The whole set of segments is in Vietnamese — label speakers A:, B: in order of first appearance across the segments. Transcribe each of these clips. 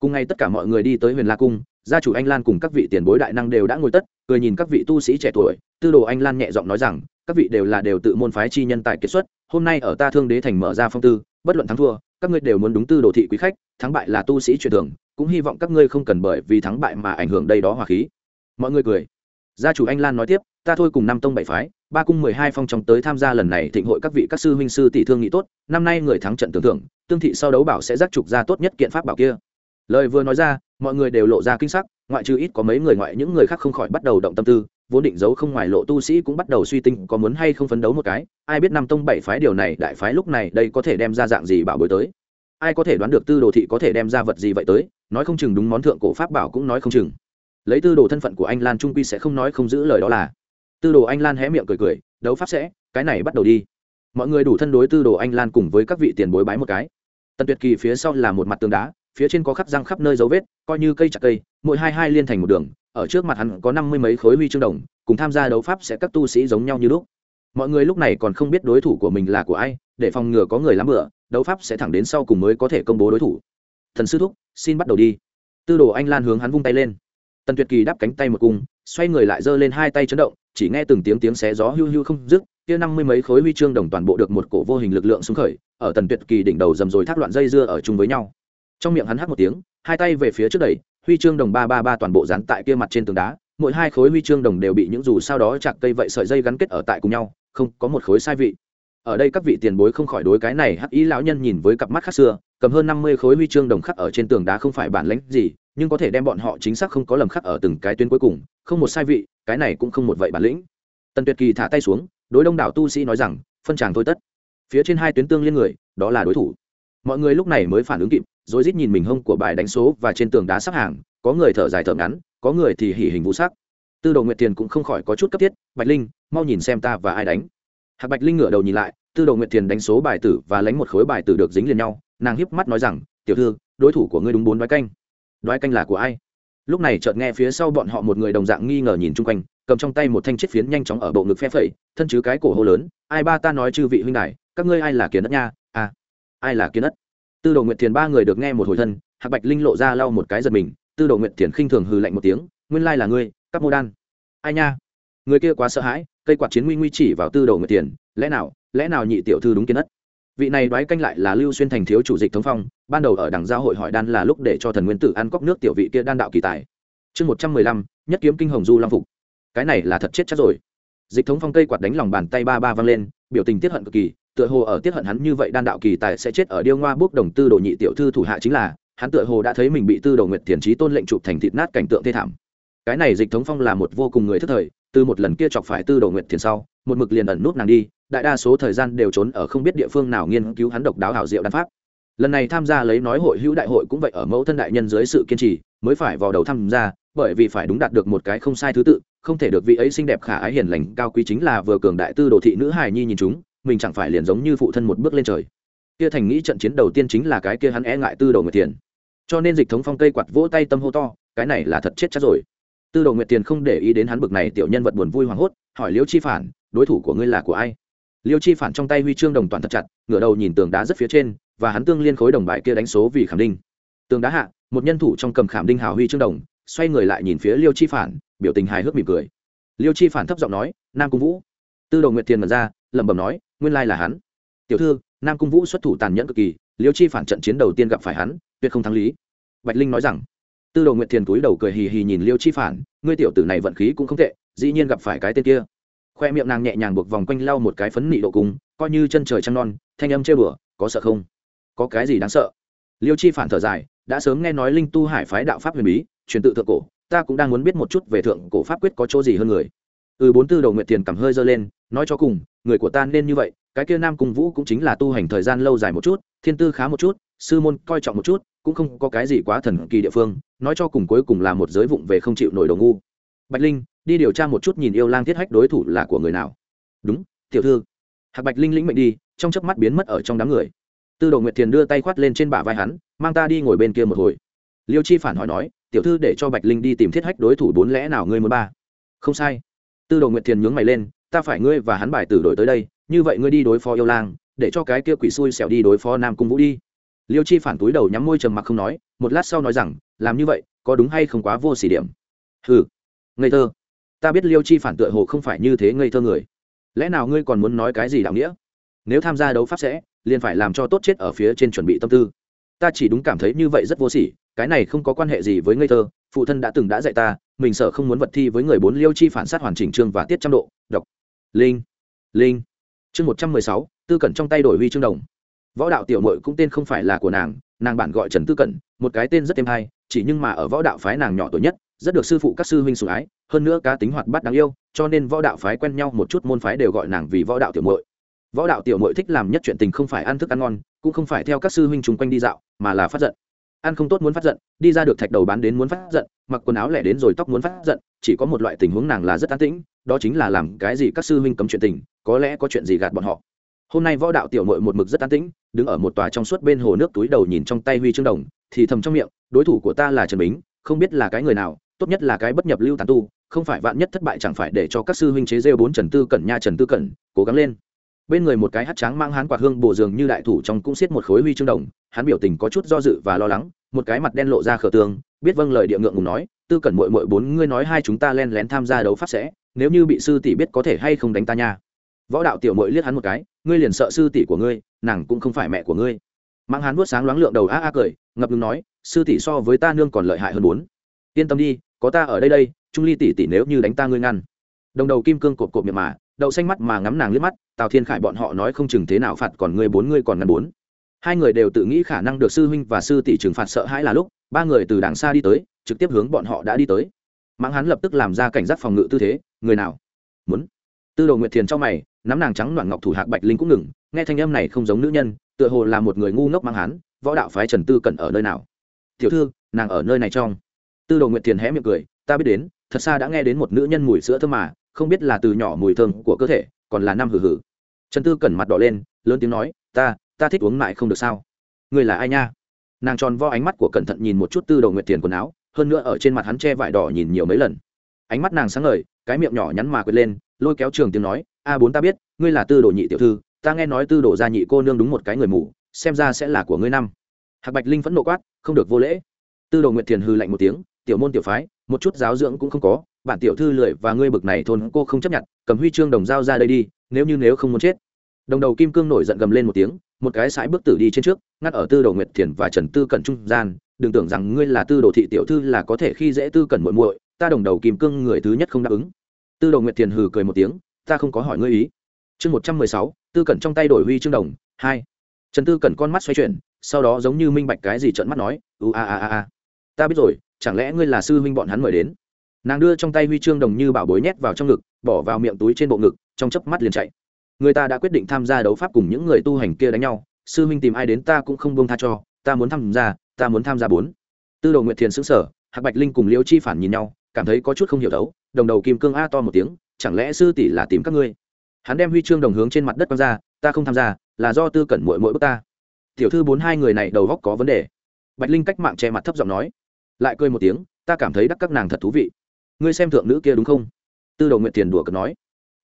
A: cùng ngày tất cả mọi người đi tới huyền la cung, gia chủ anh lan cùng các vị tiền bối đại năng đều đã ngồi tất, cười nhìn các vị tu sĩ trẻ tuổi. Tư đồ anh lan nhẹ giọng nói rằng, các vị đều là đều tự môn phái chi nhân tài kiệt xuất, hôm nay ở ta thương đế thành mở ra phong tư, bất luận thắng thua, các ngươi đều muốn đúng tư đồ thị quý khách, thắng bại là tu sĩ truyền thường cũng hy vọng các ngươi không cần bởi vì thắng bại mà ảnh hưởng đây đó hòa khí. Mọi người cười. Gia chủ anh lan nói tiếp, ta thôi cùng năm tông bảy phái, ba cung mười hai phong trong tới tham gia lần này thịnh hội các vị các sư huynh sư tỷ thương nghị tốt, năm nay người thắng trận tưởng thưởng, tương thị sau đấu bảo sẽ giác trục ra tốt nhất kiện pháp bảo kia lời vừa nói ra, mọi người đều lộ ra kinh sắc, ngoại trừ ít có mấy người ngoại, những người khác không khỏi bắt đầu động tâm tư, vốn định giấu không ngoài lộ tu sĩ cũng bắt đầu suy tinh có muốn hay không phấn đấu một cái, ai biết năm tông bảy phái điều này, đại phái lúc này đây có thể đem ra dạng gì bảo bối tới. Ai có thể đoán được tư đồ thị có thể đem ra vật gì vậy tới, nói không chừng đúng món thượng cổ pháp bảo cũng nói không chừng. Lấy tư đồ thân phận của anh lan trung quy sẽ không nói không giữ lời đó là. Tư đồ anh lan hé miệng cười cười, đấu pháp sẽ, cái này bắt đầu đi. Mọi người đủ thân đối tư đồ anh lan cùng với các vị tiền bối bái một cái. Tần tuyệt kỳ phía sau là một mặt tường đá phía trên có khắp răng khắp nơi dấu vết, coi như cây chặt cây, mỗi hai hai liên thành một đường, ở trước mặt hắn có năm mươi mấy khối huy chương đồng, cùng tham gia đấu pháp sẽ các tu sĩ giống nhau như lúc. Mọi người lúc này còn không biết đối thủ của mình là của ai, để phòng ngừa có người lắm bựa, đấu pháp sẽ thẳng đến sau cùng mới có thể công bố đối thủ. Thần sư thúc, xin bắt đầu đi. Tư đồ anh lan hướng hắn vung tay lên. Tần tuyệt kỳ đắp cánh tay một cung xoay người lại giơ lên hai tay chấn động, chỉ nghe từng tiếng tiếng xé gió hưu hưu không dứt, kia năm mươi mấy khối huy chương đồng toàn bộ được một cổ vô hình lực lượng xuống khởi, ở tần tuyệt kỳ đỉnh đầu dầm rồi thác loạn dây dưa ở chung với nhau trong miệng hắn hắt một tiếng, hai tay về phía trước đẩy, huy chương đồng ba ba ba toàn bộ dán tại kia mặt trên tường đá, mỗi hai khối huy chương đồng đều bị những dù sau đó chặt cây vậy sợi dây gắn kết ở tại cùng nhau, không có một khối sai vị. Ở đây các vị tiền bối không khỏi đối cái này hắc ý lão nhân nhìn với cặp mắt khác xưa, cầm hơn năm mươi khối huy chương đồng khắc ở trên tường đá không phải bản lãnh gì, nhưng có thể đem bọn họ chính xác không có lầm khắc ở từng cái tuyến cuối cùng, không một sai vị, cái này cũng không một vậy bản lĩnh. Tần tuyệt kỳ thả tay xuống, đối đông đảo tu sĩ nói rằng, phân tràng thôi tất. Phía trên hai tuyến tương liên người, đó là đối thủ. Mọi người lúc này mới phản ứng kịp rồi rít nhìn mình hông của bài đánh số và trên tường đá sắp hàng, có người thở dài thở ngắn, có người thì hỉ hình vũ sắc. Tư đồ nguyệt tiền cũng không khỏi có chút cấp thiết, bạch linh, mau nhìn xem ta và ai đánh. Hạc bạch linh ngửa đầu nhìn lại, tư đồ nguyệt tiền đánh số bài tử và lánh một khối bài tử được dính liền nhau, nàng hiếp mắt nói rằng, tiểu thư, đối thủ của ngươi đúng bốn đoái canh. Đoái canh là của ai? Lúc này chợt nghe phía sau bọn họ một người đồng dạng nghi ngờ nhìn chung quanh, cầm trong tay một thanh chiếc phiến nhanh chóng ở bộ ngực phe phẩy, thân chứ cái cổ hô lớn, ai ba ta nói chư vị huynh đài, các ngươi ai là kiến đất nha? À ai là kiến đất? Tư đồ nguyệt thiền ba người được nghe một hồi thân, hạc bạch linh lộ ra lau một cái giật mình, tư đồ nguyệt thiền khinh thường hừ lạnh một tiếng, nguyên lai là ngươi các mô đan. Ai nha? Người kia quá sợ hãi, cây quạt chiến nguy nguy chỉ vào tư đồ nguyệt thiền, lẽ nào lẽ nào nhị tiểu thư đúng kiến đất vị này đoái canh lại là lưu xuyên thành thiếu chủ dịch thống phong, ban đầu ở đằng giao hội hỏi đan là lúc để cho thần nguyên tử ăn cóc nước tiểu vị kia đan đạo kỳ tài. Chương một trăm mười lăm, nhất kiếm kinh hồng du long phục. Cái này là thật chết chắc rồi. Dịch thống phong cây quạt đánh lòng bàn tay ba ba văng lên, biểu tình tiết hận cực kỳ tựa hồ ở tiết hận hắn như vậy đan đạo kỳ tài sẽ chết ở điêu ngoa bốc đồng tư đồ nhị tiểu thư thủ hạ chính là, hắn tựa hồ đã thấy mình bị tư đồ nguyệt thiền trí tôn lệnh chụp thành thịt nát cảnh tượng thê thảm. Cái này dịch thống phong là một vô cùng người thất thời, từ một lần kia chọc phải tư đồ nguyệt thiền sau, một mực liền ẩn nút nàng đi, đại đa số thời gian đều trốn ở không biết địa phương nào nghiên cứu hắn độc đáo hảo diệu đan pháp. Lần này tham gia lấy nói hội hữu đại hội cũng vậy ở mẫu thân đại nhân dưới sự kiên trì, mới phải vào đầu tham gia, bởi vì phải đúng đạt được một cái không sai thứ tự, không thể được vị ấy xinh đẹp khả ái hiền lành, cao quý chính là vừa cường đại tư đồ thị nữ hài nhi nhìn chúng mình chẳng phải liền giống như phụ thân một bước lên trời. Kia thành nghĩ trận chiến đầu tiên chính là cái kia hắn e ngại tư đồ nguyệt tiền. Cho nên dịch thống phong cây quạt vỗ tay tâm hô to, cái này là thật chết chắc rồi. Tư đồ nguyệt tiền không để ý đến hắn bực này tiểu nhân vật buồn vui hoảng hốt, hỏi liêu chi phản, đối thủ của ngươi là của ai? Liêu chi phản trong tay huy chương đồng toàn thật chặt, ngửa đầu nhìn tường đá rất phía trên, và hắn tương liên khối đồng bài kia đánh số vì khảm đinh. Tường đá hạ, một nhân thủ trong cầm khảm đinh hào huy chương đồng, xoay người lại nhìn phía liêu chi phản, biểu tình hài hước mỉm cười. Liêu chi phản thấp giọng nói, nam cung vũ. Tư đồ nguyệt tiền mật ra, lẩm bẩm nói nguyên lai là hắn. Tiểu thư nam cung vũ xuất thủ tàn nhẫn cực kỳ liêu chi phản trận chiến đầu tiên gặp phải hắn tuyệt không thắng lý. Bạch linh nói rằng tư đồ nguyệt thiền túi đầu cười hì hì nhìn liêu chi phản ngươi tiểu tử này vận khí cũng không tệ dĩ nhiên gặp phải cái tên kia. Khoe miệng nàng nhẹ nhàng buộc vòng quanh lau một cái phấn nị độ cung coi như chân trời trăng non thanh âm chê bừa, có sợ không? Có cái gì đáng sợ? Liêu chi phản thở dài đã sớm nghe nói linh tu hải phái đạo pháp huyền bí truyền tự thượng cổ ta cũng đang muốn biết một chút về thượng cổ pháp quyết có chỗ gì hơn người. Ừ bốn tư đầu nguyệt tiền cầm hơi dơ lên nói cho cùng, người của ta nên như vậy, cái kia nam cung vũ cũng chính là tu hành thời gian lâu dài một chút, thiên tư khá một chút, sư môn coi trọng một chút, cũng không có cái gì quá thần kỳ địa phương, nói cho cùng cuối cùng là một giới vụng về không chịu nổi đồ ngu. Bạch linh, đi điều tra một chút nhìn yêu lang thiết hách đối thủ là của người nào. Đúng, tiểu thư. Hạc bạch linh lĩnh mệnh đi, trong chớp mắt biến mất ở trong đám người. Tư đồ nguyệt thiền đưa tay khoát lên trên bả vai hắn, mang ta đi ngồi bên kia một hồi. Liêu chi phản hỏi nói, tiểu thư để cho bạch linh đi tìm thiết hách đối thủ bốn lẽ nào ngươi muốn ba? Không sai. Tư đồ nguyệt thiền nhướng mày lên ta phải ngươi và hắn bài tử đổi tới đây, như vậy ngươi đi đối phó yêu lang, để cho cái kia quỷ xui xẻo đi đối phó nam cung vũ đi. Liêu chi phản túi đầu nhắm môi trầm mặc không nói, một lát sau nói rằng, làm như vậy, có đúng hay không quá vô xỉ điểm? Ừ ngây thơ. Ta biết liêu chi phản tựa hồ không phải như thế ngây thơ người. Lẽ nào ngươi còn muốn nói cái gì đạo nghĩa? Nếu tham gia đấu pháp sẽ, liền phải làm cho tốt chết ở phía trên chuẩn bị tâm tư. Ta chỉ đúng cảm thấy như vậy rất vô sỉ, cái này không có quan hệ gì với ngây thơ, phụ thân đã từng đã dạy ta, mình sợ không muốn vật thi với người bốn liêu chi phản sát hoàn chỉnh chương và tiết trăm độ, đọc linh linh. Chương một trăm mười sáu, tư cẩn trong tay đổi huy chương đồng. Võ đạo tiểu mội cũng tên không phải là của nàng nàng bản gọi trần tư cẩn, một cái tên rất êm hay, chỉ nhưng mà ở võ đạo phái nàng nhỏ tuổi nhất, rất được sư phụ các sư huynh sủng ái, hơn nữa cá tính hoạt bát đáng yêu, cho nên võ đạo phái quen nhau một chút môn phái đều gọi nàng vì võ đạo tiểu mội võ đạo tiểu mội thích làm nhất chuyện tình không phải ăn thức ăn ngon, cũng không phải theo các sư huynh chung quanh đi dạo, mà là phát giận. Ăn không tốt muốn phát giận, đi ra được thạch đầu bán đến muốn phát giận, mặc quần áo lẻ đến rồi tóc muốn phát giận, chỉ có một loại tình huống nàng là rất an tĩnh đó chính là làm cái gì các sư huynh cấm chuyện tình, có lẽ có chuyện gì gạt bọn họ. Hôm nay võ đạo tiểu mội một mực rất an tĩnh, đứng ở một tòa trong suốt bên hồ nước túi đầu nhìn trong tay huy chương đồng, thì thầm trong miệng, đối thủ của ta là trần bính, không biết là cái người nào, tốt nhất là cái bất nhập lưu tàn tu, không phải vạn nhất thất bại chẳng phải để cho các sư huynh chế rêu bốn trần tư cẩn nha trần tư cẩn, cố gắng lên. Bên người một cái hát tráng mang hán quạt hương bộ dường như đại thủ trong cũng xiết một khối huy chương đồng, hắn biểu tình có chút do dự và lo lắng, một cái mặt đen lộ ra khở tường, biết vâng lời địa ngượng ngùng nói, tư cẩn mội mội bốn ngươi nói hai chúng ta len lén tham gia đấu pháp sẽ nếu như bị sư tỷ biết có thể hay không đánh ta nha. Võ đạo tiểu mội liếc hắn một cái, ngươi liền sợ sư tỷ của ngươi, nàng cũng không phải mẹ của ngươi. Mang hắn vuốt sáng loáng lượng đầu a a cười, ngập ngừng nói, sư tỷ so với ta nương còn lợi hại hơn bốn. Yên tâm đi, có ta ở đây đây, trung ly tỷ tỷ nếu như đánh ta ngươi ngăn. Đồng đầu kim cương cột cột miệng mà, đậu xanh mắt mà ngắm nàng liếc mắt, tào thiên khải bọn họ nói không chừng thế nào phạt còn ngươi bốn, ngươi còn ngăn bốn. Hai người đều tự nghĩ khả năng được sư huynh và sư tỷ trừng phạt sợ hãi là lúc, ba người từ đằng xa đi tới, trực tiếp hướng bọn họ đã đi tới mãng hắn lập tức làm ra cảnh giác phòng ngự tư thế, người nào? Muốn. Tư đồ nguyệt thiền trong mày, nắm nàng trắng đoạn ngọc thủ hạc bạch linh cũng ngừng, nghe thanh âm này không giống nữ nhân, tựa hồ là một người ngu ngốc mãng hán võ đạo phái trần tư cẩn ở nơi nào? Tiểu thư, nàng ở nơi này trong. Tư đồ nguyệt thiền hé miệng cười, ta biết đến, thật xa đã nghe đến một nữ nhân mùi sữa thơm mà, không biết là từ nhỏ mùi thơm của cơ thể, còn là năm hử hử trần tư cẩn mặt đỏ lên, lớn tiếng nói, ta ta thích uống lại không được sao. Người là ai nha? Nàng tròn vo ánh mắt của cẩn thận nhìn một chút tư đồ nguyệt tiền quần áo hơn nữa ở trên mặt hắn che vải đỏ nhìn nhiều mấy lần. Ánh mắt nàng sáng ngời, cái miệng nhỏ nhắn mà quệt lên, lôi kéo trường tiếng nói, a bốn ta biết, ngươi là tư đồ nhị tiểu thư, ta nghe nói tư đồ gia nhị cô nương đúng một cái người mù, xem ra sẽ là của ngươi năm. Hạc bạch linh phẫn nộ quát, không được vô lễ. Tư đồ nguyệt thiền hư lạnh một tiếng, tiểu môn tiểu phái, một chút giáo dưỡng cũng không có, bản tiểu thư lười và ngươi bực này thôn cô không chấp nhận, cầm huy chương đồng dao ra đây đi, nếu như nếu không muốn chết. Đồng đầu kim cương nổi giận gầm lên một tiếng, một cái sải bước tử đi trên trước, ngắt ở tư đồ nguyệt thiền và trần tư cẩn trung gian đừng tưởng rằng ngươi là tư đồ thị tiểu thư là có thể khi dễ tư cần muội muội, ta đồng đầu kim cương người thứ nhất không đáp ứng. Tư đồ nguyệt thiền hừ cười một tiếng, ta không có hỏi ngươi ý. Chương một trăm mười sáu, tư cẩn trong tay đổi huy chương đồng, hai. Trần tư cẩn con mắt xoay chuyển, sau đó giống như minh bạch cái gì trợn mắt nói, u a a a a, ta biết rồi, chẳng lẽ ngươi là sư huynh bọn hắn mời đến? Nàng đưa trong tay huy chương đồng như bảo bối nhét vào trong ngực, bỏ vào miệng túi trên bộ ngực, trong chớp mắt liền chạy. Người ta đã quyết định tham gia đấu pháp cùng những người tu hành kia đánh nhau, sư huynh tìm ai đến ta cũng không buông tha cho, ta muốn tham gia ta muốn tham gia bốn. Tư đồ nguyệt thiền xứng sở hạc bạch linh cùng liêu chi phản nhìn nhau, cảm thấy có chút không hiểu đấu đồng đầu kim cương a to một tiếng, chẳng lẽ sư tỷ là tìm các ngươi? Hắn đem huy chương đồng hướng trên mặt đất quăng ra, ta không tham gia, là do tư cẩn mội mội bước ta. Tiểu thư bốn hai người này đầu góc có vấn đề. Bạch linh cách mạng che mặt thấp giọng nói. Lại cười một tiếng, ta cảm thấy đắc các nàng thật thú vị. Ngươi xem thượng nữ kia đúng không? Tư đồ nguyệt tiền đùa cợt nói.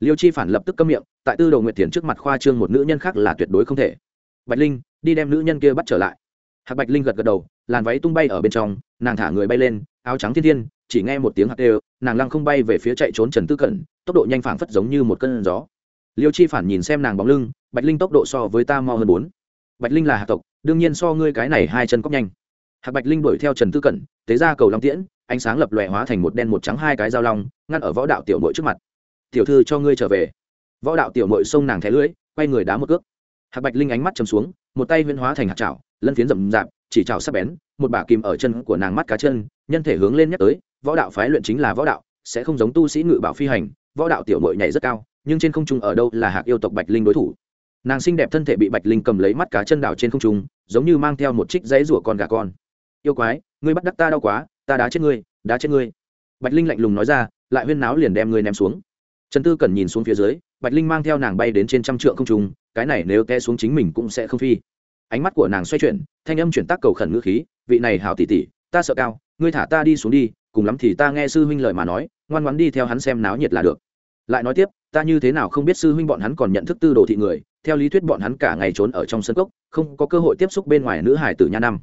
A: Liêu chi phản lập tức câm miệng, tại tư đồ nguyệt tiền trước mặt khoa trương một nữ nhân khác là tuyệt đối không thể. Bạch linh, đi đem nữ nhân kia bắt trở lại hạc bạch linh gật gật đầu, làn váy tung bay ở bên trong, nàng thả người bay lên, áo trắng thiên thiên, chỉ nghe một tiếng hạt đều, nàng lăng không bay về phía chạy trốn trần tư cẩn, tốc độ nhanh phảng phất giống như một cơn gió. Liêu chi phản nhìn xem nàng bóng lưng, bạch linh tốc độ so với ta mau hơn bốn. Bạch linh là hạc tộc, đương nhiên so ngươi cái này hai chân cóc nhanh. Hạc bạch linh đuổi theo trần tư cẩn, tế ra cầu long tiễn, ánh sáng lập lòe hóa thành một đen một trắng hai cái dao long, ngăn ở võ đạo tiểu mội trước mặt. Tiểu thư cho ngươi trở về. Võ đạo tiểu mội xông nàng thẻ lưỡi, quay người đá một cước. Hạc bạch linh ánh mắt chầm xuống, một tay huyễn hóa thành hạt chảo lân phiến rậm rạp, chỉ trào sắp bén, một bả kìm ở chân của nàng mắt cá chân, nhân thể hướng lên nhắc tới, võ đạo phái luyện chính là võ đạo, sẽ không giống tu sĩ ngự bảo phi hành, võ đạo tiểu mội nhảy rất cao, nhưng trên không trung ở đâu là hạc yêu tộc bạch linh đối thủ. Nàng xinh đẹp thân thể bị bạch linh cầm lấy mắt cá chân đảo trên không trung, giống như mang theo một trích dãy rủa con gà con. Yêu quái, ngươi bắt đắc ta đau quá, ta đá chết ngươi đá chết ngươi. Bạch linh lạnh lùng nói ra, lại huyên náo liền đem ngươi ném xuống. Trần tư cần nhìn xuống phía dưới, bạch linh mang theo nàng bay đến trên trăm trượng không trung, cái này nếu té xuống chính mình cũng sẽ không phi ánh mắt của nàng xoay chuyển, thanh âm chuyển tác cầu khẩn ngữ khí, vị này hảo tỷ tỷ, ta sợ cao, ngươi thả ta đi xuống đi, cùng lắm thì ta nghe sư huynh lời mà nói, ngoan ngoãn đi theo hắn xem náo nhiệt là được. Lại nói tiếp, ta như thế nào không biết sư huynh bọn hắn còn nhận thức tư đồ thị người, theo lý thuyết bọn hắn cả ngày trốn ở trong sân cốc, không có cơ hội tiếp xúc bên ngoài nữ hải tử nha năm.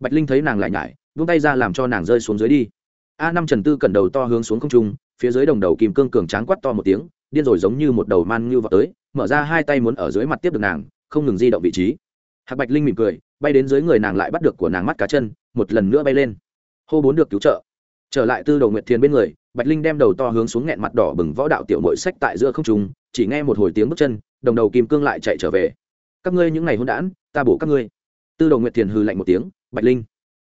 A: Bạch linh thấy nàng lại nhải vung tay ra làm cho nàng rơi xuống dưới đi. A năm trần tư cẩn đầu to hướng xuống không trung, phía dưới đồng đầu kìm cương cường tráng quắt to một tiếng, điên rồi giống như một đầu man như vào tới, mở ra hai tay muốn ở dưới mặt tiếp được nàng, không ngừng di động vị trí hạc bạch linh mỉm cười, bay đến dưới người nàng lại bắt được của nàng mắt cá chân, một lần nữa bay lên. Hô bốn được cứu trợ. Trở lại tư đầu nguyệt thiền bên người, bạch linh đem đầu to hướng xuống nghẹn mặt đỏ bừng võ đạo tiểu nội sách tại giữa không trùng chỉ nghe một hồi tiếng bước chân, đồng đầu kim cương lại chạy trở về. Các ngươi những ngày hôn đản, ta bổ các ngươi. Tư đầu nguyệt thiền hừ lạnh một tiếng, bạch linh.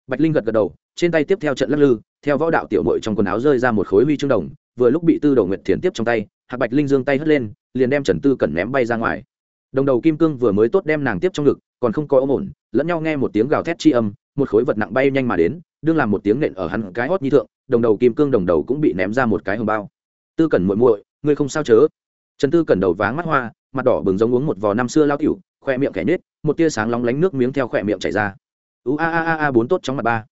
A: Bạch linh gật gật đầu, trên tay tiếp theo trận lắc lư, theo võ đạo tiểu nội trong quần áo rơi ra một khối huy chương đồng, vừa lúc bị tư đầu nguyệt thiền tiếp trong tay, hạc bạch linh giương tay hất lên, liền đem trần tư cẩn ném bay ra ngoài đồng đầu kim cương vừa mới tốt đem nàng tiếp trong ngực, còn không có ôm ổn, lẫn nhau nghe một tiếng gào thét chi âm, một khối vật nặng bay nhanh mà đến, đương làm một tiếng nện ở hắn cái hót nhi thượng, đồng đầu kim cương đồng đầu cũng bị ném ra một cái hồng bao. Tư cẩn muội muội, ngươi không sao chớ? Trần tư cẩn đầu váng mắt hoa, mặt đỏ bừng giống uống một vò năm xưa lao cửu khoe miệng kẻ nết một tia sáng lóng lánh nước miếng theo khoe miệng chảy ra. U a a a a, bốn tốt chóng mặt ba.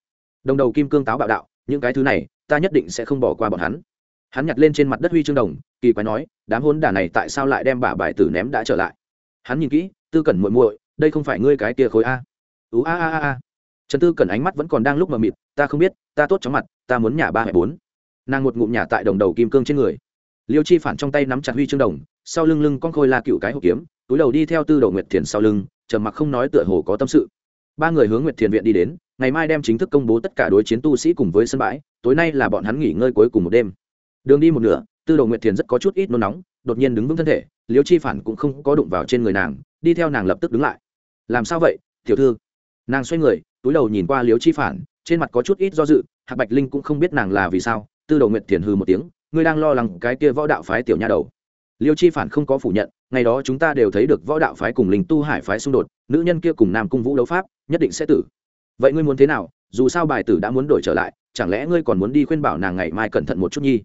A: Đồng đầu kim cương táo bạo đạo, những cái thứ này, ta nhất định sẽ không bỏ qua bọn hắn. Hắn nhặt lên trên mặt đất huy chương đồng, kỳ quái nói, đám hôn đả này tại sao lại đem bà bài tử ném đã trở lại? Hắn nhìn kỹ, tư cẩn muội muội, đây không phải ngươi cái kia khối a. Ú a a a a. Trần tư cẩn ánh mắt vẫn còn đang lúc mờ mịt, ta không biết, ta tốt chóng mặt, ta muốn nhà ba mẹ bốn. Nàng một ngụm nhả tại đồng đầu kim cương trên người. Liêu chi phản trong tay nắm chặt huy chương đồng, sau lưng lưng con khôi la cựu cái hộp kiếm, túi đầu đi theo tư đầu nguyệt thiền sau lưng, trầm mặc không nói tựa hồ có tâm sự. Ba người hướng nguyệt thiền viện đi đến, ngày mai đem chính thức công bố tất cả đối chiến tu sĩ cùng với sân bãi, tối nay là bọn hắn nghỉ ngơi cuối cùng một đêm. Đường đi một nửa tư đầu nguyệt thiền rất có chút ít nôn nóng, đột nhiên đứng vững thân thể, liêu chi phản cũng không có đụng vào trên người nàng, đi theo nàng lập tức đứng lại. Làm sao vậy, tiểu thư? Nàng xoay người, túi đầu nhìn qua liêu chi phản, trên mặt có chút ít do dự, hạc bạch linh cũng không biết nàng là vì sao, tư đầu nguyệt thiền hư một tiếng, ngươi đang lo lắng cái kia võ đạo phái tiểu nha đầu. Liêu chi phản không có phủ nhận, ngày đó chúng ta đều thấy được võ đạo phái cùng linh tu hải phái xung đột, nữ nhân kia cùng nam cung vũ đấu pháp, nhất định sẽ tử. Vậy ngươi muốn thế nào? Dù sao bài tử đã muốn đổi trở lại, chẳng lẽ ngươi còn muốn đi khuyên bảo nàng ngày mai cẩn thận một chút nhi?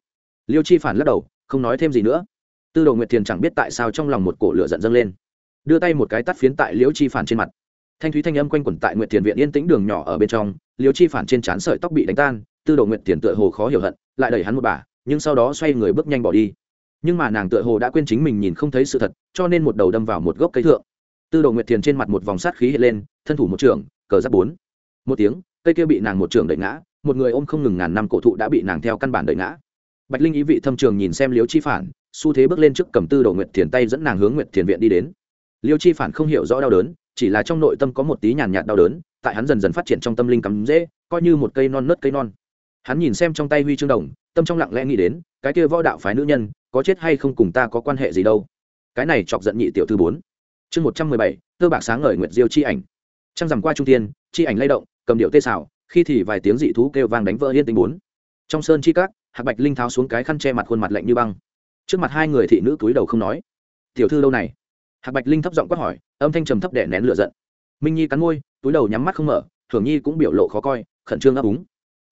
A: Liêu chi phản lắc đầu, không nói thêm gì nữa. Tư đồ nguyệt thiền chẳng biết tại sao trong lòng một cổ lửa giận dâng lên. Đưa tay một cái tắt phiến tại liêu chi phản trên mặt. Thanh thúy thanh âm quanh quẩn tại nguyệt thiền viện yên tĩnh đường nhỏ ở bên trong, liêu chi phản trên trán sợi tóc bị đánh tan, tư đồ nguyệt thiền tựa hồ khó hiểu hận, lại đẩy hắn một bà, nhưng sau đó xoay người bước nhanh bỏ đi. Nhưng mà nàng tựa hồ đã quên chính mình nhìn không thấy sự thật, cho nên một đầu đâm vào một gốc cây thượng. Tư đồ nguyệt thiền trên mặt một vòng sát khí hiện lên, thân thủ một trường, cờ giáp bốn. Một tiếng, cây kia bị nàng một trường đẩy ngã, một người ôm không ngừng ngàn năm cổ thụ đã bị nàng theo căn bản đẩy ngã bạch linh ý vị thâm trường nhìn xem Liêu chi phản, xu thế bước lên trước cầm tư đồ nguyệt thiền tay dẫn nàng hướng nguyệt thiền viện đi đến. Liêu chi phản không hiểu rõ đau đớn, chỉ là trong nội tâm có một tí nhàn nhạt đau đớn, tại hắn dần dần phát triển trong tâm linh cắm dễ, coi như một cây non nớt cây non. Hắn nhìn xem trong tay huy chương đồng, tâm trong lặng lẽ nghĩ đến, cái kia võ đạo phái nữ nhân, có chết hay không cùng ta có quan hệ gì đâu. Cái này chọc giận nhị tiểu thư bốn. Chương một trăm mười bảy, tơ bạc sáng ngời nguyệt diêu chi ảnh. Trăng rằm qua trung tiên chi ảnh lay động, cầm điệu tê xảo, khi thì vài tiếng dị thú kêu vang đánh vỡ yên tình bốn. Trong sơn chi cát hạc bạch linh tháo xuống cái khăn che mặt khuôn mặt lạnh như băng. Trước mặt hai người thị nữ túi đầu không nói. Tiểu thư lâu này. Hạc bạch linh thấp giọng quát hỏi, âm thanh trầm thấp đẻ nén lửa giận. Minh nhi cắn môi, túi đầu nhắm mắt không mở thường nhi cũng biểu lộ khó coi, khẩn trương ấp úng.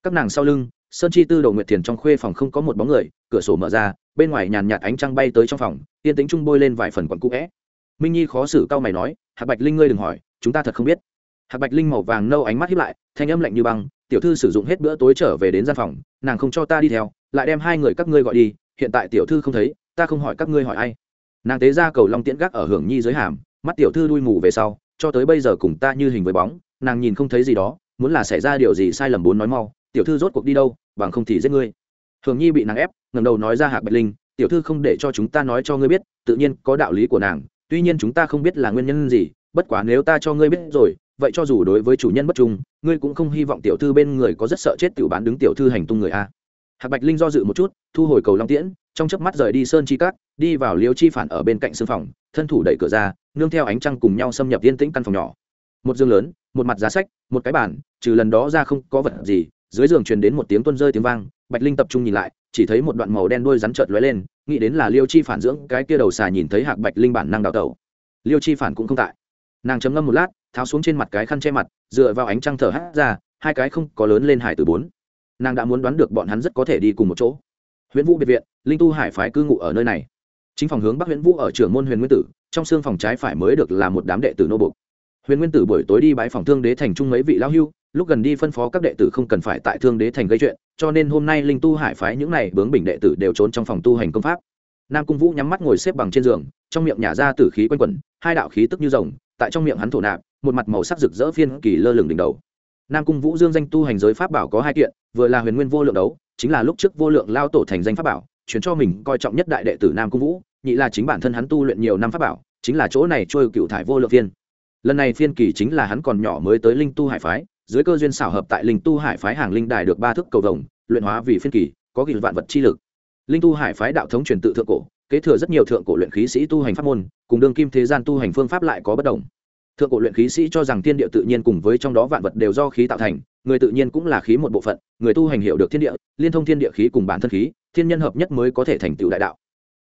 A: Các nàng sau lưng, sơn chi tư đầu nguyệt thiền trong khuê phòng không có một bóng người, cửa sổ mở ra, bên ngoài nhàn nhạt ánh trăng bay tới trong phòng, yên tính trung bôi lên vài phần quặn cũ vẽ minh nhi khó xử cau mày nói, hạc bạch linh ngươi đừng hỏi, chúng ta thật không biết hạc bạch linh màu vàng nâu ánh mắt hiếp lại, thanh âm lạnh như băng, tiểu thư sử dụng hết bữa tối trở về đến gian phòng, nàng không cho ta đi theo, lại đem hai người các ngươi gọi đi, hiện tại tiểu thư không thấy, ta không hỏi các ngươi hỏi ai. Nàng tế ra cầu long tiễn gác ở hưởng nhi dưới hàm, mắt tiểu thư đuôi mù về sau, cho tới bây giờ cùng ta như hình với bóng, nàng nhìn không thấy gì đó, muốn là xảy ra điều gì sai lầm bốn nói mau, tiểu thư rốt cuộc đi đâu, bằng không thì giết ngươi. Hưởng nhi bị nàng ép ngầm đầu nói ra hạc bạch linh, tiểu thư không để cho chúng ta nói cho ngươi biết, tự nhiên có đạo lý của nàng, tuy nhiên chúng ta không biết là nguyên nhân gì, bất quá nếu ta cho ngươi biết rồi vậy cho dù đối với chủ nhân bất trung, ngươi cũng không hy vọng tiểu thư bên người có rất sợ chết tiểu bán đứng tiểu thư hành tung người a. Hạc bạch linh do dự một chút, thu hồi cầu long tiễn, trong chớp mắt rời đi sơn chi cát đi vào liêu chi phản ở bên cạnh sương phòng, thân thủ đẩy cửa ra, nương theo ánh trăng cùng nhau xâm nhập yên tĩnh căn phòng nhỏ. Một giường lớn, một mặt giá sách, một cái bàn, trừ lần đó ra không có vật gì, dưới giường truyền đến một tiếng tuân rơi tiếng vang, bạch linh tập trung nhìn lại, chỉ thấy một đoạn màu đen đuôi rắn trợt lóe lên, nghĩ đến là liêu chi phản dưỡng cái kia đầu xà nhìn thấy hạc bạch linh bản năng đào tẩu. Liêu chi phản cũng không tại. Nàng chấm ngâm một lát tháo xuống trên mặt cái khăn che mặt, dựa vào ánh trăng thở hát ra, hai cái không có lớn lên hải từ bốn. Nàng đã muốn đoán được bọn hắn rất có thể đi cùng một chỗ. Huyện vũ biệt viện, linh tu hải phái cư ngụ ở nơi này. Chính phòng hướng bắc huyện vũ ở trưởng môn huyền nguyên tử, trong xương phòng trái phải mới được là một đám đệ tử nô bục huyền nguyên tử buổi tối đi bãi phòng thương đế thành trung mấy vị lão hưu, lúc gần đi phân phó các đệ tử không cần phải tại thương đế thành gây chuyện, cho nên hôm nay linh tu hải phái những này bướng bình đệ tử đều trốn trong phòng tu hành công pháp. Nam cung vũ nhắm mắt ngồi xếp bằng trên giường, trong miệng nhả ra tử khí quanh quẩn, hai đạo khí tức như rồng, tại trong miệng hắn thổ nạp một mặt màu sắc rực rỡ phiên kỳ lơ lửng đỉnh đầu. Nam cung vũ dương danh tu hành giới pháp bảo có hai kiện, vừa là huyền nguyên vô lượng đấu, chính là lúc trước vô lượng lao tổ thành danh pháp bảo chuyển cho mình coi trọng nhất đại đệ tử nam cung vũ, nhị là chính bản thân hắn tu luyện nhiều năm pháp bảo, chính là chỗ này trôi cựu thải vô lượng phiên. Lần này phiên kỳ chính là hắn còn nhỏ mới tới linh tu hải phái, dưới cơ duyên xảo hợp tại linh tu hải phái hàng linh đài được ba thức cầu vồng, luyện hóa vì phiên kỳ, có kỳ vạn vật chi lực. Linh tu hải phái đạo thống truyền tự thượng cổ, kế thừa rất nhiều thượng cổ luyện khí sĩ tu hành pháp môn, cùng đương kim thế gian tu hành phương pháp lại có bất đồng thượng cổ luyện khí sĩ cho rằng thiên địa tự nhiên cùng với trong đó vạn vật đều do khí tạo thành, người tự nhiên cũng là khí một bộ phận, người tu hành hiểu được thiên địa, liên thông thiên địa khí cùng bản thân khí, thiên nhân hợp nhất mới có thể thành tựu đại đạo.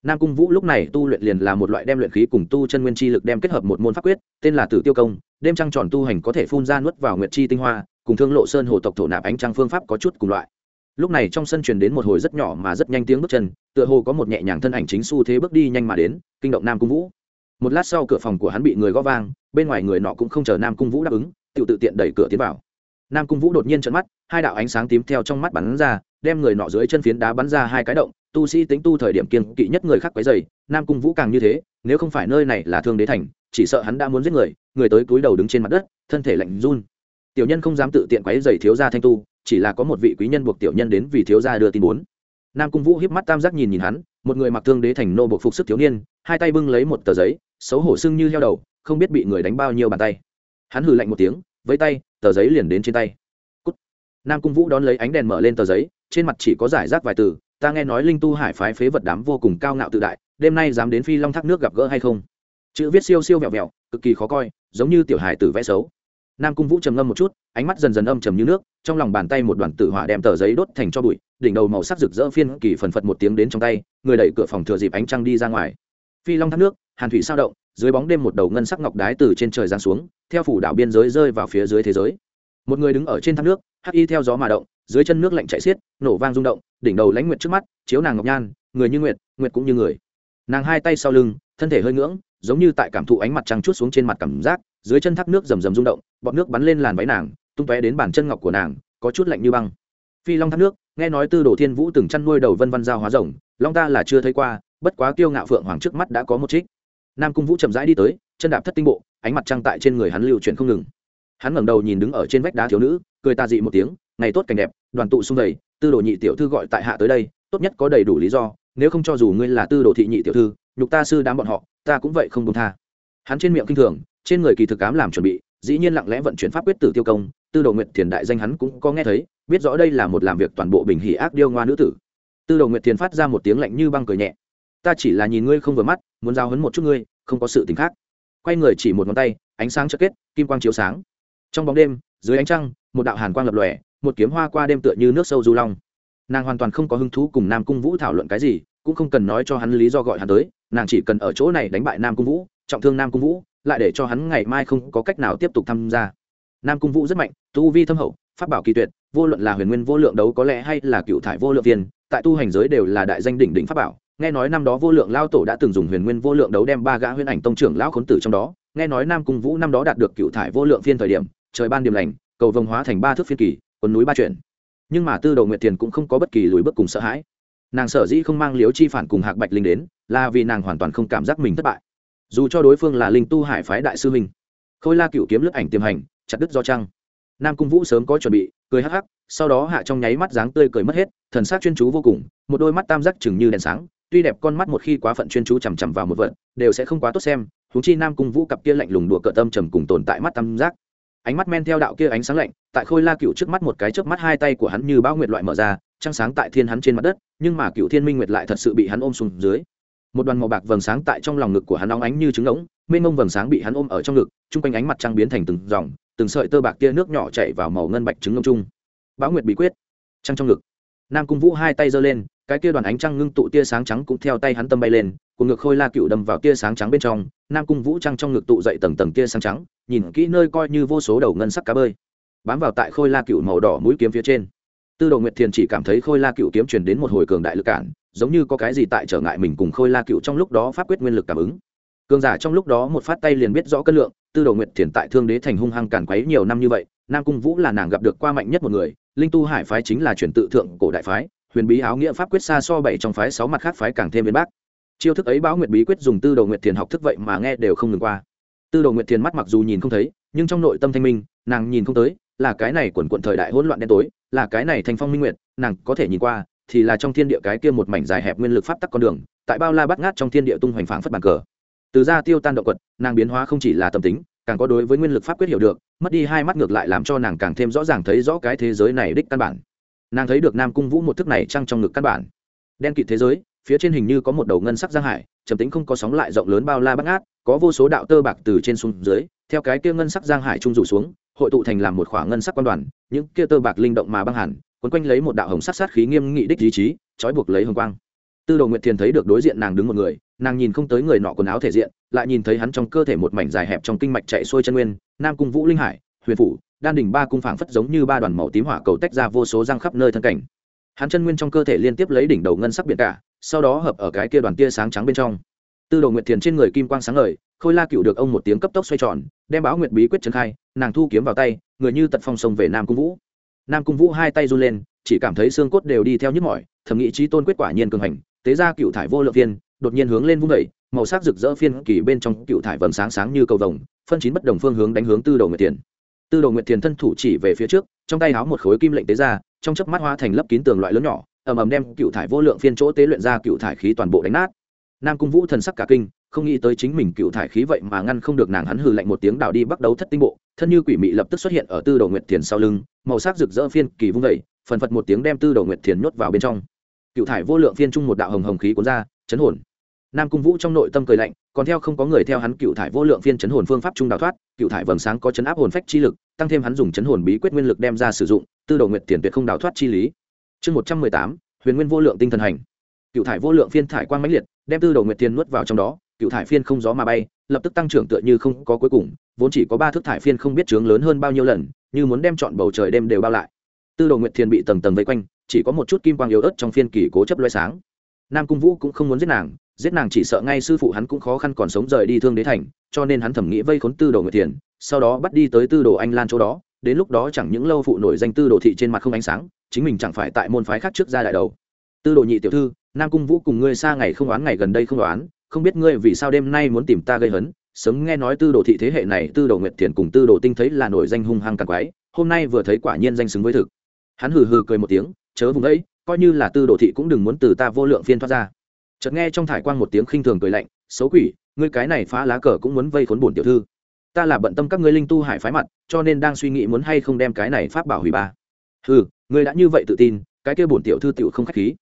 A: Nam cung vũ lúc này tu luyện liền là một loại đem luyện khí cùng tu chân nguyên chi lực đem kết hợp một môn pháp quyết, tên là tử tiêu công, đêm trăng tròn tu hành có thể phun ra nuốt vào nguyệt chi tinh hoa, cùng thương lộ sơn hồ tộc thổ nạp ánh trăng phương pháp có chút cùng loại. Lúc này trong sân truyền đến một hồi rất nhỏ mà rất nhanh tiếng bước chân, tựa hồ có một nhẹ nhàng thân ảnh chính xu thế bước đi nhanh mà đến, kinh động nam cung vũ một lát sau cửa phòng của hắn bị người gõ vang, bên ngoài người nọ cũng không chờ nam cung vũ đáp ứng tự tự tiện đẩy cửa tiến vào. Nam cung vũ đột nhiên trận mắt, hai đạo ánh sáng tím theo trong mắt bắn ra, đem người nọ dưới chân phiến đá bắn ra hai cái động, tu sĩ tính tu thời điểm kiên kỵ nhất người khác quấy dày nam cung vũ càng như thế, nếu không phải nơi này là thương đế thành, chỉ sợ hắn đã muốn giết người người tới cúi đầu đứng trên mặt đất, thân thể lạnh run. Tiểu nhân không dám tự tiện quấy dày thiếu gia thanh tu, chỉ là có một vị quý nhân buộc tiểu nhân đến vì thiếu gia đưa tin muốn. Nam cung vũ hiếp mắt tam giác nhìn nhìn hắn, một người mặc thương đế thành nô buộc phục sức thiếu niên, hai tay bưng lấy một tờ giấy xấu hổ sưng như heo đầu, không biết bị người đánh bao nhiêu bàn tay. Hắn hừ lạnh một tiếng với tay, tờ giấy liền đến trên tay. Cút. nam cung vũ đón lấy ánh đèn mở lên tờ giấy, trên mặt chỉ có giải rác vài từ, ta nghe nói linh tu hải phái phế vật đám vô cùng cao ngạo tự đại, đêm nay dám đến phi long thác nước gặp gỡ hay không? Chữ viết siêu siêu vẹo vẹo, cực kỳ khó coi, giống như tiểu hải tử vẽ xấu. Nam cung vũ trầm ngâm một chút, ánh mắt dần dần âm trầm như nước, trong lòng bàn tay một đoàn tử hỏa đem tờ giấy đốt thành cho bụi, đỉnh đầu màu sắc rực rỡ phiên kỳ phần phật một tiếng đến trong tay, người đẩy cửa phòng thừa dịp ánh trăng đi ra ngoài. Phi long thác nước hàn thủy sao động, dưới bóng đêm một đầu ngân sắc ngọc đái từ trên trời giáng xuống, theo phủ đảo biên giới rơi vào phía dưới thế giới. Một người đứng ở trên thác nước, hắc y theo gió mà động, dưới chân nước lạnh chạy xiết, nổ vang rung động, đỉnh đầu lãnh nguyệt trước mắt, chiếu nàng ngọc nhan, người như nguyệt nguyệt cũng như người. Nàng hai tay sau lưng, thân thể hơi ngưỡng, giống như tại cảm thụ ánh mặt trăng chút xuống trên mặt cảm giác, dưới chân thác nước rầm rầm rung động, bọt nước bắn lên làn váy nàng, tung tóe đến bàn chân ngọc của nàng, có chút lạnh như băng. Phi long thác nước, nghe nói tư đồ thiên vũ từng chăn nuôi đầu vân văn giao hóa rồng, long ta là chưa thấy qua, bất quá kiêu ngạo phượng hoàng trước mắt đã có một trích nam cung vũ chậm rãi đi tới chân đạp thất tinh bộ ánh mặt trăng tại trên người hắn lưu chuyển không ngừng hắn ngẩng đầu nhìn đứng ở trên vách đá thiếu nữ cười ta dị một tiếng ngày tốt cảnh đẹp đoàn tụ xung đầy tư đồ nhị tiểu thư gọi tại hạ tới đây tốt nhất có đầy đủ lý do nếu không cho dù ngươi là tư đồ thị nhị tiểu thư nhục ta sư đám bọn họ ta cũng vậy không đúng tha hắn trên miệng kinh thường trên người kỳ thực cám làm chuẩn bị dĩ nhiên lặng lẽ vận chuyển pháp quyết tử tiêu công tư đồ nguyệt thiền đại danh hắn cũng có nghe thấy biết rõ đây là một làm việc toàn bộ bình hỉ ác điêu ngoa nữ tử tư đồ nguyệt thiền phát ra một tiếng lạnh như băng cười nhẹ ta chỉ là nhìn ngươi không vừa mắt, muốn giao hấn một chút ngươi, không có sự t khác. Quay người chỉ một ngón tay, ánh sáng chất kết, kim quang chiếu sáng. Trong bóng đêm, dưới ánh trăng, một đạo hàn quang lập lòe, một kiếm hoa qua đêm tựa như nước sâu du long. Nàng hoàn toàn không có hứng thú cùng nam cung vũ thảo luận cái gì, cũng không cần nói cho hắn lý do gọi hắn tới, nàng chỉ cần ở chỗ này đánh bại nam cung vũ, trọng thương nam cung vũ, lại để cho hắn ngày mai không có cách nào tiếp tục tham gia. Nam cung vũ rất mạnh, tu vi thâm hậu, pháp bảo kỳ tuyệt, vô luận là huyền nguyên vô lượng đấu có lẽ hay là cựu thải vô lượng tiền tại tu hành giới đều là đại danh đỉnh đỉnh pháp bảo nghe nói năm đó vô lượng lao tổ đã từng dùng huyền nguyên vô lượng đấu đem ba gã huyền ảnh tông trưởng lão khốn tử trong đó. Nghe nói nam cung vũ năm đó đạt được cựu thải vô lượng phiên thời điểm, trời ban điểm lành, cầu vồng hóa thành ba thước phiên kỳ quần núi ba chuyển. Nhưng mà tư đầu nguyệt tiền cũng không có bất kỳ lùi bước cùng sợ hãi. Nàng sở dĩ không mang liếu chi phản cùng hạc bạch linh đến, là vì nàng hoàn toàn không cảm giác mình thất bại. Dù cho đối phương là linh tu hải phái đại sư minh, khôi la cựu kiếm lướt ảnh tiềm hành, chặt đứt do trăng. Nam cung vũ sớm có chuẩn bị, cười hắc hắc, sau đó hạ trong nháy mắt dáng tươi cười mất hết, thần sắc chuyên chú vô cùng, một đôi mắt tam giác chừng như đèn sáng tuy đẹp con mắt một khi quá phận chuyên chú chằm chằm vào một vật, đều sẽ không quá tốt xem húng chi nam cung vũ cặp kia lạnh lùng đùa cợt tâm trầm cùng tồn tại mắt tam giác. Ánh mắt men theo đạo kia ánh sáng lạnh, tại khôi la cựu trước mắt một cái trước mắt hai tay của hắn như bao nguyệt loại mở ra, trăng sáng tại thiên hắn trên mặt đất, nhưng mà cựu thiên minh nguyệt lại thật sự bị hắn ôm xuống dưới. Một đoàn màu bạc vầng sáng tại trong lòng ngực của hắn óng ánh như trứng ngỗng mênh mông vầng sáng bị hắn ôm ở trong ngực, chung quanh ánh mặt trăng biến thành từng dòng, từng sợi tơ bạc tia nước nhỏ chảy vào màu ngân bạch trứng ngông chung. Bão nguyệt bí quyết, trăng trong ngực. Nam cung vũ hai tay giơ lên cái kia đoàn ánh trăng ngưng tụ tia sáng trắng cũng theo tay hắn tâm bay lên cùng ngực khôi la cựu đâm vào tia sáng trắng bên trong, nam cung vũ trăng trong ngực tụ dậy tầng tầng tia sáng trắng, nhìn kỹ nơi coi như vô số đầu ngân sắc cá bơi, bám vào tại khôi la cựu màu đỏ mũi kiếm phía trên. Tư đồ nguyệt thiền chỉ cảm thấy khôi la cựu kiếm truyền đến một hồi cường đại lực cản, giống như có cái gì tại trở ngại mình cùng khôi la cựu trong lúc đó pháp quyết nguyên lực cảm ứng. Cường giả trong lúc đó một phát tay liền biết rõ cân lượng, tư đồ nguyệt thiền tại thương đế thành hung hăng cản quấy nhiều năm như vậy, nam cung vũ là nàng gặp được qua mạnh nhất một người, linh tu hải phái chính là truyền tự thượng cổ đại phái huyền bí áo nghĩa pháp quyết xa so bảy trong phái sáu mặt khác phái càng thêm biến bác. Chiêu thức ấy báo nguyệt bí quyết dùng tư đồ nguyệt thiền học thức vậy mà nghe đều không ngừng qua. Tư đồ nguyệt thiền mắt mặc dù nhìn không thấy, nhưng trong nội tâm thanh minh, nàng nhìn không tới, là cái này quần quận thời đại hỗn loạn đen tối, là cái này thành phong minh nguyệt, nàng có thể nhìn qua, thì là trong thiên địa cái kia một mảnh dài hẹp nguyên lực pháp tắc con đường, tại bao la bắt ngát trong thiên địa tung hoành phảng phất bàn cờ. Từ ra tiêu tan động quật, nàng biến hóa không chỉ là tâm tính, càng có đối với nguyên lực pháp quyết hiểu được, mất đi hai mắt ngược lại làm cho nàng càng thêm rõ ràng thấy rõ cái thế giới này đích căn bản nàng thấy được nam cung vũ một thức này trăng trong ngực căn bản. Đen kịt thế giới, phía trên hình như có một đầu ngân sắc giang hải, trầm tính không có sóng lại rộng lớn bao la bắt ngát, có vô số đạo tơ bạc từ trên xuống dưới, theo cái kia ngân sắc giang hải trung rủ xuống, hội tụ thành làm một khoảng ngân sắc quan đoàn, những kia tơ bạc linh động mà băng hẳn, quấn quanh lấy một đạo hồng sắc sát khí nghiêm nghị đích ý chí, trói buộc lấy hồng quang. Tư đồ nguyệt thiền thấy được đối diện nàng đứng một người, nàng nhìn không tới người nọ quần áo thể diện, lại nhìn thấy hắn trong cơ thể một mảnh dài hẹp trong kinh mạch chạy xuôi chân nguyên, nam cung vũ linh hải, huyền phủ đan đỉnh ba cung phảng phất giống như ba đoàn màu tím hỏa cầu tách ra vô số răng khắp nơi thân cảnh. Hắn chân nguyên trong cơ thể liên tiếp lấy đỉnh đầu ngân sắc biển cả, sau đó hợp ở cái kia đoàn tia sáng trắng bên trong. Tư đồ nguyệt thiền trên người kim quang sáng ngời, khôi la cựu được ông một tiếng cấp tốc xoay tròn, đem báo nguyệt bí quyết trấn khai, nàng thu kiếm vào tay, người như tật phong sông về nam cung vũ. Nam cung vũ hai tay run lên, chỉ cảm thấy xương cốt đều đi theo nhức mỏi thầm nghĩ trí tôn quyết quả nhiên cường hành, tế ra cựu thải vô lượng viên, đột nhiên hướng lên vung vẩy màu sắc rực rỡ phiên kỳ bên trong cựu thải vầng sáng sáng như cầu vồng, phân chín bất đồng phương hướng đánh hướng tư đồ nguyệt thiền tư đồ nguyệt thiền thân thủ chỉ về phía trước, trong tay háo một khối kim lệnh tế ra, trong chớp mắt hoa thành lấp kín tường loại lớn nhỏ, ầm ầm đem cựu thải vô lượng phiên chỗ tế luyện ra cựu thải khí toàn bộ đánh nát. Nam cung vũ thần sắc cả kinh, không nghĩ tới chính mình cựu thải khí vậy mà ngăn không được nàng hắn hừ lạnh một tiếng đảo đi bắt đấu thất tinh bộ, thân như quỷ mị lập tức xuất hiện ở tư đồ nguyệt thiền sau lưng, màu sắc rực rỡ phiên kỳ vung vẩy phần phật một tiếng đem tư đồ nguyệt thiền nhốt vào bên trong. Cựu thải vô lượng phiên trung một đạo hồng hồng khí cuốn ra, chấn hồn nam cung vũ trong nội tâm cười lạnh, còn theo không có người theo hắn, cựu thải vô lượng phiên chấn hồn phương pháp trung đào thoát, cựu thải vầng sáng có chấn áp hồn phách chi lực, tăng thêm hắn dùng chấn hồn bí quyết nguyên lực đem ra sử dụng, tư đồ nguyệt tiền tuyệt không đào thoát chi lý. Chương một trăm mười tám, huyền nguyên vô lượng tinh thần hành. Cựu thải vô lượng phiên thải quang mãnh liệt, đem tư đồ nguyệt tiền nuốt vào trong đó, cựu thải phiên không gió mà bay, lập tức tăng trưởng tựa như không có cuối cùng, vốn chỉ có ba thước thải phiên không biết trướng lớn hơn bao nhiêu lần, như muốn đem chọn bầu trời đêm đều bao lại. Tư đồ nguyệt thiền bị tầng tầng vây quanh, chỉ có một chút kim quang yếu ớt trong phiên kỳ cố chấp loay sáng. Nam cung vũ cũng không muốn giết nàng giết nàng chỉ sợ ngay sư phụ hắn cũng khó khăn còn sống rời đi thương đế thành, cho nên hắn thẩm nghĩ vây khốn tư đồ nguyệt thiền, sau đó bắt đi tới tư đồ anh lan chỗ đó, đến lúc đó chẳng những lâu phụ nổi danh tư đồ thị trên mặt không ánh sáng, chính mình chẳng phải tại môn phái khác trước ra đại đầu. Tư đồ nhị tiểu thư, nam cung vũ cùng ngươi xa ngày không oán ngày gần đây không oán, không biết ngươi vì sao đêm nay muốn tìm ta gây hấn, sớm nghe nói tư đồ thị thế hệ này tư đồ nguyệt thiền cùng tư đồ tinh thấy là nổi danh hung hăng càng quái, hôm nay vừa thấy quả nhiên danh xứng với thực. Hắn hừ hừ cười một tiếng, chớ vùng ấy, coi như là tư đồ thị cũng đừng muốn từ ta vô lượng phiên thoát ra chợt nghe trong thải quang một tiếng khinh thường cười lạnh, xấu quỷ, ngươi cái này phá lá cờ cũng muốn vây khốn bổn tiểu thư. Ta là bận tâm các ngươi linh tu hải phái mặt, cho nên đang suy nghĩ muốn hay không đem cái này pháp bảo hủy ba. Ừ ngươi đã như vậy tự tin, cái kia bổn tiểu thư tiểu không khách khí.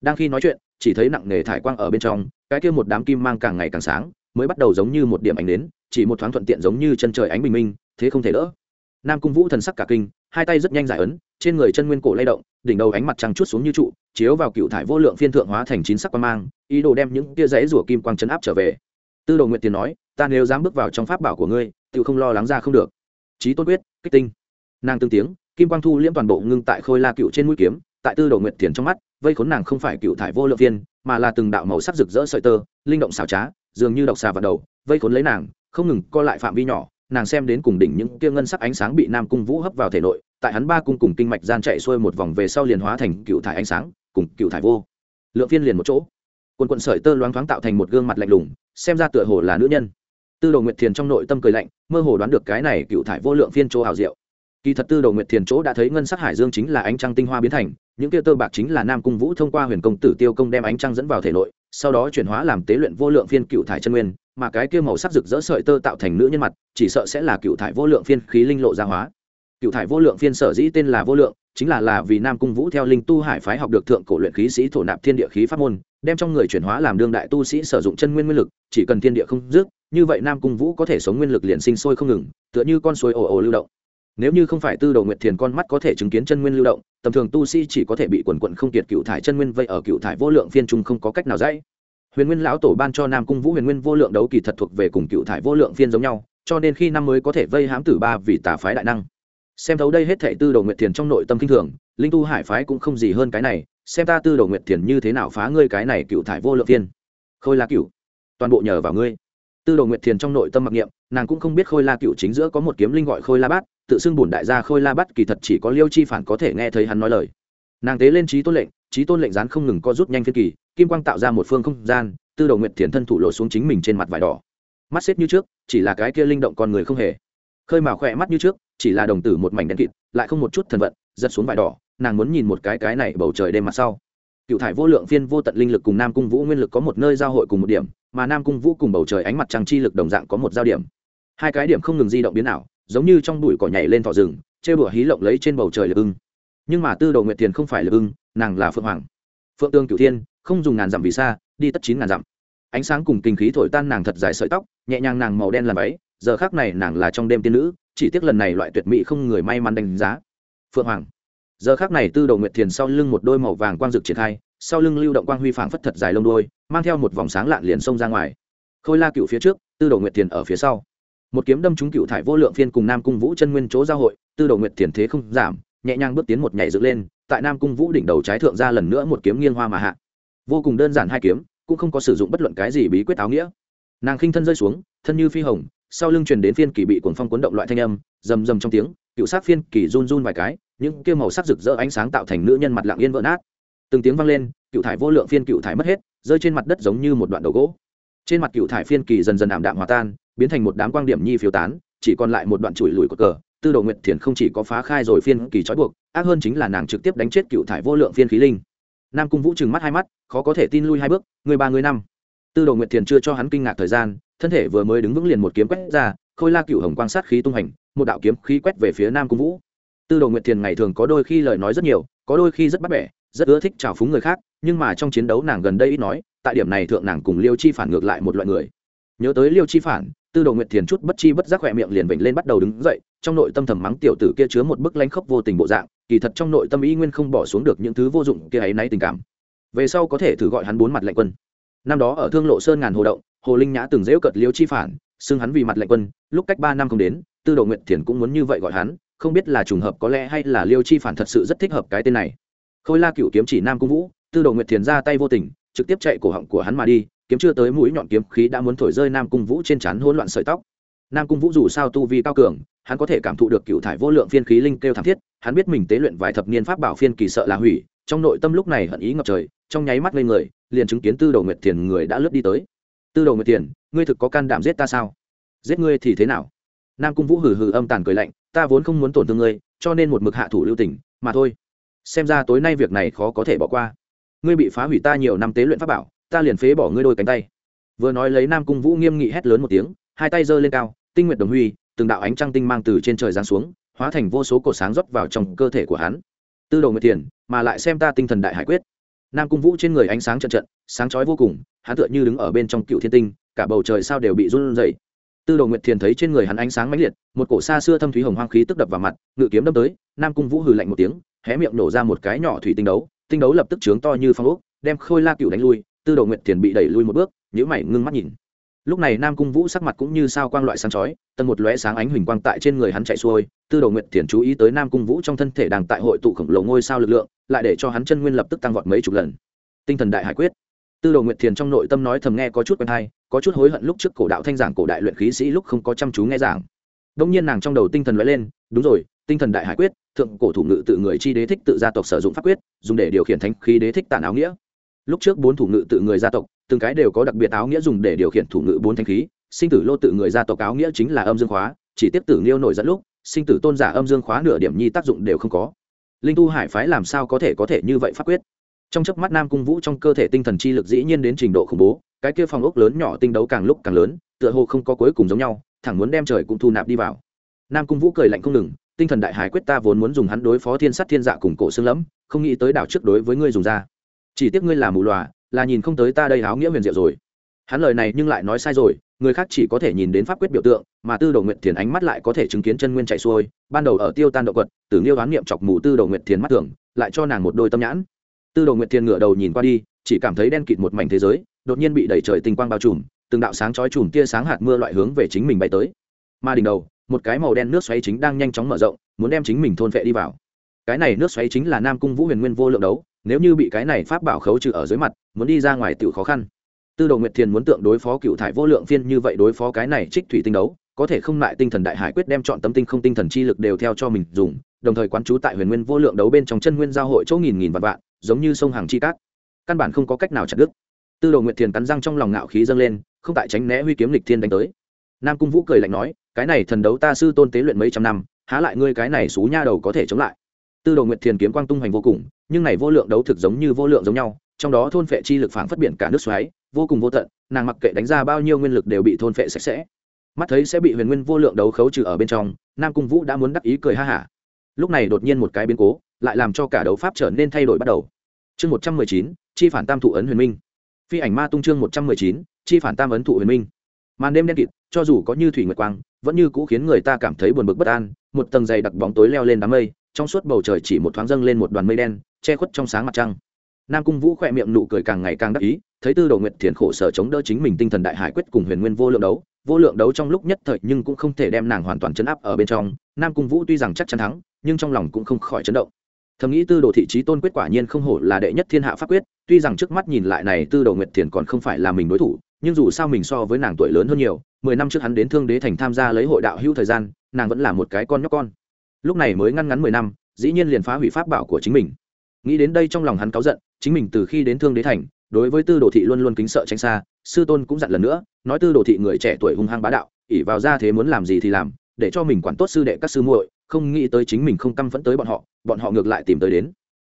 A: Đang khi nói chuyện, chỉ thấy nặng nề thải quang ở bên trong, cái kia một đám kim mang càng ngày càng sáng, mới bắt đầu giống như một điểm ánh đến chỉ một thoáng thuận tiện giống như chân trời ánh bình minh, thế không thể đỡ. Nam cung vũ thần sắc cả kinh, hai tay rất nhanh giải ấn, trên người chân nguyên cổ lay động, đỉnh đầu ánh mặt trăng chút xuống như trụ chiếu vào cựu thải vô lượng phiên thượng hóa thành chín sắc quang mang, ý đồ đem những tia giấy rủa kim quang chấn áp trở về. Tư đồ nguyện tiền nói, ta nếu dám bước vào trong pháp bảo của ngươi tự không lo lắng ra không được. Trí tôn quyết, kích tinh. Nàng tương tiếng, kim quang thu liễm toàn bộ ngưng tại khôi la cựu trên mũi kiếm, tại tư đồ nguyện tiền trong mắt, vây khốn nàng không phải cựu thải vô lượng phiên, mà là từng đạo màu sắc rực rỡ sợi tơ, linh động xảo trá, dường như độc xà vào đầu, vây khốn lấy nàng, không ngừng co lại phạm vi nhỏ, nàng xem đến cùng đỉnh những kia ngân sắc ánh sáng bị nam cung vũ hấp vào thể nội, tại hắn ba cung cùng kinh mạch gian chạy xuôi một vòng về sau liền hóa thành cựu thải ánh sáng cùng cựu thải vô. Lượng phiên liền một chỗ. Quần quận sợi tơ loáng thoáng tạo thành một gương mặt lạnh lùng, xem ra tựa hồ là nữ nhân. Tư đồ nguyệt thiền trong nội tâm cười lạnh, mơ hồ đoán được cái này cựu thải vô lượng phiên chỗ hào diệu. Kỳ thật tư đồ nguyệt thiền chỗ đã thấy ngân sắc hải dương chính là ánh trăng tinh hoa biến thành, những kia tơ bạc chính là nam cung vũ thông qua huyền công tử tiêu công đem ánh trăng dẫn vào thể nội, sau đó chuyển hóa làm tế luyện vô lượng phiên cựu thải chân nguyên, mà cái kia màu sắc rực rỡ sợi tơ tạo thành nữ nhân mặt, chỉ sợ sẽ là cựu thải vô lượng phiên khí linh lộ gia hóa. Cựu thải vô lượng phiên sở dĩ tên là vô lượng chính là là vì nam cung vũ theo linh tu hải phái học được thượng cổ luyện khí sĩ thổ nạp thiên địa khí pháp môn, đem trong người chuyển hóa làm đương đại tu sĩ sử dụng chân nguyên nguyên lực, chỉ cần thiên địa không dứt, như vậy nam cung vũ có thể sống nguyên lực liền sinh sôi không ngừng, tựa như con suối ồ ồ lưu động. Nếu như không phải tư đồ nguyệt thiền con mắt có thể chứng kiến chân nguyên lưu động, tầm thường tu sĩ chỉ có thể bị quần quần không kiệt cựu thải chân nguyên vây ở cựu thải vô lượng phiên trung không có cách nào dãy. Huyền nguyên lão tổ ban cho nam cung vũ huyền nguyên vô lượng đấu kỳ thật thuộc về cùng cựu thải vô lượng phiên giống nhau, cho nên khi năm mới có thể vây hãm tử ba vì tà phái đại năng xem thấu đây hết thệ tư đồ nguyệt thiền trong nội tâm kinh thường, linh tu hải phái cũng không gì hơn cái này, xem ta tư đồ nguyệt thiền như thế nào phá ngươi cái này cựu thải vô lượng thiên. khôi la cựu, toàn bộ nhờ vào ngươi. Tư đồ nguyệt thiền trong nội tâm mặc niệm, nàng cũng không biết khôi la cựu chính giữa có một kiếm linh gọi khôi la bát, tự xưng bổn đại gia khôi la bát kỳ thật chỉ có liêu chi phản có thể nghe thấy hắn nói lời. Nàng tế lên trí tôn lệnh, trí tôn lệnh gián không ngừng co rút nhanh phiên kỳ, kim quang tạo ra một phương không gian, tư đồ nguyệt thiền thân thủ lộ xuống chính mình trên mặt vải đỏ. Mắt xếp như trước, chỉ là cái kia linh động con người không hề. Khơi mào khỏe mắt như trước chỉ là đồng tử một mảnh đen kịt, lại không một chút thần vận, giật xuống vải đỏ, nàng muốn nhìn một cái cái này bầu trời đêm mặt sau. Cựu thải vô lượng phiên vô tận linh lực cùng nam cung vũ nguyên lực có một nơi giao hội cùng một điểm, mà nam cung vũ cùng bầu trời ánh mặt trăng chi lực đồng dạng có một giao điểm. Hai cái điểm không ngừng di động biến ảo, giống như trong bụi cỏ nhảy lên thọ rừng, chê bửa hí lộng lấy trên bầu trời lực ưng. Nhưng mà tư đồ nguyệt tiền không phải lực ưng, nàng là phượng hoàng. Phượng tương cửu thiên, không dùng ngàn dặm vì xa, đi tất chín ngàn dặm. Ánh sáng cùng kinh khí thổi tan nàng thật dài sợi tóc, nhẹ nhàng nàng màu đen làm váy giờ khác này nàng là trong đêm tiên nữ chỉ tiếc lần này loại tuyệt mỹ không người may mắn đánh giá. Phượng hoàng. Giờ khác này tư đồ nguyệt thiền sau lưng một đôi màu vàng quang rực triển khai, sau lưng lưu động quang huy phảng phất thật dài lông đôi, mang theo một vòng sáng lạn liền xông ra ngoài. Khôi la cựu phía trước, tư đồ nguyệt thiền ở phía sau. Một kiếm đâm trúng cựu thải vô lượng phiên cùng nam cung vũ chân nguyên chỗ giao hội, tư đồ nguyệt thiền thế không giảm, nhẹ nhàng bước tiến một nhảy dựng lên, tại nam cung vũ đỉnh đầu trái thượng ra lần nữa một kiếm nghiêng hoa mà hạ. Vô cùng đơn giản hai kiếm, cũng không có sử dụng bất luận cái gì bí quyết áo nghĩa. Nàng khinh thân rơi xuống, thân như phi hồng sau lưng truyền đến phiên kỳ bị cuồng phong cuốn động loại thanh âm, rầm rầm trong tiếng, cựu sát phiên kỳ run run vài cái, những kia màu sắc rực rỡ ánh sáng tạo thành nữ nhân mặt lặng yên vỡ nát. Từng tiếng vang lên, cựu thải vô lượng phiên cựu thải mất hết, rơi trên mặt đất giống như một đoạn đầu gỗ. Trên mặt cựu thải phiên kỳ dần dần ảm đạm hòa tan, biến thành một đám quang điểm nhi phiếu tán, chỉ còn lại một đoạn chùi lùi của cờ, tư đồ nguyệt thiền không chỉ có phá khai rồi phiên kỳ trói buộc, ác hơn chính là nàng trực tiếp đánh chết cựu thải vô lượng phiên khí linh. Nam cung vũ trừng mắt hai mắt, khó có thể tin lui hai bước, người ba, người năm tư đồ nguyệt thiền chưa cho hắn kinh ngạc thời gian, thân thể vừa mới đứng vững liền một kiếm quét ra, khôi la cựu hồng quan sát khí tung hành, một đạo kiếm khí quét về phía nam cung vũ. Tư đồ nguyệt thiền ngày thường có đôi khi lời nói rất nhiều, có đôi khi rất bắt bẻ, rất ưa thích trào phúng người khác, nhưng mà trong chiến đấu nàng gần đây ít nói, tại điểm này thượng nàng cùng liêu chi phản ngược lại một loại người. Nhớ tới liêu chi phản, tư đồ nguyệt thiền chút bất chi bất giác khỏe miệng liền vểnh lên bắt đầu đứng dậy, trong nội tâm thầm mắng tiểu tử kia chứa một bức lanh khốc vô tình bộ dạng, kỳ thật trong nội tâm ý nguyên không bỏ xuống được những thứ vô dụng kia ấy náy tình cảm. Về sau có thể thử gọi hắn bốn mặt lệnh quân năm đó ở thương lộ sơn ngàn hồ động, hồ linh nhã từng dễu cợt liêu chi phản, xưng hắn vì mặt lệnh quân, lúc cách ba năm không đến, tư đồ nguyệt thiền cũng muốn như vậy gọi hắn, không biết là trùng hợp có lẽ hay là liêu chi phản thật sự rất thích hợp cái tên này. Khôi la cựu kiếm chỉ nam cung vũ, tư đồ nguyệt thiền ra tay vô tình, trực tiếp chạy cổ họng của hắn mà đi, kiếm chưa tới mũi nhọn kiếm khí đã muốn thổi rơi nam cung vũ trên trán hỗn loạn sợi tóc. Nam cung vũ dù sao tu vi cao cường, hắn có thể cảm thụ được cựu thải vô lượng phiên khí linh kêu thảm thiết, hắn biết mình tế luyện vài thập niên pháp bảo phiên kỳ sợ là hủy, trong nội tâm lúc này hận ý ngập trời trong nháy mắt lên người, liền chứng kiến tư đồ nguyệt thiền người đã lướt đi tới. Tư đồ nguyệt thiền, ngươi thực có can đảm giết ta sao? Giết ngươi thì thế nào? Nam cung vũ hừ hừ âm tàn cười lạnh, ta vốn không muốn tổn thương ngươi, cho nên một mực hạ thủ lưu tình, mà thôi. Xem ra tối nay việc này khó có thể bỏ qua. Ngươi bị phá hủy ta nhiều năm tế luyện pháp bảo, ta liền phế bỏ ngươi đôi cánh tay. Vừa nói lấy nam cung vũ nghiêm nghị hét lớn một tiếng, hai tay giơ lên cao, tinh nguyện đồng huy, từng đạo ánh trăng tinh mang từ trên trời giáng xuống, hóa thành vô số cột sáng rót vào trong cơ thể của hắn. Tư đồ nguyệt tiền mà lại xem ta tinh thần đại hải quyết nam cung vũ trên người ánh sáng trận trận, sáng chói vô cùng, hắn tựa như đứng ở bên trong cựu thiên tinh, cả bầu trời sao đều bị run rẩy. Tư đồ nguyệt thiền thấy trên người hắn ánh sáng mãnh liệt, một cổ xa xưa thâm thúy hồng hoang khí tức đập vào mặt, ngự kiếm đâm tới, nam cung vũ hừ lạnh một tiếng, hé miệng nổ ra một cái nhỏ thủy tinh đấu tinh đấu lập tức trướng to như phong ốc, đem khôi la cựu đánh lui, tư đồ nguyệt thiền bị đẩy lui một bước nhữ mày ngưng mắt nhìn lúc này nam cung vũ sắc mặt cũng như sao quang loại sáng chói, tầng một lóe sáng ánh huỳnh quang tại trên người hắn chạy xuôi, tư đồ nguyệt thiền chú ý tới nam cung vũ trong thân thể đang tại hội tụ khổng lồ ngôi sao lực lượng, lại để cho hắn chân nguyên lập tức tăng vọt mấy chục lần. Tinh thần đại hải quyết. Tư đồ nguyệt thiền trong nội tâm nói thầm nghe có chút quen hay có chút hối hận lúc trước cổ đạo thanh giảng cổ đại luyện khí sĩ lúc không có chăm chú nghe giảng. Đông nhiên nàng trong đầu tinh thần lóe lên, đúng rồi, tinh thần đại hải quyết, thượng cổ thủ ngự tự người chi đế thích tự gia tộc sử dụng pháp quyết, dùng để điều khiển thánh khí đế thích tản áo nghĩa. Lúc trước bốn thủ ngự tự người gia tộc từng cái đều có đặc biệt áo nghĩa dùng để điều khiển thủ ngự bốn thánh khí. Sinh tử lô tự người ra tộc áo nghĩa chính là âm dương khóa. Chỉ tiếp tử nghiêu nổi dẫn lúc, sinh tử tôn giả âm dương khóa nửa điểm nhi tác dụng đều không có. Linh tu hải phái làm sao có thể có thể như vậy pháp quyết? Trong chớp mắt nam cung vũ trong cơ thể tinh thần chi lực dĩ nhiên đến trình độ khủng bố, cái kia phòng ốc lớn nhỏ tinh đấu càng lúc càng lớn, tựa hồ không có cuối cùng giống nhau, thẳng muốn đem trời cũng thu nạp đi vào. Nam cung vũ cười lạnh không ngừng, tinh thần đại hải quyết ta vốn muốn dùng hắn đối phó thiên sắt thiên dạ cùng cổ xương lẫm, không nghĩ tới đảo trước đối với ngươi dùng ra. Chỉ tiếc ngươi là mù lòa là nhìn không tới ta đây áo nghĩa huyền diệu rồi. Hắn lời này nhưng lại nói sai rồi, người khác chỉ có thể nhìn đến pháp quyết biểu tượng, mà tư đồ nguyện thiền ánh mắt lại có thể chứng kiến chân nguyên chạy xuôi, ban đầu ở tiêu tan động quật, tử nghiêu đoán niệm chọc mù tư đồ nguyện thiền mắt tưởng, lại cho nàng một đôi tâm nhãn. Tư đồ nguyện thiền ngửa đầu nhìn qua đi, chỉ cảm thấy đen kịt một mảnh thế giới, đột nhiên bị đẩy trời tinh quang bao trùm, từng đạo sáng chói chùm tia sáng hạt mưa loại hướng về chính mình bay tới. Mà đỉnh đầu, một cái màu đen nước xoáy chính đang nhanh chóng mở rộng, muốn đem chính mình thôn vệ đi vào. Cái này nước xoáy chính là nam cung vũ huyền nguyên vô lượng đấu nếu như bị cái này pháp bảo khấu trừ ở dưới mặt, muốn đi ra ngoài tự khó khăn. Tư đồ nguyệt thiền muốn tượng đối phó cựu thải vô lượng phiên như vậy đối phó cái này trích thủy tinh đấu, có thể không lại tinh thần đại hải quyết đem chọn tấm tinh không tinh thần chi lực đều theo cho mình dùng, đồng thời quán trú tại huyền nguyên vô lượng đấu bên trong chân nguyên giao hội chỗ nghìn nghìn vạn vạn, giống như sông hàng chi cát. Căn bản không có cách nào chặt đứt. Tư đồ nguyệt thiền cắn răng trong lòng ngạo khí dâng lên, không tại tránh né huy kiếm lịch thiên đánh tới. Nam cung vũ cười lạnh nói, cái này thần đấu ta sư tôn tế luyện mấy trăm năm, há lại ngươi cái này xú nha đầu có thể chống lại? Tư đồ nguyệt thiền kiếm quang tung hoành vô cùng nhưng này vô lượng đấu thực giống như vô lượng giống nhau, trong đó thôn phệ chi lực phảng phất biển cả nước xoáy, vô cùng vô tận, nàng mặc kệ đánh ra bao nhiêu nguyên lực đều bị thôn phệ sạch sẽ. Mắt thấy sẽ bị huyền nguyên vô lượng đấu khấu trừ ở bên trong, nam cung vũ đã muốn đắc ý cười ha hả. Lúc này đột nhiên một cái biến cố, lại làm cho cả đấu pháp trở nên thay đổi bắt đầu. Chương một trăm mười chín, chi phản tam thụ ấn huyền minh. Phi ảnh ma tung chương một trăm mười chín, chi phản tam ấn thụ huyền minh. Màn đêm đen kịt, cho dù có như thủy nguyệt quang, vẫn như cũ khiến người ta cảm thấy buồn bực bất an, một tầng dày đặc bóng tối leo lên đám mây, trong suốt bầu trời chỉ một thoáng dâng lên một đoàn mây đen che khuất trong sáng mặt trăng. Nam cung vũ khỏe miệng nụ cười càng ngày càng đắc ý, thấy tư đồ nguyệt thiền khổ sở chống đỡ chính mình tinh thần đại hải quyết cùng huyền nguyên vô lượng đấu, vô lượng đấu trong lúc nhất thời nhưng cũng không thể đem nàng hoàn toàn chấn áp ở bên trong. Nam cung vũ tuy rằng chắc chắn thắng, nhưng trong lòng cũng không khỏi chấn động. Thầm nghĩ tư đồ thị trí tôn quyết quả nhiên không hổ là đệ nhất thiên hạ pháp quyết, tuy rằng trước mắt nhìn lại này tư đồ nguyệt thiền còn không phải là mình đối thủ, nhưng dù sao mình so với nàng tuổi lớn hơn nhiều, mười năm trước hắn đến thương đế thành tham gia lấy hội đạo hữu thời gian, nàng vẫn là một cái con nhóc con. Lúc này mới ngăn ngắn mười năm, dĩ nhiên liền phá hủy pháp bảo của chính mình nghĩ đến đây trong lòng hắn cáu giận, chính mình từ khi đến thương đế thành, đối với tư đồ thị luôn luôn kính sợ tránh xa, sư tôn cũng dặn lần nữa, nói tư đồ thị người trẻ tuổi hung hăng bá đạo ỉ vào ra thế muốn làm gì thì làm, để cho mình quản tốt sư đệ các sư muội, không nghĩ tới chính mình không căm phẫn tới bọn họ bọn họ ngược lại tìm tới đến.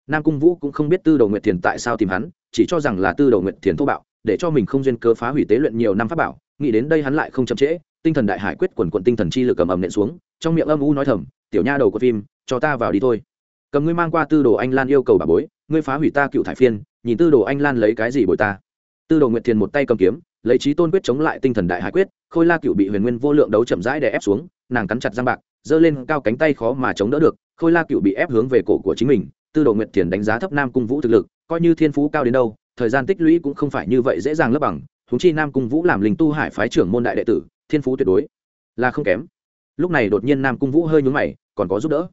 A: Nam cung vũ cũng không biết tư đồ nguyệt thiền tại sao tìm hắn, chỉ cho rằng là tư đồ nguyệt thiền thô bạo, để cho mình không duyên cơ phá hủy tế luyện nhiều năm pháp bảo, nghĩ đến đây hắn lại không chậm trễ, tinh thần đại hải quyết quần quận tinh thần chi lực cầm ầm nện xuống, trong miệng âm u nói thầm, tiểu nha đầu của phim, cho ta vào đi thôi cầm ngươi mang qua tư đồ anh lan yêu cầu bà bối, ngươi phá hủy ta cựu thải phiên, nhìn tư đồ anh lan lấy cái gì bồi ta? Tư đồ nguyệt thiền một tay cầm kiếm, lấy trí tôn quyết chống lại tinh thần đại hải quyết, khôi la cựu bị huyền nguyên vô lượng đấu chậm rãi để ép xuống, nàng cắn chặt răng bạc, giơ lên cao cánh tay khó mà chống đỡ được, khôi la cựu bị ép hướng về cổ của chính mình. Tư đồ nguyệt thiền đánh giá thấp nam cung vũ thực lực, coi như thiên phú cao đến đâu, thời gian tích lũy cũng không phải như vậy dễ dàng lấp bằng húng chi nam cung vũ làm linh tu hải phái trưởng môn đại đệ tử, thiên phú tuyệt đối là không kém. Lúc này đột nhiên nam cung vũ hơi nhún mày, còn có giúp đỡ.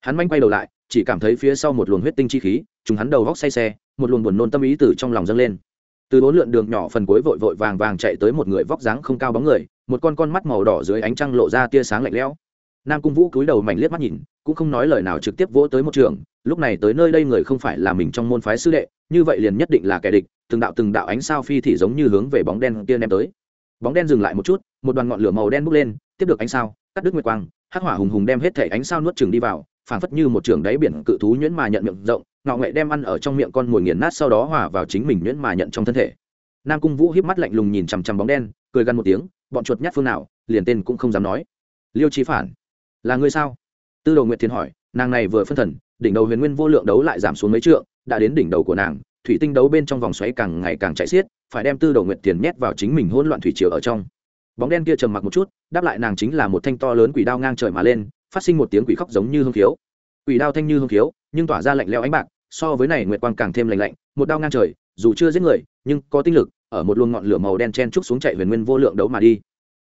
A: Hắn manh quay đầu lại chỉ cảm thấy phía sau một luồng huyết tinh chi khí chúng hắn đầu góc say xe, một luồng buồn nôn tâm ý từ trong lòng dâng lên. Từ bốn lượn đường nhỏ phần cuối vội vội vàng vàng chạy tới một người vóc dáng không cao bóng người, một con con mắt màu đỏ dưới ánh trăng lộ ra tia sáng lạnh lẽo. Nam cung vũ cúi đầu mảnh liếc mắt nhìn, cũng không nói lời nào trực tiếp vỗ tới một trường, lúc này tới nơi đây người không phải là mình trong môn phái sư đệ, như vậy liền nhất định là kẻ địch, từng đạo từng đạo ánh sao phi thì giống như hướng về bóng đen kia ném tới. Bóng đen dừng lại một chút, một đoàn ngọn lửa màu đen bốc lên, tiếp được ánh sao, cắt đứt nguyệt quang, hắc hỏa hùng hùng đem hết thể ánh sao nuốt chừng đi vào phảng phất như một trường đáy biển cự thú nhuyễn mà nhận miệng rộng, ngọ nghệ đem ăn ở trong miệng con mồi nghiền nát sau đó hòa vào chính mình nhuyễn mà nhận trong thân thể. Nam cung vũ híp mắt lạnh lùng nhìn chằm chằm bóng đen, cười gằn một tiếng, bọn chuột nhát phương nào, liền tên cũng không dám nói. Liêu trí phản, là ngươi sao? Tư đồ nguyệt thiên hỏi, nàng này vừa phân thần, đỉnh đầu huyền nguyên vô lượng đấu lại giảm xuống mấy trượng, đã đến đỉnh đầu của nàng, thủy tinh đấu bên trong vòng xoáy càng ngày càng chạy xiết, phải đem tư đồ nguyệt tiền nhét vào chính mình hỗn loạn thủy triều ở trong. Bóng đen kia trầm mặc một chút, đáp lại nàng chính là một thanh to lớn quỷ đao ngang trời mà lên phát sinh một tiếng quỷ khóc giống như hương khiếu. Quỷ đao thanh như hương khiếu, nhưng tỏa ra lạnh leo ánh bạc, so với này nguyệt quang càng thêm lạnh lạnh, một đao ngang trời, dù chưa giết người, nhưng có tinh lực, ở một luồng ngọn lửa màu đen chen trúc xuống chạy huyền nguyên vô lượng đấu mà đi.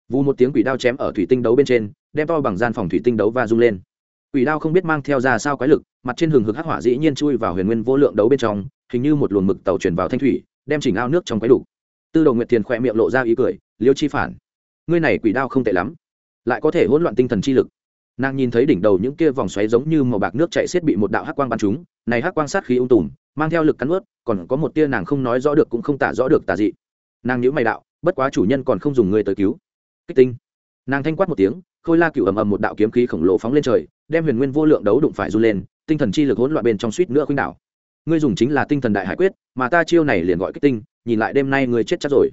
A: Vù một tiếng quỷ đao chém ở thủy tinh đấu bên trên, đem to bằng gian phòng thủy tinh đấu và rung lên. Quỷ đao không biết mang theo ra sao quái lực, mặt trên hừng hực hắc hỏa dĩ nhiên chui vào huyền nguyên vô lượng đấu bên trong, hình như một luồng mực tàu chuyển vào thanh thủy, đem chỉnh ao nước trong quái đủ. Tư đồ nguyệt thiền khỏe miệng lộ ra ý cười, liêu chi phản, ngươi này quỷ đao không tệ lắm, lại có thể hỗn loạn tinh thần chi lực nàng nhìn thấy đỉnh đầu những kia vòng xoáy giống như màu bạc nước chạy xiết bị một đạo hắc quang bắn chúng. này hắc quang sát khí ung tùm, mang theo lực cắn ướt còn có một tia nàng không nói rõ được cũng không tả rõ được tà dị. Nàng nhữ mày đạo, bất quá chủ nhân còn không dùng người tới cứu. Kích tinh. Nàng thanh quát một tiếng, khôi la cựu ầm ầm một đạo kiếm khí khổng lồ phóng lên trời, đem huyền nguyên vô lượng đấu đụng phải run lên, tinh thần chi lực hỗn loạn bên trong suýt nữa khuynh đảo. Ngươi dùng chính là tinh thần đại hải quyết, mà ta chiêu này liền gọi kích tinh, nhìn lại đêm nay ngươi chết chắc rồi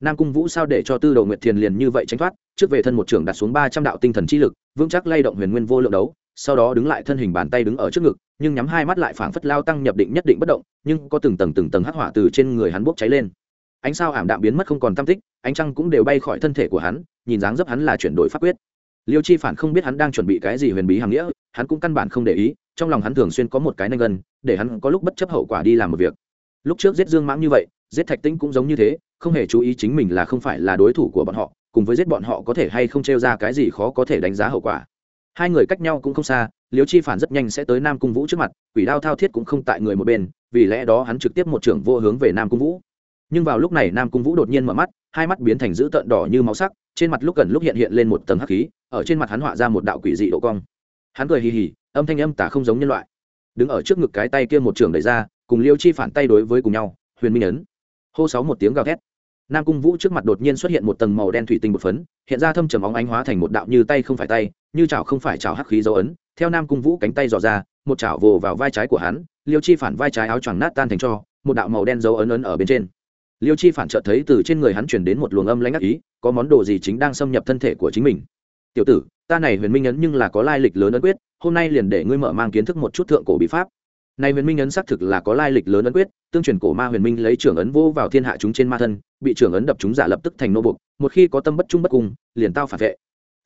A: nam cung vũ sao để cho tư đầu nguyệt thiền liền như vậy tránh thoát, trước về thân một trưởng đặt xuống ba trăm đạo tinh thần chi lực, vững chắc lay động huyền nguyên vô lượng đấu, sau đó đứng lại thân hình bàn tay đứng ở trước ngực, nhưng nhắm hai mắt lại phảng phất lao tăng nhập định nhất định bất động, nhưng có từng tầng từng tầng hắc hỏa từ trên người hắn bốc cháy lên. Ánh sao ảm đạm biến mất không còn tam tích, ánh trăng cũng đều bay khỏi thân thể của hắn, nhìn dáng dấp hắn là chuyển đổi pháp quyết. Liêu chi phản không biết hắn đang chuẩn bị cái gì huyền bí hàm nghĩa, hắn cũng căn bản không để ý, trong lòng hắn thường xuyên có một cái nanh gân để hắn có lúc bất chấp hậu quả đi làm một việc. Lúc trước giết dương mãng như vậy, giết thạch tĩnh cũng giống như thế không hề chú ý chính mình là không phải là đối thủ của bọn họ, cùng với giết bọn họ có thể hay không t r e o ra cái gì khó có thể đánh giá hậu quả. Hai người cách nhau cũng không xa, liêu chi phản rất nhanh sẽ tới nam cung vũ trước mặt, quỷ đao thao thiết cũng không tại người một bên, vì lẽ đó hắn trực tiếp một trưởng vô hướng về nam cung vũ. Nhưng vào lúc này nam cung vũ đột nhiên mở mắt, hai mắt biến thành dữ tợn đỏ như máu sắc, trên mặt lúc gần lúc hiện hiện lên một tầng hắc khí, ở trên mặt hắn họa ra một đạo quỷ dị độ cong. Hắn cười hì hì, âm thanh âm tả không giống nhân loại. Đứng ở trước ngực cái tay kia một trường đẩy ra, cùng liêu chi phản tay đối với cùng nhau, huyền minh ấn. Hô sáu một tiếng gào thét nam cung vũ trước mặt đột nhiên xuất hiện một tầng màu đen thủy tinh một phấn, hiện ra thâm trầm óng ánh hóa thành một đạo như tay không phải tay, như chảo không phải chảo hắc khí dấu ấn. Theo nam cung vũ cánh tay dò ra, một chảo vồ vào vai trái của hắn, liêu chi phản vai trái áo choàng nát tan thành cho, một đạo màu đen dấu ấn ấn ở bên trên. Liêu chi phản chợt thấy từ trên người hắn chuyển đến một luồng âm lãnh ác ý, có món đồ gì chính đang xâm nhập thân thể của chính mình? Tiểu tử, ta này huyền minh ấn nhưng là có lai lịch lớn ấn quyết, hôm nay liền để ngươi mở mang kiến thức một chút thượng cổ bí pháp. Này huyền minh ấn xác thực là có lai lịch lớn ấn quyết, tương truyền cổ ma huyền minh lấy trưởng ấn vô vào thiên hạ chúng trên ma thân bị trưởng ấn đập chúng giả lập tức thành nô buộc, một khi có tâm bất trung bất cung liền tao phản vệ.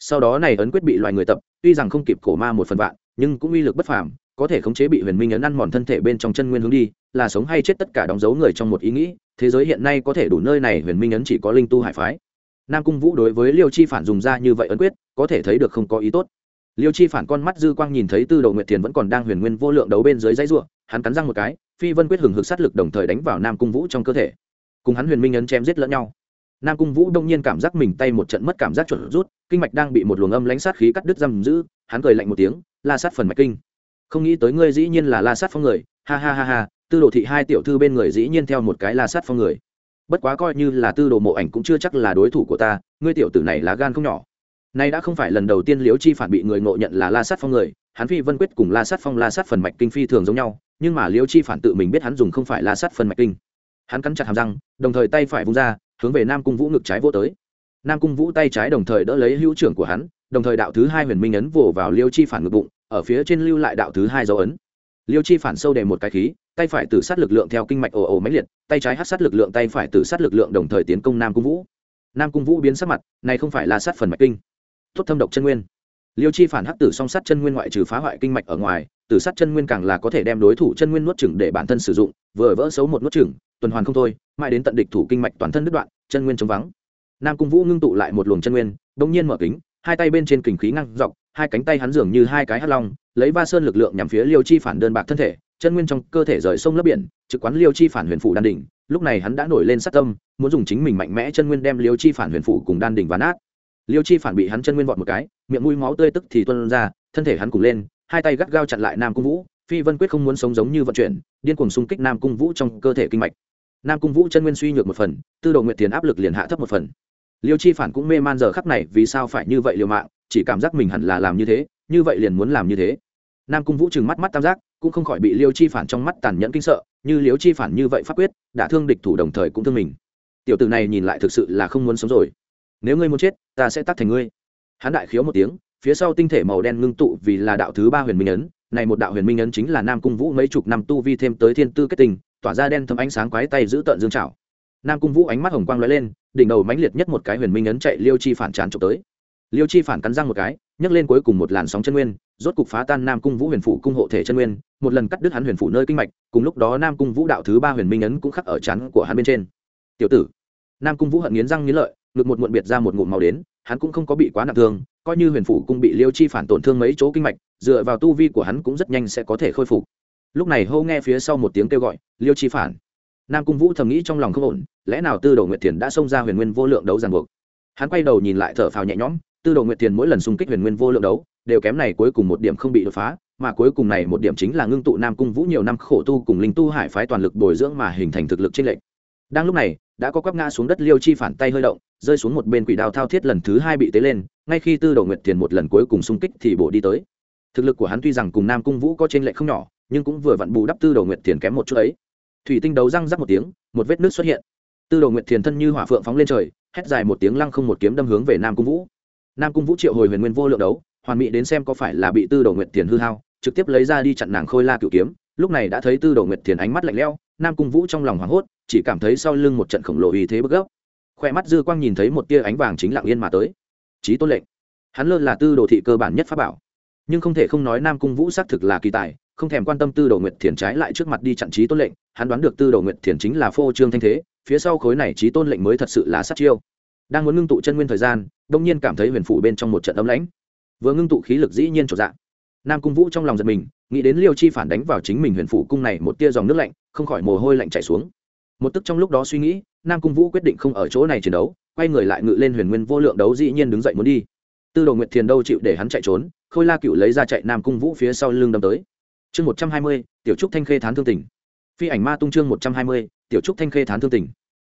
A: Sau đó này ấn quyết bị loài người tập tuy rằng không kịp cổ ma một phần vạn nhưng cũng uy lực bất phàm có thể khống chế bị huyền minh ấn ăn mòn thân thể bên trong chân nguyên hướng đi là sống hay chết tất cả đóng dấu người trong một ý nghĩ thế giới hiện nay có thể đủ nơi này huyền minh ấn chỉ có linh tu hải phái. Nam cung vũ đối với liêu chi phản dùng ra như vậy ấn quyết có thể thấy được không có ý tốt. Liêu chi phản con mắt dư quang nhìn thấy tư đồ nguyệt thiền vẫn còn đang huyền nguyên vô lượng đấu bên dưới dãy ruộng hắn cắn răng một cái phi vân quyết hừng hực sát lực đồng thời đánh vào nam cung vũ trong cơ thể cùng hắn huyền minh ấn chém giết lẫn nhau. Nam cung vũ đông nhiên cảm giác mình tay một trận mất cảm giác chuẩn rút, kinh mạch đang bị một luồng âm lãnh sát khí cắt đứt giam giữ, hắn cười lạnh một tiếng, la sát phần mạch kinh. Không nghĩ tới ngươi dĩ nhiên là la sát phong người, ha ha ha ha, tư đồ thị hai tiểu thư bên người dĩ nhiên theo một cái la sát phong người. Bất quá coi như là tư đồ mộ ảnh cũng chưa chắc là đối thủ của ta, ngươi tiểu tử này lá gan không nhỏ. Nay đã không phải lần đầu tiên liễu chi phản bị người ngộ nhận là la sát phong người, hắn phi vân quyết cùng la sát phong, la sát phần mạch kinh phi thường giống nhau, nhưng mà liễu chi phản tự mình biết hắn dùng không phải la sát phần mạch kinh hắn cắn chặt hàm răng, đồng thời tay phải vung ra, hướng về nam cung vũ ngực trái vô tới. Nam cung vũ tay trái đồng thời đỡ lấy hữu trưởng của hắn, đồng thời đạo thứ hai huyền minh ấn vồ vào liêu chi phản ngực bụng, ở phía trên lưu lại đạo thứ hai dấu ấn. Liêu chi phản sâu đề một cái khí, tay phải tử sát lực lượng theo kinh mạch ồ ồ máy liệt, tay trái hát sát lực lượng, tay phải tử sát lực lượng đồng thời tiến công nam cung vũ. Nam cung vũ biến sắc mặt, này không phải là sát phần mạch kinh. Tốt thâm độc chân nguyên. Liêu chi phản hắc tử song sát chân nguyên ngoại trừ phá hoại kinh mạch ở ngoài tử sát chân nguyên càng là có thể đem đối thủ chân nguyên nuốt chửng để bản thân sử dụng, vừa vỡ xấu một nuốt chửng, tuần hoàn không thôi, mãi đến tận địch thủ kinh mạch toàn thân đứt đoạn, chân nguyên chống vắng. Nam cung vũ ngưng tụ lại một luồng chân nguyên, bỗng nhiên mở kính, hai tay bên trên kình khí ngăn dọc, hai cánh tay hắn dường như hai cái hắc long, lấy ba sơn lực lượng nhằm phía liêu chi phản đơn bạc thân thể, chân nguyên trong cơ thể rời sông lấp biển, trực quán liêu chi phản huyền phủ đan đỉnh, lúc này hắn đã nổi lên sát tâm, muốn dùng chính mình mạnh mẽ chân nguyên đem liêu chi phản huyền phủ cùng đan đỉnh ván át liêu chi phản bị hắn chân nguyên vọt một cái, miệng mũi máu tươi tức thì tuôn ra, thân thể hắn cùng lên hai tay gắt gao chặn lại nam cung vũ, phi vân quyết không muốn sống giống như vận chuyển, điên cuồng xung kích nam cung vũ trong cơ thể kinh mạch. Nam cung vũ chân nguyên suy nhược một phần, tư đồ nguyện tiền áp lực liền hạ thấp một phần. Liêu chi phản cũng mê man giờ khắc này vì sao phải như vậy liều mạng, chỉ cảm giác mình hẳn là làm như thế, như vậy liền muốn làm như thế. Nam cung vũ trừng mắt mắt tam giác, cũng không khỏi bị liêu chi phản trong mắt tàn nhẫn kinh sợ, như liêu chi phản như vậy pháp quyết, đã thương địch thủ đồng thời cũng thương mình. Tiểu tử này nhìn lại thực sự là không muốn sống rồi. Nếu ngươi muốn chết, ta sẽ tắt thành ngươi. Hắn đại khiếu một tiếng phía sau tinh thể màu đen ngưng tụ vì là đạo thứ ba huyền minh ấn. Này một đạo huyền minh ấn chính là nam cung vũ mấy chục năm tu vi thêm tới thiên tư kết tình tỏa ra đen thâm ánh sáng quái tay giữ tợn dương trảo. Nam cung vũ ánh mắt hồng quang lóe lên, đỉnh đầu mãnh liệt nhất một cái huyền minh ấn chạy liêu chi phản tràn trộm tới. Liêu chi phản cắn răng một cái, nhấc lên cuối cùng một làn sóng chân nguyên, rốt cục phá tan nam cung vũ huyền phủ cung hộ thể chân nguyên, một lần cắt đứt hắn huyền phủ nơi kinh mạch, cùng lúc đó nam cung vũ đạo thứ ba huyền minh ấn cũng khắc ở chắn của hắn bên trên. Tiểu tử. Nam cung vũ hận nghiến răng nghiến lợi, ngực một muộn biệt ra một ngụm màu đến hắn cũng không có bị quá nặng thương, coi như huyền phủ cung bị liêu chi phản tổn thương mấy chỗ kinh mạch, dựa vào tu vi của hắn cũng rất nhanh sẽ có thể khôi phục. Lúc này hô nghe phía sau một tiếng kêu gọi, liêu chi phản. Nam cung vũ thầm nghĩ trong lòng không ổn, lẽ nào tư đồ nguyệt thiền đã xông ra huyền nguyên vô lượng đấu ràng buộc? Hắn quay đầu nhìn lại thở phào nhẹ nhõm, tư đồ nguyệt thiền mỗi lần xung kích huyền nguyên vô lượng đấu, đều kém này cuối cùng một điểm không bị đột phá, mà cuối cùng này một điểm chính là ngưng tụ nam cung vũ nhiều năm khổ tu cùng linh tu hải phái toàn lực bồi dưỡng mà hình thành thực lực trên lệnh đang lúc này đã có quắp ngã xuống đất liêu chi phản tay hơi động, rơi xuống một bên quỷ đao thao thiết lần thứ hai bị tế lên, ngay khi tư đồ nguyệt thiền một lần cuối cùng xung kích thì bổ đi tới. Thực lực của hắn tuy rằng cùng nam cung vũ có trên lệ không nhỏ, nhưng cũng vừa vặn bù đắp tư đồ nguyệt thiền kém một chút ấy. Thủy tinh đấu răng rắc một tiếng, một vết nước xuất hiện. Tư đồ nguyệt thiền thân như hỏa phượng phóng lên trời, hét dài một tiếng lăng không một kiếm đâm hướng về nam cung vũ. Nam cung vũ triệu hồi huyền nguyên vô lượng đấu, hoàn mỹ đến xem có phải là bị tư đồ nguyệt thiền hư hao, trực tiếp lấy ra đi chặn nàng khôi la cựu kiếm. Lúc này đã thấy tư đồ nguyệt thiền ánh mắt lạnh lẽo nam cung vũ trong lòng hoảng hốt, chỉ cảm thấy sau lưng một trận khổng lồ uy thế bức gốc khoe mắt dư quang nhìn thấy một tia ánh vàng chính lặng yên mà tới. Trí tôn lệnh. Hắn lơ là tư đồ thị cơ bản nhất pháp bảo. Nhưng không thể không nói nam cung vũ xác thực là kỳ tài, không thèm quan tâm tư đồ nguyệt thiền trái lại trước mặt đi chặn trí tôn lệnh, hắn đoán được tư đồ nguyệt thiền chính là phô trương thanh thế, phía sau khối này trí tôn lệnh mới thật sự là sát chiêu. Đang muốn ngưng tụ chân nguyên thời gian đông nhiên cảm thấy huyền phủ bên trong một trận ấm lãnh. Vừa ngưng tụ khí lực dĩ nhiên trột dạng nam cung vũ trong lòng giật mình nghĩ đến liêu chi phản đánh vào chính mình huyền phủ cung này, một tia dòng nước lạnh, không khỏi mồ hôi lạnh chảy xuống. Một tức trong lúc đó suy nghĩ, nam cung vũ quyết định không ở chỗ này chiến đấu, quay người lại ngự lên huyền nguyên vô lượng đấu dĩ nhiên đứng dậy muốn đi. Tư đồ nguyệt thiền đâu chịu để hắn chạy trốn, khôi la cựu lấy ra chạy nam cung vũ phía sau lưng đâm tới. Chương một trăm hai mươi, tiểu trúc thanh khê thán thương tỉnh phi ảnh ma tung chương một trăm hai mươi, tiểu trúc thanh khê thán thương tỉnh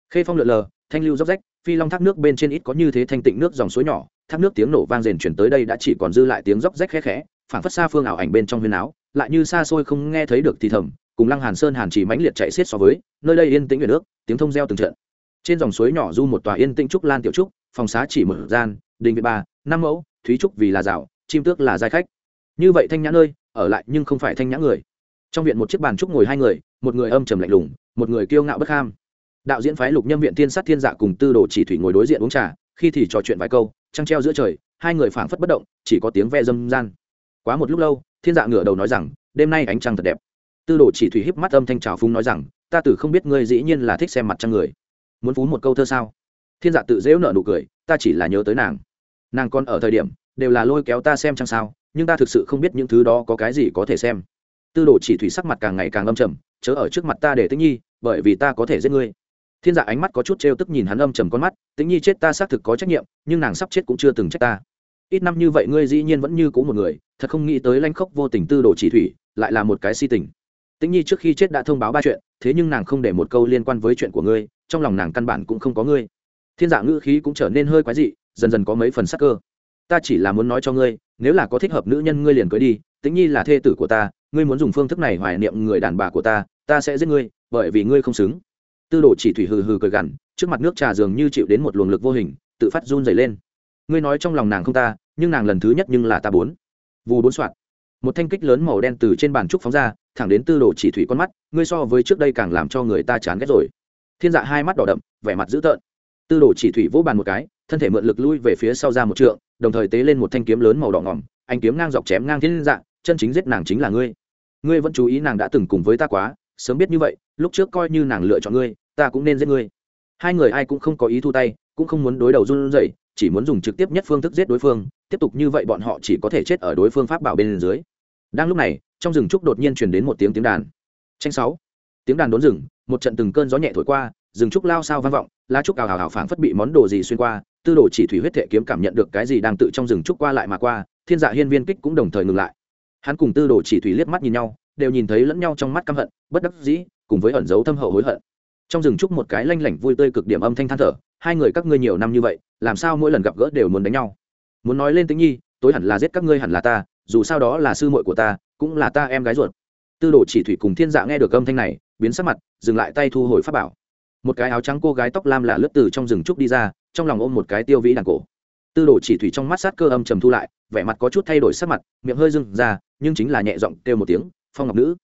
A: khê phong lượn lờ, thanh lưu dốc rách, phi long thác nước bên trên ít có như thế thanh tịnh nước dòng suối nhỏ, thác nước tiếng nổ vang rền chuyển tới đây đã chỉ còn dư lại tiếng dốc rách khẽ khẽ, phảng phất xa phương ảo ảnh bên trong huyền áo lại như xa xôi không nghe thấy được thì thầm, cùng lăng hàn sơn hàn chỉ mãnh liệt chạy xiết so với, nơi đây yên tĩnh về nước, tiếng thông reo từng trận. Trên dòng suối nhỏ du một tòa yên tĩnh trúc lan tiểu trúc, phòng xá chỉ mở gian, đình viện ba, năm mẫu, thúy trúc vì là rào, chim tước là giai khách. Như vậy thanh nhã nơi, ở lại nhưng không phải thanh nhã người. Trong viện một chiếc bàn trúc ngồi hai người, một người âm trầm lạnh lùng, một người kiêu ngạo bất kham. Đạo diễn phái lục nhâm viện tiên sát thiên dạ cùng tư đồ chỉ thủy ngồi đối diện uống trà, khi thì trò chuyện vài câu, trăng treo giữa trời, hai người phảng phất bất động, chỉ có tiếng ve dâm gian. Quá một lúc lâu thiên dạ ngửa đầu nói rằng, đêm nay ánh trăng thật đẹp. Tư đồ chỉ thủy híp mắt âm thanh trào phúng nói rằng, ta tử không biết ngươi dĩ nhiên là thích xem mặt trăng người. Muốn phú một câu thơ sao? Thiên dạ tự dễu nợ nụ cười, ta chỉ là nhớ tới nàng. Nàng còn ở thời điểm, đều là lôi kéo ta xem trăng sao, nhưng ta thực sự không biết những thứ đó có cái gì có thể xem. Tư đồ chỉ thủy sắc mặt càng ngày càng âm trầm, chớ ở trước mặt ta để tĩnh nhi, bởi vì ta có thể giết ngươi. Thiên dạ ánh mắt có chút trêu tức nhìn hắn âm trầm con mắt, tĩnh nhi chết ta xác thực có trách nhiệm, nhưng nàng sắp chết cũng chưa từng trách ta ít năm như vậy ngươi dĩ nhiên vẫn như cũ một người, thật không nghĩ tới lanh khốc vô tình tư đồ chỉ thủy, lại là một cái si tình. Tĩnh nhi trước khi chết đã thông báo ba chuyện, thế nhưng nàng không để một câu liên quan với chuyện của ngươi, trong lòng nàng căn bản cũng không có ngươi. Thiên dạ ngữ khí cũng trở nên hơi quái dị, dần dần có mấy phần sắc cơ. Ta chỉ là muốn nói cho ngươi, nếu là có thích hợp nữ nhân ngươi liền cưới đi, tĩnh nhi là thê tử của ta, ngươi muốn dùng phương thức này hoài niệm người đàn bà của ta ta sẽ giết ngươi, bởi vì ngươi không xứng. Tư đồ chỉ thủy hừ hừ cười gằn, trước mặt nước trà dường như chịu đến một luồng lực vô hình, tự phát run dày lên ngươi nói trong lòng nàng không ta, nhưng nàng lần thứ nhất nhưng là ta bốn. Vù bốn soạn một thanh kích lớn màu đen từ trên bàn trúc phóng ra, thẳng đến tư đồ chỉ thủy con mắt, ngươi so với trước đây càng làm cho người ta chán ghét rồi. Thiên dạ hai mắt đỏ đậm, vẻ mặt dữ tợn. Tư đồ chỉ thủy vỗ bàn một cái, thân thể mượn lực lui về phía sau ra một trượng, đồng thời tế lên một thanh kiếm lớn màu đỏ ngỏm, anh kiếm ngang dọc chém ngang thiên dạ chân chính giết nàng chính là ngươi. Ngươi vẫn chú ý nàng đã từng cùng với ta quá, sớm biết như vậy, lúc trước coi như nàng lựa chọn ngươi, ta cũng nên giết ngươi. Hai người ai cũng không có ý thu tay, cũng không muốn đối đầu run rẩy chỉ muốn dùng trực tiếp nhất phương thức giết đối phương, tiếp tục như vậy bọn họ chỉ có thể chết ở đối phương pháp bảo bên dưới. Đang lúc này, trong rừng trúc đột nhiên truyền đến một tiếng tiếng đàn. Tranh sáu. Tiếng đàn đốn rừng, một trận từng cơn gió nhẹ thổi qua, rừng trúc lao sao vang vọng, lá trúc ào hào hào phảng phất bị món đồ gì xuyên qua, tư đồ chỉ thủy huyết thể kiếm cảm nhận được cái gì đang tự trong rừng trúc qua lại mà qua, thiên dạ hiên viên kích cũng đồng thời ngừng lại. Hắn cùng tư đồ chỉ thủy liếc mắt nhìn nhau, đều nhìn thấy lẫn nhau trong mắt căm hận, bất đắc dĩ, cùng với ẩn dấu thâm hậu hối hận. Trong rừng trúc một cái lanh lảnh vui tươi cực điểm âm thanh than thở hai người các ngươi nhiều năm như vậy, làm sao mỗi lần gặp gỡ đều muốn đánh nhau? Muốn nói lên tính nhi, tối hẳn là giết các ngươi hẳn là ta, dù sao đó là sư muội của ta, cũng là ta em gái ruột. Tư đồ chỉ thủy cùng thiên dạ nghe được âm thanh này, biến sắc mặt, dừng lại tay thu hồi pháp bảo. Một cái áo trắng cô gái tóc lam lạ lướt từ trong rừng trúc đi ra, trong lòng ôm một cái tiêu vĩ đàn cổ. Tư đồ chỉ thủy trong mắt sát cơ âm trầm thu lại, vẻ mặt có chút thay đổi sắc mặt, miệng hơi dưng ra, nhưng chính là nhẹ giọng kêu một tiếng, phong ngọc nữ.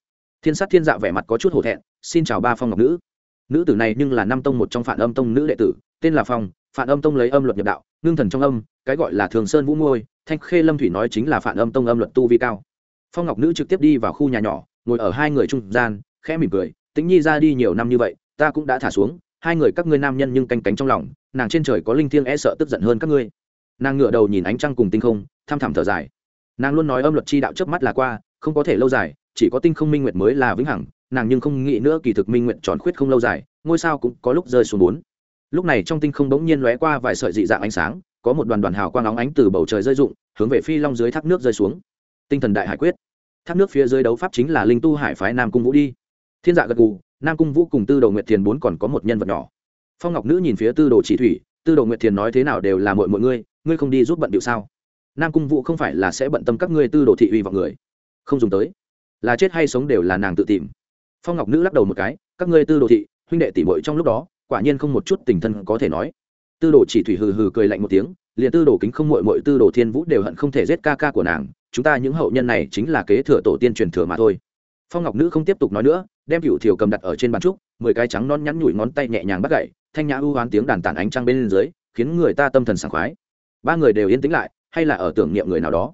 A: Thiên sát thiên dạ vẻ mặt có chút hổ thẹn, xin chào ba phong ngọc nữ nữ tử này nhưng là năm tông một trong phản âm tông nữ đệ tử, tên là phong, phản âm tông lấy âm luật nhập đạo, ngưng thần trong âm, cái gọi là thường sơn vũ môi thanh khê lâm thủy nói chính là phản âm tông âm luật tu vi cao. Phong ngọc nữ trực tiếp đi vào khu nhà nhỏ, ngồi ở hai người trung gian, khẽ mỉm cười, tĩnh nhi ra đi nhiều năm như vậy, ta cũng đã thả xuống, hai người các ngươi nam nhân nhưng canh cánh trong lòng, nàng trên trời có linh thiêng e sợ tức giận hơn các ngươi. Nàng ngựa đầu nhìn ánh trăng cùng tinh không thăm thẳm thở dài. Nàng luôn nói âm luật chi đạo trước mắt là qua, không có thể lâu dài, chỉ có tinh không minh nguyệt mới là vĩnh hằng nàng nhưng không nghĩ nữa kỳ thực minh nguyện tròn khuyết không lâu dài, ngôi sao cũng có lúc rơi xuống bốn. Lúc này trong tinh không bỗng nhiên lóe qua vài sợi dị dạng ánh sáng, có một đoàn đoàn hào quang óng ánh từ bầu trời rơi rụng, hướng về phi long dưới thác nước rơi xuống. Tinh thần đại hải quyết. Thác nước phía dưới đấu pháp chính là linh tu hải phái nam cung vũ đi. Thiên dạ gật gù, nam cung vũ cùng tư đồ nguyệt thiền bốn còn có một nhân vật nhỏ. Phong ngọc nữ nhìn phía tư đồ chỉ thủy, tư đồ nguyệt thiền nói thế nào đều là mọi mọi ngươi ngươi không đi giúp bận điệu sao? Nam cung vũ không phải là sẽ bận tâm các ngươi tư đồ thị uy vào người. Không dùng tới. Là chết hay sống đều là nàng tự tìm phong ngọc nữ lắc đầu một cái, các ngươi tư đồ thị, huynh đệ tỷ muội trong lúc đó, quả nhiên không một chút tình thân có thể nói. Tư đồ chỉ thủy hừ hừ cười lạnh một tiếng, liền tư đồ kính không muội muội tư đồ thiên vũ đều hận không thể giết ca ca của nàng, chúng ta những hậu nhân này chính là kế thừa tổ tiên truyền thừa mà thôi. Phong ngọc nữ không tiếp tục nói nữa, đem cựu thiều cầm đặt ở trên bàn trúc, mười cái trắng non nhắn nhủi ngón tay nhẹ nhàng bắt gậy, thanh nhã ưu hoán tiếng đàn tản ánh trăng bên dưới, khiến người ta tâm thần sảng khoái. Ba người đều yên tĩnh lại, hay là ở tưởng niệm người nào đó.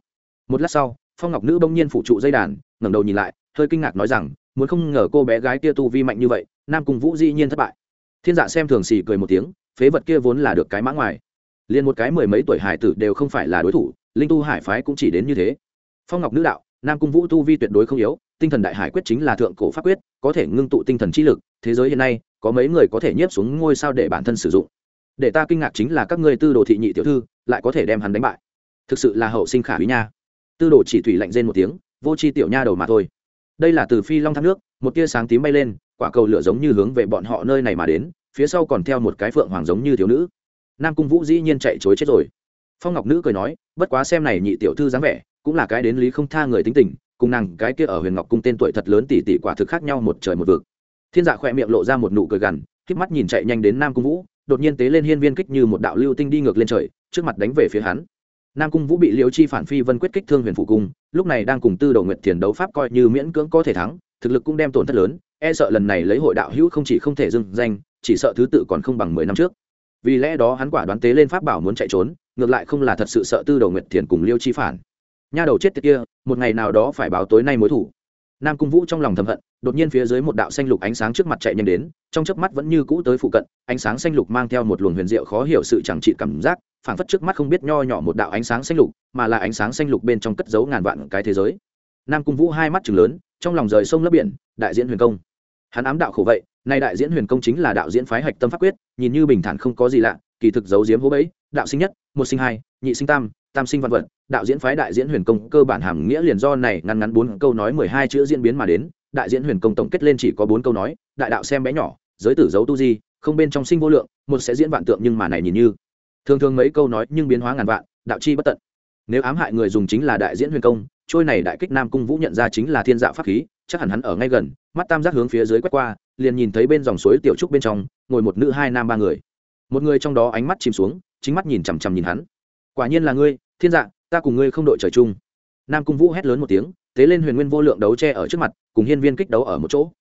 A: Một lát sau, phong ngọc nữ bỗng nhiên phủ trụ dây đàn, ngẩng đầu nhìn lại, hơi kinh ngạc nói rằng muốn không ngờ cô bé gái kia tu vi mạnh như vậy, nam cung vũ dĩ nhiên thất bại. Thiên dạ xem thường xì cười một tiếng, phế vật kia vốn là được cái mã ngoài. Liền một cái mười mấy tuổi hải tử đều không phải là đối thủ, linh tu hải phái cũng chỉ đến như thế. Phong ngọc nữ đạo, nam cung vũ tu vi tuyệt đối không yếu, tinh thần đại hải quyết chính là thượng cổ pháp quyết, có thể ngưng tụ tinh thần trí lực, thế giới hiện nay, có mấy người có thể nhiếp xuống ngôi sao để bản thân sử dụng. Để ta kinh ngạc chính là các ngươi tư đồ thị nhị tiểu thư, lại có thể đem hắn đánh bại. Thực sự là hậu sinh khả quý nha. Tư đồ chỉ thủy lạnh rên một tiếng, vô c h i tiểu nha đầu mà thôi đây là từ phi long thác nước, một tia sáng tím bay lên, quả cầu lửa giống như hướng về bọn họ nơi này mà đến, phía sau còn theo một cái phượng hoàng giống như thiếu nữ. Nam cung vũ dĩ nhiên chạy chối chết rồi. Phong ngọc nữ cười nói, bất quá xem này nhị tiểu thư dáng vẻ, cũng là cái đến lý không tha người tính tình, cùng nàng cái kia ở huyền ngọc cung tên tuổi thật lớn tỷ tỷ quả thực khác nhau một trời một vực. Thiên dạ khỏe miệng lộ ra một nụ cười gằn k mắt nhìn chạy nhanh đến nam cung vũ, đột nhiên tế lên hiên viên kích như một đạo lưu tinh đi ngược lên trời, trước mặt đánh về phía hắn nam cung vũ bị liễu chi phản phi vân quyết kích thương huyền phụ cung, lúc này đang cùng tư đầu Nguyệt thiền đấu pháp coi như miễn cưỡng có thể thắng, thực lực cũng đem tổn thất lớn e sợ lần này lấy hội đạo hữu không chỉ không thể dừng danh, chỉ sợ thứ tự còn không bằng mười năm trước. Vì lẽ đó hắn quả đoán tế lên pháp bảo muốn chạy trốn, ngược lại không là thật sự sợ tư đầu Nguyệt thiền cùng liêu chi phản. Nha đầu chết tiệt kia, một ngày nào đó phải báo tối nay mối thủ nam cung vũ trong lòng thầm hận, đột nhiên phía dưới một đạo xanh lục ánh sáng trước mặt chạy nhanh đến, trong chớp mắt vẫn như cũ tới phụ cận, ánh sáng xanh lục mang theo một luồng huyền diệu khó hiểu sự chẳng trị cảm giác, phảng phất trước mắt không biết nho nhỏ một đạo ánh sáng xanh lục, mà là ánh sáng xanh lục bên trong cất giấu ngàn vạn cái thế giới. Nam cung vũ hai mắt chừng lớn, trong lòng rời sông lấp biển, đại diễn huyền công. Hắn ám đạo khổ vậy, nay đại diễn huyền công chính là đạo diễn phái hạch tâm pháp quyết, nhìn như bình thản không có gì lạ, kỳ thực giấu diếm hố bẫy, đạo sinh nhất, một sinh hai, nhị sinh tam tam sinh văn vật, đạo diễn phái đại diễn huyền công, cơ bản hàm nghĩa liền do này ngắn ngắn bốn câu nói mười hai chữ diễn biến mà đến. Đại diễn huyền công tổng kết lên chỉ có bốn câu nói, đại đạo xem bé nhỏ, giới tử giấu tu di, không bên trong sinh vô lượng, một sẽ diễn vạn tượng nhưng mà này nhìn như. Thường thường mấy câu nói nhưng biến hóa ngàn vạn, đạo chi bất tận. Nếu ám hại người dùng chính là đại diễn huyền công, trôi này đại kích nam cung vũ nhận ra chính là thiên dạ pháp khí, chắc hẳn hắn ở ngay gần, mắt tam giác hướng phía dưới quét qua, liền nhìn thấy bên dòng suối tiểu trúc bên trong, ngồi một nữ hai nam ba người. Một người trong đó ánh mắt chìm xuống, chính mắt nhìn chằm chằm nhìn hắn. Quả nhiên là ngươi thiên dạ ta cùng ngươi không đội trời chung. Nam cung vũ hét lớn một tiếng, thế lên huyền nguyên vô lượng đấu tre ở trước mặt, cùng hiên viên kích đấu ở một chỗ.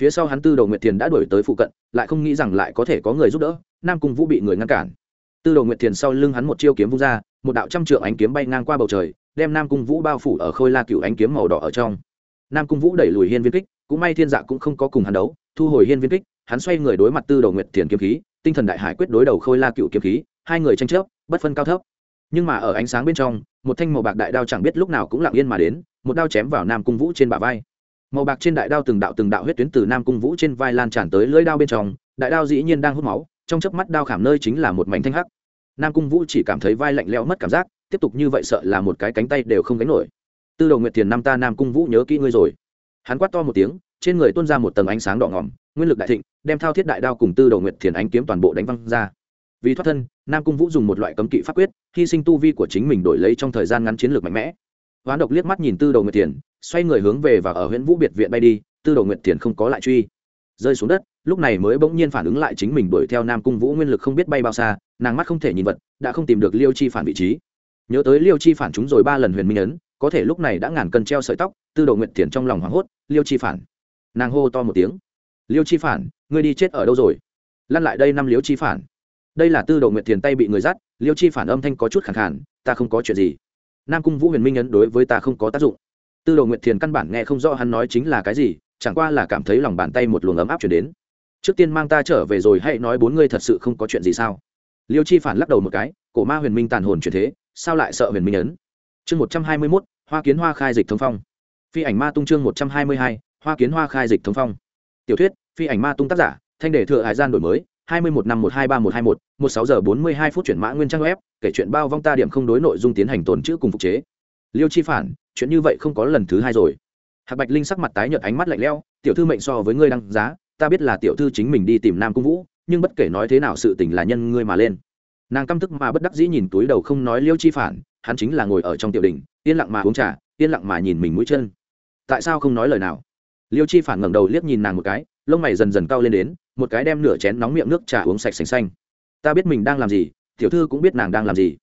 A: Phía sau hắn tư đầu nguyệt thiền đã đuổi tới phụ cận, lại không nghĩ rằng lại có thể có người giúp đỡ, nam cung vũ bị người ngăn cản. Tư đầu nguyệt thiền sau lưng hắn một chiêu kiếm vung ra, một đạo trăm trượng ánh kiếm bay ngang qua bầu trời, đem nam cung vũ bao phủ ở khôi la cựu ánh kiếm màu đỏ ở trong. Nam cung vũ đẩy lùi hiên viên kích, cũng may thiên dạ cũng không có cùng hắn đấu, thu hồi hiên viên kích, hắn xoay người đối mặt tư đầu nguyệt thiền kiếm khí, tinh thần đại hải quyết đối đầu khôi la cựu kiếm khí, hai người tranh chấp, bất phân cao thấp nhưng mà ở ánh sáng bên trong, một thanh màu bạc đại đao chẳng biết lúc nào cũng lặng yên mà đến, một đao chém vào nam cung vũ trên bả vai. Màu bạc trên đại đao từng đạo từng đạo huyết tuyến từ nam cung vũ trên vai lan tràn tới lưỡi đao bên trong, đại đao dĩ nhiên đang hút máu, trong chớp mắt đao khảm nơi chính là một mảnh thanh hắc. Nam cung vũ chỉ cảm thấy vai lạnh lẽo mất cảm giác, tiếp tục như vậy sợ là một cái cánh tay đều không gánh nổi. Tư đầu nguyệt tiền năm ta nam cung vũ nhớ kỹ ngươi rồi. Hắn quát to một tiếng, trên người tuôn ra một tầng ánh sáng đỏ ngỏm nguyên lực đại thịnh, đem thao thiết đại đao cùng tư đầu nguyệt thiền ánh kiếm toàn bộ đánh văng ra vì thoát thân, nam cung vũ dùng một loại cấm kỵ pháp quyết, hy sinh tu vi của chính mình đổi lấy trong thời gian ngắn chiến lược mạnh mẽ. Hoán độc liếc mắt nhìn tư đầu nguyệt thiền, xoay người hướng về và ở huyện vũ biệt viện bay đi, tư đầu nguyệt thiền không có lại truy. Rơi xuống đất, lúc này mới bỗng nhiên phản ứng lại chính mình đuổi theo nam cung vũ nguyên lực không biết bay bao xa, nàng mắt không thể nhìn vật, đã không tìm được liêu chi phản vị trí. Nhớ tới liêu chi phản chúng rồi ba lần huyền minh ấn, có thể lúc này đã ngàn cân treo sợi tóc, tư đầu nguyệt thiền trong lòng hoảng hốt, liêu chi phản. Nàng hô to một tiếng. Liêu chi phản, ngươi đi chết ở đâu rồi? Lăn lại đây năm liêu chi phản đây là tư Đồ nguyệt thiền tay bị người dắt, liêu chi phản âm thanh có chút khẳng khản ta không có chuyện gì. Nam cung vũ huyền minh ấn đối với ta không có tác dụng. Tư Đồ nguyệt thiền căn bản nghe không rõ hắn nói chính là cái gì, chẳng qua là cảm thấy lòng bàn tay một luồng ấm áp chuyển đến. Trước tiên mang ta trở về rồi, hãy nói bốn ngươi thật sự không có chuyện gì sao? Liêu chi phản lắc đầu một cái, cổ ma huyền minh tàn hồn chuyển thế, sao lại sợ huyền minh ấn chương một trăm hai mươi mốt, hoa kiến hoa khai dịch thống phong. Phi ảnh ma tung chương một trăm hai mươi hai, hoa kiến hoa khai dịch thống phong. Tiểu thuyết, phi ảnh ma tung tác giả, thanh đề thừa hải gian đổi mới hai mươi một năm một hai ba một hai một một sáu giờ bốn mươi hai phút chuyển mã nguyên trang web, kể chuyện bao vong ta điểm không đối nội dung tiến hành tồn chữ cùng phục chế. Liêu chi phản, chuyện như vậy không có lần thứ hai rồi. Hạc bạch linh sắc mặt tái nhợt ánh mắt lạnh lẽo, tiểu thư mệnh so với ngươi đăng giá, ta biết là tiểu thư chính mình đi tìm nam cung vũ, nhưng bất kể nói thế nào sự tình là nhân ngươi mà lên. Nàng căm tức mà bất đắc dĩ nhìn túi đầu không nói liêu chi phản, hắn chính là ngồi ở trong tiểu đình yên lặng mà uống trà, yên lặng mà nhìn mình mũi chân. Tại sao không nói lời nào? Liêu chi phản ngẩng đầu liếc nhìn nàng một cái lông mày dần dần cao lên đến, một cái đem nửa chén nóng miệng nước trà uống sạch sành xanh. Ta biết mình đang làm gì, tiểu thư cũng biết nàng đang làm gì.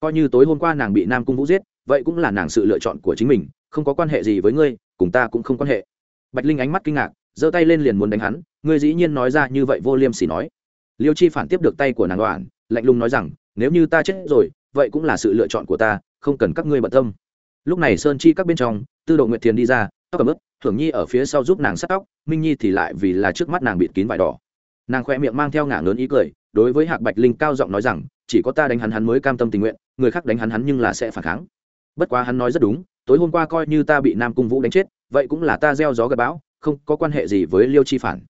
A: Coi như tối hôm qua nàng bị nam cung vũ giết, vậy cũng là nàng sự lựa chọn của chính mình, không có quan hệ gì với ngươi, cùng ta cũng không quan hệ. Bạch linh ánh mắt kinh ngạc, giơ tay lên liền muốn đánh hắn, ngươi dĩ nhiên nói ra như vậy vô liêm sỉ nói. Liêu chi phản tiếp được tay của nàng đoạn, lạnh lùng nói rằng, nếu như ta chết rồi, vậy cũng là sự lựa chọn của ta, không cần các ngươi bận tâm. Lúc này sơn chi các bên trong, tư độ nguyệt thiền đi ra tóc cầm ướt thường nhi ở phía sau giúp nàng sắt tóc, minh nhi thì lại vì là trước mắt nàng bịt kín vải đỏ. Nàng khoe miệng mang theo ngả lớn ý cười, đối với hạc bạch linh cao giọng nói rằng, chỉ có ta đánh hắn hắn mới cam tâm tình nguyện, người khác đánh hắn hắn nhưng là sẽ phản kháng. Bất quá hắn nói rất đúng, tối hôm qua coi như ta bị nam cung vũ đánh chết, vậy cũng là ta gieo gió gặp bão, không có quan hệ gì với liêu chi phản.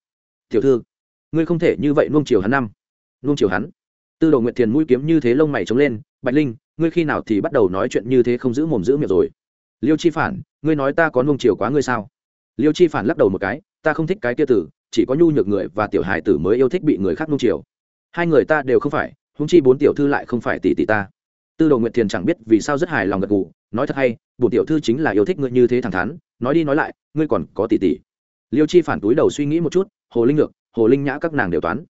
A: Tiểu thư, ngươi không thể như vậy nuông chiều hắn năm. Nuông chiều hắn. Tư đồ Nguyện thiền mũi kiếm như thế lông mày trống lên, bạch linh, ngươi khi nào thì bắt đầu nói chuyện như thế không giữ mồm giữ miệng rồi? Liêu chi phản, ngươi nói ta có nung chiều quá ngươi sao? Liêu chi phản lắc đầu một cái, ta không thích cái kia tử, chỉ có nhu nhược người và tiểu hài tử mới yêu thích bị người khác nung chiều. Hai người ta đều không phải húng chi bốn tiểu thư lại không phải tỷ tỷ ta. Tư đồ nguyệt thiền chẳng biết vì sao rất hài lòng gật gù, nói thật hay, bổn tiểu thư chính là yêu thích ngươi như thế thẳng thắn, nói đi nói lại, ngươi còn có tỷ tỷ. Liêu chi phản túi đầu suy nghĩ một chút, hồ linh ngược hồ linh nhã các nàng đều toán.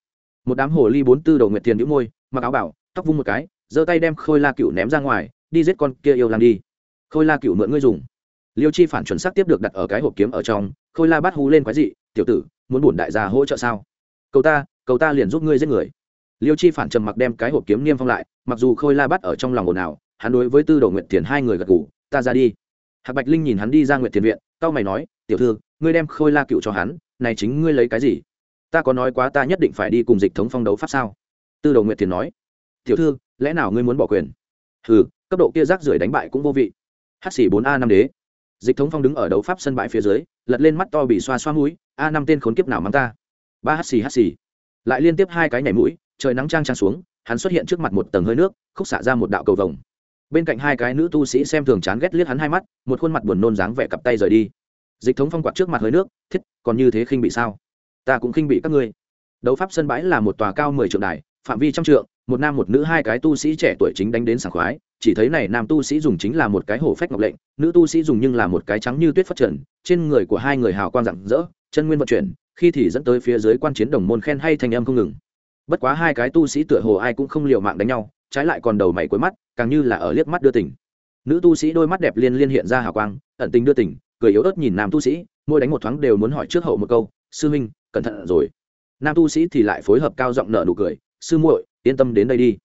A: Một đám hồ ly bốn tư đồ nguyệt thiền đĩu môi, mặc áo bảo, tóc vung một cái, giơ tay đem khôi la cựu ném ra ngoài, đi giết con kia yêu làm đi khôi la cựu mượn ngươi dùng. Liêu chi phản chuẩn xác tiếp được đặt ở cái hộp kiếm ở trong, khôi la bắt hú lên quái dị, tiểu tử, muốn bổn đại gia hỗ trợ sao? Cầu ta cầu ta liền giúp ngươi giết người. Liêu chi phản trầm mặc đem cái hộp kiếm niêm phong lại, mặc dù khôi la bắt ở trong lòng ồn ào, hắn đối với tư đồ nguyện tiền hai người gật ngủ ta ra đi. Hạc bạch linh nhìn hắn đi ra nguyện tiền viện tao mày nói, tiểu thư, ngươi đem khôi la cựu cho hắn, này chính ngươi lấy cái gì? Ta có nói quá ta nhất định phải đi cùng dịch thống phong đấu pháp sao? Tư đồ nguyện tiền nói, tiểu thư, lẽ nào ngươi muốn bỏ quyền? Ừ cấp độ kia rác rưởi đánh bại cũng vô vị hát xỉ bốn a năm đế. Dịch thống phong đứng ở đấu pháp sân bãi phía dưới, lật lên mắt to bị xoa xoa mũi, a năm tên khốn kiếp nào mắng ta? Ba hát xì hát xì lại liên tiếp hai cái nhảy mũi, trời nắng trang trang xuống, hắn xuất hiện trước mặt một tầng hơi nước, khúc xả ra một đạo cầu vồng. Bên cạnh hai cái nữ tu sĩ xem thường chán ghét liếc hắn hai mắt, một khuôn mặt buồn nôn dáng vẻ cặp tay rời đi. Dịch thống phong quạt trước mặt hơi nước, thiết, còn như thế khinh bị sao? Ta cũng khinh bị các ngươi. Đấu pháp sân bãi là một tòa cao mười trượng đài, phạm vi trăm trượng một nam một nữ hai cái tu sĩ trẻ tuổi chính đánh đến sảng khoái, chỉ thấy này nam tu sĩ dùng chính là một cái hổ phách ngọc lệnh, nữ tu sĩ dùng nhưng là một cái trắng như tuyết phát trần, trên người của hai người hào quang rạng rỡ, chân nguyên vận chuyển, khi thì dẫn tới phía dưới quan chiến đồng môn khen hay thành âm không ngừng. Bất quá hai cái tu sĩ tựa hồ ai cũng không liều mạng đánh nhau, trái lại còn đầu mày cuối mắt, càng như là ở liếc mắt đưa tỉnh nữ tu sĩ đôi mắt đẹp liên liên hiện ra hào quang, ẩn tình đưa tỉnh cười yếu ớt nhìn nam tu sĩ, môi đánh một thoáng đều muốn hỏi trước hậu một câu, sư huynh, cẩn thận rồi. Nam tu sĩ thì lại phối hợp cao giọng nợ nụ cười, sư muội yên tâm đến đây đi.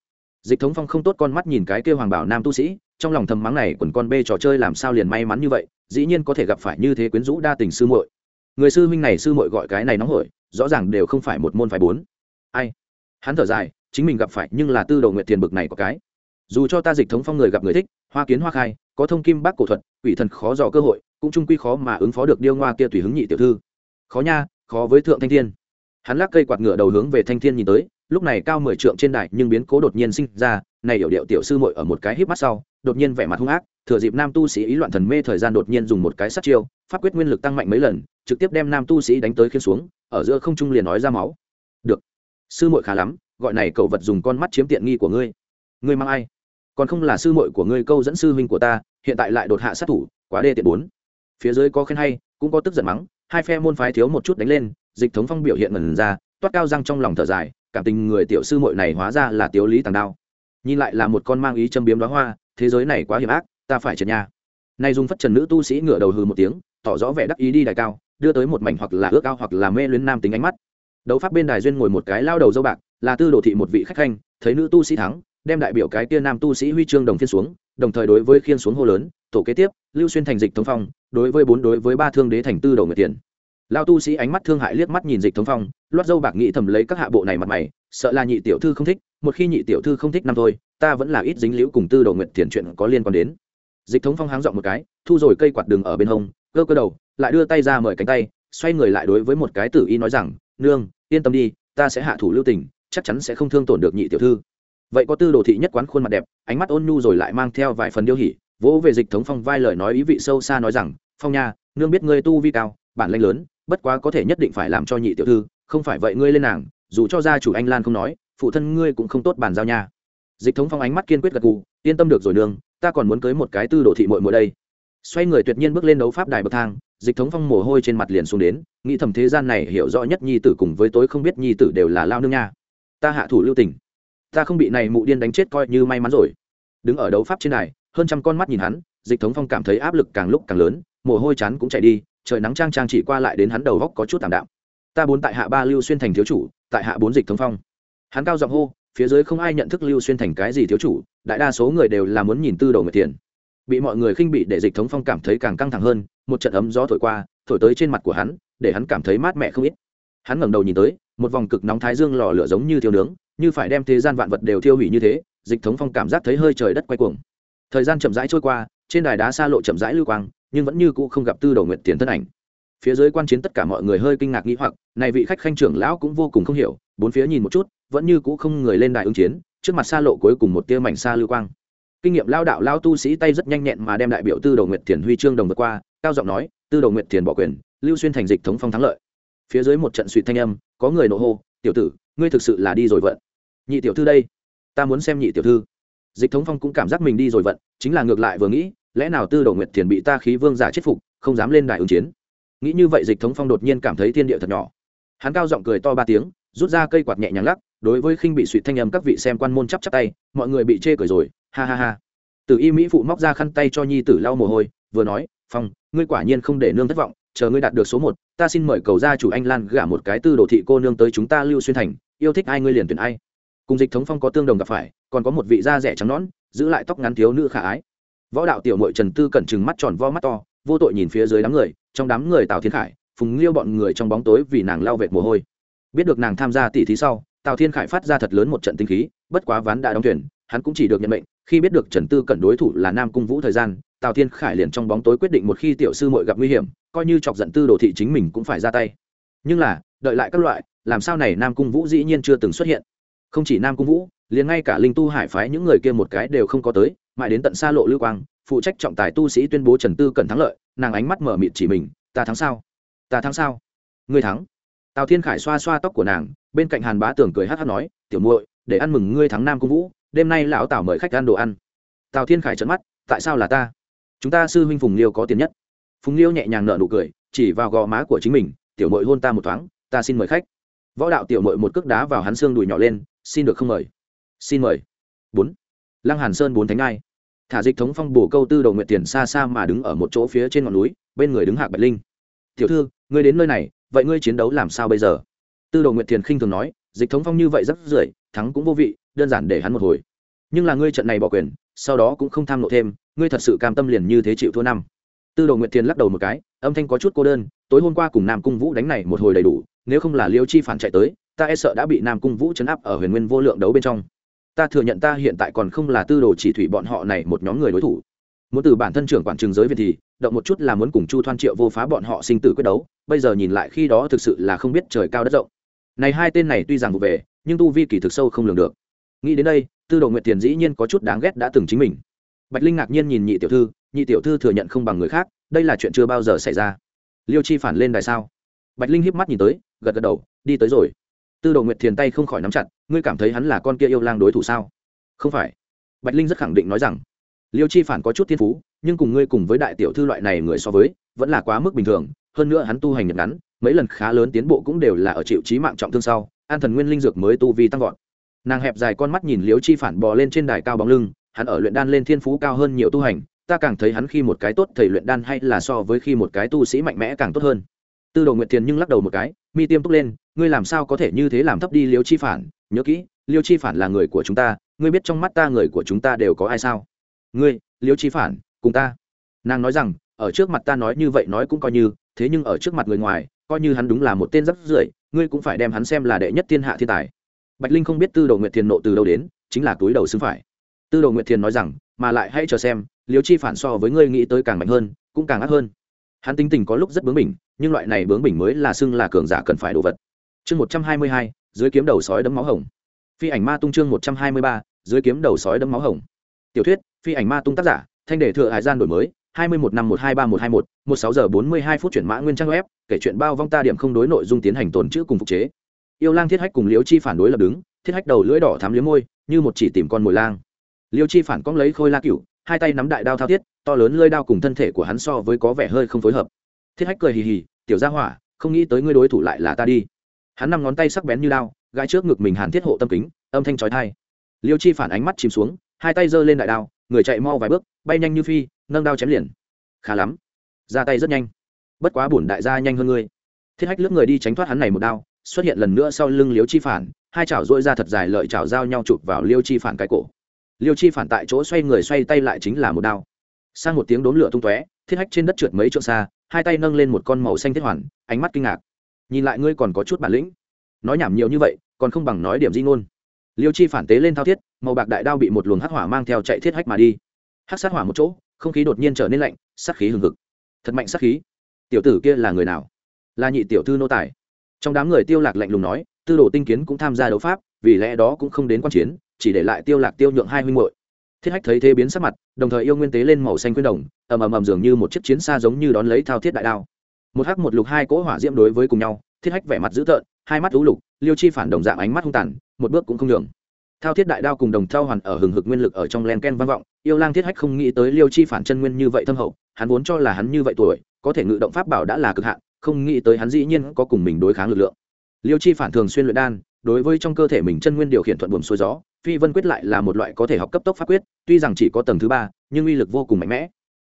A: Dịch thống phong không tốt con mắt nhìn cái kêu hoàng bảo nam tu sĩ, trong lòng thầm mắng này quần con bê trò chơi làm sao liền may mắn như vậy, dĩ nhiên có thể gặp phải như thế quyến rũ đa tình sư muội. Người sư huynh này sư muội gọi cái này nóng hổi, rõ ràng đều không phải một môn phải bốn. Ai? Hắn thở dài, chính mình gặp phải nhưng là tư đầu nguyện tiền bực này có cái. Dù cho ta dịch thống phong người gặp người thích, hoa kiến hoa khai, có thông kim bác cổ thuật ủy thần khó dò cơ hội, cũng trung quy khó mà ứng phó được điêu ngoa kia tùy hứng nhị tiểu thư. Khó nha, khó với thượng thanh thiên. Hắn lắc cây quạt ngựa đầu hướng về thanh thiên nhìn tới lúc này cao mười trượng trên đài nhưng biến cố đột nhiên sinh ra, này hiểu điệu tiểu sư muội ở một cái híp mắt sau, đột nhiên vẻ mặt hung ác, thừa dịp nam tu sĩ ý loạn thần mê thời gian đột nhiên dùng một cái sát chiêu, pháp quyết nguyên lực tăng mạnh mấy lần, trực tiếp đem nam tu sĩ đánh tới khiến xuống, ở giữa không trung liền nói ra máu. Được. Sư muội khá lắm, gọi này cậu vật dùng con mắt chiếm tiện nghi của ngươi. Ngươi mang ai? Còn không là sư muội của ngươi câu dẫn sư huynh của ta, hiện tại lại đột hạ sát thủ, quá đê tiện bốn. Phía dưới có khen hay, cũng có tức giận mắng, hai phe môn phái thiếu một chút đánh lên, dịch thống phong biểu hiện ngần ra, toát cao răng trong lòng thở dài cảm tình người tiểu sư muội này hóa ra là tiếu lý tàng đao. Nhìn lại là một con mang ý châm biếm đoá hoa, thế giới này quá hiểm ác, ta phải trần nha. Nay dùng phất trần nữ tu sĩ ngửa đầu hừ một tiếng, tỏ rõ vẻ đắc ý đi đại cao, đưa tới một mảnh hoặc là ước ao hoặc là mê luyến nam tính ánh mắt. Đấu pháp bên đài duyên ngồi một cái lao đầu dâu bạc, là tư đồ thị một vị khách khanh, thấy nữ tu sĩ thắng, đem đại biểu cái kia nam tu sĩ huy chương đồng phiên xuống, đồng thời đối với khiên xuống hô lớn, tổ kế tiếp, lưu xuyên thành dịch thống phong, đối với bốn đối với ba thương đế thành tư đầu người tiền lao tu sĩ ánh mắt thương hại liếc mắt nhìn dịch thống phong, loát dâu bạc nghĩ thầm lấy các hạ bộ này mặt mày, sợ là nhị tiểu thư không thích, một khi nhị tiểu thư không thích năm thôi, ta vẫn là ít dính liễu cùng tư đồ nguyện tiền chuyện có liên quan đến. Dịch thống phong háng dọn một cái, thu rồi cây quạt đường ở bên hông cơ cơ đầu, lại đưa tay ra mời cánh tay, xoay người lại đối với một cái tử y nói rằng, nương, yên tâm đi, ta sẽ hạ thủ lưu tình, chắc chắn sẽ không thương tổn được nhị tiểu thư. Vậy có tư đồ thị nhất quán khuôn mặt đẹp, ánh mắt ôn nhu rồi lại mang theo vài phần điêu hỉ, vỗ về dịch thống phong vai lời nói ý vị sâu xa nói rằng, phong nha, nương biết ngươi tu vi cao, bản lanh lớn bất quá có thể nhất định phải làm cho nhị tiểu thư, không phải vậy ngươi lên nàng, dù cho gia chủ anh lan không nói, phụ thân ngươi cũng không tốt bàn giao nha. Dịch thống phong ánh mắt kiên quyết gật gù, yên tâm được rồi nương, ta còn muốn cưới một cái tư đồ thị muội muội đây. Xoay người tuyệt nhiên bước lên đấu pháp đài bậc thang, dịch thống phong mồ hôi trên mặt liền xuống đến, nghĩ thầm thế gian này hiểu rõ nhất nhi tử cùng với tối không biết nhi tử đều là lao nương nha. Ta hạ thủ lưu tình. Ta không bị này mụ điên đánh chết coi như may mắn rồi. Đứng ở đấu pháp trên này hơn trăm con mắt nhìn hắn, dịch thống phong cảm thấy áp lực càng lúc càng lớn, mồ hôi chán cũng chạy đi trời nắng trang trang chỉ qua lại đến hắn đầu góc có chút tạm đạm. Ta bốn tại hạ ba lưu xuyên thành thiếu chủ, tại hạ bốn dịch thống phong. Hắn cao giọng hô, phía dưới không ai nhận thức lưu xuyên thành cái gì thiếu chủ, đại đa số người đều là muốn nhìn tư đầu người tiền. Bị mọi người khinh bị để dịch thống phong cảm thấy càng căng thẳng hơn, một trận ấm gió thổi qua, thổi tới trên mặt của hắn, để hắn cảm thấy mát mẻ không ít. Hắn ngẩng đầu nhìn tới, một vòng cực nóng thái dương lò lửa giống như thiêu nướng, như phải đem thế gian vạn vật đều thiêu hủy như thế, dịch thống phong cảm giác thấy hơi trời đất quay cuồng. Thời gian chậm rãi trôi qua, trên đài đá xa lộ chậm rãi lưu quang nhưng vẫn như cũ không gặp tư đầu nguyện tiền thân ảnh. Phía dưới quan chiến tất cả mọi người hơi kinh ngạc nghĩ hoặc, này vị khách khanh trưởng lão cũng vô cùng không hiểu, bốn phía nhìn một chút, vẫn như cũ không người lên đài ứng chiến, trước mặt xa lộ cuối cùng một tia mảnh xa lưu quang. Kinh nghiệm lao đạo lao tu sĩ tay rất nhanh nhẹn mà đem đại biểu tư đầu nguyệt tiền huy chương đồng vượt qua, cao giọng nói, tư đầu nguyệt tiền bỏ quyền, lưu xuyên thành dịch thống phong thắng lợi. Phía dưới một trận suy thanh âm, có người nộ hô, tiểu tử, ngươi thực sự là đi rồi vận. Nhị tiểu thư đây, ta muốn xem nhị tiểu thư. Dịch thống phong cũng cảm giác mình đi rồi vận, chính là ngược lại vừa nghĩ lẽ nào tư đồ nguyệt thiền bị ta khí vương giả chết phục, không dám lên đài ứng chiến? Nghĩ như vậy dịch thống phong đột nhiên cảm thấy thiên địa thật nhỏ. Hắn cao giọng cười to ba tiếng, rút ra cây quạt nhẹ nhàng lắc, đối với khinh bị suy thanh âm các vị xem quan môn chắp chắp tay, mọi người bị chê cười rồi, ha ha ha. Từ y mỹ phụ móc ra khăn tay cho nhi tử lau mồ hôi, vừa nói, phong, ngươi quả nhiên không để nương thất vọng, chờ ngươi đạt được số một, ta xin mời cầu gia chủ anh lan gả một cái tư đồ thị cô nương tới chúng ta lưu xuyên thành, yêu thích ai ngươi liền tuyển ai. Cùng dịch thống phong có tương đồng gặp phải, còn có một vị da rẻ trắng nõn, giữ lại tóc ngắn thiếu nữ khả ái võ đạo tiểu mội trần tư cẩn trừng mắt tròn vo mắt to, vô tội nhìn phía dưới đám người, trong đám người tào thiên khải, phùng liêu bọn người trong bóng tối vì nàng lao vệt mồ hôi. Biết được nàng tham gia tỷ thí sau, tào thiên khải phát ra thật lớn một trận tinh khí, bất quá ván đã đóng thuyền, hắn cũng chỉ được nhận mệnh, khi biết được trần tư cẩn đối thủ là nam cung vũ thời gian, tào thiên khải liền trong bóng tối quyết định một khi tiểu sư mội gặp nguy hiểm, coi như chọc giận tư đồ thị chính mình cũng phải ra tay. Nhưng là, đợi lại các loại, làm sao này nam cung vũ dĩ nhiên chưa từng xuất hiện? Không chỉ nam cung vũ, liền ngay cả linh tu hải phái những người kia một cái đều không có tới mãi đến tận xa lộ lưu quang, phụ trách trọng tài tu sĩ tuyên bố trần tư cần thắng lợi, nàng ánh mắt mở mịt chỉ mình, ta thắng sao? Ta thắng sao? Ngươi thắng. Tào thiên khải xoa xoa tóc của nàng, bên cạnh hàn bá tưởng cười hát hát nói, tiểu muội, để ăn mừng ngươi thắng nam cung vũ, đêm nay lão tào mời khách ăn đồ ăn. Tào thiên khải trợn mắt, tại sao là ta? Chúng ta sư huynh phùng liêu có tiền nhất. Phùng liêu nhẹ nhàng nở nụ cười, chỉ vào gò má của chính mình, tiểu mội hôn ta một thoáng, ta xin mời khách. Võ đạo tiểu mội một cước đá vào hắn xương đùi nhỏ lên, xin được không mời. Xin mời. Bốn. Lăng hàn sơn bốn thánh ai thả dịch thống phong bổ câu tư đầu nguyện tiền xa xa mà đứng ở một chỗ phía trên ngọn núi, bên người đứng hạc bạch linh. Tiểu thư, ngươi đến nơi này, vậy ngươi chiến đấu làm sao bây giờ? Tư đồ nguyện tiền khinh thường nói, dịch thống phong như vậy rất rưởi thắng cũng vô vị, đơn giản để hắn một hồi. Nhưng là ngươi trận này bỏ quyền, sau đó cũng không tham nộ thêm, ngươi thật sự cam tâm liền như thế chịu thua năm. Tư đồ nguyện tiền lắc đầu một cái, âm thanh có chút cô đơn, tối hôm qua cùng nam cung vũ đánh này một hồi đầy đủ, nếu không là liêu chi phản chạy tới, ta e sợ đã bị nam cung vũ chấn áp ở huyền nguyên vô lượng đấu bên trong ta thừa nhận ta hiện tại còn không là tư đồ chỉ thủy bọn họ này một nhóm người đối thủ. Muốn từ bản thân trưởng quản trường giới việt thì, động một chút là muốn cùng chu thoan triệu vô phá bọn họ sinh tử quyết đấu, bây giờ nhìn lại khi đó thực sự là không biết trời cao đất rộng. Này hai tên này tuy rằng vụ về, nhưng tu vi kỳ thực sâu không lường được. Nghĩ đến đây, tư đồ nguyệt tiền dĩ nhiên có chút đáng ghét đã từng chính mình. Bạch linh ngạc nhiên nhìn nhị tiểu thư, nhị tiểu thư thừa nhận không bằng người khác, đây là chuyện chưa bao giờ xảy ra. Liêu chi phản lên đài sao? Bạch linh híp mắt nhìn tới, gật gật đầu, đi tới rồi tư đồ nguyệt thiền tay không khỏi nắm chặt, ngươi cảm thấy hắn là con kia yêu lang đối thủ sao? Không phải. Bạch linh rất khẳng định nói rằng, liêu chi phản có chút thiên phú, nhưng cùng ngươi cùng với đại tiểu thư loại này người so với, vẫn là quá mức bình thường. Hơn nữa hắn tu hành nhật ngắn, mấy lần khá lớn tiến bộ cũng đều là ở chịu trí mạng trọng thương sau, an thần nguyên linh dược mới tu vi tăng vọt. Nàng hẹp dài con mắt nhìn liêu chi phản bò lên trên đài cao bóng lưng, hắn ở luyện đan lên thiên phú cao hơn nhiều tu hành, ta càng thấy hắn khi một cái tốt, thầy luyện đan hay là so với khi một cái tu sĩ mạnh mẽ càng tốt hơn tư đồ nguyệt tiền nhưng lắc đầu một cái, mi tiêm túc lên, ngươi làm sao có thể như thế làm thấp đi liêu chi phản? Nhớ kỹ, liêu chi phản là người của chúng ta, ngươi biết trong mắt ta người của chúng ta đều có ai sao? Ngươi, liêu chi phản, cùng ta. Nàng nói rằng, ở trước mặt ta nói như vậy nói cũng coi như, thế nhưng ở trước mặt người ngoài, coi như hắn đúng là một tên rắc rưởi, ngươi cũng phải đem hắn xem là đệ nhất thiên hạ thiên tài. Bạch linh không biết tư đồ nguyệt thiền nộ từ đâu đến, chính là túi đầu xứng phải. Tư đồ nguyệt thiền nói rằng, mà lại hãy chờ xem, liêu chi phản so với ngươi nghĩ tới càng mạnh hơn, cũng càng ác hơn. Hắn tính tình có lúc rất bướng bỉnh nhưng loại này bướng bỉnh mới là xưng là cường giả cần phải đồ vật. Chương một trăm hai mươi hai, dưới kiếm đầu sói đấm máu hồng. Phi ảnh ma tung chương một trăm hai mươi ba, dưới kiếm đầu sói đấm máu hồng. Tiểu thuyết, phi ảnh ma tung tác giả, thanh đề thừa hải gian đổi mới, hai mươi một năm một hai ba một hai một một sáu giờ bốn mươi hai phút chuyển mã nguyên trang web, kể chuyện bao vong ta điểm không đối nội dung tiến hành tồn chữ cùng phục chế. Yêu lang thiết hách cùng liễu chi phản đối lập đứng, thiết hách đầu lưỡi đỏ thắm liếm môi, như một chỉ tìm con mồi lang. Liễu chi phản cong lấy khôi la cựu hai tay nắm đại đao thao thiết, to lớn lơi đao cùng thân thể của hắn so với có vẻ hơi không phối hợp thiết hách cười hì hì, tiểu gia hỏa, không nghĩ tới ngươi đối thủ lại là ta đi. Hắn năm ngón tay sắc bén như lao gai trước ngực mình hàn thiết hộ tâm kính, âm thanh trói thai liêu chi phản ánh mắt chìm xuống, hai tay giơ lên đại đao, người chạy mau vài bước, bay nhanh như phi, nâng đao chém liền. Khá lắm, ra tay rất nhanh. Bất quá bổn đại gia nhanh hơn ngươi. Thiết hách lướt người đi tránh thoát hắn này một đao, xuất hiện lần nữa sau lưng liêu chi phản, hai chảo dội ra thật dài lợi chảo giao nhau chụp vào liêu chi phản cái cổ. Liêu chi phản tại chỗ xoay người xoay tay lại chính là một đao. Sang một tiếng đốn lửa tung tóe thiết hách trên đất trượt mấy chỗ xa, hai tay nâng lên một con màu xanh thiết hoàn, ánh mắt kinh ngạc. Nhìn lại ngươi còn có chút bản lĩnh. Nói nhảm nhiều như vậy, còn không bằng nói điểm di ngôn. Liêu chi phản tế lên thao thiết, màu bạc đại đao bị một luồng hắc hỏa mang theo chạy thiết hách mà đi. Hắc sát hỏa một chỗ, không khí đột nhiên trở nên lạnh, sát khí hừng hực. Thật mạnh sát khí. Tiểu tử kia là người nào? Là nhị tiểu thư nô tài. Trong đám người tiêu lạc lạnh lùng nói, tư đồ tinh kiến cũng tham gia đấu pháp, vì lẽ đó cũng không đến quan chiến, chỉ để lại tiêu lạc tiêu nhượng hai huynh muội thiết hách thấy thế biến sắc mặt, đồng thời yêu nguyên tế lên màu xanh quyên đồng, ầm ầm ầm dường như một chiếc chiến xa giống như đón lấy thao thiết đại đao. Một hắc một lục hai cỗ hỏa diễm đối với cùng nhau, thiết hách vẻ mặt dữ tợn, hai mắt lũ lục, liêu chi phản đồng dạng ánh mắt hung tàn, một bước cũng không đường thao thiết đại đao cùng đồng thao hoàn ở hừng hực nguyên lực ở trong len ken vang vọng, yêu lang thiết hách không nghĩ tới liêu chi phản chân nguyên như vậy thâm hậu, hắn vốn cho là hắn như vậy tuổi, có thể ngự động pháp bảo đã là cực hạn, không nghĩ tới hắn dĩ nhiên có cùng mình đối kháng lực lượng. Liêu chi phản thường xuyên luyện đan đối với trong cơ thể mình chân nguyên điều khiển thuận buồm xuôi gió, phi vân quyết lại là một loại có thể học cấp tốc pháp quyết, tuy rằng chỉ có tầng thứ ba, nhưng uy lực vô cùng mạnh mẽ.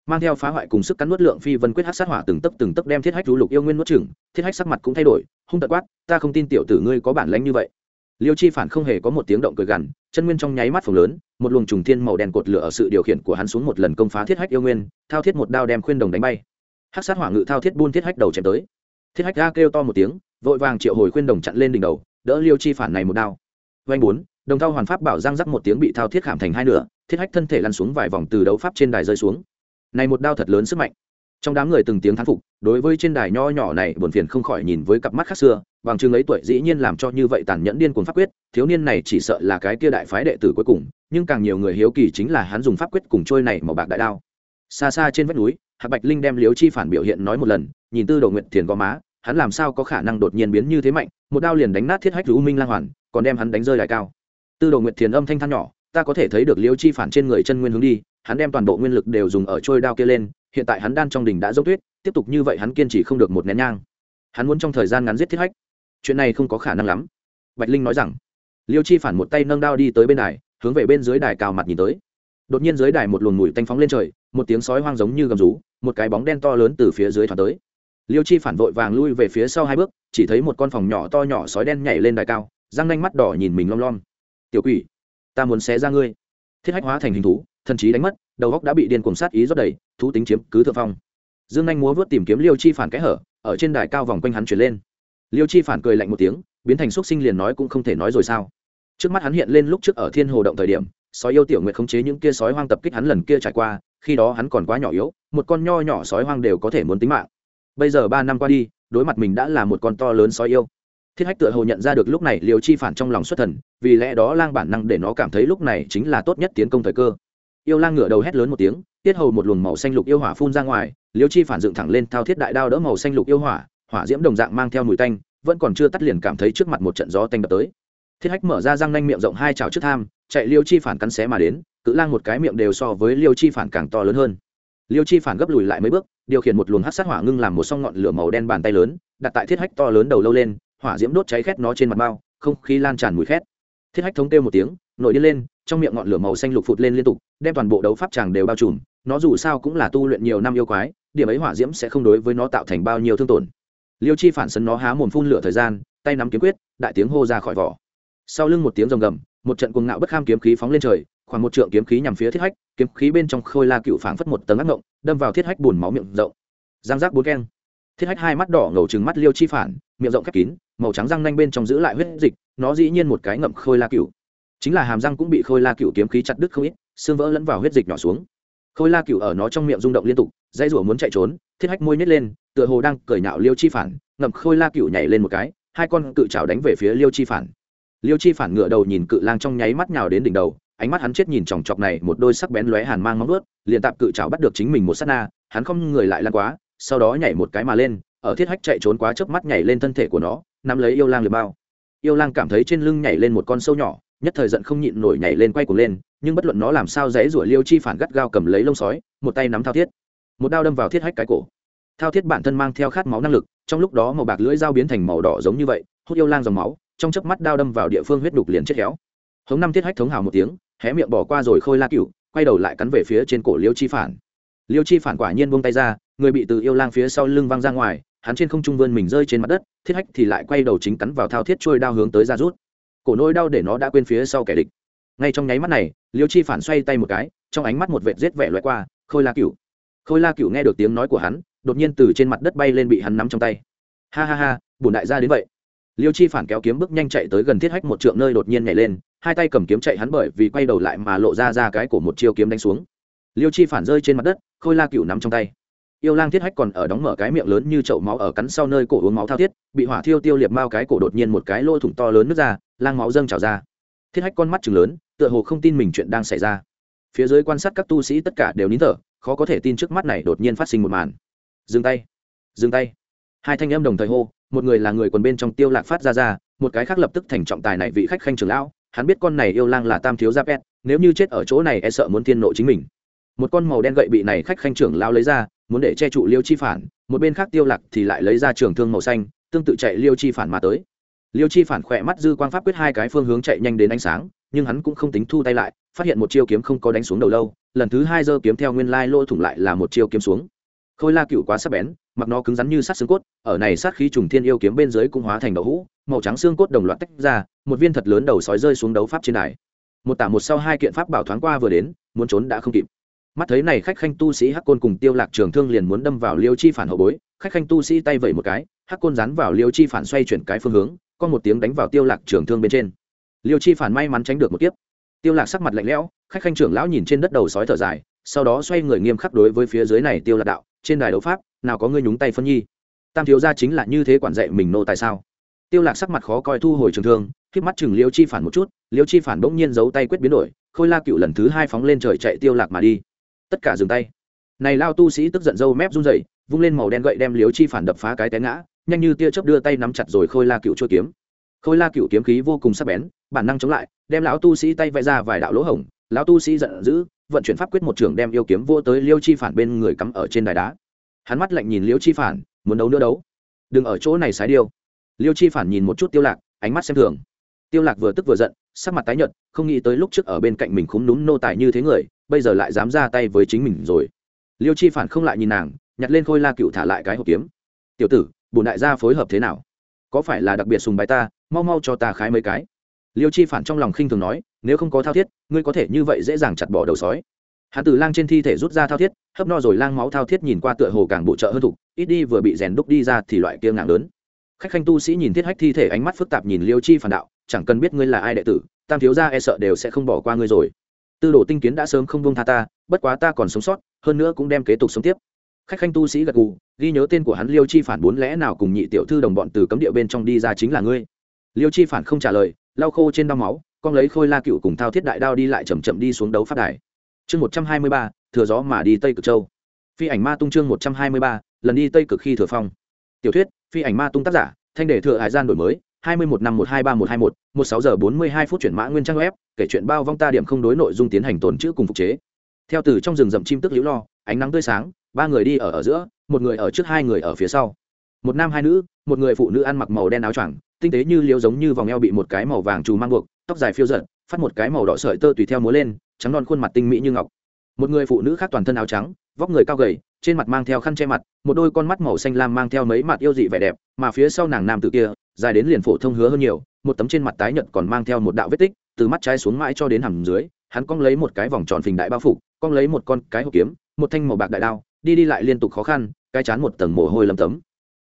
A: Mang theo phá hoại cùng sức cắn nuốt lượng phi vân quyết hát sát hỏa từng tấc từng tấc đem thiết hách rú lục yêu nguyên nuốt chừng thiết hách sắc mặt cũng thay đổi, hung tật quát, ta không tin tiểu tử ngươi có bản lĩnh như vậy. Liêu chi phản không hề có một tiếng động cười gằn, chân nguyên trong nháy mắt phồng lớn, một luồng trùng thiên màu đen cột lửa ở sự điều khiển của hắn xuống một lần công phá thiết hách yêu nguyên, thao thiết một đao đem khuyên đồng đánh bay. Hắc sát hỏa ngự thao thiết buôn thiết hách đầu chém tới. Thiết hách ga kêu to một tiếng, vội vàng triệu hồi khuyên đồng chặn lên đỉnh đầu đỡ liêu chi phản này một đao. Vanh bốn, đồng thao hoàn pháp bảo giang rắc một tiếng bị thao thiết khảm thành hai nửa, thiết hách thân thể lăn xuống vài vòng từ đấu pháp trên đài rơi xuống. Này một đao thật lớn sức mạnh. Trong đám người từng tiếng thán phục, đối với trên đài nho nhỏ này buồn phiền không khỏi nhìn với cặp mắt khác xưa, bằng chứng ấy tuổi dĩ nhiên làm cho như vậy tàn nhẫn điên cuồng pháp quyết, thiếu niên này chỉ sợ là cái kia đại phái đệ tử cuối cùng, nhưng càng nhiều người hiếu kỳ chính là hắn dùng pháp quyết cùng trôi này màu bạc đại đao. Xa xa trên vách núi, hạc bạch linh đem liếu chi phản biểu hiện nói một lần, nhìn tư đồ nguyện thiền gò má hắn làm sao có khả năng đột nhiên biến như thế mạnh, một đao liền đánh nát thiết hách u minh lang hoàn, còn đem hắn đánh rơi đài cao. Tư đồ Nguyệt thiền âm thanh than nhỏ, ta có thể thấy được liêu chi phản trên người chân nguyên hướng đi, hắn đem toàn bộ nguyên lực đều dùng ở trôi đao kia lên, hiện tại hắn đan trong đỉnh đã dốc tuyết, tiếp tục như vậy hắn kiên trì không được một nén nhang. Hắn muốn trong thời gian ngắn giết thiết hách. Chuyện này không có khả năng lắm. Bạch linh nói rằng liêu chi phản một tay nâng đao đi tới bên đài, hướng về bên dưới đài cao mặt nhìn tới. Đột nhiên dưới đài một luồng mùi tanh phóng lên trời, một tiếng sói hoang giống như gầm rú, một cái bóng đen to lớn từ phía dưới thoáng tới liêu chi phản vội vàng lui về phía sau hai bước, chỉ thấy một con phòng nhỏ to nhỏ sói đen nhảy lên đài cao, răng nanh mắt đỏ nhìn mình lom lom. Tiểu quỷ, ta muốn xé ra ngươi. Thiết hách hóa thành hình thú, thần trí đánh mất, đầu góc đã bị điên cuồng sát ý rót đầy, thú tính chiếm cứ thượng phong. Dương anh múa vớt tìm kiếm liêu chi phản kẽ hở, ở trên đài cao vòng quanh hắn chuyển lên. Liêu chi phản cười lạnh một tiếng, biến thành xúc sinh liền nói cũng không thể nói rồi sao. Trước mắt hắn hiện lên lúc trước ở thiên hồ động thời điểm, sói yêu tiểu nguyện khống chế những kia sói hoang tập kích hắn lần kia trải qua, khi đó hắn còn quá nhỏ yếu, một con nho nhỏ sói hoang đều có thể muốn tính mạng bây giờ ba năm qua đi, đối mặt mình đã là một con to lớn sói yêu. Thiết hách tựa hồ nhận ra được lúc này liều chi phản trong lòng xuất thần, vì lẽ đó lang bản năng để nó cảm thấy lúc này chính là tốt nhất tiến công thời cơ. Yêu lang ngửa đầu hét lớn một tiếng, tiết hầu một luồng màu xanh lục yêu hỏa phun ra ngoài, liêu chi phản dựng thẳng lên thao thiết đại đao đỡ màu xanh lục yêu hỏa hỏa diễm đồng dạng mang theo mùi tanh, vẫn còn chưa tắt liền cảm thấy trước mặt một trận gió tanh đập tới. Thiết hách mở ra răng nanh miệng rộng hai trào trước tham, chạy liêu chi phản cắn xé mà đến, cự lang một cái miệng đều so với liêu chi phản càng to lớn hơn. Liêu chi phản gấp lùi lại mấy bước điều khiển một luồng hát sát hỏa ngưng làm một song ngọn lửa màu đen bàn tay lớn, đặt tại thiết hách to lớn đầu lâu lên, hỏa diễm đốt cháy khét nó trên mặt bao, không khí lan tràn mùi khét. Thiết hách thống kêu một tiếng, nổi đi lên, trong miệng ngọn lửa màu xanh lục phụt lên liên tục, đem toàn bộ đấu pháp tràng đều bao trùm, nó dù sao cũng là tu luyện nhiều năm yêu quái, điểm ấy hỏa diễm sẽ không đối với nó tạo thành bao nhiêu thương tổn. Liêu chi phản sấn nó há mồm phun lửa thời gian, tay nắm kiếm quyết, đại tiếng hô ra khỏi vỏ. Sau lưng một tiếng rồng gầm, một trận cuồng ngạo bất kham kiếm khí phóng lên trời khoảng một trượng kiếm khí nhằm phía thiết hách, kiếm khí bên trong khôi la cựu phảng phất một tầng ác ngộng, đâm vào thiết hách bùn máu miệng rộng. Giang giác bốn keng. Thiết hách hai mắt đỏ ngầu trừng mắt liêu chi phản, miệng rộng khép kín, màu trắng răng nanh bên trong giữ lại huyết dịch, nó dĩ nhiên một cái ngậm khôi la cựu. Chính là hàm răng cũng bị khôi la cựu kiếm khí chặt đứt không ít, xương vỡ lẫn vào huyết dịch nhỏ xuống. Khôi la cựu ở nó trong miệng rung động liên tục dây rủa muốn chạy trốn, thiết hách môi nhét lên, tựa hồ đang cởi nhạo liêu chi phản, ngậm khôi la cựu nhảy lên một cái, hai con cự trào đánh về phía liêu chi phản. Liêu chi phản ngựa đầu nhìn cự lang trong nháy mắt nhào đến đỉnh đầu ánh mắt hắn chết nhìn chòng chọc này, một đôi sắc bén lóe hàn mang móng ướt liền tạm cự trào bắt được chính mình một sát na, hắn không người lại lan quá, sau đó nhảy một cái mà lên, ở thiết hách chạy trốn quá chớp mắt nhảy lên thân thể của nó, nắm lấy yêu lang liệt bao. Yêu lang cảm thấy trên lưng nhảy lên một con sâu nhỏ, nhất thời giận không nhịn nổi nhảy lên quay cuồng lên, nhưng bất luận nó làm sao dãy rủa liêu chi phản gắt gao cầm lấy lông sói, một tay nắm thao thiết. Một đao đâm vào thiết hách cái cổ. Thao thiết bản thân mang theo khát máu năng lực, trong lúc đó màu bạc lưỡi dao biến thành màu đỏ giống như vậy, hút yêu lang dòng máu, trong chớp mắt đao đâm vào địa phương huyết đục liền chết héo. Hống năm thiết hách thống hào một tiếng hé miệng bỏ qua rồi khôi la cựu quay đầu lại cắn về phía trên cổ liêu chi phản. Liêu chi phản quả nhiên buông tay ra, người bị từ yêu lang phía sau lưng văng ra ngoài, hắn trên không trung vươn mình rơi trên mặt đất, thiết hách thì lại quay đầu chính cắn vào thao thiết trôi đao hướng tới ra rút. Cổ nỗi đau để nó đã quên phía sau kẻ địch. Ngay trong nháy mắt này, liêu chi phản xoay tay một cái, trong ánh mắt một vệt rết vẻ loại qua, khôi la cựu khôi la cựu nghe được tiếng nói của hắn, đột nhiên từ trên mặt đất bay lên bị hắn nắm trong tay. Ha ha ha bùn đại gia đến vậy. Liêu chi phản kéo kiếm bước nhanh chạy tới gần thiết hách một trượng nơi đột nhiên nhảy lên hai tay cầm kiếm chạy hắn bởi vì quay đầu lại mà lộ ra ra cái của một chiêu kiếm đánh xuống. Liêu chi phản rơi trên mặt đất, khôi la cựu nắm trong tay. Yêu lang thiết hách còn ở đóng mở cái miệng lớn như chậu máu ở cắn sau nơi cổ uống máu thao thiết, bị hỏa thiêu tiêu liệt mao cái cổ đột nhiên một cái lỗ thủng to lớn nước ra, lang máu dâng trào ra. Thiết hách con mắt chừng lớn, tựa hồ không tin mình chuyện đang xảy ra. Phía dưới quan sát các tu sĩ tất cả đều nín thở, khó có thể tin trước mắt này đột nhiên phát sinh một màn. Dừng tay dừng tay. Hai thanh âm đồng thời hô, một người là người quần bên trong tiêu lạc phát ra ra, một cái khác lập tức thành trọng tài này vị khách khanh trưởng lão hắn biết con này yêu lang là tam thiếu giáp ép nếu như chết ở chỗ này e sợ muốn thiên nộ chính mình. Một con màu đen gậy bị này khách khanh trưởng lao lấy ra, muốn để che trụ liêu chi phản, một bên khác tiêu lạc thì lại lấy ra trường thương màu xanh, tương tự chạy liêu chi phản mà tới. Liêu chi phản khỏe mắt dư quang pháp quyết hai cái phương hướng chạy nhanh đến ánh sáng, nhưng hắn cũng không tính thu tay lại, phát hiện một chiêu kiếm không có đánh xuống đầu lâu, lần thứ hai giơ kiếm theo nguyên lai lỗ thủng lại là một chiêu kiếm xuống. Khôi la cựu quá sắc bén mặc nó cứng rắn như sát xương cốt, ở này sát khí trùng thiên yêu kiếm bên dưới cũng hóa thành đậu hũ, màu trắng xương cốt đồng loạt tách ra, một viên thật lớn đầu sói rơi xuống đấu pháp trên đài. Một tả một sau hai kiện pháp bảo thoáng qua vừa đến, muốn trốn đã không kịp. Mắt thấy này khách khanh tu sĩ hắc côn cùng tiêu lạc trường thương liền muốn đâm vào liêu chi phản hậu bối, khách khanh tu sĩ tay vẩy một cái, hắc côn dán vào liêu chi phản xoay chuyển cái phương hướng, có một tiếng đánh vào tiêu lạc trường thương bên trên. Liêu chi phản may mắn tránh được một kiếp. Tiêu lạc sắc mặt lạnh lẽo, khách khanh trưởng lão nhìn trên đất đầu sói thở dài, sau đó xoay người nghiêm khắc đối với phía dưới này tiêu lạc đạo, trên đài đấu pháp nào có ngươi nhúng tay phân nhi? Tam thiếu gia chính là như thế quản dạy mình nô tại sao? Tiêu lạc sắc mặt khó coi thu hồi trường thương, khiếp mắt chừng liêu chi phản một chút liêu chi phản bỗng nhiên giấu tay quyết biến đổi, khôi la cựu lần thứ hai phóng lên trời chạy tiêu lạc mà đi. Tất cả dừng tay. Này lao tu sĩ tức giận dâu mép run rẩy, vung lên màu đen gậy đem liêu chi phản đập phá cái té ngã, nhanh như tia chớp đưa tay nắm chặt rồi khôi la cựu chua kiếm. Khôi la cựu kiếm khí vô cùng sắc bén, bản năng chống lại, đem lão tu sĩ tay vẽ ra vài đạo lỗ hổng. Lão tu sĩ giận dữ, vận chuyển pháp quyết một trường đem yêu kiếm vô tới liêu chi phản bên người cắm ở trên đài đá hắn mắt lạnh nhìn liêu chi phản, muốn đấu nữa đấu. Đừng ở chỗ này sái điêu. Liêu chi phản nhìn một chút tiêu lạc, ánh mắt xem thường. Tiêu lạc vừa tức vừa giận, sắc mặt tái nhợt, không nghĩ tới lúc trước ở bên cạnh mình khúm núm nô tài như thế người, bây giờ lại dám ra tay với chính mình rồi. Liêu chi phản không lại nhìn nàng, nhặt lên khôi la cựu thả lại cái hộp kiếm. Tiểu tử bùn đại gia phối hợp thế nào? Có phải là đặc biệt sùng bái ta, mau mau cho ta khái mấy cái? Liêu chi phản trong lòng khinh thường nói, nếu không có thao thiết, ngươi có thể như vậy dễ dàng chặt bỏ đầu sói hắn từ lang trên thi thể rút ra thao thiết, hấp no rồi lang máu thao thiết nhìn qua tựa hồ càng bộ trợ hơn thục, ít đi vừa bị rèn đúc đi ra thì loại kia ngạc lớn. Khách khanh tu sĩ nhìn thiết hách thi thể ánh mắt phức tạp nhìn liêu chi phản đạo, chẳng cần biết ngươi là ai đệ tử, tam thiếu gia e sợ đều sẽ không bỏ qua ngươi rồi. Tư đồ tinh kiến đã sớm không buông tha ta, bất quá ta còn sống sót, hơn nữa cũng đem kế tục sống tiếp. Khách khanh tu sĩ gật gù, ghi nhớ tên của hắn liêu chi phản bốn lẽ nào cùng nhị tiểu thư đồng bọn từ cấm địa bên trong đi ra chính là ngươi. Liêu chi phản không trả lời, lau khô trên đau máu, con lấy khôi la cựu cùng thao thiết đại đao đi lại chầm chậm đi xuống đấu phát đài chương một trăm hai mươi ba, thừa gió mà đi tây cực châu. Phi ảnh ma tung chương một trăm hai mươi ba, lần đi tây cực khi thừa phong. Tiểu thuyết, phi ảnh ma tung tác giả, thanh đề thừa hải gian đổi mới, hai mươi một năm một hai ba một hai một một sáu giờ bốn mươi hai phút chuyển mã nguyên trang web, kể chuyện bao vong ta điểm không đối nội dung tiến hành tồn chữ cùng phục chế. Theo từ trong rừng rậm chim tức liễu lo, ánh nắng tươi sáng, ba người đi ở ở giữa, một người ở trước hai người ở phía sau. Một nam hai nữ, một người phụ nữ ăn mặc màu đen áo choàng, tinh tế như liếu giống như vòng eo bị một cái màu vàng trù mang buộc, tóc dài phiêu giật phát một cái màu đỏ sợi tơ tùy theo múa lên, trắng non khuôn mặt tinh mỹ như ngọc. Một người phụ nữ khác toàn thân áo trắng, vóc người cao gầy, trên mặt mang theo khăn che mặt, một đôi con mắt màu xanh lam mang theo mấy mặt yêu dị vẻ đẹp, mà phía sau nàng nam tự kia, dài đến liền phổ thông hứa hơn nhiều, một tấm trên mặt tái nhợt còn mang theo một đạo vết tích, từ mắt trái xuống mãi cho đến hầm dưới, hắn cong lấy một cái vòng tròn phình đại bao phủ, cong lấy một con cái hộp kiếm, một thanh màu bạc đại đao, đi đi lại liên tục khó khăn, cái chán một tầng mồ hôi lấm tấm.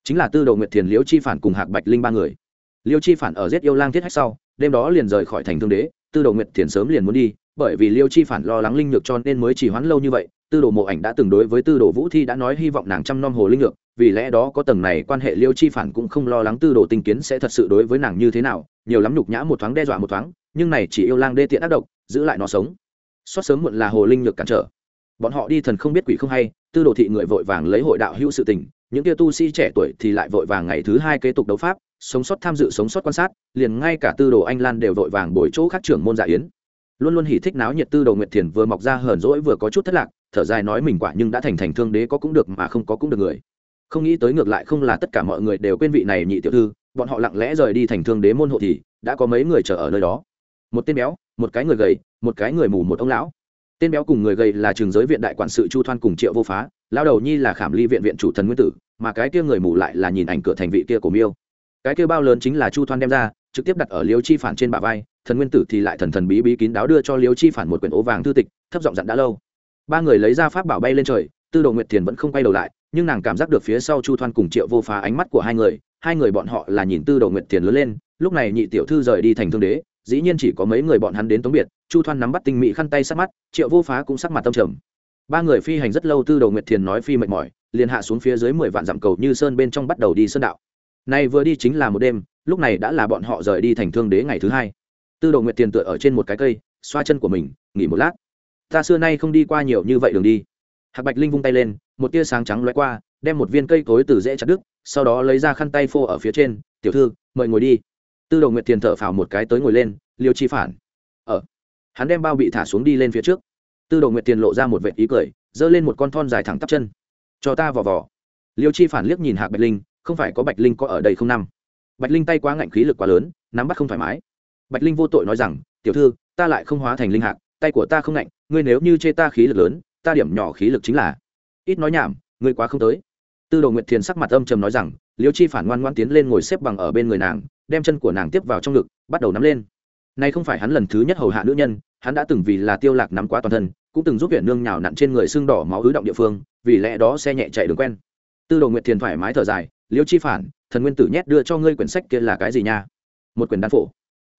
A: Chính là tư đồ nguyệt thiền liễu chi phản cùng hạc bạch linh ba người. Liễu chi phản ở giết yêu lang thiết hách sau, đêm đó liền rời khỏi thành thương đế tư đồ nguyệt thiền sớm liền muốn đi, bởi vì liêu chi phản lo lắng linh nhược cho nên mới chỉ hoãn lâu như vậy. Tư đồ mộ ảnh đã từng đối với tư đồ vũ thi đã nói hy vọng nàng chăm nom hồ linh nhược, vì lẽ đó có tầng này quan hệ liêu chi phản cũng không lo lắng tư đồ tinh kiến sẽ thật sự đối với nàng như thế nào, nhiều lắm nhục nhã một thoáng đe dọa một thoáng, nhưng này chỉ yêu lang đê tiện ác độc, giữ lại nó sống. Xót sớm muộn là hồ linh nhược cản trở. Bọn họ đi thần không biết quỷ không hay, tư đồ thị người vội vàng lấy hội đạo hữu sự tình, những kia tu sĩ trẻ tuổi thì lại vội vàng ngày thứ hai kế tục đấu pháp sống sót tham dự sống sót quan sát, liền ngay cả tư đồ anh lan đều vội vàng bồi chỗ khác trưởng môn dạ yến. Luôn luôn hỉ thích náo nhiệt tư đồ nguyệt thiền vừa mọc ra hờn rỗi vừa có chút thất lạc, thở dài nói mình quả nhưng đã thành thành thương đế có cũng được mà không có cũng được người. Không nghĩ tới ngược lại không là tất cả mọi người đều quên vị này nhị tiểu thư, bọn họ lặng lẽ rời đi thành thương đế môn hộ thì, đã có mấy người chờ ở nơi đó. Một tên béo, một cái người gầy, một cái người mù một ông lão. Tên béo cùng người gầy là trường giới viện đại quản sự chu thoan cùng triệu vô phá lao đầu nhi là khảm ly viện viện chủ thần nguyên tử, mà cái kia người mù lại là nhìn ảnh cửa thành vị kia của miêu cái kia bao lớn chính là chu thoan đem ra, trực tiếp đặt ở liêu chi phản trên bả vai, thần nguyên tử thì lại thần thần bí bí kín đáo đưa cho liêu chi phản một quyển ố vàng thư tịch, thấp giọng dặn đã lâu. Ba người lấy ra pháp bảo bay lên trời, tư đồ nguyệt thiền vẫn không quay đầu lại, nhưng nàng cảm giác được phía sau chu thoan cùng triệu vô phá ánh mắt của hai người hai người bọn họ là nhìn tư đồ nguyệt thiền lớn lên, lúc này nhị tiểu thư rời đi thành thương đế, dĩ nhiên chỉ có mấy người bọn hắn đến tống biệt, chu thoan nắm bắt tinh mỹ khăn tay sát mắt, triệu vô phá cũng sắc mặt tâm trầm. Ba người phi hành rất lâu, tư đồ nguyệt thiền nói phi mệt mỏi, liền hạ xuống phía dưới mười vạn dặm cầu như sơn bên trong bắt đầu đi sơn đạo nay vừa đi chính là một đêm, lúc này đã là bọn họ rời đi thành thương đế ngày thứ hai. Tư đồ nguyệt tiền tựa ở trên một cái cây, xoa chân của mình, nghỉ một lát. Ta xưa nay không đi qua nhiều như vậy đường đi. Hạc bạch linh vung tay lên, một tia sáng trắng loay qua, đem một viên cây cối từ dễ chặt đứt, sau đó lấy ra khăn tay phô ở phía trên, tiểu thư, mời ngồi đi. Tư đồ nguyệt tiền thở phào một cái tới ngồi lên, liêu chi phản. Ở hắn đem bao bị thả xuống đi lên phía trước. Tư đồ nguyệt tiền lộ ra một vệ ý cười, giơ lên một con thon dài thẳng tắp chân. Cho ta vò vò. Liêu chi phản liếc nhìn hạc bạch linh không phải có bạch linh có ở đây không năm? Bạch linh tay quá ngạnh khí lực quá lớn, nắm bắt không thoải mái. Bạch linh vô tội nói rằng, tiểu thư, ta lại không hóa thành linh hạc, tay của ta không ngạnh, ngươi nếu như chê ta khí lực lớn, ta điểm nhỏ khí lực chính là. Ít nói nhảm, ngươi quá không tới. Tư đồ nguyệt thiền sắc mặt âm trầm nói rằng, liêu chi phản ngoan ngoan tiến lên ngồi xếp bằng ở bên người nàng, đem chân của nàng tiếp vào trong ngực, bắt đầu nắm lên. Nay không phải hắn lần thứ nhất hầu hạ nữ nhân, hắn đã từng vì là tiêu lạc nắm quá toàn thân, cũng từng giúp huyện nương nhào nặn trên người xương đỏ máu ứ động địa phương, vì lẽ đó xe nhẹ chạy đường quen. Tư đồ nguyệt thiền thoải mái thở dài liêu chi phản, thần nguyên tử nhét đưa cho ngươi quyển sách kia là cái gì nha? Một quyển đan phổ.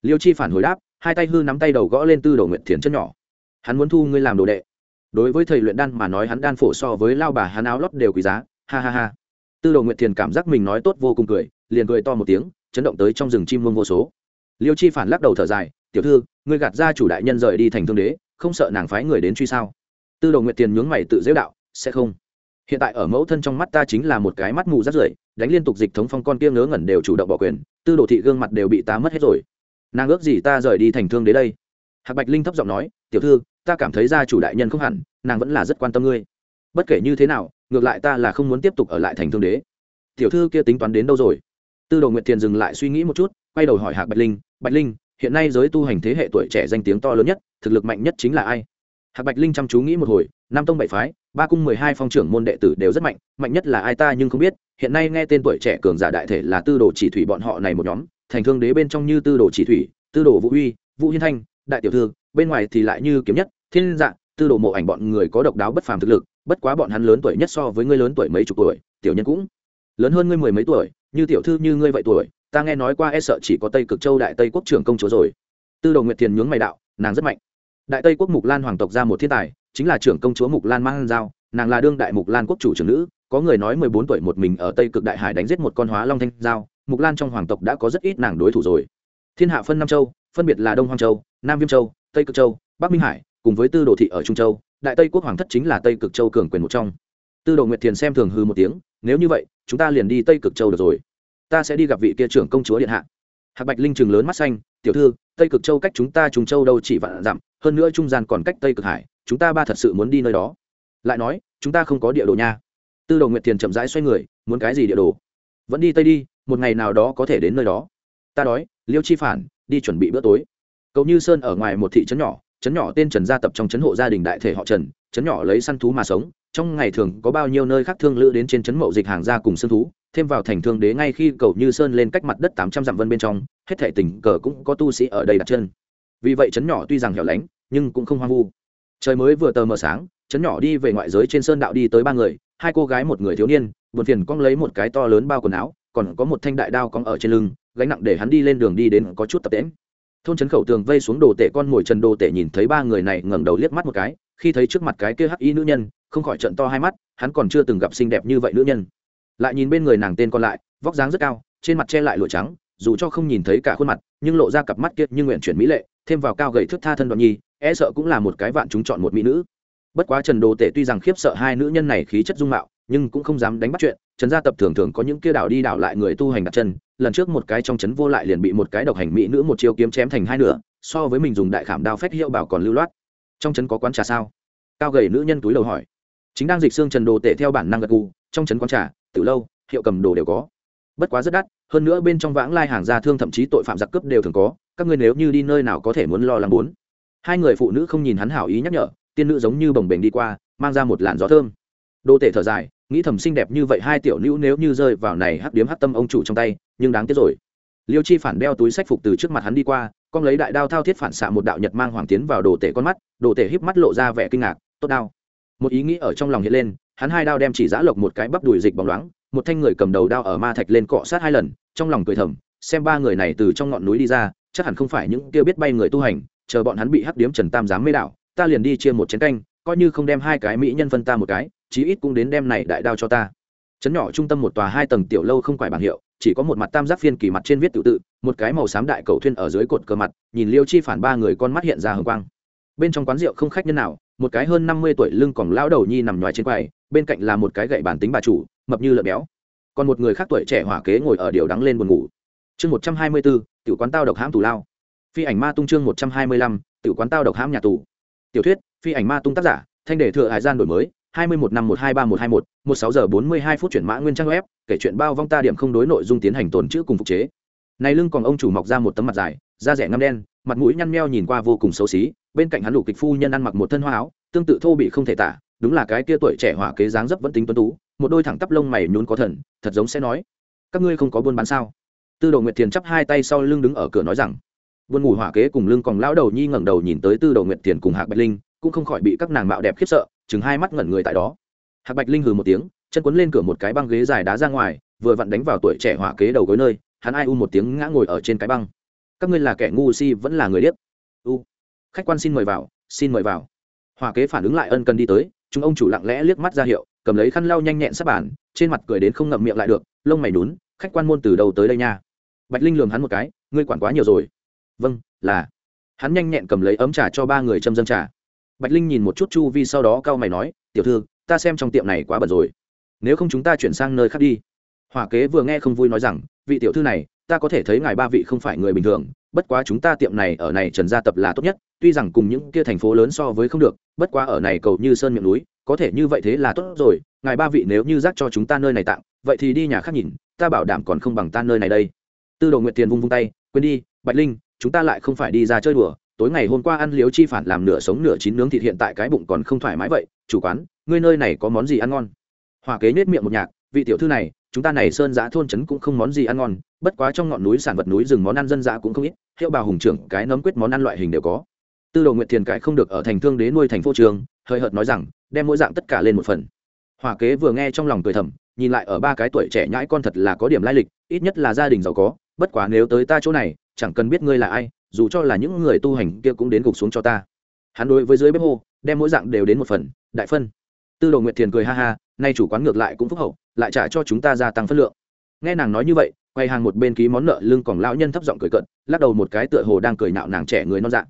A: Liêu chi phản hồi đáp, hai tay hư nắm tay đầu gõ lên tư đồ nguyệt thiền chân nhỏ. Hắn muốn thu ngươi làm đồ đệ. Đối với thầy luyện đan mà nói hắn đan phổ so với lao bà hắn áo lót đều quý giá. Ha ha ha. Tư đồ nguyệt thiền cảm giác mình nói tốt vô cùng cười, liền cười to một tiếng, chấn động tới trong rừng chim muông vô số. Liêu chi phản lắc đầu thở dài, tiểu thư, ngươi gạt ra chủ đại nhân rời đi thành thương đế, không sợ nàng phái người đến truy sao? Tư đồ nguyệt tiền nhướng mày tự dễu đạo, sẽ không hiện tại ở mẫu thân trong mắt ta chính là một cái mắt mù rắt rưởi, đánh liên tục dịch thống phong con kia ngớ ngẩn đều chủ động bỏ quyền, tư đồ thị gương mặt đều bị ta mất hết rồi. Nàng ước gì ta rời đi thành thương đế đây? Hạc bạch linh thấp giọng nói, tiểu thư, ta cảm thấy gia chủ đại nhân không hẳn, nàng vẫn là rất quan tâm ngươi. Bất kể như thế nào, ngược lại ta là không muốn tiếp tục ở lại thành thương đế. Tiểu thư kia tính toán đến đâu rồi? Tư đồ nguyệt thiền dừng lại suy nghĩ một chút, quay đầu hỏi hạc bạch linh bạch linh, hiện nay giới tu hành thế hệ tuổi trẻ danh tiếng to lớn nhất, thực lực mạnh nhất chính là ai? Hạc bạch linh chăm chú nghĩ một hồi, nam tông bảy phái, ba cung mười hai phong trưởng môn đệ tử đều rất mạnh mạnh nhất là ai ta nhưng không biết, hiện nay nghe tên tuổi trẻ cường giả đại thể là tư đồ chỉ thủy bọn họ này một nhóm, thành thương đế bên trong như tư đồ chỉ thủy, tư đồ vũ uy, vũ hiên thanh, đại tiểu thư, bên ngoài thì lại như kiếm nhất, thiên dạng tư đồ mộ ảnh bọn người có độc đáo bất phàm thực lực, bất quá bọn hắn lớn tuổi nhất so với ngươi lớn tuổi mấy chục tuổi, tiểu nhân cũng lớn hơn ngươi mười mấy tuổi, như tiểu thư như ngươi vậy tuổi, ta nghe nói qua e sợ chỉ có tây cực châu đại tây quốc trưởng công chúa rồi. Tư đồ nguyệt thiền nhướng mày đạo, nàng rất mạnh đại tây quốc mục lan hoàng tộc ra một thiên tài, chính là trưởng công chúa mục lan mang giao, nàng là đương đại mục lan quốc chủ trưởng nữ, có người nói mười bốn tuổi một mình ở tây cực đại hải đánh giết một con hóa long thanh giao, mục lan trong hoàng tộc đã có rất ít nàng đối thủ rồi. Thiên hạ phân năm châu, phân biệt là đông hoàng châu, nam viêm châu, tây cực châu, bắc minh hải, cùng với tư đồ thị ở trung châu, đại tây quốc hoàng thất chính là tây cực châu cường quyền một trong. Tư đồ nguyệt thiền xem thường hư một tiếng, nếu như vậy, chúng ta liền đi tây cực châu được rồi. Ta sẽ đi gặp vị kia trưởng công chúa điện hạ hạc bạch linh Trừng lớn mắt xanh, tiểu thư, tây cực châu cách chúng ta trùng châu đâu chỉ vạn dặm, hơn nữa trung gian còn cách tây cực hải, chúng ta ba thật sự muốn đi nơi đó. Lại nói, chúng ta không có địa đồ nha. Tư đồ nguyệt thiền chậm rãi xoay người, muốn cái gì địa đồ? Vẫn đi tây đi, một ngày nào đó có thể đến nơi đó. Ta đói, liêu chi phản, đi chuẩn bị bữa tối. Cậu như sơn ở ngoài một thị trấn nhỏ trấn nhỏ tên trần gia tập trong trấn hộ gia đình đại thể họ trần, trấn nhỏ lấy săn thú mà sống, trong ngày thường có bao nhiêu nơi khác thương lữ đến trên trấn mậu dịch hàng gia cùng sương thú thêm vào thành thương đế ngay khi cầu như sơn lên cách mặt đất tám trăm dặm vân bên trong, hết thể tình cờ cũng có tu sĩ ở đây đặt chân. Vì vậy trấn nhỏ tuy rằng hẻo lánh, nhưng cũng không hoang vu. Trời mới vừa tờ mờ sáng trấn nhỏ đi về ngoại giới trên sơn đạo đi tới ba người, hai cô gái một người thiếu niên, buồn phiền cong lấy một cái to lớn bao quần áo, còn có một thanh đại đao cong ở trên lưng, gánh nặng để hắn đi lên đường đi đến có chút tập tễm thôn trấn khẩu tường vây xuống đồ tể con ngồi trần đồ tể nhìn thấy ba người này ngẩng đầu liếc mắt một cái, khi thấy trước mặt cái kia hắc y nữ nhân, không khỏi trận to hai mắt, hắn còn chưa từng gặp xinh đẹp như vậy nữ nhân lại nhìn bên người nàng tên còn lại, vóc dáng rất cao, trên mặt che lại lụa trắng, dù cho không nhìn thấy cả khuôn mặt, nhưng lộ ra cặp mắt kiệt như nguyện chuyển mỹ lệ, thêm vào cao gầy thước tha thân đoạn nhi e sợ cũng là một cái vạn chúng chọn một mỹ nữ. Bất quá trần đồ tể tuy rằng khiếp sợ hai nữ nhân này khí chất dung mạo, nhưng cũng không dám đánh bắt chuyện. Trần gia tập thường thường có những kia đảo đi đảo lại người tu hành đặt chân, lần trước một cái trong trấn vô lại liền bị một cái độc hành mỹ nữ một chiêu kiếm chém thành hai nửa, so với mình dùng đại khảm đao phách hiệu bảo còn lưu loát. Trong trấn có quán trà sao? Cao gầy nữ nhân túi đầu hỏi. Chính đang dịch xương trần đồ tể theo bản năng gật gù, trong trấn quán trà từ lâu, hiệu cầm đồ đều có. Bất quá rất đắt, hơn nữa bên trong vãng lai hàng gia thương thậm chí tội phạm giặc cướp đều thường có, các ngươi nếu như đi nơi nào có thể muốn lo lắng bốn. Hai người phụ nữ không nhìn hắn hảo ý nhắc nhở, tiên nữ giống như bồng bềnh đi qua, mang ra một làn gió thơm. Đô tể thở dài, nghĩ thầm xinh đẹp như vậy hai tiểu nữ nếu như rơi vào này hắc điếm hắc tâm ông chủ trong tay, nhưng đáng tiếc rồi. Liêu chi phản đeo túi sách phục từ trước mặt hắn đi qua, con lấy đại đao thao thiết phản xạ một đạo nhật mang hoàng tiến vào đồ tể con mắt đồ tể híp mắt lộ ra vẻ kinh ngạc, tốt đao. Một ý nghĩ ở trong lòng hiện lên hắn hai đao đem chỉ giã lộc một cái bắp đùi dịch bóng loáng, một thanh người cầm đầu đao ở ma thạch lên cọ sát hai lần, trong lòng cười thầm, xem ba người này từ trong ngọn núi đi ra, chắc hẳn không phải những kia biết bay người tu hành, chờ bọn hắn bị hắc điếm trần tam giám mê đạo, ta liền đi chia một chén canh, coi như không đem hai cái mỹ nhân phân ta một cái, chí ít cũng đến đem này đại đao cho ta. Chấn nhỏ trung tâm một tòa hai tầng tiểu lâu không phải bảng hiệu, chỉ có một mặt tam giác phiên kỳ mặt trên viết tự tự, một cái màu xám đại cầu thuyên ở dưới cột cờ mặt, nhìn liêu chi phản ba người con mắt hiện ra hồng quang. Bên trong quán rượu không khách nhân nào, một cái hơn năm mươi tuổi lưng còn lão đầu nhi nằm ngoài trên quầy bên cạnh là một cái gậy bản tính bà chủ, mập như lợn béo. Còn một người khác tuổi trẻ hỏa kế ngồi ở điều đắng lên buồn ngủ. Chương một trăm hai mươi bốn tiểu quán tao độc hãm tù lao. Phi ảnh ma tung chương một trăm hai mươi lăm, tiểu quán tao độc hãm nhà tù. Tiểu thuyết, phi ảnh ma tung tác giả, thanh đề thừa hải gian đổi mới, hai mươi một năm một hai ba một hai một một sáu giờ bốn mươi hai phút chuyển mã nguyên trang web, kể chuyện bao vong ta điểm không đối nội dung tiến hành tồn chữ cùng phục chế. Này lưng còn ông chủ mọc ra một tấm mặt dài, da rẻ ngăm đen, mặt mũi nhăn meo nhìn qua vô cùng xấu xí, bên cạnh hắn lục kịch phu nhân ăn mặc một thân hoa áo, tương tự thô bị không thể tả đúng là cái kia tuổi trẻ hỏa kế dáng dấp vẫn tính tuấn tú, một đôi thẳng tắp lông mày nhún có thần, thật giống sẽ nói, các ngươi không có buôn bán sao? Tư đồ nguyệt thiền chắp hai tay sau lưng đứng ở cửa nói rằng buôn ngủ hỏa kế cùng lưng còn lão đầu nhi ngẩng đầu nhìn tới tư đồ nguyệt thiền cùng hạc bạch linh, cũng không khỏi bị các nàng mạo đẹp khiếp sợ, chừng hai mắt ngẩn người tại đó. Hạc bạch linh hừ một tiếng, chân quấn lên cửa một cái băng ghế dài đá ra ngoài, vừa vặn đánh vào tuổi trẻ hỏa kế đầu gối nơi, hắn ai u một tiếng ngã ngồi ở trên cái băng. Các ngươi là kẻ ngu si vẫn là người điếc. U. Khách quan xin mời vào, xin mời vào. Hỏa kế phản ứng lại ân cần đi tới chúng ông chủ lặng lẽ liếc mắt ra hiệu, cầm lấy khăn lau nhanh nhẹn sắp bàn, trên mặt cười đến không ngậm miệng lại được, lông mày nhún, khách quan môn từ đầu tới đây nha. Bạch linh lường hắn một cái, ngươi quản quá nhiều rồi. Vâng là. Hắn nhanh nhẹn cầm lấy ấm trà cho ba người châm dân trà. Bạch linh nhìn một chút chu vi sau đó cau mày nói, tiểu thư, ta xem trong tiệm này quá bận rồi. Nếu không chúng ta chuyển sang nơi khác đi. Hỏa kế vừa nghe không vui nói rằng, vị tiểu thư này, ta có thể thấy ngài ba vị không phải người bình thường bất quá chúng ta tiệm này ở này trần gia tập là tốt nhất, tuy rằng cùng những kia thành phố lớn so với không được, bất quá ở này cầu như sơn miệng núi, có thể như vậy thế là tốt rồi, ngài ba vị nếu như rác cho chúng ta nơi này tặng, vậy thì đi nhà khác nhìn, ta bảo đảm còn không bằng ta nơi này đây. Tư đồ nguyện tiền vung vung tay, quên đi, bạch linh, chúng ta lại không phải đi ra chơi đùa, tối ngày hôm qua ăn liếu chi phản làm nửa sống nửa chín nướng thịt hiện tại cái bụng còn không thoải mái vậy, chủ quán, ngươi nơi này có món gì ăn ngon? Hòa kế nết miệng một nhạc, vị tiểu thư này chúng ta này sơn giã thôn trấn cũng không món gì ăn ngon, bất quá trong ngọn núi sản vật núi rừng món ăn dân dã cũng không ít, hiệu bà hùng trưởng cái nấm quyết món ăn loại hình đều có. Tư đồ nguyệt thiền cải không được ở thành thương đế nuôi thành phố trường, hơi hợt nói rằng, đem mỗi dạng tất cả lên một phần. Hòa kế vừa nghe trong lòng cười thầm, nhìn lại ở ba cái tuổi trẻ nhãi con thật là có điểm lai lịch, ít nhất là gia đình giàu có, bất quá nếu tới ta chỗ này, chẳng cần biết ngươi là ai, dù cho là những người tu hành kia cũng đến gục xuống cho ta. Hắn đối với dưới bếp hô, đem mỗi dạng đều đến một phần, đại phân. Tư đồ nguyệt thiền cười ha ha, nay chủ quán ngược lại cũng phúc hậu lại trả cho chúng ta gia tăng phân lượng. Nghe nàng nói như vậy, quay hàng một bên ký món nợ lưng còn lão nhân thấp giọng cười cận lắc đầu một cái tựa hồ đang cười nạo nàng trẻ người non dạng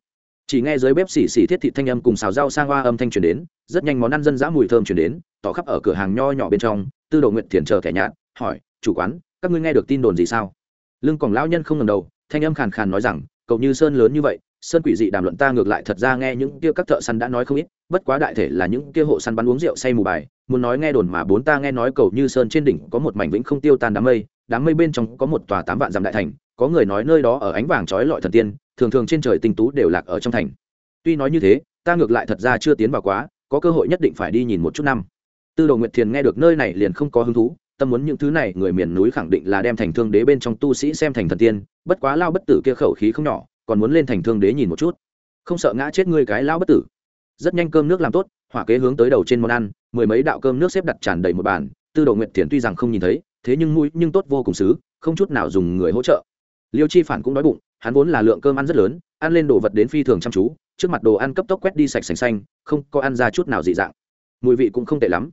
A: chỉ nghe dưới bếp xì xì thiết thị thanh âm cùng xào rau sang hoa âm thanh truyền đến, rất nhanh món ăn dân dã mùi thơm truyền đến, tỏ khắp ở cửa hàng nho nhỏ bên trong, tư đồ nguyện thiền chờ kẻ nhạt, hỏi, chủ quán, các ngươi nghe được tin đồn gì sao? Lưng còn lão nhân không ngần đầu, thanh âm khàn khàn nói rằng, cậu như sơn lớn như vậy sơn quỷ dị đàm luận ta ngược lại thật ra nghe những kia các thợ săn đã nói không ít, bất quá đại thể là những kia hộ săn bắn uống rượu say mù bài, muốn nói nghe đồn mà bốn ta nghe nói cầu như sơn trên đỉnh có một mảnh vĩnh không tiêu tan đám mây đám mây bên trong có một tòa tám vạn dặm đại thành, có người nói nơi đó ở ánh vàng trói lọi thần tiên, thường thường trên trời tinh tú đều lạc ở trong thành. Tuy nói như thế, ta ngược lại thật ra chưa tiến vào quá, có cơ hội nhất định phải đi nhìn một chút năm. Tư đồ nguyệt thiền nghe được nơi này liền không có hứng thú, tâm muốn những thứ này người miền núi khẳng định là đem thành thương đế bên trong tu sĩ xem thành thần tiên, bất quá lao bất tử kia khẩu khí không nhỏ còn muốn lên thành thương đế nhìn một chút. Không sợ ngã chết ngươi cái lao bất tử. Rất nhanh cơm nước làm tốt, hỏa kế hướng tới đầu trên món ăn, mười mấy đạo cơm nước xếp đặt tràn đầy một bàn. Tư đồ nguyện thiền tuy rằng không nhìn thấy, thế nhưng mũi nhưng tốt vô cùng xứ không chút nào dùng người hỗ trợ. Liêu chi phản cũng đói bụng, hắn vốn là lượng cơm ăn rất lớn, ăn lên đồ vật đến phi thường chăm chú, trước mặt đồ ăn cấp tốc quét đi sạch sành xanh, không có ăn ra chút nào dị dạng. Mùi vị cũng không tệ lắm.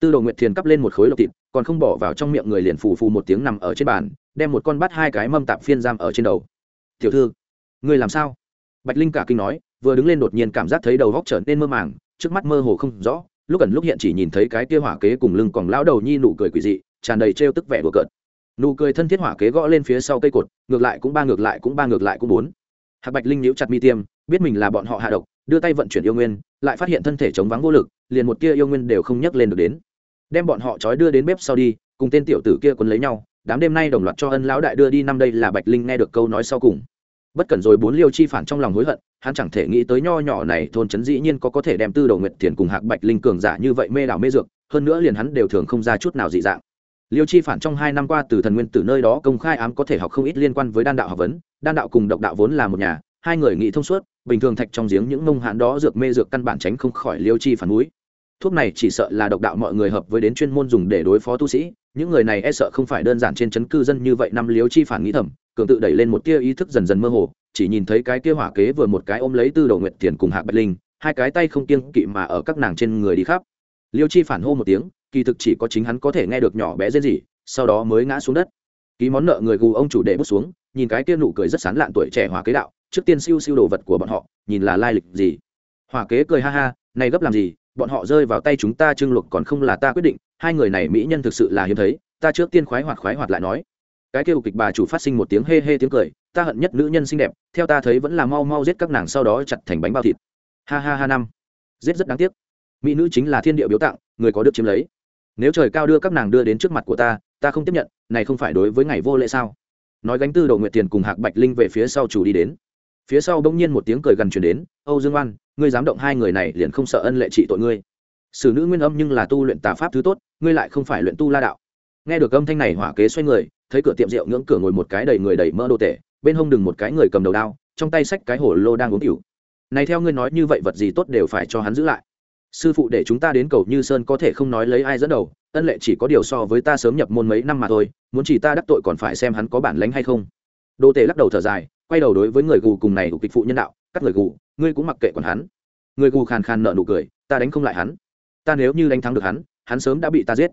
A: Tư đồ nguyệt thiền cắp lên một khối lộc thịt, còn không bỏ vào trong miệng người liền phù phù một tiếng nằm ở trên bàn, đem một con bắt hai cái mâm tạp phiên giam ở trên đầu. Tiểu thư người làm sao? Bạch linh cả kinh nói, vừa đứng lên đột nhiên cảm giác thấy đầu góc trở nên mơ màng, trước mắt mơ hồ không rõ, lúc gần lúc hiện chỉ nhìn thấy cái kia hỏa kế cùng lưng còn lão đầu nhi nụ cười quỷ dị, tràn đầy trêu tức vẻ bừa cợt. Nụ cười thân thiết hỏa kế gõ lên phía sau cây cột, ngược lại cũng ba ngược lại cũng ba ngược lại cũng bốn. Hạc bạch linh nhíu chặt mi tiêm, biết mình là bọn họ hạ độc, đưa tay vận chuyển yêu nguyên, lại phát hiện thân thể chống vắng vô lực, liền một tia yêu nguyên đều không nhấc lên được đến. Đem bọn họ trói đưa đến bếp sau đi, cùng tên tiểu tử kia quấn lấy nhau, đám đêm nay đồng loạt cho ân lão đại đưa đi, năm đây là bạch linh nghe được câu nói sau cùng bất cần rồi bốn liêu chi phản trong lòng hối hận, hắn chẳng thể nghĩ tới nho nhỏ này thôn trấn dĩ nhiên có có thể đem tư đầu nguyệt thiền cùng hạc bạch linh cường giả như vậy mê đảo mê dược, hơn nữa liền hắn đều thường không ra chút nào dị dạng. Liêu chi phản trong hai năm qua từ thần nguyên từ nơi đó công khai ám có thể học không ít liên quan với đan đạo học vấn, đan đạo cùng độc đạo vốn là một nhà, hai người nghĩ thông suốt, bình thường thạch trong giếng những mông hạn đó dược mê dược căn bản tránh không khỏi liêu chi phản núi thuốc này chỉ sợ là độc đạo mọi người hợp với đến chuyên môn dùng để đối phó tu sĩ. Những người này e sợ không phải đơn giản trên chấn cư dân như vậy năm liếu chi phản nghĩ thầm, cường tự đẩy lên một tia ý thức dần dần mơ hồ, chỉ nhìn thấy cái kia hỏa kế vừa một cái ôm lấy tư đầu nguyệt tiền cùng hạ bạch linh, hai cái tay không kiêng kỵ mà ở các nàng trên người đi khắp. Liêu chi phản hô một tiếng, kỳ thực chỉ có chính hắn có thể nghe được nhỏ bé dễ gì sau đó mới ngã xuống đất. Ký món nợ người gù ông chủ để bước xuống, nhìn cái kia nụ cười rất sán lạn tuổi trẻ hỏa kế đạo, trước tiên siêu siêu đồ vật của bọn họ, nhìn là lai lịch gì. Hỏa kế cười ha ha, này gấp làm gì bọn họ rơi vào tay chúng ta trưng luộc còn không là ta quyết định, hai người này mỹ nhân thực sự là hiếm thấy, ta trước tiên khoái hoạt khoái hoạt lại nói. Cái kêu kịch bà chủ phát sinh một tiếng hê hê tiếng cười, ta hận nhất nữ nhân xinh đẹp, theo ta thấy vẫn là mau mau giết các nàng sau đó chặt thành bánh bao thịt. Ha ha ha năm. Giết rất đáng tiếc. Mỹ nữ chính là thiên địa biếu tặng, người có được chiếm lấy. Nếu trời cao đưa các nàng đưa đến trước mặt của ta ta không tiếp nhận, này không phải đối với ngày vô lễ sao? Nói gánh tư đầu nguyện tiền cùng hạc bạch linh về phía sau chủ đi đến phía sau bỗng nhiên một tiếng cười gần truyền đến, âu dương oan, ngươi dám động hai người này liền không sợ ân lệ trị tội ngươi. Xử nữ nguyên âm nhưng là tu luyện tà pháp thứ tốt, ngươi lại không phải luyện tu la đạo. Nghe được âm thanh này, hỏa kế xoay người, thấy cửa tiệm rượu ngưỡng cửa ngồi một cái đầy người đầy mỡ đồ tể, bên hông đừng một cái người cầm đầu đao, trong tay xách cái hổ lô đang uống cửu này theo ngươi nói như vậy vật gì tốt đều phải cho hắn giữ lại. Sư phụ để chúng ta đến cầu như sơn có thể không nói lấy ai dẫn đầu, ân lệ chỉ có điều so với ta sớm nhập môn mấy năm mà thôi, muốn chỉ ta đắc tội còn phải xem hắn có bản lánh hay không. Đô tề lắc đầu thở dài quay đầu đối với người gù cùng này của kịch phụ nhân đạo, các người gù, ngươi cũng mặc kệ còn hắn. Người gù khàn khàn nợ nụ cười, ta đánh không lại hắn. Ta nếu như đánh thắng được hắn hắn sớm đã bị ta giết.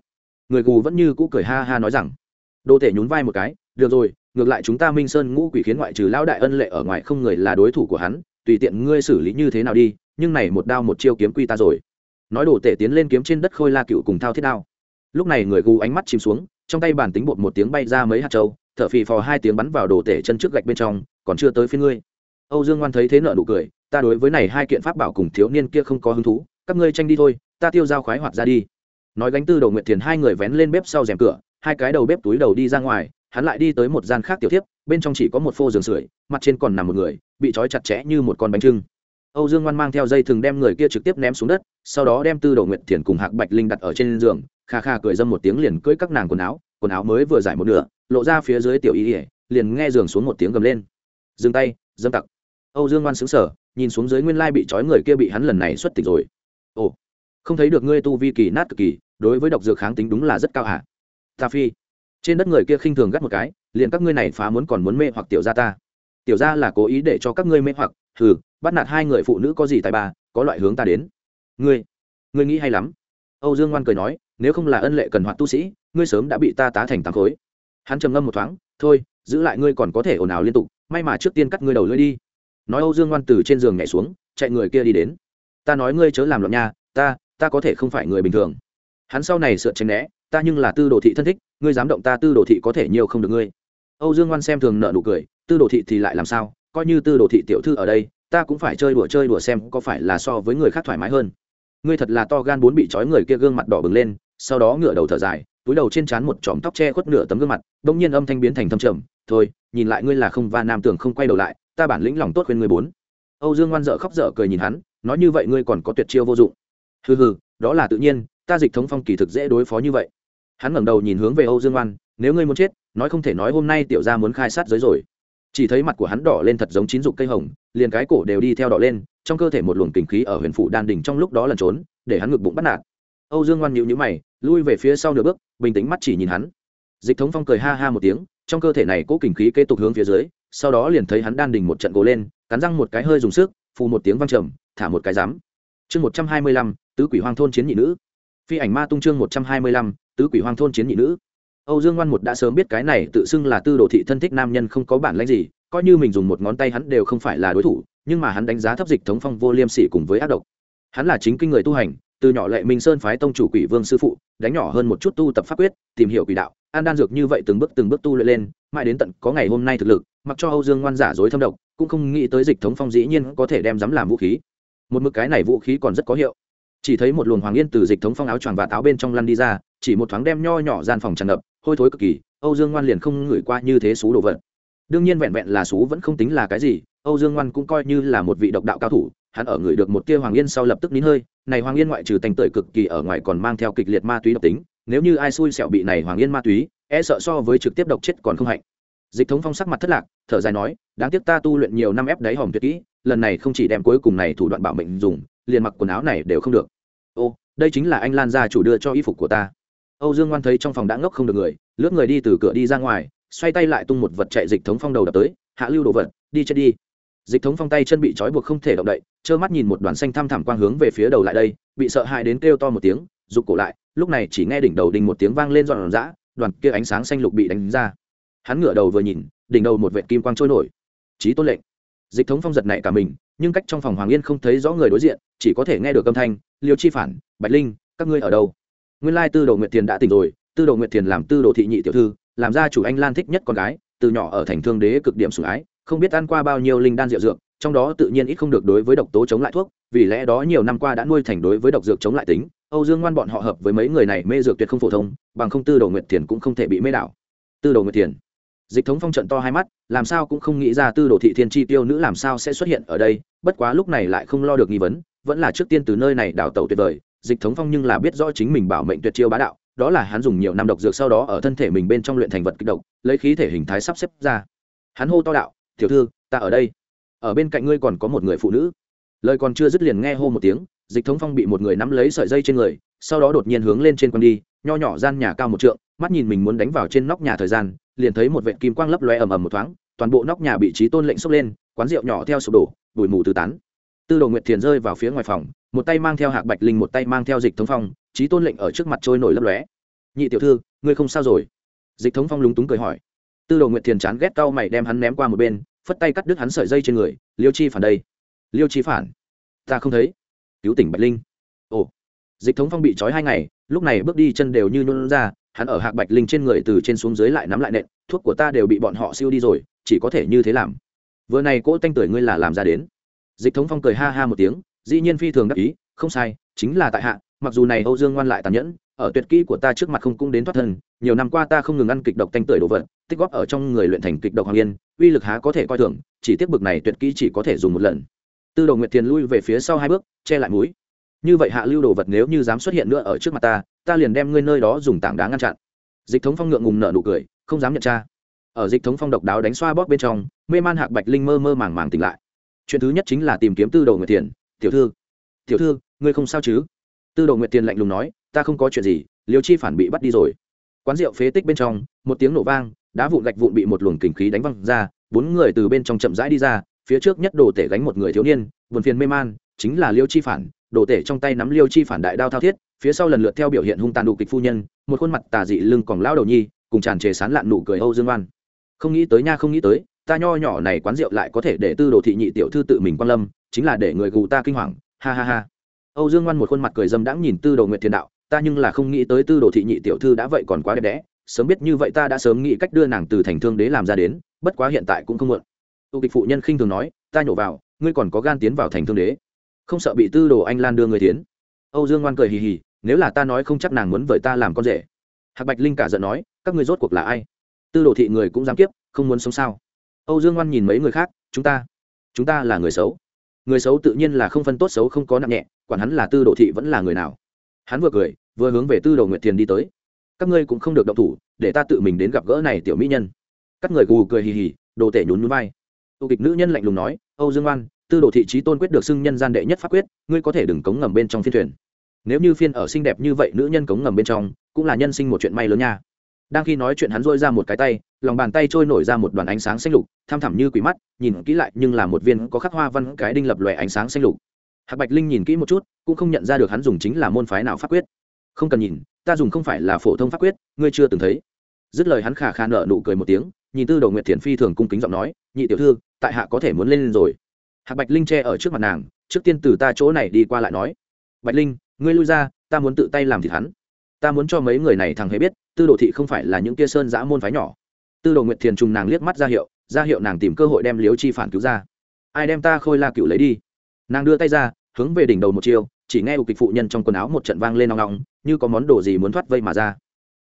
A: Người gù vẫn như cũ cười ha ha nói rằng đô tể nhún vai một cái, được rồi, ngược lại chúng ta minh sơn ngũ quỷ khiến ngoại trừ lão đại ân lệ ở ngoài không người là đối thủ của hắn, tùy tiện ngươi xử lý như thế nào đi, nhưng này một đao một chiêu kiếm quy ta rồi. Nói đồ tể tiến lên kiếm trên đất khôi la cựu cùng thao thiết đao. Lúc này người gù ánh mắt chìm xuống, trong tay bản tính bột một tiếng bay ra mấy hạt trâu thở phì phò hai tiếng bắn vào đồ tể chân trước gạch bên trong còn chưa tới phía ngươi. Âu dương ngoan thấy thế nợ nụ cười, ta đối với này hai kiện pháp bảo cùng thiếu niên kia không có hứng thú, các ngươi tranh đi thôi, ta tiêu dao khoái hoạt ra đi. Nói gánh tư đầu nguyện Thiền hai người vén lên bếp sau rèm cửa, hai cái đầu bếp túi đầu đi ra ngoài, hắn lại đi tới một gian khác tiểu tiếp bên trong chỉ có một phô giường sưởi, mặt trên còn nằm một người, bị trói chặt chẽ như một con bánh trưng. Âu dương ngoan mang theo dây thừng đem người kia trực tiếp ném xuống đất, sau đó đem tư đầu nguyện thiền cùng hạc bạch linh đặt ở trên giường, kha kha cười dâm một tiếng liền cưỡi các nàng quần áo quần áo mới vừa giải một nửa, lộ ra phía dưới tiểu ý ỉa liền nghe giường xuống một tiếng gầm lên dừng tay, dâm tặc. Âu dương ngoan xứng sở nhìn xuống dưới nguyên lai bị trói người kia bị hắn lần này xuất tịch rồi. Ồ, không thấy được ngươi tu vi kỳ nát cực kỳ, đối với độc dược kháng tính đúng là rất cao hả? Ta phi, trên đất người kia khinh thường gắt một cái, liền các ngươi này phá muốn còn muốn mê hoặc tiểu gia ta. Tiểu gia là cố ý để cho các ngươi mê hoặc thử bắt nạt hai người phụ nữ có gì tài ba, có loại hướng ta đến. Ngươi ngươi nghĩ hay lắm. Âu dương ngoan cười nói, nếu không là ân lệ cần hoạt tu sĩ, ngươi sớm đã bị ta tá thành tám khối. Hắn trầm ngâm một thoáng, thôi, giữ lại ngươi còn có thể ồn ào liên tục may mà trước tiên cắt ngươi đầu lưỡi đi. Nói âu dương ngoan từ trên giường nhảy xuống, chạy người kia đi đến. Ta nói ngươi chớ làm loạn nha, ta ta có thể không phải người bình thường. Hắn sau này sợ tránh né, ta nhưng là tư đồ thị thân thích, ngươi dám động ta tư đồ thị có thể nhiều không được ngươi. Âu dương ngoan xem thường nợ nụ cười, tư đồ thị thì lại làm sao, coi như tư đồ thị tiểu thư ở đây, ta cũng phải chơi đùa chơi đùa xem có phải là so với người khác thoải mái hơn. Ngươi thật là to gan bốn bị trói người kia gương mặt đỏ bừng lên, sau đó ngửa đầu thở dài, túi đầu trên trán một chòm tóc che khuất nửa tấm gương mặt đung nhiên âm thanh biến thành thâm trầm thôi, nhìn lại ngươi là không va nam tưởng không quay đầu lại, ta bản lĩnh lòng tốt khuyên ngươi bốn. Âu dương ngoan dợ khóc dở cười nhìn hắn, nói như vậy ngươi còn có tuyệt chiêu vô dụng. Hừ hừ, đó là tự nhiên, ta dịch thống phong kỳ thực dễ đối phó như vậy. Hắn ngẩng đầu nhìn hướng về âu dương ngoan, nếu ngươi muốn chết, nói không thể nói hôm nay tiểu gia muốn khai sát giới rồi. Chỉ thấy mặt của hắn đỏ lên thật giống chín dục cây hồng, liền cái cổ đều đi theo đỏ lên, trong cơ thể một luồng kinh khí ở huyền phủ đan đỉnh trong lúc đó lẩn trốn, để hắn ngực bụng bắt nạt. Âu dương ngoan nhịu nhữ mày, lui về phía sau nửa bước, bình tĩnh mắt chỉ nhìn hắn. Dịch thống phong cười ha ha một tiếng trong cơ thể này cố kình khí kế tục hướng phía dưới, sau đó liền thấy hắn đan đỉnh một trận gỗ lên, cắn răng một cái hơi dùng sức, phù một tiếng văng trầm, thả một cái rắm chương một trăm hai mươi lăm, tứ quỷ hoang thôn chiến nhị nữ. Phi ảnh ma tung chương một trăm hai mươi lăm, tứ quỷ hoang thôn chiến nhị nữ. Âu dương ngoan một đã sớm biết cái này tự xưng là tư đồ thị thân thích nam nhân không có bản lãnh gì, coi như mình dùng một ngón tay hắn đều không phải là đối thủ, nhưng mà hắn đánh giá thấp dịch thống phong vô liêm sỉ cùng với ác độc. Hắn là chính kinh người tu hành từ nhỏ lệ minh sơn phái tông chủ quỷ vương sư phụ, đánh nhỏ hơn một chút tu tập pháp quyết, tìm hiểu quỷ đạo, an đan dược như vậy từng bước từng bước tu luyện lên, mãi đến tận có ngày hôm nay thực lực, mặc cho âu dương ngoan giả dối thâm độc, cũng không nghĩ tới dịch thống phong dĩ nhiên có thể đem dám làm vũ khí. Một mực cái này vũ khí còn rất có hiệu. Chỉ thấy một luồng hoàng yên từ dịch thống phong áo choàng và táo bên trong lăn đi ra, chỉ một thoáng đem nho nhỏ gian phòng tràn ngập, hôi thối cực kỳ, âu dương ngoan liền không ngửi qua như thế xú đồ vật. Đương nhiên vẹn vẹn là xú vẫn không tính là cái gì, âu dương ngoan cũng coi như là một vị độc đạo cao thủ hắn ở người được một tia hoàng yên sau lập tức nín hơi, này hoàng yên ngoại trừ thành tưởi cực kỳ ở ngoài còn mang theo kịch liệt ma túy độc tính, nếu như ai xui xẻo bị này hoàng yên ma túy e sợ so với trực tiếp độc chết còn không hạnh. Dịch thống phong sắc mặt thất lạc, thở dài nói, đáng tiếc ta tu luyện nhiều năm ép đáy hòm tuyệt kỹ, lần này không chỉ đem cuối cùng này thủ đoạn bảo mệnh dùng, liền mặc quần áo này đều không được. Ô, đây chính là anh lan gia chủ đưa cho y phục của ta. Âu dương ngoan thấy trong phòng đã ngốc không được người, lướt người đi từ cửa đi ra ngoài, xoay tay lại tung một vật chạy dịch thống phong đầu đập tới, hạ lưu đồ vật, đi chết đi dịch thống phong tay chân bị trói buộc không thể động đậy, trơ mắt nhìn một đoàn xanh thăm thẳm quang hướng về phía đầu lại đây, bị sợ hãi đến kêu to một tiếng, rụt cổ lại, lúc này chỉ nghe đỉnh đầu đình một tiếng vang lên dọn dã đoàn kia ánh sáng xanh lục bị đánh ra. Hắn ngửa đầu vừa nhìn, đỉnh đầu một vệt kim quang trôi nổi. Trí tôn lệnh. Dịch thống phong giật này cả mình, nhưng cách trong phòng hoàng yên không thấy rõ người đối diện, chỉ có thể nghe được âm thanh, liêu chi phản, bạch linh, các ngươi ở đâu? Nguyên lai tư đồ nguyệt thiền đã tỉnh rồi, tư đồ nguyệt thiền làm tư đồ thị nhị tiểu thư, làm ra chủ anh lan thích nhất con gái, từ nhỏ ở thành thương đế cực điểm sủng ái không biết ăn qua bao nhiêu linh đan rượu dược, trong đó tự nhiên ít không được đối với độc tố chống lại thuốc, vì lẽ đó nhiều năm qua đã nuôi thành đối với độc dược chống lại tính. Âu dương ngoan bọn họ hợp với mấy người này mê dược tuyệt không phổ thông, bằng không tư đồ nguyệt thiền cũng không thể bị mê đảo. Tư đồ nguyệt thiền. Dịch thống phong trận to hai mắt, làm sao cũng không nghĩ ra tư đồ thị thiên chi tiêu nữ làm sao sẽ xuất hiện ở đây, bất quá lúc này lại không lo được nghi vấn, vẫn là trước tiên từ nơi này đào tẩu tuyệt vời. Dịch thống phong nhưng là biết rõ chính mình bảo mệnh tuyệt chiêu bá đạo, đó là hắn dùng nhiều năm độc dược sau đó ở thân thể mình bên trong luyện thành vật kích độc, lấy khí thể hình thái sắp xếp ra. Hắn hô to đạo tiểu thư, ta ở đây. Ở bên cạnh ngươi còn có một người phụ nữ. Lời còn chưa dứt liền nghe hô một tiếng, dịch thống phong bị một người nắm lấy sợi dây trên người, sau đó đột nhiên hướng lên trên con đi, nho nhỏ gian nhà cao một trượng, mắt nhìn mình muốn đánh vào trên nóc nhà thời gian, liền thấy một vệ kim quang lấp loe ầm ầm một thoáng, toàn bộ nóc nhà bị trí tôn lệnh xốc lên, quán rượu nhỏ theo sụp đổ, bụi mù tứ tán. Tư đồ nguyệt thiền rơi vào phía ngoài phòng, một tay mang theo hạc bạch linh một tay mang theo dịch thống phong, trí tôn lệnh ở trước mặt trôi nổi lấp lóe. Nhị tiểu thư, ngươi không sao rồi? Dịch thống phong lúng túng cười hỏi tư đồ nguyệt thiền chán ghét cau mày đem hắn ném qua một bên, phất tay cắt đứt hắn sợi dây trên người, liêu chi phản đây. Liêu chi phản? Ta không thấy. Cứu tỉnh bạch linh. Ồ. Dịch thống phong bị trói hai ngày, lúc này bước đi chân đều như nôn ra, hắn ở hạc bạch linh trên người từ trên xuống dưới lại nắm lại nện, thuốc của ta đều bị bọn họ siêu đi rồi, chỉ có thể như thế làm. Vừa này cỗ tanh tuổi ngươi là làm ra đến. Dịch thống phong cười ha ha một tiếng, dĩ nhiên phi thường đắc ý, không sai, chính là tại hạ, mặc dù này âu dương ngoan lại tàn nhẫn ở tuyệt kỹ của ta trước mặt không cũng đến thoát thân, nhiều năm qua ta không ngừng ăn kịch độc tanh tưởi đồ vật, tích góp ở trong người luyện thành kịch độc hoàng yên, uy lực há có thể coi thường, chỉ tiếp bực này tuyệt kỹ chỉ có thể dùng một lần. Tư đồ nguyệt thiền lui về phía sau hai bước, che lại mũi. Như vậy hạ lưu đồ vật nếu như dám xuất hiện nữa ở trước mặt ta ta liền đem ngươi nơi đó dùng tảng đá ngăn chặn. Dịch thống phong ngượng ngùng nở nụ cười, không dám nhận tra. Ở dịch thống phong độc đáo đánh xoa bóp bên trong, mê man hạc bạch linh mơ mơ màng màng tỉnh lại. Chuyện thứ nhất chính là tìm kiếm tư đồ nguyệt thiền. Tiểu thư tiểu thư, ngươi không sao chứ? Tư đồ nguyệt thiền lạnh lùng nói ta không có chuyện gì, liêu chi phản bị bắt đi rồi. Quán rượu phế tích bên trong, một tiếng nổ vang, đá vụn gạch vụn bị một luồng kình khí đánh văng ra, bốn người từ bên trong chậm rãi đi ra, phía trước nhất đồ tể gánh một người thiếu niên, buồn phiền mê man, chính là liêu chi phản. Đồ tể trong tay nắm liêu chi phản đại đao thao thiết, phía sau lần lượt theo biểu hiện hung tàn đủ kịch phu nhân, một khuôn mặt tà dị lưng còn lao đầu nhi, cùng tràn trề sán lạn nụ cười âu dương oan. Không nghĩ tới nha, không nghĩ tới, ta nho nhỏ này quán rượu lại có thể để tư đồ thị nhị tiểu thư tự mình quan lâm, chính là để người gù ta kinh hoàng, ha ha ha. Âu dương oan một khuôn mặt cười dâm đãng nhìn tư đồ nguyệt thiên đạo ta nhưng là không nghĩ tới tư đồ thị nhị tiểu thư đã vậy còn quá đẹp đẽ, sớm biết như vậy ta đã sớm nghĩ cách đưa nàng từ thành thương đế làm ra đến, bất quá hiện tại cũng không muộn. Tu kịch phụ nhân khinh thường nói, ta nhổ vào, ngươi còn có gan tiến vào thành thương đế. Không sợ bị tư đồ anh lan đưa người tiến. Âu dương ngoan cười hì hì, nếu là ta nói không chắc nàng muốn vời ta làm con rể. Hạc bạch linh cả giận nói, các ngươi rốt cuộc là ai? Tư đồ thị người cũng dám kiếp, không muốn sống sao? Âu dương ngoan nhìn mấy người khác, chúng ta chúng ta là người xấu. Người xấu tự nhiên là không phân tốt xấu không có nặng nhẹ, quản hắn là tư đồ thị vẫn là người nào hắn vừa cười, vừa hướng về tư đồ nguyệt thiền đi tới. Các ngươi cũng không được động thủ, để ta tự mình đến gặp gỡ này tiểu mỹ nhân. Các người gù cười hì hì, đồ tể nhún nhún vai. Tụ kịch nữ nhân lạnh lùng nói, âu dương oan, tư đồ thị trí tôn quyết được xưng nhân gian đệ nhất pháp quyết, ngươi có thể đừng cống ngầm bên trong phiên thuyền. Nếu như phiên ở xinh đẹp như vậy, nữ nhân cống ngầm bên trong, cũng là nhân sinh một chuyện may lớn nha. Đang khi nói chuyện hắn dôi ra một cái tay, lòng bàn tay trôi nổi ra một đoàn ánh sáng xanh lục tham thẳm như quỷ mắt, nhìn kỹ lại nhưng là một viên có khắc hoa văn cái đinh lập lòe ánh sáng xanh lục hạc bạch linh nhìn kỹ một chút, cũng không nhận ra được hắn dùng chính là môn phái nào pháp quyết. Không cần nhìn, ta dùng không phải là phổ thông pháp quyết, ngươi chưa từng thấy. Dứt lời hắn khà khà nợ nụ cười một tiếng, nhìn tư đầu nguyệt thiền phi thường cung kính giọng nói, nhị tiểu thư, tại hạ có thể muốn lên rồi. Hạc bạch linh che ở trước mặt nàng, trước tiên từ ta chỗ này đi qua lại nói, bạch linh, ngươi lui ra, ta muốn tự tay làm thịt hắn. Ta muốn cho mấy người này thằng hề biết, tư đồ thị không phải là những kia sơn giã môn phái nhỏ. Tư đồ nguyệt thiền trùng nàng liếc mắt ra hiệu ra hiệu nàng tìm cơ hội đem liếu chi phản cứu ra. Ai đem ta khôi la cựu lấy đi? Nàng đưa tay ra hướng về đỉnh đầu một chiêu, chỉ nghe ục kịch phụ nhân trong quần áo một trận vang lên nong nong, như có món đồ gì muốn thoát vây mà ra.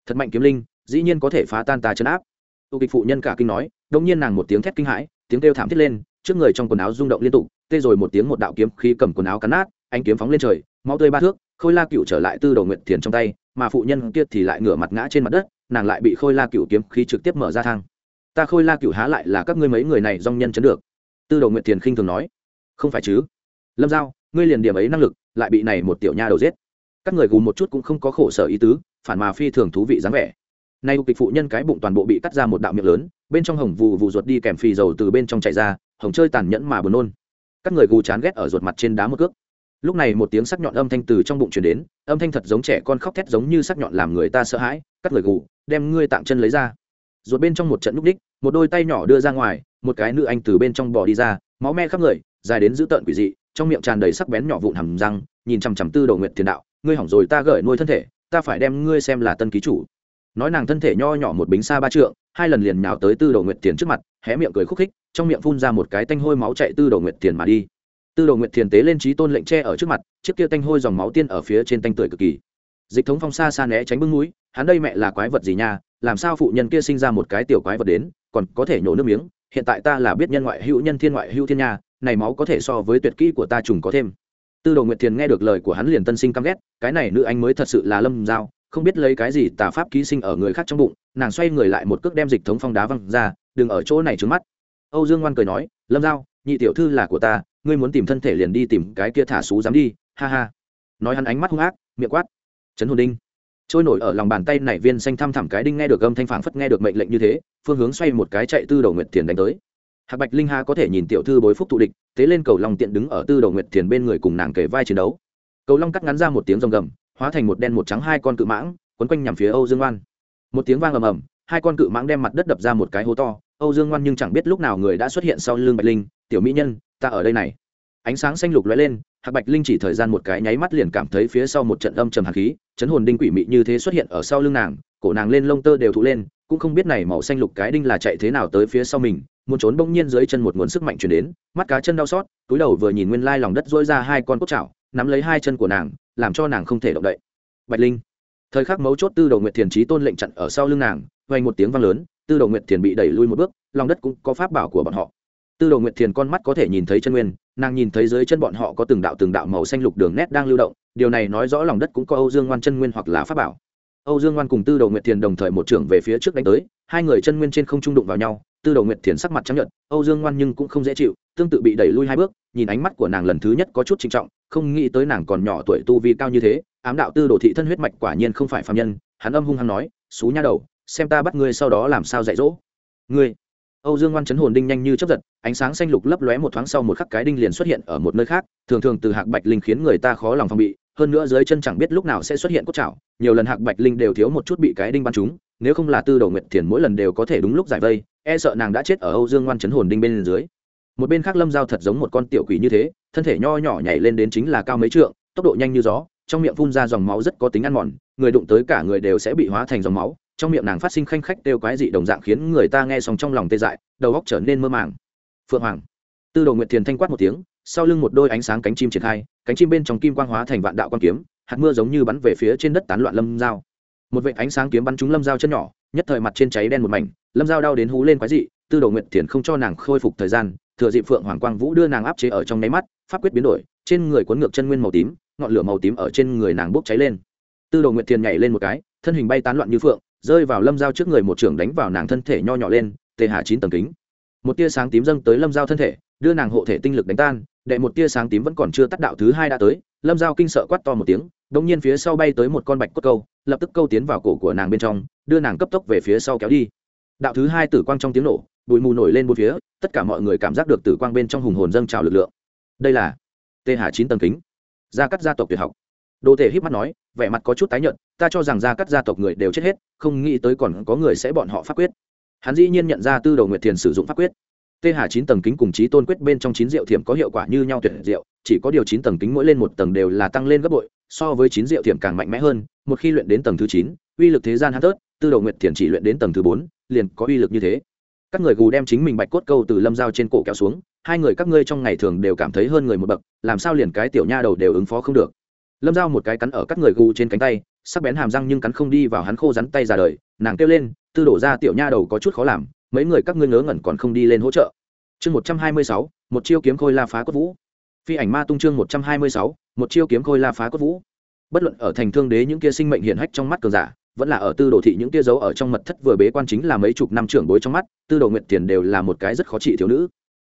A: Thật mạnh kiếm linh, dĩ nhiên có thể phá tan ta chấn áp. Ục kịch phụ nhân cả kinh nói đông nhiên nàng một tiếng thét kinh hãi, tiếng kêu thảm thiết lên, trước người trong quần áo rung động liên tục, tê rồi một tiếng một đạo kiếm khí cầm quần áo cắn nát anh kiếm phóng lên trời, máu tươi ba thước, khôi la cựu trở lại tư đầu nguyện thiền trong tay, mà phụ nhân kia thì lại ngửa mặt ngã trên mặt đất, nàng lại bị khôi la cựu kiếm khí trực tiếp mở ra thang. Ta khôi la cựu há lại là các ngươi mấy người này dong nhân chấn được. Tư đầu nguyện thiền khinh thường nói. Không phải chứ? Lâm giao ngươi liền điểm ấy năng lực, lại bị này một tiểu nha đầu giết. Các người gù một chút cũng không có khổ sở ý tứ, phản mà phi thường thú vị dáng vẻ. Nay kịch phụ nhân cái bụng toàn bộ bị cắt ra một đạo miệng lớn, bên trong hồng vù vù ruột đi kèm phì dầu từ bên trong chạy ra, hồng chơi tàn nhẫn mà buồn nôn. Các người gù chán ghét ở ruột mặt trên đá một cước. Lúc này một tiếng sắc nhọn âm thanh từ trong bụng chuyển đến, âm thanh thật giống trẻ con khóc thét giống như sắc nhọn làm người ta sợ hãi, các người gù, đem ngươi tạm chân lấy ra. Ruột bên trong một trận núp đích, một đôi tay nhỏ đưa ra ngoài, một cái nữ anh từ bên trong bò đi ra, máu me khắp người, dài đến dữ tợn quỷ dị trong miệng tràn đầy sắc bén nhỏ vụn hầm răng, nhìn chằm chằm tư đầu nguyện tiền đạo, ngươi hỏng rồi, ta gởi nuôi thân thể, ta phải đem ngươi xem là tân ký chủ. Nói nàng thân thể nho nhỏ một bính xa ba trượng, hai lần liền nhào tới tư đầu nguyện tiền trước mặt, hé miệng cười khúc khích, trong miệng phun ra một cái tanh hôi máu chạy tư đầu nguyện tiền mà đi. Tư đầu nguyện tiền tế lên trí tôn lệnh tre ở trước mặt, chiếc kia tanh hôi dòng máu tiên ở phía trên tanh tưởi cực kỳ. Dịch thống phong xa xa né tránh bưng núi, hắn đây mẹ là quái vật gì nha, làm sao phụ nhân kia sinh ra một cái tiểu quái vật đến, còn có thể nhổ nước miếng, hiện tại ta là biết nhân ngoại hữu nhân thiên ngoại hữu thiên nha này máu có thể so với tuyệt kỹ của ta trùng có thêm. Tư đồ nguyệt thiền nghe được lời của hắn liền tân sinh căm ghét, cái này nữ anh mới thật sự là lâm giao không biết lấy cái gì tà pháp ký sinh ở người khác trong bụng, nàng xoay người lại một cước đem dịch thống phong đá văng ra, đừng ở chỗ này trứng mắt. Âu dương ngoan cười nói, lâm giao nhị tiểu thư là của ta, ngươi muốn tìm thân thể liền đi tìm cái kia thả xú dám đi, ha ha. Nói hắn ánh mắt hung ác, miệng quát, trấn hồn đinh. Trôi nổi ở lòng bàn tay này viên xanh thăm thẳm cái đinh nghe được âm thanh phảng phất nghe được mệnh lệnh như thế, phương hướng xoay một cái chạy tư đầu nguyệt thiền đánh tới hạc bạch linh ha có thể nhìn tiểu thư bối phúc thụ địch, thế lên cầu long tiện đứng ở tư đầu nguyệt thiền bên người cùng nàng kể vai chiến đấu. Cầu long cắt ngắn ra một tiếng rồng gầm, hóa thành một đen một trắng hai con cự mãng, quấn quanh nhằm phía âu dương oan. Một tiếng vang ầm ầm, hai con cự mãng đem mặt đất đập ra một cái hố to. Âu dương Oan nhưng chẳng biết lúc nào người đã xuất hiện sau lưng bạch linh, tiểu mỹ nhân, ta ở đây này. Ánh sáng xanh lục lóe lên, hạc bạch linh chỉ thời gian một cái nháy mắt liền cảm thấy phía sau một trận âm trầm hạt khí, chấn hồn đinh quỷ mị như thế xuất hiện ở sau lưng nàng, cổ nàng lên lông tơ đều thụ lên, cũng không biết này màu xanh lục cái đinh là chạy thế nào tới phía sau mình muốn trốn bỗng nhiên dưới chân một nguồn sức mạnh chuyển đến, mắt cá chân đau xót, túi đầu vừa nhìn nguyên lai lòng đất dỗi ra hai con cốt chảo, nắm lấy hai chân của nàng, làm cho nàng không thể động đậy. Bạch linh. Thời khắc mấu chốt tư đầu nguyệt thiền trí tôn lệnh chặn ở sau lưng nàng, vang một tiếng vang lớn, tư đầu nguyệt thiền bị đẩy lui một bước, lòng đất cũng có pháp bảo của bọn họ. Tư đầu nguyệt thiền con mắt có thể nhìn thấy chân nguyên, nàng nhìn thấy dưới chân bọn họ có từng đạo từng đạo màu xanh lục đường nét đang lưu động, điều này nói rõ lòng đất cũng có âu dương ngoan chân nguyên hoặc là pháp bảo. Âu dương ngoan cùng tư đầu nguyệt thiền đồng thời một trưởng về phía trước đánh tới, hai người chân nguyên trên không trung đụng vào nhau tư đầu nguyệt thiền sắc mặt trắng nhợt, âu dương ngoan nhưng cũng không dễ chịu, tương tự bị đẩy lui hai bước, nhìn ánh mắt của nàng lần thứ nhất có chút trinh trọng, không nghĩ tới nàng còn nhỏ tuổi tu vi cao như thế, ám đạo tư đồ thị thân huyết mạch quả nhiên không phải phạm nhân, hắn âm hung hăng nói, xú nha đầu, xem ta bắt ngươi sau đó làm sao dạy dỗ. Ngươi? Âu dương ngoan chấn hồn đinh nhanh như chấp giật, ánh sáng xanh lục lấp lóe một thoáng sau một khắc cái đinh liền xuất hiện ở một nơi khác, thường thường từ hạc bạch linh khiến người ta khó lòng phòng bị, hơn nữa dưới chân chẳng biết lúc nào sẽ xuất hiện cốt chảo nhiều lần hạc bạch linh đều thiếu một chút bị cái đinh bắn trúng, nếu không là tư đầu nguyệt thiền mỗi lần đều có thể đúng lúc giải vây e sợ nàng đã chết ở âu dương ngoan chấn hồn đinh bên dưới. Một bên khác lâm giao thật giống một con tiểu quỷ như thế, thân thể nho nhỏ nhảy lên đến chính là cao mấy trượng, tốc độ nhanh như gió, trong miệng phun ra dòng máu rất có tính ăn mòn, người đụng tới cả người đều sẽ bị hóa thành dòng máu, trong miệng nàng phát sinh khanh khách kêu quái dị đồng dạng khiến người ta nghe xong trong lòng tê dại, đầu óc trở nên mơ màng. Phượng hoàng. Tư đồ nguyệt thiền thanh quát một tiếng, sau lưng một đôi ánh sáng cánh chim triển khai, cánh chim bên trong kim quang hóa thành vạn đạo quan kiếm, hạt mưa giống như bắn về phía trên đất tán loạn lâm dao một vệ ánh sáng kiếm bắn trúng lâm dao chân nhỏ, nhất thời mặt trên cháy đen một mảnh lâm dao đau đến hú lên quái dị tư đồ nguyệt thiền không cho nàng khôi phục thời gian thừa dịp phượng hoàng quang vũ đưa nàng áp chế ở trong nháy mắt pháp quyết biến đổi trên người cuốn ngược chân nguyên màu tím ngọn lửa màu tím ở trên người nàng bốc cháy lên tư đồ nguyệt thiền nhảy lên một cái thân hình bay tán loạn như phượng rơi vào lâm dao trước người một trưởng đánh vào nàng thân thể nho nhỏ lên tề hạ chín tầng kính một tia sáng tím dâng tới lâm dao thân thể đưa nàng hộ thể tinh lực đánh tan đệ một tia sáng tím vẫn còn chưa tắt đạo thứ hai đã tới lâm dao kinh sợ quát to một tiếng đ ỗ n g nhiên phía sau bay tới một con bạch cốt câu lập tức câu tiến vào cổ của nàng bên trong đưa nàng cấp tốc về phía sau kéo đi đạo thứ hai tử quang trong tiếng nổ, bụi mù nổi lên bốn phía, tất cả mọi người cảm giác được tử quang bên trong hùng hồn dâng trào lực lượng. Đây là tê hà chín tầng kính. Gia cắt gia tộc tuyệt học. Đồ thể híp mắt nói, vẻ mặt có chút tái nhợt, ta cho rằng gia cắt gia tộc người đều chết hết, không nghĩ tới còn có người sẽ bọn họ pháp quyết. Hắn dĩ nhiên nhận ra tư đầu nguyệt thiền sử dụng pháp quyết. Tê hà chín tầng kính cùng trí tôn quyết bên trong chín rượu thiểm có hiệu quả như nhau tuyệt diệu, chỉ có điều chín tầng kính mỗi lên một tầng đều là tăng lên gấp bội, so với chín rượu thiểm càng mạnh mẽ hơn, một khi luyện đến tầng thứ chín, uy lực thế gian hắn tớt tư đầu nguyệt thiền chỉ luyện đến tầng thứ bốn, liền có uy lực như thế. Các người gù đem chính mình bạch cốt câu từ lâm dao trên cổ kéo xuống, hai người các ngươi trong ngày thường đều cảm thấy hơn người một bậc, làm sao liền cái tiểu nha đầu đều ứng phó không được. Lâm dao một cái cắn ở các người gù trên cánh tay, sắc bén hàm răng nhưng cắn không đi vào hắn khô rắn tay ra đời, nàng kêu lên, tư đổ ra tiểu nha đầu có chút khó làm, mấy người các ngươi ngớ ngẩn còn không đi lên hỗ trợ. Chương một trăm hai mươi sáu, một chiêu kiếm khôi la phá cốt vũ. Phi ảnh ma tung chương một trăm hai mươi sáu, một chiêu kiếm khôi la phá cốt vũ. Bất luận ở thành thương đế những kia sinh mệnh hiển hách trong mắt cường giả vẫn là ở tư đồ thị những kia dấu ở trong mật thất vừa bế quan chính là mấy chục năm trưởng bối trong mắt, tư đồ nguyệt thiền đều là một cái rất khó trị thiếu nữ.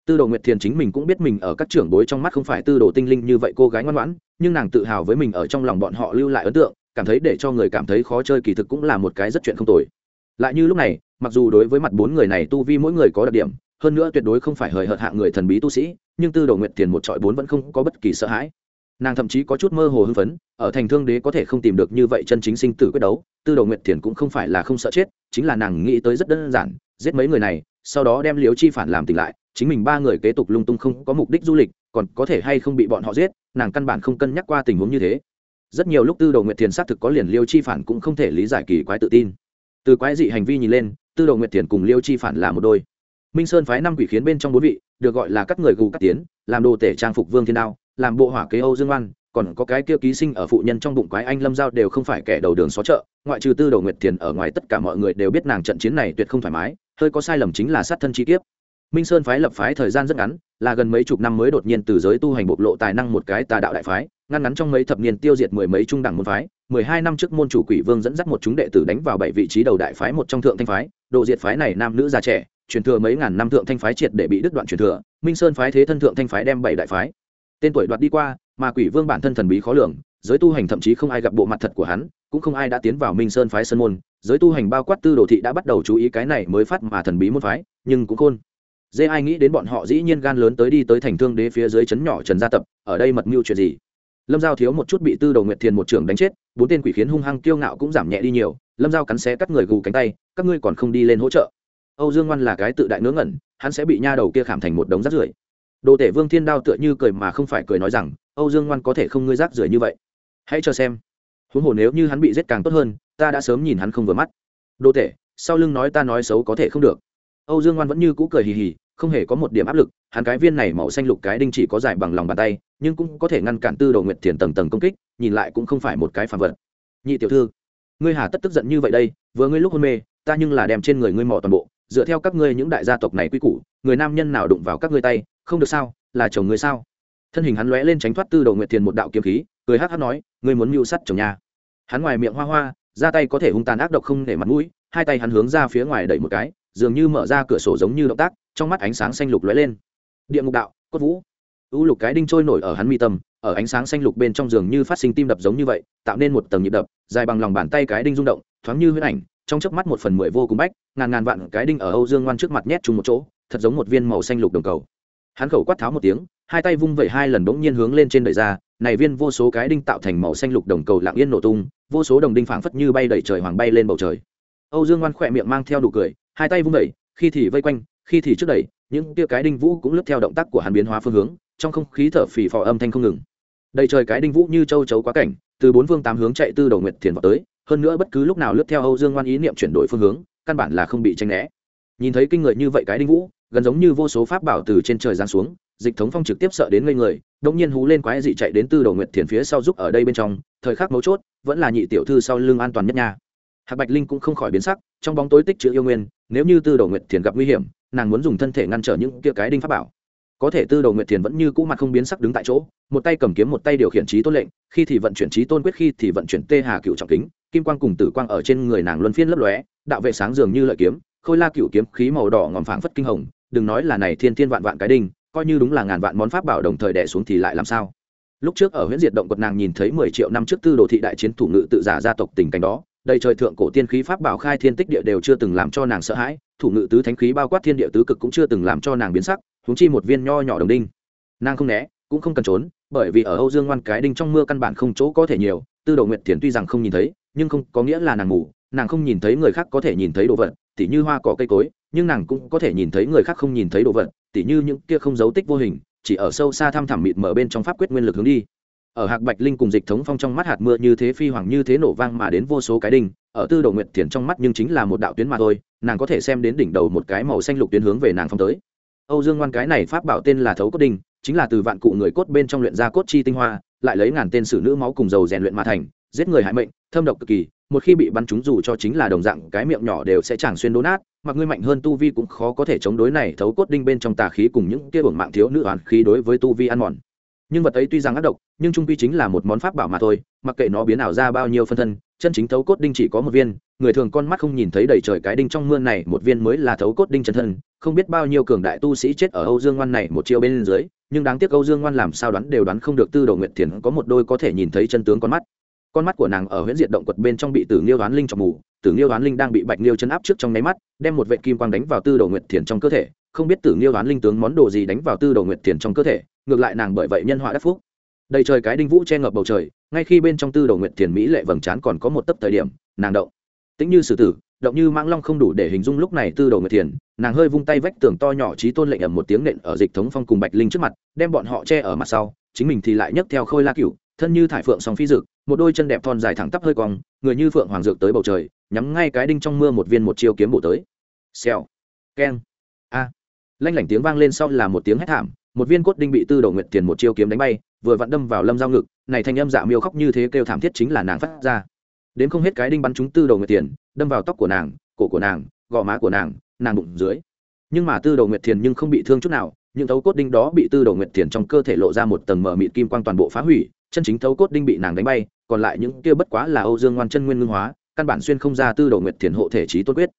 A: Tư đồ nguyệt thiền chính mình cũng biết mình ở các trưởng bối trong mắt không phải tư đồ tinh linh như vậy cô gái ngoan ngoãn, nhưng nàng tự hào với mình ở trong lòng bọn họ lưu lại ấn tượng, cảm thấy để cho người cảm thấy khó chơi kỳ thực cũng là một cái rất chuyện không tồi. Lại như lúc này, mặc dù đối với mặt bốn người này tu vi mỗi người có đặc điểm, hơn nữa tuyệt đối không phải hời hợt hạ người thần bí tu sĩ, nhưng tư đồ nguyệt thiền một trọi bốn vẫn không có bất kỳ sợ hãi nàng thậm chí có chút mơ hồ hưng phấn, ở thành thương đế có thể không tìm được như vậy chân chính sinh tử quyết đấu, tư đồ nguyệt thiền cũng không phải là không sợ chết, chính là nàng nghĩ tới rất đơn giản, giết mấy người này, sau đó đem liếu chi phản làm tỉnh lại, chính mình ba người kế tục lung tung không có mục đích du lịch, còn có thể hay không bị bọn họ giết, nàng căn bản không cân nhắc qua tình huống như thế. Rất nhiều lúc tư đồ nguyệt thiền xác thực có liền liêu chi phản cũng không thể lý giải kỳ quái tự tin. Từ quái dị hành vi nhìn lên, tư đồ nguyệt thiền cùng liêu chi phản là một đôi. Minh sơn phái năm quỷ khiến bên trong bốn vị, được gọi là các người gù cắt tiến, làm đồ tể trang phục vương thiên đao làm bộ hỏa kế âu dương oan, còn có cái kia ký sinh ở phụ nhân trong bụng quái anh lâm giao đều không phải kẻ đầu đường xó chợ, ngoại trừ tư đồ nguyệt thiền ở ngoài tất cả mọi người đều biết nàng trận chiến này tuyệt không thoải mái, hơi có sai lầm chính là sát thân chi kiếp. Minh sơn phái lập phái thời gian rất ngắn, là gần mấy chục năm mới đột nhiên từ giới tu hành bộc lộ tài năng một cái tà đạo đại phái, ngăn ngắn trong mấy thập niên tiêu diệt mười mấy trung đẳng môn phái, mười hai năm trước môn chủ quỷ vương dẫn dắt một chúng đệ tử đánh vào bảy vị trí đầu đại phái một trong thượng thanh phái độ diệt phái này nam nữ già trẻ, truyền thừa mấy ngàn năm thượng thanh phái triệt để bị đứt đoạn truyền thừa, minh sơn phái thế thân thượng thanh phái đem bảy đại phái tên tuổi đoạt đi qua, mà quỷ vương bản thân thần bí khó lường, giới tu hành thậm chí không ai gặp bộ mặt thật của hắn, cũng không ai đã tiến vào minh sơn phái sơn môn. Giới tu hành bao quát tư đồ thị đã bắt đầu chú ý cái này mới phát mà thần bí môn phái, nhưng cũng khôn. Dê ai nghĩ đến bọn họ dĩ nhiên gan lớn tới đi tới thành thương đế phía dưới chấn nhỏ trần gia tập, ở đây mật mưu chuyện gì? Lâm giao thiếu một chút bị tư đầu nguyệt thiền một trưởng đánh chết, bốn tên quỷ khiến hung hăng kiêu ngạo cũng giảm nhẹ đi nhiều. Lâm giao cắn xé cắt người gù cánh tay, các ngươi còn không đi lên hỗ trợ. Âu dương ngoan là cái tự đại ngớ ngẩn, hắn sẽ bị nha đầu kia khảm thành một đống rác rưởi đồ tể vương thiên đao tựa như cười mà không phải cười nói rằng, âu dương ngoan có thể không ngươi rác rưởi như vậy? Hãy cho xem. Huống hồ nếu như hắn bị giết càng tốt hơn, ta đã sớm nhìn hắn không vừa mắt. Đồ tể, sau lưng nói ta nói xấu có thể không được. Âu dương ngoan vẫn như cũ cười hì hì, không hề có một điểm áp lực, hắn cái viên này màu xanh lục cái đinh chỉ có dài bằng lòng bàn tay, nhưng cũng có thể ngăn cản tư đồ nguyệt thiền tầng tầng công kích, nhìn lại cũng không phải một cái phản vật. Nhị tiểu thư, ngươi hà tất tức giận như vậy đây, vừa ngươi lúc hôn mê, ta nhưng là đem trên người ngươi mỏ toàn bộ dựa theo các ngươi những đại gia tộc này quy củ, người nam nhân nào đụng vào các ngươi tay, không được sao, là chồng ngươi sao? Thân hình hắn lóe lên tránh thoát tư đồ nguyệt thiền một đạo kiếm khí, cười hát hát nói, ngươi muốn mưu sắt chồng nhà. Hắn ngoài miệng hoa hoa, ra tay có thể hung tàn ác độc không để mặt mũi, hai tay hắn hướng ra phía ngoài đẩy một cái, dường như mở ra cửa sổ giống như động tác, trong mắt ánh sáng xanh lục lóe lên. Địa ngục đạo, cốt vũ. U lục cái đinh trôi nổi ở hắn mi tâm, ở ánh sáng xanh lục bên trong giường như phát sinh tim đập giống như vậy, tạo nên một tầng nhịp đập, dài bằng lòng bàn tay cái đinh rung động, thoáng như huyết ảnh trong chớp mắt một phần mười vô cùng bách, ngàn ngàn vạn cái đinh ở âu dương ngoan trước mặt nhét chung một chỗ, thật giống một viên màu xanh lục đồng cầu. Hắn khẩu quát tháo một tiếng, hai tay vung vẩy hai lần bỗng nhiên hướng lên trên đời ra, này viên vô số cái đinh tạo thành màu xanh lục đồng cầu lặng yên nổ tung, vô số đồng đinh phảng phất như bay đầy trời hoàng bay lên bầu trời. Âu dương ngoan khỏe miệng mang theo đủ cười, hai tay vung vẩy, khi thì vây quanh, khi thì trước đẩy, những tia cái đinh vũ cũng lướt theo động tác của hắn biến hóa phương hướng, trong không khí thở phì phò âm thanh không ngừng. Đầy trời cái đinh vũ như châu chấu quá cảnh từ bốn phương tám hướng chạy tư đầu nguyệt thiền vào tới, hơn nữa bất cứ lúc nào lướt theo âu dương ngoan ý niệm chuyển đổi phương hướng, căn bản là không bị tranh né. Nhìn thấy kinh người như vậy cái đinh vũ, gần giống như vô số pháp bảo từ trên trời giáng xuống, dịch thống phong trực tiếp sợ đến ngây người đông nhiên hú lên quái dị chạy đến tư đầu nguyệt thiền phía sau giúp ở đây bên trong, thời khắc mấu chốt, vẫn là nhị tiểu thư sau lưng an toàn nhất nha. Hạc bạch linh cũng không khỏi biến sắc, trong bóng tối tích chữ yêu nguyên, nếu như tư đầu nguyệt thiền gặp nguy hiểm, nàng muốn dùng thân thể ngăn trở những kia cái đinh pháp bảo có thể tư đầu nguyệt thiền vẫn như cũ mặt không biến sắc đứng tại chỗ, một tay cầm kiếm một tay điều khiển trí tôn lệnh, khi thì vận chuyển trí tôn quyết, khi thì vận chuyển tê hà cựu trọng kính, kim quang cùng tử quang ở trên người nàng luân phiên lấp lóe, đạo vệ sáng dường như lợi kiếm, khôi la cựu kiếm khí màu đỏ ngòm phảng phất kinh hồng, đừng nói là này thiên thiên vạn vạn cái đinh, coi như đúng là ngàn vạn món pháp bảo đồng thời đẻ xuống thì lại làm sao? Lúc trước ở huyện diệt động quật nàng nhìn thấy mười triệu năm trước tư đồ thị đại chiến thủ ngự tự giả gia tộc tình cảnh đó, đầy trời thượng cổ tiên khí pháp bảo khai thiên tích địa đều chưa từng làm cho nàng sợ hãi, thủ ngự tứ thánh khí bao quát thiên địa tứ cực cũng chưa từng làm cho nàng biến sắc húng chi một viên nho nhỏ đồng đinh. Nàng không né, cũng không cần trốn, bởi vì ở âu dương ngoan cái đinh trong mưa căn bản không chỗ có thể nhiều, tư đồ nguyệt thiền tuy rằng không nhìn thấy, nhưng không có nghĩa là nàng ngủ, nàng không nhìn thấy người khác có thể nhìn thấy đồ vật, tỉ như hoa cỏ cây cối, nhưng nàng cũng có thể nhìn thấy người khác không nhìn thấy đồ vật, tỉ như những kia không dấu tích vô hình, chỉ ở sâu xa thăm thẳm mịt mở bên trong pháp quyết nguyên lực hướng đi. Ở hạc bạch linh cùng dịch thống phong trong mắt hạt mưa như thế phi hoàng như thế nổ vang mà đến vô số cái đinh, ở tư đồ nguyệt thiền trong mắt nhưng chính là một đạo tuyến mà thôi, nàng có thể xem đến đỉnh đầu một cái màu xanh lục tuyến hướng về nàng phong tới âu dương ngoan cái này pháp bảo tên là thấu cốt đinh, chính là từ vạn cụ người cốt bên trong luyện ra cốt chi tinh hoa, lại lấy ngàn tên sử nữ máu cùng dầu rèn luyện mà thành, giết người hại mệnh, thâm độc cực kỳ, một khi bị bắn trúng dù cho chính là đồng dạng, cái miệng nhỏ đều sẽ chẳng xuyên đố nát, mặc ngươi mạnh hơn tu vi cũng khó có thể chống đối này thấu cốt đinh bên trong tà khí cùng những kia bổng mạng thiếu nữ oán khí đối với tu vi ăn mòn nhưng vật ấy tuy rằng ác độc, nhưng trung quy chính là một món pháp bảo mà thôi, mặc kệ nó biến ảo ra bao nhiêu phân thân, chân chính thấu cốt đinh chỉ có một viên, người thường con mắt không nhìn thấy đầy trời cái đinh trong mưa này, một viên mới là thấu cốt đinh chân thân, không biết bao nhiêu cường đại tu sĩ chết ở âu dương ngoan này một chiều bên dưới, nhưng đáng tiếc âu dương ngoan làm sao đoán đều đoán không được tư đồ nguyệt thiền có một đôi có thể nhìn thấy chân tướng con mắt. Con mắt của nàng ở huyện diệt động quật bên trong bị tử nghiêu đoán linh trong mù, tử nghiêu đoán linh đang bị bạch nghiêu chân áp trước trong nháy mắt, đem một vệ kim quang đánh vào tư đồ nguyệt thiền trong cơ thể không biết tử nghiêu đoán linh tướng món đồ gì đánh vào tư đầu nguyệt thiền trong cơ thể, ngược lại nàng bởi vậy nhân họa đắc phúc. Đầy trời cái đinh vũ che ngập bầu trời, ngay khi bên trong tư đầu nguyệt thiền mỹ lệ vầng trán còn có một tấc thời điểm, nàng động. Tĩnh như sử tử, động như mãng long không đủ để hình dung lúc này tư đầu nguyệt thiền, nàng hơi vung tay vách tường to nhỏ trí tôn lệnh ẩm một tiếng nện ở dịch thống phong cùng bạch linh trước mặt, đem bọn họ che ở mặt sau, chính mình thì lại nhấc theo khôi la cựu thân như thải phượng song phi dực một đôi chân đẹp thon dài thẳng tắp hơi cong, người như phượng hoàng dược tới bầu trời, nhắm ngay cái đinh trong mưa một viên một chiêu kiếm bổ tới. Xèo. Keng. A lanh lảnh tiếng vang lên sau là một tiếng hét thảm, một viên cốt đinh bị tư Đầu nguyệt tiền một chiêu kiếm đánh bay, vừa vặn đâm vào lâm giao ngực, này thanh âm dạ miêu khóc như thế kêu thảm thiết chính là nàng phát ra. Đến không hết cái đinh bắn trúng tư Đầu nguyệt tiền, đâm vào tóc của nàng, cổ của nàng, gò má của nàng nàng bụng dưới. Nhưng mà tư Đầu nguyệt thiền nhưng không bị thương chút nào, những thấu cốt đinh đó bị tư Đầu nguyệt thiền trong cơ thể lộ ra một tầng mờ mịt kim quang toàn bộ phá hủy, chân chính thấu cốt đinh bị nàng đánh bay, còn lại những kia bất quá là âu dương ngoan chân nguyên ngưng hóa, căn bản xuyên không ra tư Đầu nguyệt thiền hộ thể trí tốt quyết.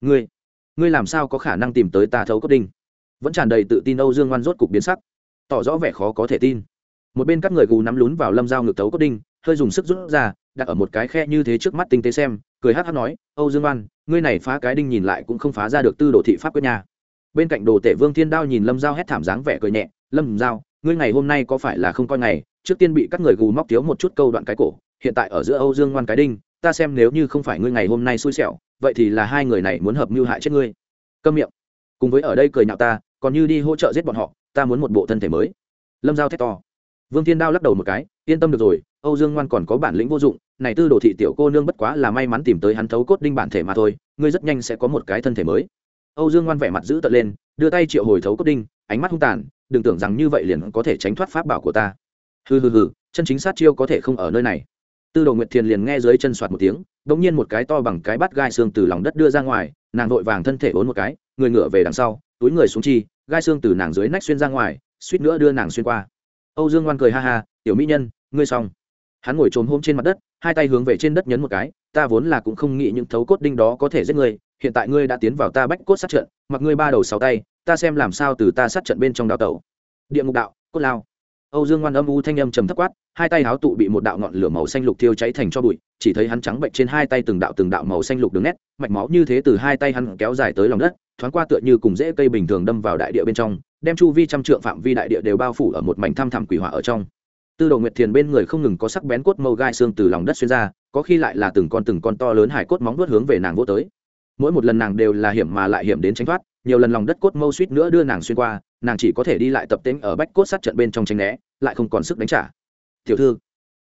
A: Ngươi ngươi làm sao có khả năng tìm tới ta thấu cốt đinh? Vẫn tràn đầy tự tin âu dương ngoan rốt cục biến sắc. Tỏ rõ vẻ khó có thể tin. Một bên các người gù nắm lún vào lâm dao ngực thấu cốt đinh, hơi dùng sức rút ra, đặt ở một cái khe như thế trước mắt tinh tế xem, cười hát hát nói, âu dương ngoan, ngươi này phá cái đinh nhìn lại cũng không phá ra được tư đồ thị pháp quyết nhà. bên cạnh đồ tể vương thiên đao nhìn lâm giao hét thảm dáng vẻ cười nhẹ, lâm giao ngươi ngày hôm nay có phải là không coi ngày? Trước tiên bị các người gù móc thiếu một chút câu đoạn cái cổ, hiện tại ở giữa âu dương ngoan cái đinh, ta xem nếu như không phải ngươi ngày hôm nay xui xẻo, vậy thì là hai người này muốn hợp mưu hại chết ngươi. Câm miệng. Cùng với ở đây cười nhạo ta còn như đi hỗ trợ giết bọn họ, ta muốn một bộ thân thể mới. Lâm giao thét to. Vương thiên đao lắc đầu một cái, yên tâm được rồi, âu dương ngoan còn có bản lĩnh vô dụng, này tư đồ thị tiểu cô nương bất quá là may mắn tìm tới hắn thấu cốt đinh bản thể mà thôi, ngươi rất nhanh sẽ có một cái thân thể mới. Âu dương ngoan vẻ mặt giữ tận lên, đưa tay triệu hồi thấu cốt đinh, ánh mắt hung tàn, đừng tưởng rằng như vậy liền có thể tránh thoát pháp bảo của ta. Hừ hừ hừ, chân chính sát chiêu có thể không ở nơi này. Tư đồ nguyệt thiền liền nghe dưới chân soạt một tiếng đ ỗ n g nhiên một cái to bằng cái bát gai xương từ lòng đất đưa ra ngoài, nàng vội vàng thân thể ốn một cái, người ngựa về đằng sau túi người xuống chi, gai xương từ nàng dưới nách xuyên ra ngoài, suýt nữa đưa nàng xuyên qua. Âu dương ngoan cười ha ha, tiểu mỹ nhân, ngươi xong. Hắn ngồi trốn hôm trên mặt đất, hai tay hướng về trên đất nhấn một cái, ta vốn là cũng không nghĩ những thấu cốt đinh đó có thể giết ngươi, hiện tại ngươi đã tiến vào ta bách cốt sát trận, mặc ngươi ba đầu sáu tay, ta xem làm sao từ ta sát trận bên trong đào tẩu. Địa ngục đạo, cốt lao âu dương ngoan âm u thanh âm trầm thấp quát, hai tay háo tụ bị một đạo ngọn lửa màu xanh lục thiêu cháy thành cho bụi, chỉ thấy hắn trắng bệnh trên hai tay từng đạo từng đạo màu xanh lục đường nét, mạch máu như thế từ hai tay hắn kéo dài tới lòng đất, thoáng qua tựa như cùng rễ cây bình thường đâm vào đại địa bên trong, đem chu vi trăm trượng phạm vi đại địa đều bao phủ ở một mảnh thâm thẳm quỷ hỏa ở trong. Tư đồ nguyệt thiền bên người không ngừng có sắc bén cốt mâu gai xương từ lòng đất xuyên ra, có khi lại là từng con từng con to lớn hải cốt móng vuốt hướng về nàng vô tới. Mỗi một lần nàng đều là hiểm mà lại hiểm đến tránh thoát, nhiều lần lòng đất cốt mâu suýt nữa đưa nàng xuyên qua, nàng chỉ có thể đi lại tập tính ở bách cốt sát trận bên trong tranh né lại không còn sức đánh trả. Tiểu thư,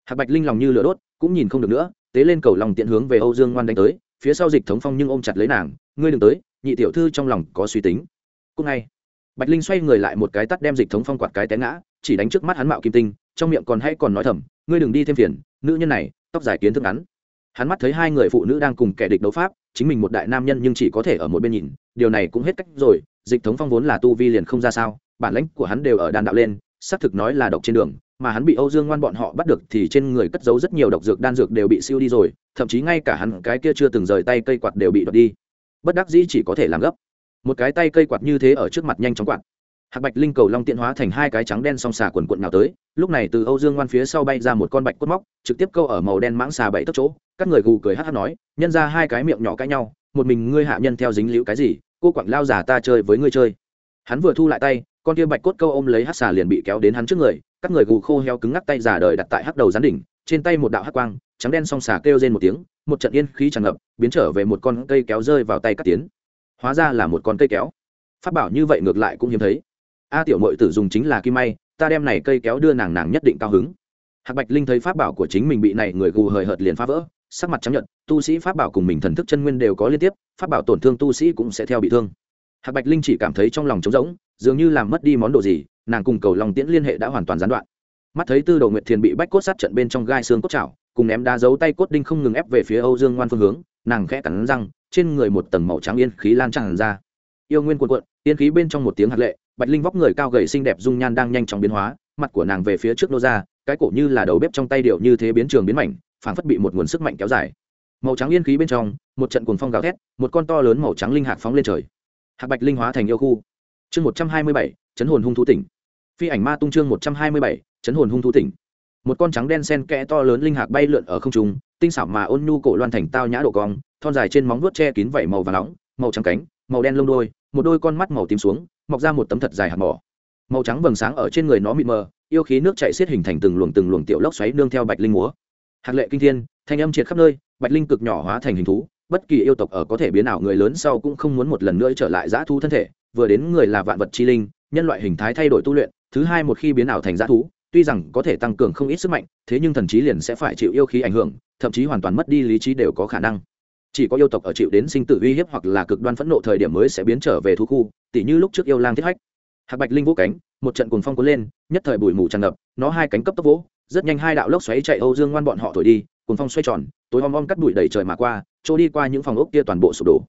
A: hạc bạch linh lòng như lửa đốt, cũng nhìn không được nữa, tế lên cầu lòng tiện hướng về âu dương ngoan đánh tới, phía sau dịch thống phong nhưng ôm chặt lấy nàng, ngươi đừng tới, nhị tiểu thư trong lòng có suy tính. Cúc ngay, bạch linh xoay người lại một cái tắt đem dịch thống phong quạt cái té ngã, chỉ đánh trước mắt hắn mạo kim tinh, trong miệng còn hay còn nói thầm, ngươi đừng đi thêm phiền, nữ nhân này, tóc dài kiến thức ngắn. Hắn mắt thấy hai người phụ nữ đang cùng kẻ địch đấu pháp, chính mình một đại nam nhân nhưng chỉ có thể ở một bên nhìn, điều này cũng hết cách rồi, dịch thống phong vốn là tu vi liền không ra sao, bản lãnh của hắn đều ở đàn đạo lên xác thực nói là độc trên đường, mà hắn bị âu dương ngoan bọn họ bắt được thì trên người cất giấu rất nhiều độc dược, đan dược đều bị siêu đi rồi, thậm chí ngay cả hắn, cái kia chưa từng rời tay cây quạt đều bị đoạt đi. Bất đắc dĩ chỉ có thể làm gấp. Một cái tay cây quạt như thế ở trước mặt nhanh chóng quạt. Hạc bạch linh cầu long tiện hóa thành hai cái trắng đen song xà quần quận nào tới, lúc này từ âu dương ngoan phía sau bay ra một con bạch cốt móc, trực tiếp câu ở màu đen mãng xà bảy tốc chỗ, các người gù cười hát hát nói, nhân ra hai cái miệng nhỏ cãi nhau, một mình ngươi hạ nhân theo dính liễu cái gì, cô quặng lao giả ta chơi với ngươi chơi. Hắn vừa thu lại tay con kia bạch cốt câu ôm lấy hát xà liền bị kéo đến hắn trước người, các người gù khô heo cứng ngắc tay giả đời đặt tại hắc đầu gián đỉnh, trên tay một đạo hắc quang, trắng đen song xà kêu lên một tiếng, một trận yên khí tràn ngập, biến trở về một con cây kéo rơi vào tay các tiến. Hóa ra là một con cây kéo. Phát bảo như vậy ngược lại cũng hiếm thấy. A tiểu mội tử dùng chính là kim may, ta đem này cây kéo đưa nàng nàng nhất định cao hứng. Hạc bạch linh thấy pháp bảo của chính mình bị này người gù hời hợt liền phá vỡ, sắc mặt trắng nhận tu sĩ pháp bảo cùng mình thần thức chân nguyên đều có liên tiếp, pháp bảo tổn thương tu sĩ cũng sẽ theo bị thương. Hạc bạch linh chỉ cảm thấy trong lòng trống rỗng dường như làm mất đi món đồ gì, nàng cùng cầu long tiễn liên hệ đã hoàn toàn gián đoạn. Mắt thấy tư đồ nguyệt thiền bị bách cốt sát trận bên trong gai xương cốt chảo, cùng ném đá giấu tay cốt đinh không ngừng ép về phía âu dương ngoan phương hướng, nàng khẽ cắn răng, trên người một tầng màu trắng yên khí lan tràn ra. Yêu nguyên cuộn cuộn, yên khí bên trong một tiếng hạt lệ, bạch linh vóc người cao gầy xinh đẹp dung nhan đang nhanh chóng biến hóa, mặt của nàng về phía trước nô ra, cái cổ như là đầu bếp trong tay điệu như thế biến trường biến mảnh, phảng phất bị một nguồn sức mạnh kéo dài. Màu trắng yên khí bên trong, một trận cuồng phong gào thét, một con to lớn màu trắng linh hạt phóng lên trời. Hạt bạch linh hóa thành yêu khu chương một trăm hai mươi bảy, chấn hồn hung thú tỉnh. Phi ảnh ma tung chương một trăm hai mươi bảy, chấn hồn hung thú tỉnh. Một con trắng đen sen kẽ to lớn linh hạc bay lượn ở không trung, tinh xảo mà ôn nhu cổ loan thành tao nhã độ cong, thon dài trên móng vuốt che kín vảy màu và nóng, màu trắng cánh, màu đen lông đôi, một đôi con mắt màu tím xuống, mọc ra một tấm thật dài hạt mỏ. Màu trắng vầng sáng ở trên người nó mịt mờ, yêu khí nước chạy xiết hình thành từng luồng từng luồng tiểu lốc xoáy nương theo bạch linh múa. Hạc lệ kinh thiên, thanh âm triệt khắp nơi, bạch linh cực nhỏ hóa thành hình thú, bất kỳ yêu tộc ở có thể biến ảo người lớn sau cũng không muốn một lần nữa trở lại dã thu thân thể vừa đến người là vạn vật chi linh, nhân loại hình thái thay đổi tu luyện, thứ hai một khi biến ảo thành dã thú, tuy rằng có thể tăng cường không ít sức mạnh, thế nhưng thần trí liền sẽ phải chịu yêu khí ảnh hưởng, thậm chí hoàn toàn mất đi lý trí đều có khả năng. Chỉ có yêu tộc ở chịu đến sinh tử uy hiếp hoặc là cực đoan phẫn nộ thời điểm mới sẽ biến trở về thú khu, tỉ như lúc trước yêu lang thiết hách. Hạc bạch linh vũ cánh, một trận cuồng phong cuốn lên, nhất thời bụi mù tràn ngập, nó hai cánh cấp tốc vỗ, rất nhanh hai đạo lốc xoáy chạy âu dương ngoan bọn họ thổi đi, cuồng phong xoay tròn, tối om om cắt bụi đầy trời mà qua, trôi đi qua những phòng ốc kia toàn bộ sụp đổ.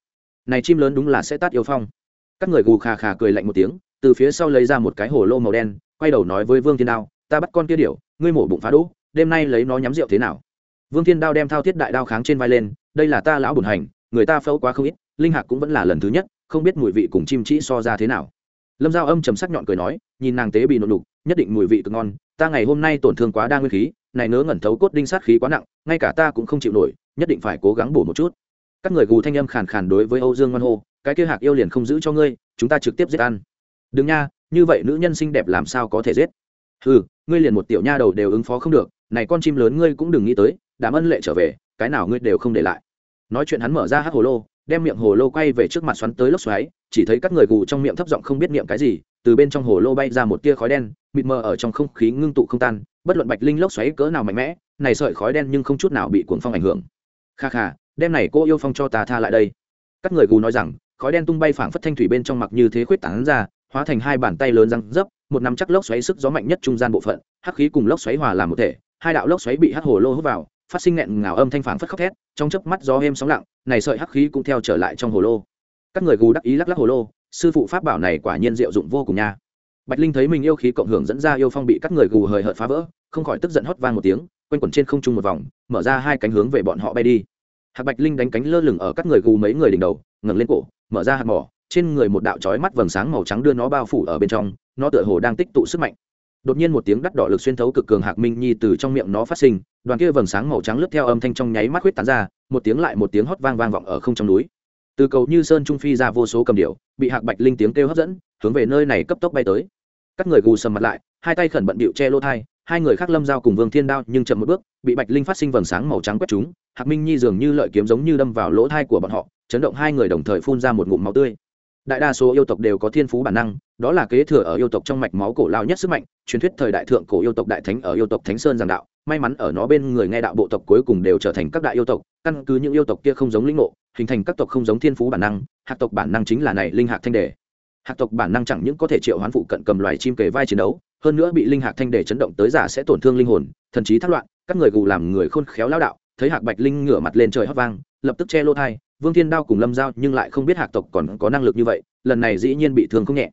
A: Này chim lớn đúng là sẽ tát yêu phong các người gù khà khà cười lạnh một tiếng, từ phía sau lấy ra một cái hồ lô màu đen, quay đầu nói với vương thiên đao, ta bắt con kia điểu, ngươi mổ bụng phá đỗ, đêm nay lấy nó nhắm rượu thế nào? Vương thiên đao đem thao thiết đại đao kháng trên vai lên, đây là ta lão bùn hành, người ta phẫu quá không ít, linh hạc cũng vẫn là lần thứ nhất, không biết mùi vị cùng chim trĩ so ra thế nào. Lâm giao âm trầm sắc nhọn cười nói, nhìn nàng tế bị nộn đục, nhất định mùi vị cực ngon, ta ngày hôm nay tổn thương quá đa nguyên khí, này nớ ngẩn thấu cốt đinh sát khí quá nặng, ngay cả ta cũng không chịu nổi, nhất định phải cố gắng bổ một chút. Các người gù thanh âm khàn khàn đối với âu dương ngoan hô cái kia hạc yêu liền không giữ cho ngươi, chúng ta trực tiếp giết ăn. Đừng nha, như vậy nữ nhân xinh đẹp làm sao có thể giết? Ừ ngươi liền một tiểu nha đầu đều ứng phó không được, này con chim lớn ngươi cũng đừng nghĩ tới đảm ân lệ trở về, cái nào ngươi đều không để lại. Nói chuyện hắn mở ra hát hồ lô, đem miệng hồ lô quay về trước mặt xoắn tới lốc xoáy, chỉ thấy các người gù trong miệng thấp giọng không biết niệm cái gì, từ bên trong hồ lô bay ra một tia khói đen, mịt mờ ở trong không khí ngưng tụ không tan, bất luận bạch linh lốc xoáy cỡ nào mạnh mẽ, này sợi khói đen nhưng không chút nào bị cuồng phong ảnh hưởng. Kha kha, đem này cô yêu phong cho ta tha lại đây. Các người gù nói rằng khói đen tung bay phảng phất thanh thủy bên trong mặc như thế khuyết tán ra, hóa thành hai bàn tay lớn răng dấp, một nắm chắc lốc xoáy sức gió mạnh nhất trung gian bộ phận, hắc khí cùng lốc xoáy hòa làm một thể, hai đạo lốc xoáy bị hắc hồ lô hút vào, phát sinh nghẹn ngào âm thanh phảng phất khóc thét, trong chớp mắt gió êm sóng lặng, này sợi hắc khí cũng theo trở lại trong hồ lô. Các người gù đắc ý lắc lắc hồ lô, sư phụ pháp bảo này quả nhiên diệu dụng vô cùng nha. Bạch linh thấy mình yêu khí cộng hưởng dẫn ra yêu phong bị các người gù hời hợt phá vỡ, không khỏi tức giận hót vang một tiếng, quanh quẩn trên không trung một vòng, mở ra hai cánh hướng về bọn họ bay đi. Hạc bạch linh đánh cánh lơ lửng ở các người gù mấy người đỉnh đầu, ngẩng lên cổ mở ra hạt mỏ, trên người một đạo chói mắt vầng sáng màu trắng đưa nó bao phủ ở bên trong, nó tựa hồ đang tích tụ sức mạnh. Đột nhiên một tiếng đắt đỏ lực xuyên thấu cực cường hạc minh nhi từ trong miệng nó phát sinh, đoàn kia vầng sáng màu trắng lướt theo âm thanh trong nháy mắt huyết tán ra, một tiếng lại một tiếng hót vang vang vọng ở không trong núi. Từ cầu như sơn trung phi ra vô số cầm điệu bị hạc bạch linh tiếng kêu hấp dẫn, hướng về nơi này cấp tốc bay tới. Các người gù sầm mặt lại, hai tay khẩn bận bịu che lô thai, hai người khác lâm giao cùng vương thiên đao nhưng chậm một bước, bị bạch linh phát sinh vầng sáng màu trắng quét chúng, hạc minh nhi dường như lợi kiếm giống như đâm vào lỗ thai của bọn họ chấn động hai người đồng thời phun ra một ngụm máu tươi. Đại đa số yêu tộc đều có thiên phú bản năng, đó là kế thừa ở yêu tộc trong mạch máu cổ lao nhất sức mạnh, truyền thuyết thời đại thượng cổ yêu tộc đại thánh ở yêu tộc thánh sơn giảng đạo, may mắn ở nó bên người nghe đạo bộ tộc cuối cùng đều trở thành các đại yêu tộc, căn cứ những yêu tộc kia không giống linh ngộ, hình thành các tộc không giống thiên phú bản năng hạt tộc bản năng chính là này linh hạc thanh đề. Hạt tộc bản năng chẳng những có thể triệu hoán phụ cận cầm loài chim kề vai chiến đấu, hơn nữa bị linh hạc thanh đề chấn động tới giả sẽ tổn thương linh hồn, thần trí thất loạn, các người gù làm người khôn khéo lao đạo, thấy hạc bạch linh ngửa mặt lên trời hót vang, lập tức che lô thai vương thiên đao cùng lâm giao nhưng lại không biết hạc tộc còn có năng lực như vậy, lần này dĩ nhiên bị thương không nhẹ.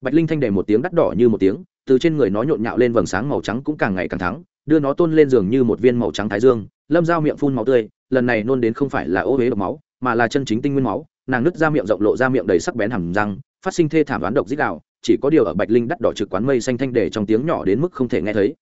A: Bạch linh thanh để một tiếng đắt đỏ như một tiếng, từ trên người nó nhộn nhạo lên vầng sáng màu trắng cũng càng ngày càng thắng, đưa nó tôn lên giường như một viên màu trắng thái dương, lâm giao miệng phun máu tươi, lần này nôn đến không phải là ô huế độc máu, mà là chân chính tinh nguyên máu, nàng nứt ra miệng rộng lộ ra miệng đầy sắc bén hầm răng, phát sinh thê thảm đoán độc dích đạo chỉ có điều ở bạch linh đắt đỏ trực quán mây xanh thanh đề trong tiếng nhỏ đến mức không thể nghe thấy.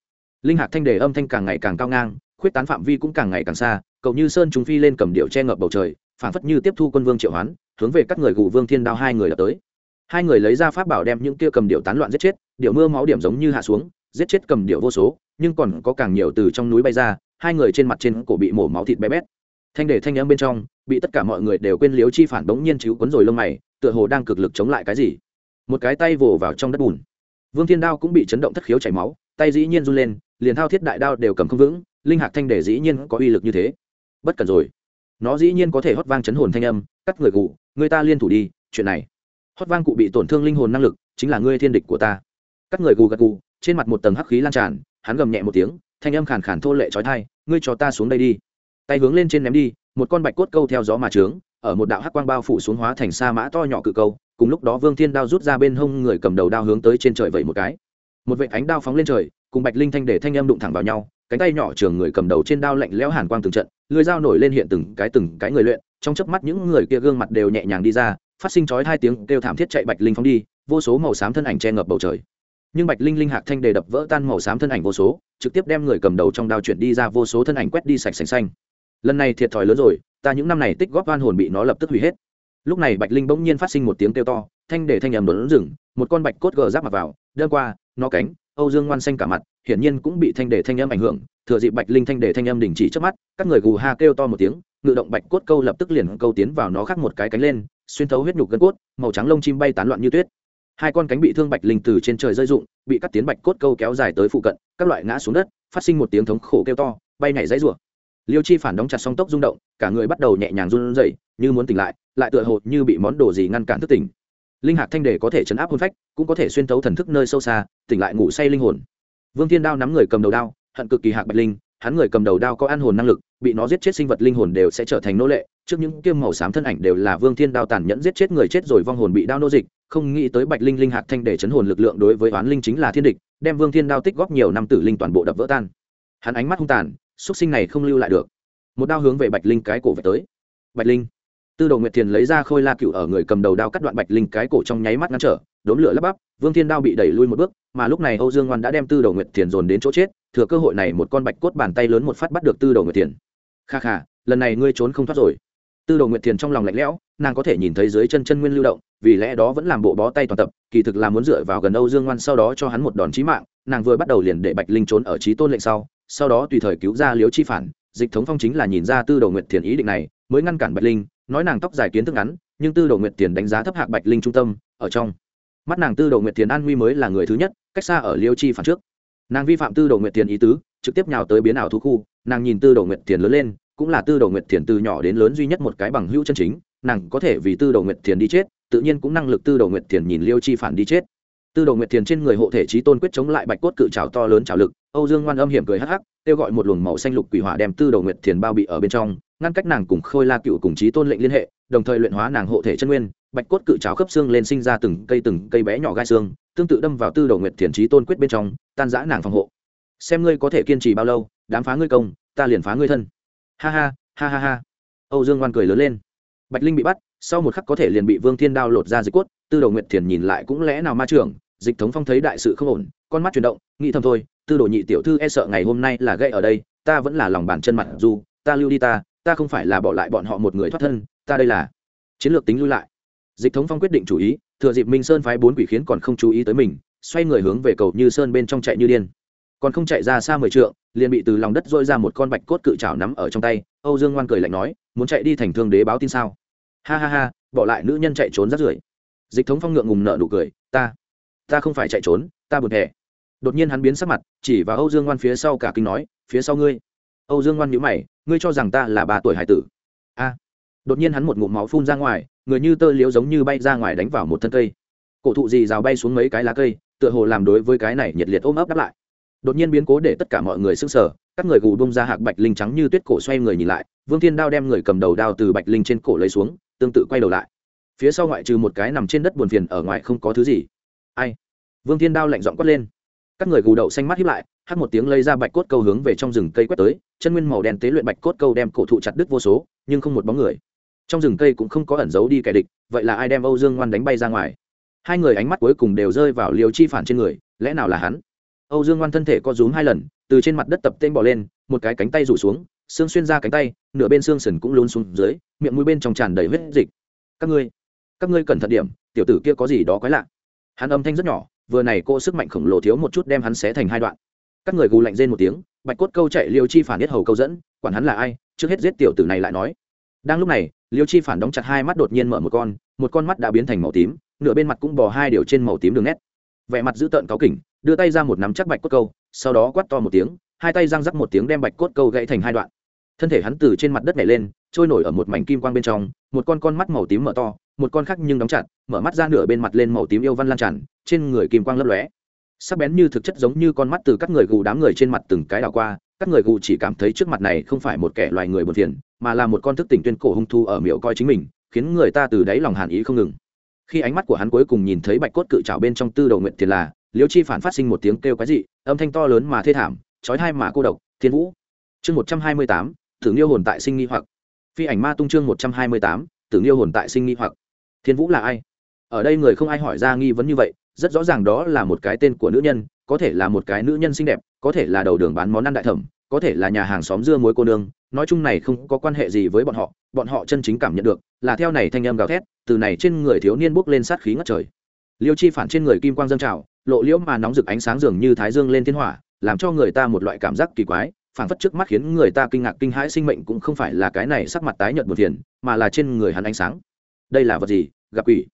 A: Linh hạc thanh đề âm thanh càng ngày càng cao ngang, khuyết tán phạm vi cũng càng ngày càng xa cậu như sơn chúng phi lên cầm điệu che ngập bầu trời phản phất như tiếp thu quân vương triệu hoán, hướng về các người gù vương thiên đao hai người đã tới. Hai người lấy ra pháp bảo đem những kia cầm điệu tán loạn giết chết điệu mưa máu điểm giống như hạ xuống, giết chết cầm điệu vô số, nhưng còn có càng nhiều từ trong núi bay ra, hai người trên mặt trên cổ bị mổ máu thịt bé bét. Thanh để thanh âm bên trong, bị tất cả mọi người đều quên liếu chi phản bỗng nhiên chịu quấn rồi lông mày, tựa hồ đang cực lực chống lại cái gì. Một cái tay vồ vào trong đất bùn. Vương thiên đao cũng bị chấn động thất khiếu chảy máu, tay dĩ nhiên run lên, liền thao thiết đại đao đều cầm không vững, linh hạc thanh để dĩ nhiên có uy lực như thế. Bất cần rồi nó dĩ nhiên có thể hót vang chấn hồn thanh âm, cắt người cụ người ta liên thủ đi, chuyện này. Hót vang cụ bị tổn thương linh hồn năng lực, chính là ngươi thiên địch của ta. Cắt người gù gật gù, trên mặt một tầng hắc khí lan tràn, hắn gầm nhẹ một tiếng, thanh âm khàn khàn thô lệ trói thai ngươi cho ta xuống đây đi. Tay hướng lên trên ném đi, một con bạch cốt câu theo gió mà trướng, ở một đạo hắc quang bao phủ xuống hóa thành sa mã to nhỏ cự câu, cùng lúc đó vương thiên đao rút ra bên hông người cầm đầu đao hướng tới trên trời vậy một cái. Một vệ ánh đao phóng lên trời, cùng bạch linh thanh để thanh âm đụng thẳng vào nhau cánh tay nhỏ trường người cầm đầu trên đao lạnh lẽo hàn quang từng trận, lưỡi dao nổi lên hiện từng cái từng cái người luyện, trong chớp mắt những người kia gương mặt đều nhẹ nhàng đi ra, phát sinh chói hai tiếng kêu thảm thiết chạy bạch linh phóng đi, vô số màu xám thân ảnh che ngập bầu trời. Nhưng bạch linh linh hạc thanh đề đập vỡ tan màu xám thân ảnh vô số, trực tiếp đem người cầm đầu trong đao chuyển đi ra vô số thân ảnh quét đi sạch sành xanh. Lần này thiệt thòi lớn rồi, ta những năm này tích góp van hồn bị nó lập tức hủy hết. Lúc này bạch linh bỗng nhiên phát sinh một tiếng kêu to, thanh để thanh ầm đốn rừng, một con bạch cốt gờ giáp mặt vào, đâm qua, nó cánh âu dương ngoan xanh cả mặt, hiển nhiên cũng bị thanh đề thanh âm ảnh hưởng, thừa dịp bạch linh thanh đề thanh âm đình chỉ trước mắt, các người gù ha kêu to một tiếng, ngự động bạch cốt câu lập tức liền câu tiến vào nó khắc một cái cánh lên, xuyên thấu huyết nhục gân cốt, màu trắng lông chim bay tán loạn như tuyết. Hai con cánh bị thương bạch linh từ trên trời rơi rụng, bị cắt tiến bạch cốt câu kéo dài tới phụ cận, các loại ngã xuống đất, phát sinh một tiếng thống khổ kêu to, bay nhảy dãy rủa. Liêu chi phản đóng chặt song tốc rung động, cả người bắt đầu nhẹ nhàng run rẩy, như muốn tỉnh lại lại tựa hồ như bị món đồ gì ngăn cản thức tỉnh linh hạc thanh đề có thể chấn áp hôn phách, cũng có thể xuyên thấu thần thức nơi sâu xa, tỉnh lại ngủ say linh hồn. Vương thiên đao nắm người cầm đầu đao, hận cực kỳ hạc bạch linh, hắn người cầm đầu đao có an hồn năng lực, bị nó giết chết sinh vật linh hồn đều sẽ trở thành nô lệ, trước những kiêm màu xám thân ảnh đều là vương thiên đao tàn nhẫn giết chết người chết rồi vong hồn bị đao nô dịch, không nghĩ tới bạch linh linh hạc thanh để chấn hồn lực lượng đối với oán linh chính là thiên địch, đem vương thiên đao tích góp nhiều năm tử linh toàn bộ đập vỡ tan. Hắn ánh mắt hung tàn xuất sinh này không lưu lại được. Một đao hướng về bạch linh cái cổ về tới. Bạch linh tư đồ nguyệt thiền lấy ra khôi la cựu ở người cầm đầu đao cắt đoạn bạch linh cái cổ trong nháy mắt ngăn trở đốn lửa lắp bắp, vương thiên đao bị đẩy lui một bước, mà lúc này âu dương ngoan đã đem tư đồ nguyệt thiền dồn đến chỗ chết, thừa cơ hội này một con bạch cốt bàn tay lớn một phát bắt được tư đồ nguyệt thiền. Kha kha, lần này ngươi trốn không thoát rồi. Tư đồ nguyệt thiền trong lòng lạnh lẽo, nàng có thể nhìn thấy dưới chân chân nguyên lưu động, vì lẽ đó vẫn làm bộ bó tay toàn tập, kỳ thực là muốn dựa vào gần âu dương ngoan sau đó cho hắn một đòn chí mạng, nàng vừa bắt đầu liền để bạch linh trốn ở trí tôn lệnh sau sau đó tùy thời cứu ra liếu chi phản, dịch thống phong chính là nhìn ra tư đồ nguyệt thiền ý định này, mới ngăn cản bạch linh nói nàng tóc dài kiến thức ngắn, nhưng tư đồ nguyệt tiền đánh giá thấp hạc bạch linh trung tâm, ở trong. Mắt nàng tư đồ nguyệt tiền an huy mới là người thứ nhất, cách xa ở liêu chi phản trước. Nàng vi phạm tư đồ nguyệt tiền ý tứ, trực tiếp nhào tới biến ảo thu khu, nàng nhìn tư đồ nguyệt tiền lớn lên, cũng là tư đồ nguyệt tiền từ nhỏ đến lớn duy nhất một cái bằng hữu chân chính, nàng có thể vì tư đồ nguyệt tiền đi chết, tự nhiên cũng năng lực tư đồ nguyệt tiền nhìn liêu chi phản đi chết. Tư đồ nguyệt tiền trên người hộ thể trí tôn quyết chống lại bạch cốt cự trào to lớn trào lực âu dương ngoan âm hiểm cười hắc hắc, kêu gọi một luồng màu xanh lục quỷ hỏa đem tư đầu nguyệt thiền bao bị ở bên trong, ngăn cách nàng cùng khôi la cựu cùng chí tôn lệnh liên hệ, đồng thời luyện hóa nàng hộ thể chân nguyên, bạch cốt cự cháo khớp xương lên sinh ra từng cây từng cây bé nhỏ gai xương, tương tự đâm vào tư đầu nguyệt thiền trí tôn quyết bên trong, tan rã nàng phòng hộ. Xem ngươi có thể kiên trì bao lâu, đám phá ngươi công, ta liền phá ngươi thân. Ha ha ha ha ha. Âu dương ngoan cười lớn lên. Bạch linh bị bắt, sau một khắc có thể liền bị vương thiên đao lột ra dịch cốt, tư đầu nguyệt thiền nhìn lại cũng lẽ nào ma trưởng, dịch thống phong thấy đại sự không ổn, con mắt chuyển động, nghĩ thầm thôi tư đồ nhị tiểu thư e sợ ngày hôm nay là gây ở đây, ta vẫn là lòng bàn chân mặt dù, ta lưu đi ta ta không phải là bỏ lại bọn họ một người thoát thân, ta đây là chiến lược tính lui lại. Dịch thống phong quyết định chủ ý, thừa dịp minh sơn phái bốn quỷ khiến còn không chú ý tới mình, xoay người hướng về cầu như sơn bên trong chạy như điên. Còn không chạy ra xa mười trượng, liền bị từ lòng đất dội ra một con bạch cốt cự trào nắm ở trong tay, âu dương ngoan cười lạnh nói, muốn chạy đi thành thương đế báo tin sao? Ha ha ha, bỏ lại nữ nhân chạy trốn rắt rưởi. Dịch thống phong ngượng ngùng nợ nụ cười, ta ta không phải chạy trốn, ta buồn thẻ đột nhiên hắn biến sắc mặt, chỉ vào âu dương ngoan phía sau cả kinh nói, phía sau ngươi. Âu dương ngoan nhữ mày, ngươi cho rằng ta là ba tuổi hải tử? A. Đột nhiên hắn một ngụm máu phun ra ngoài, người như tơ liễu giống như bay ra ngoài đánh vào một thân cây. Cổ thụ gì rào bay xuống mấy cái lá cây, tựa hồ làm đối với cái này nhiệt liệt ôm ấp đáp lại. Đột nhiên biến cố để tất cả mọi người sững sờ, các người gù bông ra hạc bạch linh trắng như tuyết cổ xoay người nhìn lại, vương thiên đao đem người cầm đầu đao từ bạch linh trên cổ lấy xuống, tương tự quay đầu lại. Phía sau ngoại trừ một cái nằm trên đất buồn phiền ở ngoài không có thứ gì. Ai? Vương thiên đao lạnh giọng quát lên các người gù đậu xanh mắt hiếp lại, hát một tiếng lấy ra bạch cốt câu hướng về trong rừng cây quét tới, chân nguyên màu đen tế luyện bạch cốt câu đem cổ thụ chặt đứt vô số, nhưng không một bóng người. Trong rừng cây cũng không có ẩn giấu đi kẻ địch, vậy là ai đem âu dương ngoan đánh bay ra ngoài? Hai người ánh mắt cuối cùng đều rơi vào liều chi phản trên người, lẽ nào là hắn? Âu dương ngoan thân thể co rúm hai lần, từ trên mặt đất tập tên bỏ lên, một cái cánh tay rủ xuống, xương xuyên ra cánh tay, nửa bên xương sần cũng luôn xuống dưới, miệng mũi bên trong tràn đầy huyết dịch. Các ngươi các ngươi cẩn thận điểm, tiểu tử kia có gì đó quái lạ. Hắn âm thanh rất nhỏ vừa này cô sức mạnh khổng lồ thiếu một chút đem hắn xé thành hai đoạn. Các người gù lạnh rên một tiếng, bạch cốt câu chạy liêu chi phản biết hầu câu dẫn, quản hắn là ai, trước hết giết tiểu tử này lại nói. Đang lúc này, liêu chi phản đóng chặt hai mắt đột nhiên mở một con một con mắt đã biến thành màu tím, nửa bên mặt cũng bò hai điều trên màu tím đường nét. Vẻ mặt dữ tợn cáo kỉnh, đưa tay ra một nắm chắc bạch cốt câu, sau đó quát to một tiếng, hai tay răng rắc một tiếng đem bạch cốt câu gãy thành hai đoạn. Thân thể hắn từ trên mặt đất nhảy lên, trôi nổi ở một mảnh kim quang bên trong, một con con mắt màu tím mở to một con khác nhưng đóng chặt, mở mắt ra nửa bên mặt lên màu tím yêu văn lan tràn, trên người kim quang lấp lóe. Sắc bén như thực chất giống như con mắt từ các người gù đám người trên mặt từng cái đảo qua, các người gù chỉ cảm thấy trước mặt này không phải một kẻ loài người buồn phiền, mà là một con thức tỉnh tuyên cổ hung thu ở miệng coi chính mình, khiến người ta từ đáy lòng hàn ý không ngừng. Khi ánh mắt của hắn cuối cùng nhìn thấy bạch cốt cự trào bên trong tư đầu nguyện tiền là, liêu chi phản phát sinh một tiếng kêu cái dị, âm thanh to lớn mà thê thảm trói hai mà cô độc, thiên vũ. Chương một trăm hai mươi tám thử nghiêu hồn tại sinh nghi hoặc. Phi ảnh ma tung chương một trăm hai mươi tám, tử nghiêu hồn tại sinh nghi hoặc thiên vũ là ai? Ở đây người không ai hỏi ra nghi vấn như vậy, rất rõ ràng đó là một cái tên của nữ nhân, có thể là một cái nữ nhân xinh đẹp, có thể là đầu đường bán món ăn đại thẩm, có thể là nhà hàng xóm dưa muối cô nương, nói chung này không có quan hệ gì với bọn họ bọn họ chân chính cảm nhận được là theo này thanh âm gào thét, từ này trên người thiếu niên bốc lên sát khí ngất trời. Liêu chi phản trên người kim quang dâng trào, lộ liễu mà nóng rực ánh sáng dường như thái dương lên thiên hỏa, làm cho người ta một loại cảm giác kỳ quái phảng phất trước mắt khiến người ta kinh ngạc kinh hãi sinh mệnh cũng không phải là cái này sắc mặt tái nhợt một thiền mà là trên người hắn ánh sáng đây là vật gì, gặp quỷ.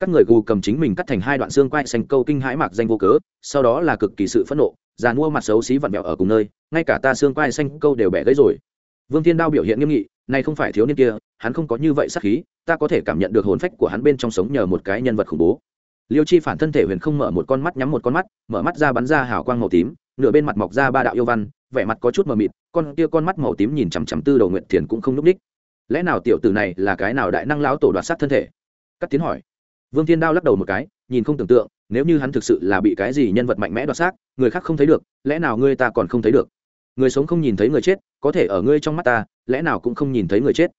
A: Các người gù cầm chính mình cắt thành hai đoạn xương quai xanh câu kinh hãi mạc danh vô cớ, sau đó là cực kỳ sự phẫn nộ, già mua mặt xấu xí vặn vẹo ở cùng nơi, ngay cả ta xương quai xanh câu đều bẻ gãy rồi. Vương thiên đao biểu hiện nghiêm nghị, này không phải thiếu niên kia, hắn không có như vậy sắc khí, ta có thể cảm nhận được hồn phách của hắn bên trong sống nhờ một cái nhân vật khủng bố. Liêu chi phản thân thể huyền không mở một con mắt nhắm một con mắt, mở mắt ra bắn ra hào quang màu tím, nửa bên mặt mọc ra ba đạo yêu văn, vẻ mặt có chút mờ mịt, con kia con mắt màu tím nhìn chằm chằm tư đầu nguyện thiền cũng không n ú c ních lẽ nào tiểu tử này là cái nào đại năng lão tổ đoạt sát thân thể? Cắt tiến hỏi. Vương thiên đao lắc đầu một cái, nhìn không tưởng tượng, nếu như hắn thực sự là bị cái gì nhân vật mạnh mẽ đoạt xác người khác không thấy được, lẽ nào ngươi ta còn không thấy được? Người sống không nhìn thấy người chết, có thể ở ngươi trong mắt ta, lẽ nào cũng không nhìn thấy người chết?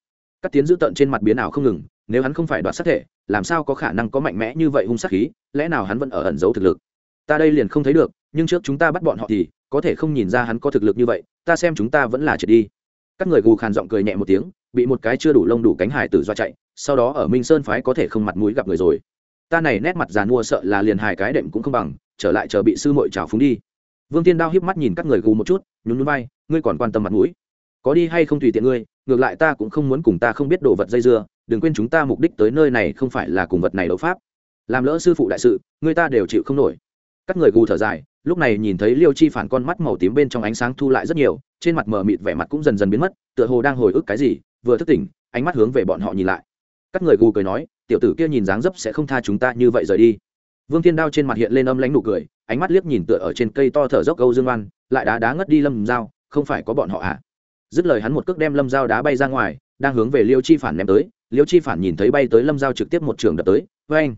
A: Cắt tiến giữ tận trên mặt biến ảo không ngừng, nếu hắn không phải đoạt sát thể, làm sao có khả năng có mạnh mẽ như vậy hung sát khí, lẽ nào hắn vẫn ở ẩn giấu thực lực? Ta đây liền không thấy được, nhưng trước chúng ta bắt bọn họ thì, có thể không nhìn ra hắn có thực lực như vậy, ta xem chúng ta vẫn là trượt đi các người gù khàn giọng cười nhẹ một tiếng, bị một cái chưa đủ lông đủ cánh hải tử do chạy, sau đó ở minh sơn phái có thể không mặt mũi gặp người rồi. Ta này nét mặt giàn mua sợ là liền hài cái đệm cũng không bằng, trở lại chờ bị sư muội trào phúng đi. Vương tiên đao hiếp mắt nhìn các người gù một chút, nhún núi bay ngươi còn quan tâm mặt mũi. Có đi hay không tùy tiện ngươi, ngược lại ta cũng không muốn cùng ta không biết đồ vật dây dưa, đừng quên chúng ta mục đích tới nơi này không phải là cùng vật này đấu pháp. Làm lỡ sư phụ đại sự, người ta đều chịu không nổi các người gù thở dài, lúc này nhìn thấy liêu chi phản con mắt màu tím bên trong ánh sáng thu lại rất nhiều, trên mặt mờ mịt vẻ mặt cũng dần dần biến mất, tựa hồ đang hồi ức cái gì, vừa thức tỉnh, ánh mắt hướng về bọn họ nhìn lại. Các người gù cười nói, tiểu tử kia nhìn dáng dấp sẽ không tha chúng ta như vậy rời đi. Vương thiên đao trên mặt hiện lên âm lãnh nụ cười, ánh mắt liếc nhìn tựa ở trên cây to thở dốc âu dương oan, lại đá đá ngất đi lâm dao không phải có bọn họ à? Dứt lời hắn một cước đem lâm dao đá bay ra ngoài, đang hướng về liêu chi phản ném tới. Liêu chi phản nhìn thấy bay tới lâm dao trực tiếp một trường đập tới. Vê anh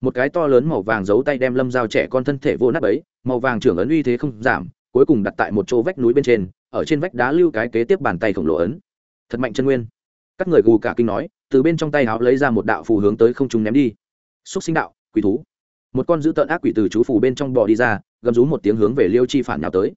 A: một cái to lớn màu vàng giấu tay đem lâm dao trẻ con thân thể vô nát ấy màu vàng trưởng ấn uy thế không giảm, cuối cùng đặt tại một chỗ vách núi bên trên, ở trên vách đá lưu cái kế tiếp bàn tay khổng lồ ấn. Thật mạnh chân nguyên. Các người gù cả kinh nói, từ bên trong tay áo lấy ra một đạo phù hướng tới không trung ném đi. Xúc sinh đạo, quỷ thú. Một con dữ tợn ác quỷ từ chú phù bên trong bò đi ra, gầm rú một tiếng hướng về liêu chi phản nhào tới.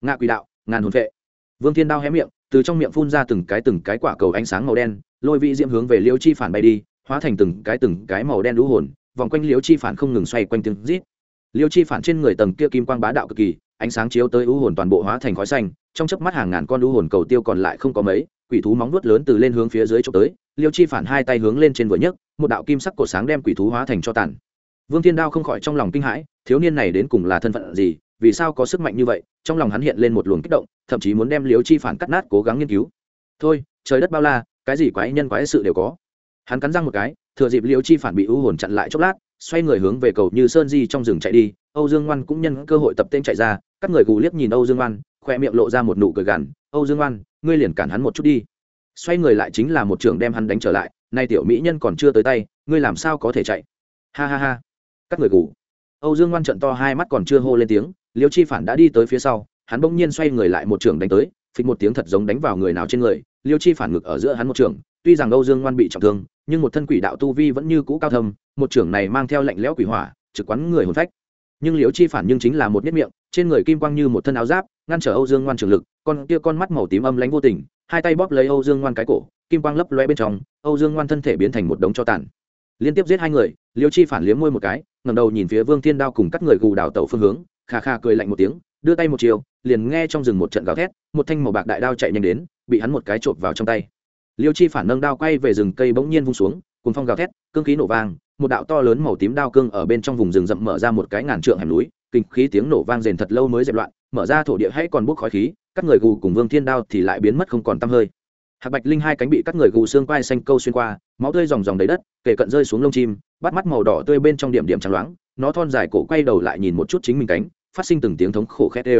A: Ngạ quỷ đạo, ngàn hồn vệ. Vương thiên đao hé miệng, từ trong miệng phun ra từng cái từng cái quả cầu ánh sáng màu đen, lôi vị diễm hướng về liêu chi phản bay đi, hóa thành từng cái từng cái màu đen lũ hồn vòng quanh liêu chi phản không ngừng xoay quanh tiếng rít. Liêu chi phản trên người tầng kia kim quang bá đạo cực kỳ, ánh sáng chiếu tới u hồn toàn bộ hóa thành khói xanh, trong chớp mắt hàng ngàn con u hồn cầu tiêu còn lại không có mấy, quỷ thú móng vuốt lớn từ lên hướng phía dưới trộm tới, liêu chi phản hai tay hướng lên trên vừa nhấc, một đạo kim sắc cổ sáng đem quỷ thú hóa thành cho tàn. Vương thiên đao không khỏi trong lòng kinh hãi, thiếu niên này đến cùng là thân phận gì, vì sao có sức mạnh như vậy, trong lòng hắn hiện lên một luồng kích động, thậm chí muốn đem liêu chi phản cắt nát cố gắng nghiên cứu. Thôi, trời đất bao la, cái gì quái nhân quái sự đều có. Hắn cắn răng một cái thừa dịp liêu chi phản bị u hồn chặn lại chốc lát, xoay người hướng về cầu như sơn di trong rừng chạy đi. Âu dương ngoan cũng nhân cơ hội tập tên chạy ra, các người gù liếc nhìn âu dương ngoan, khoe miệng lộ ra một nụ cười gằn. Âu dương ngoan, ngươi liền cản hắn một chút đi. Xoay người lại chính là một trường đem hắn đánh trở lại, nay tiểu mỹ nhân còn chưa tới tay, ngươi làm sao có thể chạy? Ha ha ha. Các người gù. Âu dương ngoan trận to hai mắt còn chưa hô lên tiếng liêu chi phản đã đi tới phía sau, hắn bỗng nhiên xoay người lại một trường đánh tới, phịch một tiếng thật giống đánh vào người nào trên người liêu chi phản ngực ở giữa hắn một trường tuy rằng âu dương ngoan bị trọng thương, nhưng một thân quỷ đạo tu vi vẫn như cũ cao thâm, một trưởng này mang theo lạnh lẽo quỷ hỏa, trực quán người hồn phách. Nhưng liễu chi phản nhưng chính là một nếp miệng, trên người kim quang như một thân áo giáp, ngăn trở âu dương ngoan trường lực, con kia con mắt màu tím âm lánh vô tình, hai tay bóp lấy âu dương ngoan cái cổ, kim quang lấp loe bên trong, âu dương ngoan thân thể biến thành một đống cho tàn. Liên tiếp giết hai người, liễu chi phản liếm môi một cái ngầm đầu nhìn phía vương thiên đao cùng các người gù đào tẩu phương hướng khà khà cười lạnh một tiếng, đưa tay một chiều, liền nghe trong rừng một trận gào thét, một thanh màu bạc đại đao chạy nhanh đến, bị hắn một cái chộp vào trong tay liêu chi phản nâng đao quay về rừng cây bỗng nhiên vung xuống cùng phong gào thét, cương khí nổ vang, một đạo to lớn màu tím đao cương ở bên trong vùng rừng rậm mở ra một cái ngàn trượng hẻm núi, kinh khí tiếng nổ vang rền thật lâu mới dẹp loạn, mở ra thổ địa hãy còn bốc khói khí, các người gù cùng vương thiên đao thì lại biến mất không còn tăm hơi. Hạc bạch linh hai cánh bị các người gù xương quai xanh câu xuyên qua, máu tươi dòng dòng đầy đất kể cận rơi xuống lông chim, bắt mắt màu đỏ tươi bên trong điểm điểm trắng loáng, nó thon dài cổ quay đầu lại nhìn một chút chính mình cánh, phát sinh từng tiếng thống khổ khét ê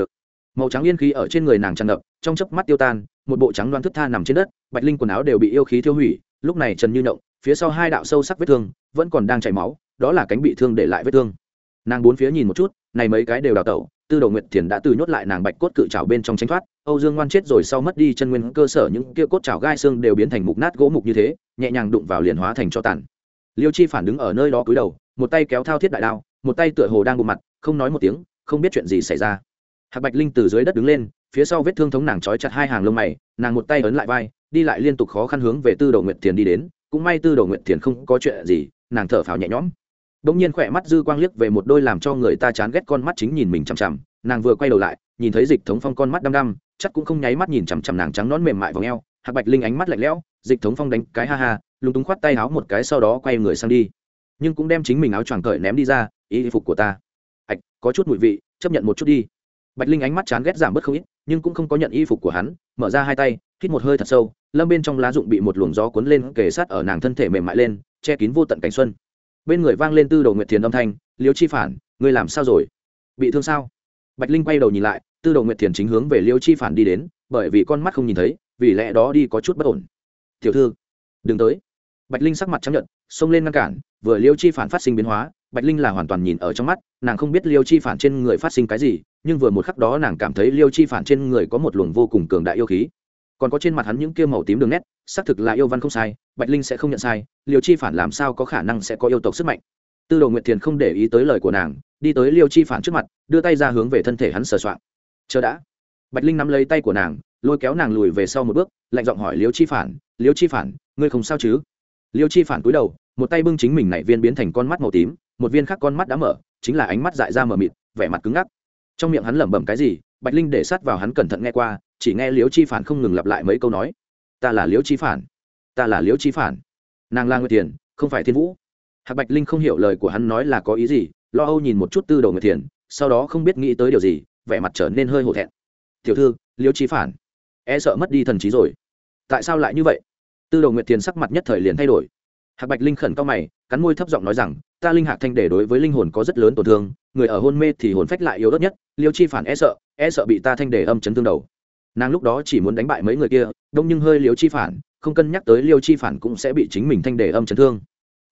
A: màu trắng yên khí ở trên người nàng tràn ngập, trong chớp mắt tiêu tan một bộ trắng đoan thức tha nằm trên đất, bạch linh quần áo đều bị yêu khí thiêu hủy, lúc này trần như động phía sau hai đạo sâu sắc vết thương, vẫn còn đang chảy máu, đó là cánh bị thương để lại vết thương. Nàng bốn phía nhìn một chút, này mấy cái đều đào tẩu, tư đầu nguyệt thiền đã từ nhốt lại nàng bạch cốt cự trào bên trong tránh thoát, âu dương ngoan chết rồi sau mất đi chân nguyên cơ sở những kia cốt trào gai xương đều biến thành mục nát gỗ mục như thế, nhẹ nhàng đụng vào liền hóa thành cho tàn. Liêu chi phản đứng ở nơi đó cúi đầu, một tay kéo thao thiết đại đao, một tay tựa hồ đang bụng mặt, không nói một tiếng, không biết chuyện gì xảy ra. Hạc bạch linh từ dưới đất đứng lên phía sau vết thương thống nàng trói chặt hai hàng lông mày, nàng một tay ấn lại vai, đi lại liên tục khó khăn hướng về tư đồ nguyện thiền đi đến. Cũng may tư đồ nguyện thiền không có chuyện gì, nàng thở phào nhẹ nhõm. Đ ỗ n g nhiên khỏe mắt dư quang liếc về một đôi làm cho người ta chán ghét con mắt chính nhìn mình chằm chằm. Nàng vừa quay đầu lại, nhìn thấy dịch thống phong con mắt đăm đăm, chắc cũng không nháy mắt nhìn chằm chằm nàng trắng nón mềm mại vào ngheo hạc bạch linh ánh mắt lạnh lẽo, dịch thống phong đánh cái ha ha, lúng túng khoát tay áo một cái sau đó quay người sang đi. Nhưng cũng đem chính mình áo choàng cởi ném đi ra y phục của ta. Ạch có chút mùi vị, chấp nhận một chút đi bạch linh ánh mắt chán ghét giảm bớt không ít, nhưng cũng không có nhận y phục của hắn, mở ra hai tay, hít một hơi thật sâu, lâm bên trong lá dụng bị một luồng gió cuốn lên kề sát ở nàng thân thể mềm mại lên, che kín vô tận cảnh xuân. Bên người vang lên tư đồ nguyệt thiền âm thanh, liêu chi phản, ngươi làm sao rồi? Bị thương sao? Bạch linh quay đầu nhìn lại, tư đồ nguyệt thiền chính hướng về liêu chi phản đi đến, bởi vì con mắt không nhìn thấy, vì lẽ đó đi có chút bất ổn. Tiểu thư, đừng tới. Bạch linh sắc mặt chấp nhận, xông lên ngăn cản vừa liêu chi phản phát sinh biến hóa, bạch linh là hoàn toàn nhìn ở trong mắt, nàng không biết liêu chi phản trên người phát sinh cái gì, nhưng vừa một khắc đó nàng cảm thấy liêu chi phản trên người có một luồng vô cùng cường đại yêu khí. Còn có trên mặt hắn những kia màu tím đường nét, xác thực là yêu văn không sai, bạch linh sẽ không nhận sai, liêu chi phản làm sao có khả năng sẽ có yêu tộc sức mạnh. Tư đồ nguyệt thiền không để ý tới lời của nàng, đi tới liêu chi phản trước mặt, đưa tay ra hướng về thân thể hắn sờ soạn chờ đã. Bạch linh nắm lấy tay của nàng, lôi kéo nàng lùi về sau một bước, lạnh giọng hỏi liêu chi phản, liêu chi phản, ngươi không sao chứ? Liêu chi phản cúi đầu một tay bưng chính mình này viên biến thành con mắt màu tím, một viên khác con mắt đã mở, chính là ánh mắt dại ra mờ mịt, vẻ mặt cứng ngắc. Trong miệng hắn lẩm bẩm cái gì, bạch linh để sát vào hắn cẩn thận nghe qua, chỉ nghe liễu chi phản không ngừng lặp lại mấy câu nói. Ta là liễu chi phản, ta là liễu chi phản. Nàng là người tiền không phải thiên vũ. Hạc bạch linh không hiểu lời của hắn nói là có ý gì, lo âu nhìn một chút tư đồ người thiền, sau đó không biết nghĩ tới điều gì, vẻ mặt trở nên hơi hổ thẹn. Tiểu thư, liễu chi phản e sợ mất đi thần trí rồi. Tại sao lại như vậy? Tư đồ nguyệt thiền sắc mặt nhất thời liền thay đổi hạc bạch linh khẩn cao mày, cắn môi thấp giọng nói rằng, ta linh hạc thanh để đối với linh hồn có rất lớn tổn thương, người ở hôn mê thì hồn phách lại yếu ớt nhất, liêu chi phản e sợ e sợ bị ta thanh để âm chấn thương đầu. Nàng lúc đó chỉ muốn đánh bại mấy người kia, đông nhưng hơi liêu chi phản, không cân nhắc tới liêu chi phản cũng sẽ bị chính mình thanh để âm chấn thương.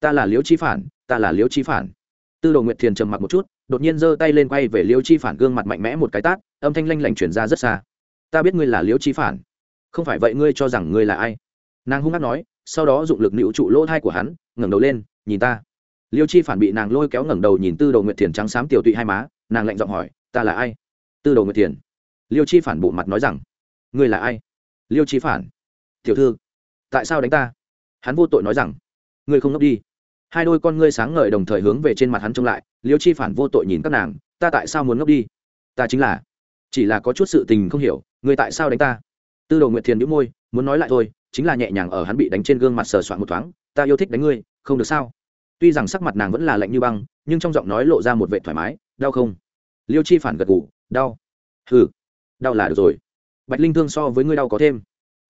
A: Ta là liêu chi phản, ta là liêu chi phản. Tư đồ nguyệt thiền trầm mặc một chút, đột nhiên giơ tay lên quay về liêu chi phản gương mặt mạnh mẽ một cái tát, âm thanh lanh lảnh chuyển ra rất xa. Ta biết ngươi là liêu chi phản. Không phải vậy ngươi cho rằng ngươi là ai? Nàng hung hát nói sau đó dụng lực nịu trụ lỗ thai của hắn, ngẩng đầu lên, nhìn ta. Liêu chi phản bị nàng lôi kéo ngẩng đầu nhìn tư đồ nguyệt thiền trắng xám tiểu tụy hai má, nàng lạnh giọng hỏi, ta là ai? Tư đồ nguyệt thiền. Liêu chi phản bộ mặt nói rằng, ngươi là ai? Liêu chi phản, tiểu thư, tại sao đánh ta? Hắn vô tội nói rằng, ngươi không ngốc đi. Hai đôi con ngươi sáng ngời đồng thời hướng về trên mặt hắn trông lại, liêu chi phản vô tội nhìn các nàng, ta tại sao muốn ngốc đi? Ta chính là, chỉ là có chút sự tình không hiểu, ngươi tại sao đánh ta? Tư đồ nguyệt thiền đĩu môi, muốn nói lại thôi chính là nhẹ nhàng ở hắn bị đánh trên gương mặt sờ soạn một thoáng ta yêu thích đánh ngươi không được sao? Tuy rằng sắc mặt nàng vẫn là lạnh như băng nhưng trong giọng nói lộ ra một vệ thoải mái đau không? Liêu chi phản gật gù, đau. Hừ đau là được rồi. Bạch linh thương so với ngươi đau có thêm.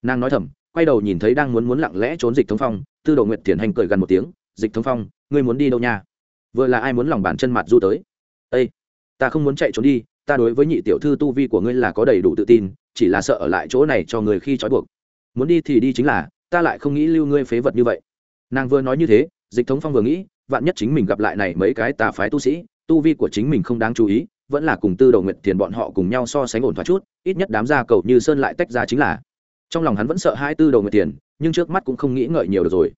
A: Nàng nói thầm quay đầu nhìn thấy đang muốn muốn lặng lẽ trốn dịch thống phong tư đồ nguyệt thiền hành cười gần một tiếng dịch thống phong ngươi muốn đi đâu nha? Vừa là ai muốn lòng bàn chân mặt du tới? Ây ta không muốn chạy trốn đi ta đối với nhị tiểu thư tu vi của ngươi là có đầy đủ tự tin chỉ là sợ ở lại chỗ này cho người khi trói buộc muốn đi thì đi chính là, ta lại không nghĩ lưu ngươi phế vật như vậy. Nàng vừa nói như thế, dịch thống phong vừa nghĩ, vạn nhất chính mình gặp lại này mấy cái tà phái tu sĩ, tu vi của chính mình không đáng chú ý, vẫn là cùng tư đầu nguyện tiền bọn họ cùng nhau so sánh ổn thoát chút, ít nhất đám gia cầu như sơn lại tách ra chính là. Trong lòng hắn vẫn sợ hai tư đầu nguyện tiền nhưng trước mắt cũng không nghĩ ngợi nhiều được rồi.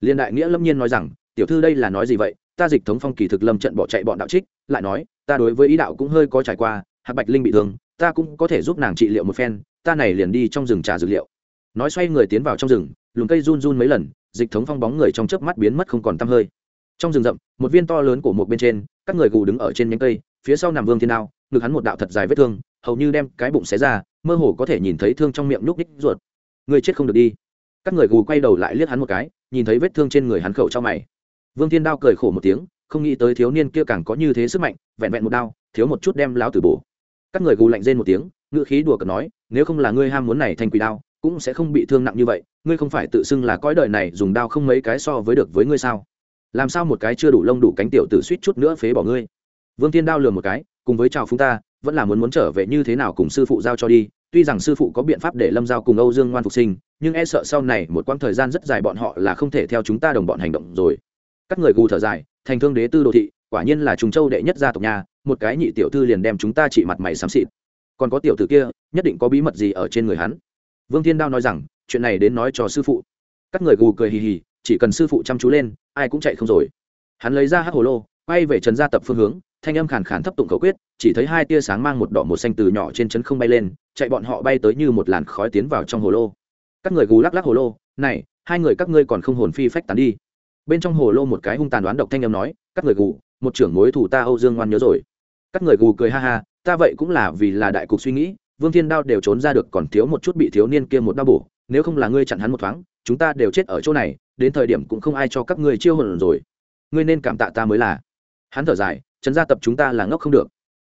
A: Liên đại nghĩa lâm nhiên nói rằng, tiểu thư đây là nói gì vậy? Ta dịch thống phong kỳ thực lâm trận bỏ chạy bọn đạo trích, lại nói, ta đối với ý đạo cũng hơi có trải qua, hạc bạch linh bị thương, ta cũng có thể giúp nàng trị liệu một phen, ta này liền đi trong rừng trà dược liệu nói xoay người tiến vào trong rừng, lùm cây run run mấy lần, dịch thống phong bóng người trong chớp mắt biến mất không còn tăm hơi. Trong rừng rậm, một viên to lớn của một bên trên, các người gù đứng ở trên nhánh cây, phía sau nằm vương thiên đao, ngực hắn một đạo thật dài vết thương, hầu như đem cái bụng xé ra, mơ hồ có thể nhìn thấy thương trong miệng nhúc ních ruột. Người chết không được đi. Các người gù quay đầu lại liếc hắn một cái, nhìn thấy vết thương trên người hắn khẩu trong mày. Vương thiên đao cười khổ một tiếng, không nghĩ tới thiếu niên kia càng có như thế sức mạnh, vẹn vẹn một đao, thiếu một chút đem láo tử bổ. Các người gù lạnh rên một tiếng, ngữ khí đùa cợt nói, nếu không là ngươi ham muốn này thành quỷ đao cũng sẽ không bị thương nặng như vậy, ngươi không phải tự xưng là cõi đời này dùng đao không mấy cái so với được với ngươi sao? Làm sao một cái chưa đủ lông đủ cánh tiểu tử suýt chút nữa phế bỏ ngươi? Vương thiên đao lừa một cái, cùng với chào phúng ta, vẫn là muốn muốn trở về như thế nào cùng sư phụ giao cho đi, tuy rằng sư phụ có biện pháp để lâm giao cùng âu dương ngoan phục sinh, nhưng e sợ sau này một quãng thời gian rất dài bọn họ là không thể theo chúng ta đồng bọn hành động rồi. Các người gù thở dài, thành thương đế tư đồ thị, quả nhiên là trùng châu đệ nhất gia tộc nhà, một cái nhị tiểu thư liền đem chúng ta chỉ mặt mày xám xịt. Còn có tiểu tử kia, nhất định có bí mật gì ở trên người hắn? Vương thiên đao nói rằng, chuyện này đến nói cho sư phụ. Các người gù cười hì hì, chỉ cần sư phụ chăm chú lên, ai cũng chạy không rồi. Hắn lấy ra hát hồ lô, quay về trần gia tập phương hướng, thanh âm khàn khàn thấp tụng cầu quyết, chỉ thấy hai tia sáng mang một đỏ một xanh từ nhỏ trên trấn không bay lên, chạy bọn họ bay tới như một làn khói tiến vào trong hồ lô. Các người gù lắc lắc hồ lô, này, hai người các ngươi còn không hồn phi phách tán đi. Bên trong hồ lô một cái hung tàn đoán độc thanh âm nói, các người gù, một trưởng mối thủ ta âu dương ngoan nhớ rồi. Các người gù cười ha ha, ta vậy cũng là vì là đại cục suy nghĩ vương thiên đao đều trốn ra được còn thiếu một chút bị thiếu niên kia một đau bổ, nếu không là ngươi chặn hắn một thoáng, chúng ta đều chết ở chỗ này, đến thời điểm cũng không ai cho các ngươi chiêu hồn rồi. Ngươi nên cảm tạ ta mới là. Hắn thở dài, trấn gia tập chúng ta là ngốc không được.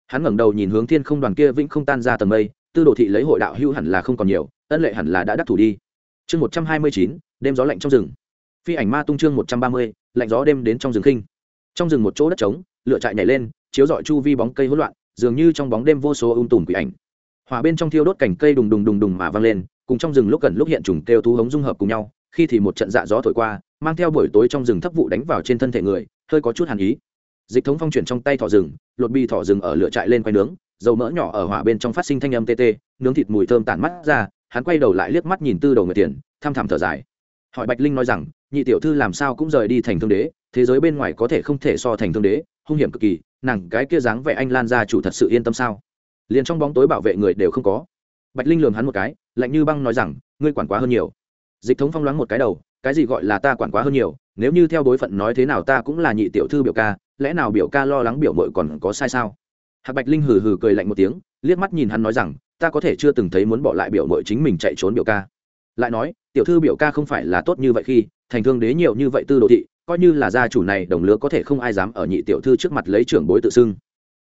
A: Hắn ngẩng đầu nhìn hướng thiên không đoàn kia vĩnh không tan ra tầng mây, tư đồ thị lấy hội đạo hưu hẳn là không còn nhiều, ân lệ hẳn là đã đắc thủ đi. Chương một trăm hai mươi chín, đêm gió lạnh trong rừng. Phi ảnh ma tung chương một trăm ba mươi, lạnh gió đêm đến trong rừng khinh. Trong rừng một chỗ đất trống lựa chạy nhảy lên, chiếu dọi chu vi bóng cây hỗn loạn, dường như trong bóng đêm vô số ung tùm quỷ ảnh hỏa bên trong thiêu đốt cành cây đùng đùng đùng đùng mà vang lên, cùng trong rừng lúc gần lúc hiện trùng kêu thú hống dung hợp cùng nhau, khi thì một trận dạ gió thổi qua, mang theo buổi tối trong rừng thấp vụ đánh vào trên thân thể người, hơi có chút hàn ý. Dịch thống phong chuyển trong tay thỏ rừng, lột bi thỏ rừng ở lửa trại lên quay nướng, dầu mỡ nhỏ ở hỏa bên trong phát sinh thanh âm tê tê, nướng thịt mùi thơm tản mắt ra, hắn quay đầu lại liếc mắt nhìn tư đầu người tiền tham thảm thở dài. Hỏi bạch linh nói rằng, nhị tiểu thư làm sao cũng rời đi thành thương đế, thế giới bên ngoài có thể không thể so thành thương đế, hung hiểm cực kỳ, nàng cái kia dáng vẻ anh lan gia chủ thật sự yên tâm sao? Liền trong bóng tối bảo vệ người đều không có. Bạch linh lường hắn một cái, lạnh như băng nói rằng, ngươi quản quá hơn nhiều. Dịch thống phong loáng một cái đầu, cái gì gọi là ta quản quá hơn nhiều? Nếu như theo đối phận nói thế nào ta cũng là nhị tiểu thư biểu ca, lẽ nào biểu ca lo lắng biểu mội còn có sai sao? Hạc bạch linh hừ hừ cười lạnh một tiếng, liếc mắt nhìn hắn nói rằng, ta có thể chưa từng thấy muốn bỏ lại biểu mội chính mình chạy trốn biểu ca. Lại nói, tiểu thư biểu ca không phải là tốt như vậy khi, thành thương đế nhiều như vậy tư đồ thị, coi như là gia chủ này đồng lứa có thể không ai dám ở nhị tiểu thư trước mặt lấy trưởng bối tự xưng.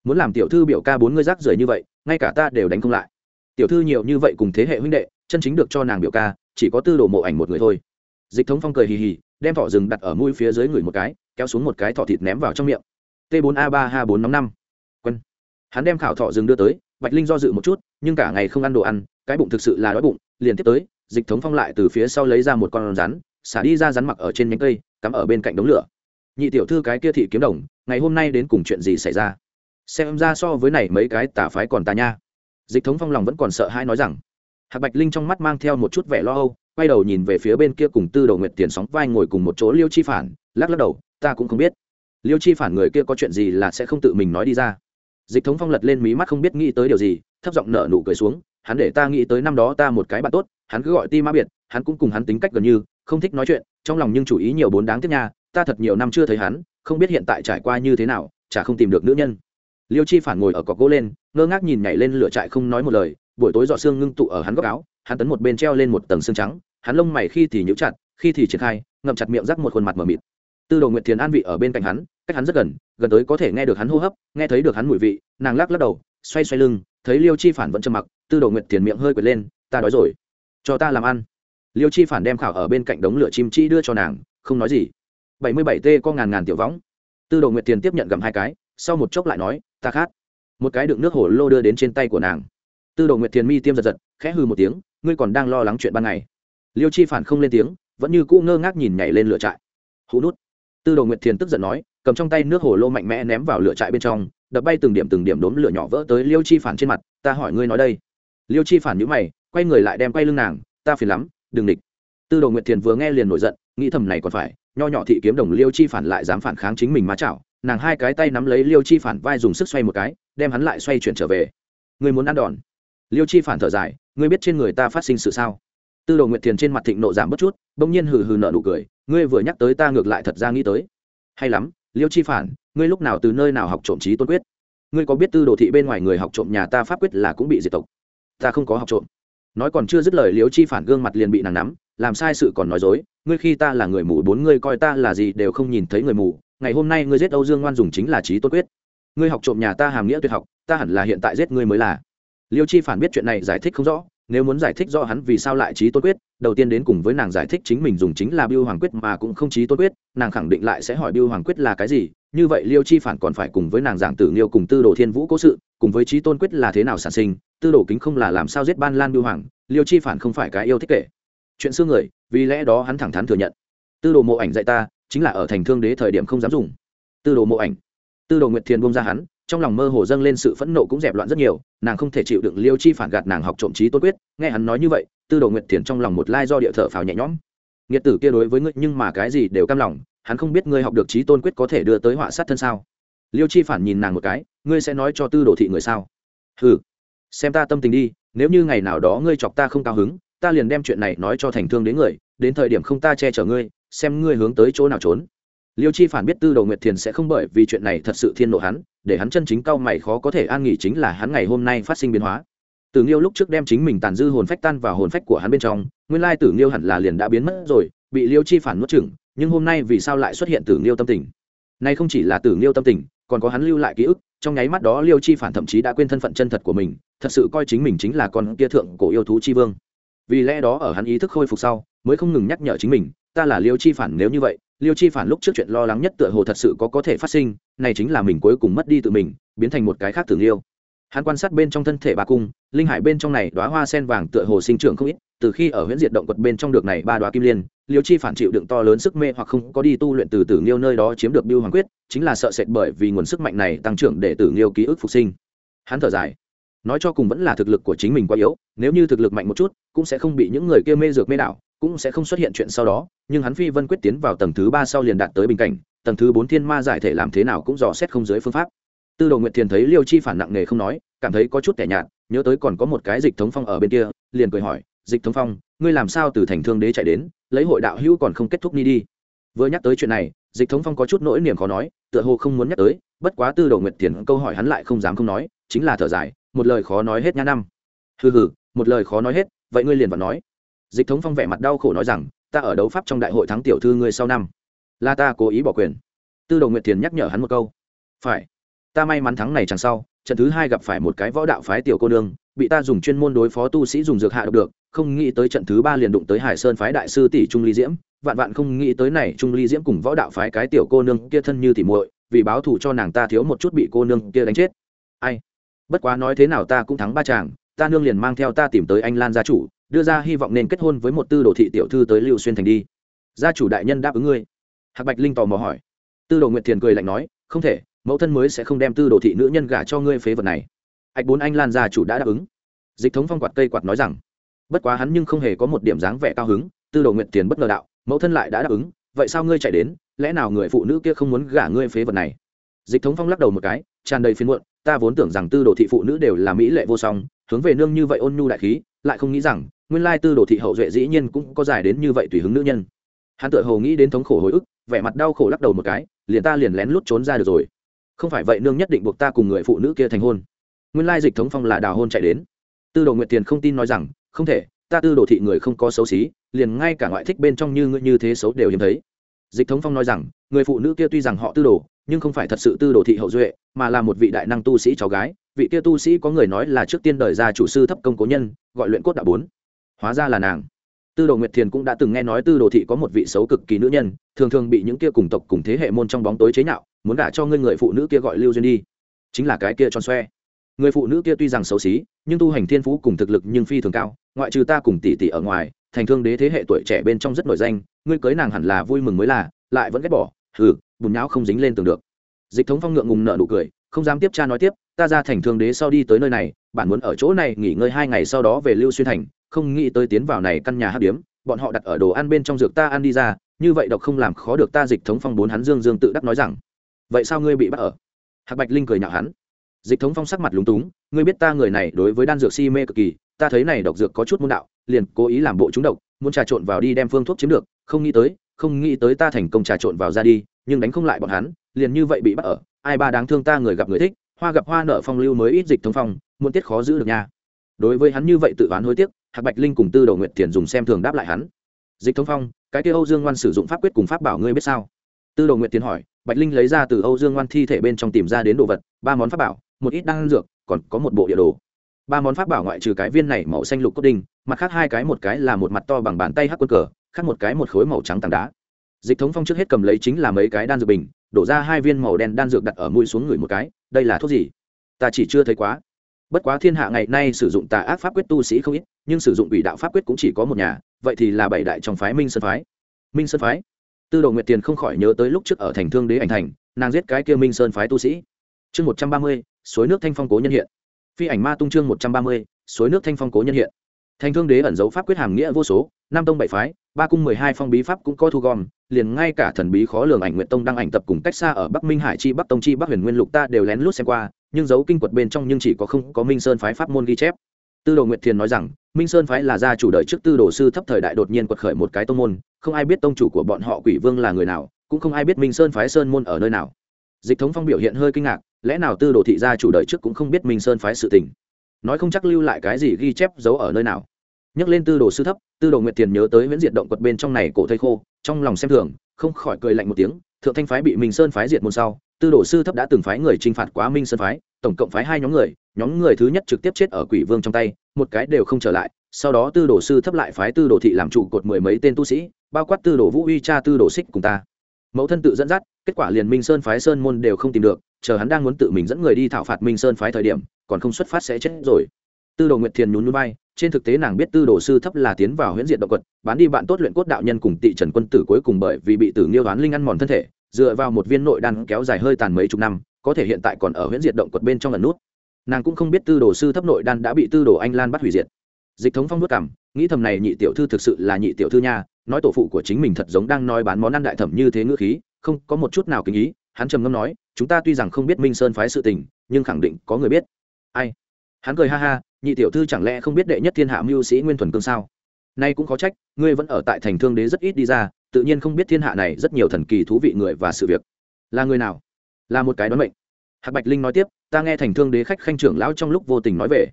A: Muốn làm tiểu thư biểu ca bốn ngươi rác rưởi như vậy ngay cả ta đều đánh không lại. Tiểu thư nhiều như vậy cùng thế hệ huynh đệ, chân chính được cho nàng biểu ca, chỉ có tư đồ mộ ảnh một người thôi. Dịch thống phong cười hì hì, đem thỏ rừng đặt ở mũi phía dưới người một cái, kéo xuống một cái thỏ thịt ném vào trong miệng. T 4 a 3 h 4 năm quân. Hắn đem khảo thọ rừng đưa tới, bạch linh do dự một chút, nhưng cả ngày không ăn đồ ăn, cái bụng thực sự là đói bụng. Liền tiếp tới, dịch thống phong lại từ phía sau lấy ra một con rắn, xả đi ra rắn mặc ở trên nhánh cây, cắm ở bên cạnh đống lửa. Nhị tiểu thư cái kia thị kiếm đồng, ngày hôm nay đến cùng chuyện gì xảy ra? Xem ra so với này mấy cái tà phái còn tà nha. Dịch thống phong lòng vẫn còn sợ hãi nói rằng, hạc bạch linh trong mắt mang theo một chút vẻ lo âu, quay đầu nhìn về phía bên kia cùng tư đầu nguyệt tiền sóng vai ngồi cùng một chỗ liêu chi phản, lắc lắc đầu, ta cũng không biết. Liêu chi phản người kia có chuyện gì là sẽ không tự mình nói đi ra. Dịch thống phong lật lên mí mắt không biết nghĩ tới điều gì, thấp giọng nở nụ cười xuống, hắn để ta nghĩ tới năm đó ta một cái bạn tốt, hắn cứ gọi ti mã biệt, hắn cũng cùng hắn tính cách gần như, không thích nói chuyện, trong lòng nhưng chủ ý nhiều bốn đáng tiếc nha, ta thật nhiều năm chưa thấy hắn, không biết hiện tại trải qua như thế nào, chả không tìm được nữ nhân liêu chi phản ngồi ở cọc gỗ lên, ngơ ngác nhìn nhảy lên lửa trại không nói một lời, buổi tối dọ xương ngưng tụ ở hắn góc áo, hắn tấn một bên treo lên một tầng xương trắng, hắn lông mày khi thì nhũ chặt, khi thì triển khai, ngậm chặt miệng rắc một khuôn mặt mờ mịt. Tư đồ nguyệt thiền an vị ở bên cạnh hắn, cách hắn rất gần gần tới có thể nghe được hắn hô hấp, nghe thấy được hắn mùi vị, nàng lắc lắc đầu, xoay xoay lưng, thấy liêu chi phản vẫn trầm mặc, tư đồ nguyệt thiền miệng hơi quệt lên, ta đói rồi, cho ta làm ăn. Liêu chi phản đem khảo ở bên cạnh đống lửa chim chi đưa cho nàng, không nói gì. Bảy mươi bảy t có ngàn ngàn tiểu võng. Tư đồ nguyệt thiền tiếp nhận gầm hai cái sau một chốc lại nói, ta khát. Một cái đựng nước hổ lô đưa đến trên tay của nàng. Tư đồ nguyệt thiền mi tiêm giật giật, khẽ hư một tiếng, ngươi còn đang lo lắng chuyện ban ngày. Liêu chi phản không lên tiếng, vẫn như cũ ngơ ngác nhìn nhảy lên lửa trại. Hú nút. Tư đồ nguyệt thiền tức giận nói, cầm trong tay nước hồ lô mạnh mẽ ném vào lửa trại bên trong, đập bay từng điểm từng điểm đốm lửa nhỏ vỡ tới liêu chi phản trên mặt, ta hỏi ngươi nói đây. Liêu chi phản nhữ mày, quay người lại đem quay lưng nàng, ta phiền lắm, đừng địch. Tư đồ nguyệt thiền vừa nghe liền nổi giận, nghĩ thầm này còn phải, nho nhỏ thị kiếm đồng liêu chi phản lại dám phản kháng chính mình má chảo nàng hai cái tay nắm lấy liêu chi phản vai dùng sức xoay một cái, đem hắn lại xoay chuyển trở về. Ngươi muốn ăn đòn. Liêu chi phản thở dài, ngươi biết trên người ta phát sinh sự sao? Tư đồ nguyệt thiền trên mặt thịnh nộ giảm bất chút, bỗng nhiên hừ hừ nợ nụ cười, ngươi vừa nhắc tới ta ngược lại thật ra nghĩ tới. Hay lắm, liêu chi phản, ngươi lúc nào từ nơi nào học trộm trí tôn quyết? Ngươi có biết tư đồ thị bên ngoài người học trộm nhà ta pháp quyết là cũng bị diệt tộc? Ta không có học trộm. Nói còn chưa dứt lời liêu chi phản gương mặt liền bị nàng nắm, làm sai sự còn nói dối, ngươi khi ta là người mù, bốn ngươi coi ta là gì đều không nhìn thấy người mù ngày hôm nay ngươi giết âu dương ngoan dùng chính là trí tôn quyết. Ngươi học trộm nhà ta hàm nghĩa tuyệt học, ta hẳn là hiện tại giết ngươi mới là. Liêu chi phản biết chuyện này giải thích không rõ, nếu muốn giải thích rõ hắn vì sao lại trí tôn quyết, đầu tiên đến cùng với nàng giải thích chính mình dùng chính là biêu hoàng quyết mà cũng không trí tôn quyết, nàng khẳng định lại sẽ hỏi biêu hoàng quyết là cái gì, như vậy liêu chi phản còn phải cùng với nàng giảng tử nghiêu cùng tư đồ thiên vũ cố sự, cùng với trí tôn quyết là thế nào sản sinh, tư đồ kính không là làm sao giết ban lan biêu hoàng, liêu chi phản không phải cái yêu thích kể. Chuyện xưa người, vì lẽ đó hắn thẳng thắn thừa nhận. Tư đồ mộ ảnh dạy ta chính là ở thành thương đế thời điểm không dám dùng. Tư đồ mộ ảnh. Tư đồ nguyệt thiền bông ra hắn, trong lòng mơ hồ dâng lên sự phẫn nộ cũng dẹp loạn rất nhiều, nàng không thể chịu đựng liêu chi phản gạt nàng học trộm trí tôn quyết, nghe hắn nói như vậy, tư đồ nguyệt thiền trong lòng một lai do địa thở phào nhẹ nhõm. Nghiệt tử kia đối với ngươi nhưng mà cái gì đều cam lòng, hắn không biết ngươi học được trí tôn quyết có thể đưa tới họa sát thân sao. Liêu chi phản nhìn nàng một cái, ngươi sẽ nói cho tư đồ thị người sao? Ừ xem ta tâm tình đi, nếu như ngày nào đó ngươi chọc ta không cao hứng, ta liền đem chuyện này nói cho thành thương đến người, đến thời điểm không ta che chở ngươi xem ngươi hướng tới chỗ nào trốn. Liêu chi phản biết tư đồ nguyệt thiền sẽ không bởi vì chuyện này thật sự thiên nộ hắn, để hắn chân chính cao mày khó có thể an nghỉ chính là hắn ngày hôm nay phát sinh biến hóa. Tử nghiêu lúc trước đem chính mình tàn dư hồn phách tan vào hồn phách của hắn bên trong, nguyên lai tử nghiêu hẳn là liền đã biến mất rồi, bị liêu chi phản nuốt chửng, nhưng hôm nay vì sao lại xuất hiện tử nghiêu tâm tình? Nay không chỉ là tử nghiêu tâm tình, còn có hắn lưu lại ký ức, trong nháy mắt đó liêu chi phản thậm chí đã quên thân phận chân thật của mình, thật sự coi chính mình chính là con kia thượng cổ yêu thú chi vương. Vì lẽ đó ở hắn ý thức khôi phục sau, mới không ngừng nhắc nhở chính mình ta là liêu chi phản nếu như vậy, liêu chi phản lúc trước chuyện lo lắng nhất tựa hồ thật sự có có thể phát sinh, này chính là mình cuối cùng mất đi tự mình, biến thành một cái khác tử liêu. Hắn quan sát bên trong thân thể bà cung, linh hải bên trong này đoá hoa sen vàng tựa hồ sinh trưởng không ít, từ khi ở huyện diệt động quật bên trong được này ba đoá kim liên, liêu chi phản chịu đựng to lớn sức mê hoặc không có đi tu luyện từ tử nghiêu nơi đó chiếm được biêu hoàng quyết, chính là sợ sệt bởi vì nguồn sức mạnh này tăng trưởng để tử nghiêu ký ức phục sinh. Hắn thở dài. Nói cho cùng vẫn là thực lực của chính mình quá yếu, nếu như thực lực mạnh một chút, cũng sẽ không bị những người kia mê dược mê đảo cũng sẽ không xuất hiện chuyện sau đó, nhưng hắn phi vân quyết tiến vào tầng thứ ba sau liền đạt tới bình cảnh, tầng thứ bốn thiên ma giải thể làm thế nào cũng dò xét không dưới phương pháp. Tư đồ nguyệt thiền thấy liêu chi phản nặng nề không nói, cảm thấy có chút tẻ nhạt, nhớ tới còn có một cái dịch thống phong ở bên kia, liền cười hỏi, dịch thống phong, ngươi làm sao từ thành thương đế chạy đến, lấy hội đạo hữu còn không kết thúc ni đi? Vừa nhắc tới chuyện này, dịch thống phong có chút nỗi niềm khó nói, tựa hồ không muốn nhắc tới, bất quá tư đồ nguyệt thiền câu hỏi hắn lại không dám không nói, chính là thở dài, một lời khó nói hết nhã năm. Hừ hừ, một lời khó nói hết, vậy ngươi liền vào nói dịch thống phong vẻ mặt đau khổ nói rằng, ta ở đấu pháp trong đại hội thắng tiểu thư ngươi sau năm. Là ta cố ý bỏ quyền. Tư đồ nguyệt thiền nhắc nhở hắn một câu. Phải. Ta may mắn thắng này chẳng sau trận thứ hai gặp phải một cái võ đạo phái tiểu cô nương, bị ta dùng chuyên môn đối phó tu sĩ dùng dược hạ độc được, không nghĩ tới trận thứ ba liền đụng tới hải sơn phái đại sư tỷ trung ly diễm. Vạn vạn không nghĩ tới này trung ly diễm cùng võ đạo phái cái tiểu cô nương kia thân như tỉ muội, vì báo thù cho nàng ta thiếu một chút bị cô nương kia đánh chết. Ai? Bất quá nói thế nào ta cũng thắng ba chàng ta nương liền mang theo ta tìm tới anh lan gia chủ, đưa ra hy vọng nên kết hôn với một tư đồ thị tiểu thư tới lưu xuyên thành đi. Gia chủ đại nhân đáp ứng ngươi. Hạc bạch linh tò mò hỏi. Tư đồ nguyệt thiền cười lạnh nói, không thể, mẫu thân mới sẽ không đem tư đồ thị nữ nhân gả cho ngươi phế vật này. Ạch bốn anh lan gia chủ đã đáp ứng. Dịch thống phong quạt cây quạt nói rằng, bất quá hắn nhưng không hề có một điểm dáng vẻ cao hứng. Tư đồ nguyệt thiền bất ngờ đạo, mẫu thân lại đã đáp ứng, vậy sao ngươi chạy đến? Lẽ nào người phụ nữ kia không muốn gả ngươi phế vật này? Dịch thống phong lắc đầu một cái, tràn đầy phiên muộn ta vốn tưởng rằng tư đồ thị phụ nữ đều là mỹ lệ vô song, hướng về nương như vậy ôn nhu đại khí, lại không nghĩ rằng, nguyên lai tư đồ thị hậu duệ dĩ nhiên cũng có dài đến như vậy tùy hứng nữ nhân. Hắn tự hồ nghĩ đến thống khổ hồi ức, vẻ mặt đau khổ lắc đầu một cái, liền ta liền lén lút trốn ra được rồi. Không phải vậy nương nhất định buộc ta cùng người phụ nữ kia thành hôn. Nguyên lai dịch thống phong là đào hôn chạy đến. Tư đồ nguyệt tiền không tin nói rằng, không thể, ta tư đồ thị người không có xấu xí, liền ngay cả ngoại thích bên trong như ngươi như thế xấu đều hiếm thấy. Dịch thống phong nói rằng, người phụ nữ kia tuy rằng họ tư đồ nhưng không phải thật sự tư đồ thị hậu duệ, mà là một vị đại năng tu sĩ cháu gái. Vị kia tu sĩ có người nói là trước tiên đời ra chủ sư thấp công cố nhân, gọi luyện cốt đạo bốn. Hóa ra là nàng. Tư đồ nguyệt thiền cũng đã từng nghe nói tư đồ thị có một vị xấu cực kỳ nữ nhân, thường thường bị những kia cùng tộc cùng thế hệ môn trong bóng tối chế nhạo, muốn gả cho ngươi người phụ nữ kia gọi lưu duyên đi. Chính là cái kia tròn xoe. Người phụ nữ kia tuy rằng xấu xí, nhưng tu hành thiên phú cùng thực lực nhưng phi thường cao, ngoại trừ ta cùng tỷ tỷ ở ngoài, thành thương đế thế hệ tuổi trẻ bên trong rất nổi danh, ngươi cưới nàng hẳn là vui mừng mới là, lại vẫn ghét bỏ, hừ bùn nhão không dính lên tường được. Dịch thống phong ngượng ngùng nợ nụ cười, không dám tiếp cha nói tiếp, ta ra thành thương đế sau đi tới nơi này bạn muốn ở chỗ này nghỉ ngơi hai ngày sau đó về lưu xuyên thành, không nghĩ tới tiến vào này căn nhà hát điếm, bọn họ đặt ở đồ ăn bên trong dược ta ăn đi ra, như vậy độc không làm khó được ta. Dịch thống phong bốn hắn dương dương tự đắc nói rằng, vậy sao ngươi bị bắt ở? Hạc bạch linh cười nhạo hắn, dịch thống phong sắc mặt lúng túng, ngươi biết ta người này đối với đan dược si mê cực kỳ, ta thấy này độc dược có chút môn đạo, liền cố ý làm bộ trúng độc, muốn trà trộn vào đi đem phương thuốc chiếm được, không nghĩ tới, không nghĩ tới ta thành công trà trộn vào ra đi nhưng đánh không lại bọn hắn, liền như vậy bị bắt ở. Ai ba đáng thương ta người gặp người thích, hoa gặp hoa nợ phong lưu mới ít dịch thống phong muôn tiết khó giữ được nha. Đối với hắn như vậy tự oán hối tiếc, hạc bạch linh cùng tư đầu nguyện tiền dùng xem thường đáp lại hắn. Dịch thống phong, cái kia âu dương ngoan sử dụng pháp quyết cùng pháp bảo ngươi biết sao? Tư đầu nguyện tiền hỏi, bạch linh lấy ra từ âu dương ngoan thi thể bên trong tìm ra đến đồ vật, ba món pháp bảo, một ít đan dược, còn có một bộ địa đồ. Ba món pháp bảo ngoại trừ cái viên này màu xanh lục cốt đinh, mặt khác hai cái, một cái là một mặt to bằng bàn tay hắc quân cờ, khác một cái một khối màu trắng tảng đá dịch thống phong trước hết cầm lấy chính là mấy cái đan dược bình, đổ ra hai viên màu đen đan dược đặt ở mũi xuống người một cái, đây là thuốc gì? Ta chỉ chưa thấy quá. Bất quá thiên hạ ngày nay sử dụng tà ác pháp quyết tu sĩ không ít, nhưng sử dụng ủy đạo pháp quyết cũng chỉ có một nhà, vậy thì là bảy đại trong phái minh sơn phái. Minh sơn phái? Tư đồ nguyệt tiền không khỏi nhớ tới lúc trước ở thành thương đế ảnh thành, nàng giết cái kia minh sơn phái tu sĩ. Chương một trăm ba mươi, suối nước thanh phong cố nhân hiện. Phi ảnh ma tung chương một trăm ba mươi, suối nước thanh phong cố nhân hiện. Thành thương đế ẩn dấu pháp quyết hàm nghĩa vô số, nam tông bảy phái, ba cung mười hai phong bí pháp cũng có thu gom liền ngay cả thần bí khó lường ảnh nguyện tông đang ảnh tập cùng cách xa ở bắc minh hải chi, bắc tông chi, bắc huyền nguyên lục ta đều lén lút xem qua, nhưng dấu kinh quật bên trong nhưng chỉ có không có minh sơn phái pháp môn ghi chép. Tư đồ nguyệt thiền nói rằng, minh sơn phái là gia chủ đời trước tư đồ sư thấp thời đại đột nhiên quật khởi một cái tông môn, không ai biết tông chủ của bọn họ quỷ vương là người nào, cũng không ai biết minh sơn phái sơn môn ở nơi nào. Dịch thống phong biểu hiện hơi kinh ngạc, lẽ nào tư đồ thị gia chủ đời trước cũng không biết minh sơn phái sự tình? Nói không chắc lưu lại cái gì ghi chép giấu ở nơi nào nhắc lên tư đồ sư thấp, tư đồ nguyệt tiền nhớ tới viễn diệt động quật bên trong này cổ thây khô, trong lòng xem thường, không khỏi cười lạnh một tiếng, thượng thanh phái bị minh sơn phái diệt môn sau, tư đồ sư thấp đã từng phái người t r i n h phạt quá minh sơn phái, tổng cộng phái hai nhóm người nhóm người thứ nhất trực tiếp chết ở quỷ vương trong tay, một cái đều không trở lại, sau đó tư đồ sư thấp lại phái tư đồ thị làm trụ cột mười mấy tên tu sĩ, bao quát tư đồ vũ uy cha tư đồ xích cùng ta. Mẫu thân tự dẫn dắt, kết quả liền minh sơn phái sơn môn đều không tìm được, chờ hắn đang muốn tự mình dẫn người đi thảo phạt minh sơn phái thời điểm, còn không xuất phát sẽ chết rồi. Tư đồ nguyệt thiền nhún núi bay trên thực tế nàng biết tư đồ sư thấp là tiến vào huyễn diện động quật, bán đi bạn tốt luyện cốt đạo nhân cùng tị trần quân tử cuối cùng bởi vì bị tử nghiêu đoán linh ăn mòn thân thể, dựa vào một viên nội đan kéo dài hơi tàn mấy chục năm, có thể hiện tại còn ở huyễn diệt động quật bên trong lần nút. Nàng cũng không biết tư đồ sư thấp nội đan đã bị tư đồ anh lan bắt hủy diệt. Dịch thống phong vất cảm, nghĩ thầm này nhị tiểu thư thực sự là nhị tiểu thư nha, nói tổ phụ của chính mình thật giống đang nói bán món ăn đại thẩm như thế ngữ khí, không có một chút nào kính ý, hắn trầm ngâm nói, chúng ta tuy rằng không biết minh sơn phái sự tình, nhưng khẳng định có người biết. Ai? Hắn cười ha ha, nhị tiểu thư chẳng lẽ không biết đệ nhất thiên hạ mưu sĩ nguyên thuần cương sao? Nay cũng có trách, ngươi vẫn ở tại thành thương đế rất ít đi ra, tự nhiên không biết thiên hạ này rất nhiều thần kỳ thú vị người và sự việc. Là người nào? Là một cái đoán mệnh. Hạc bạch linh nói tiếp, ta nghe thành thương đế khách khanh trưởng lão trong lúc vô tình nói về.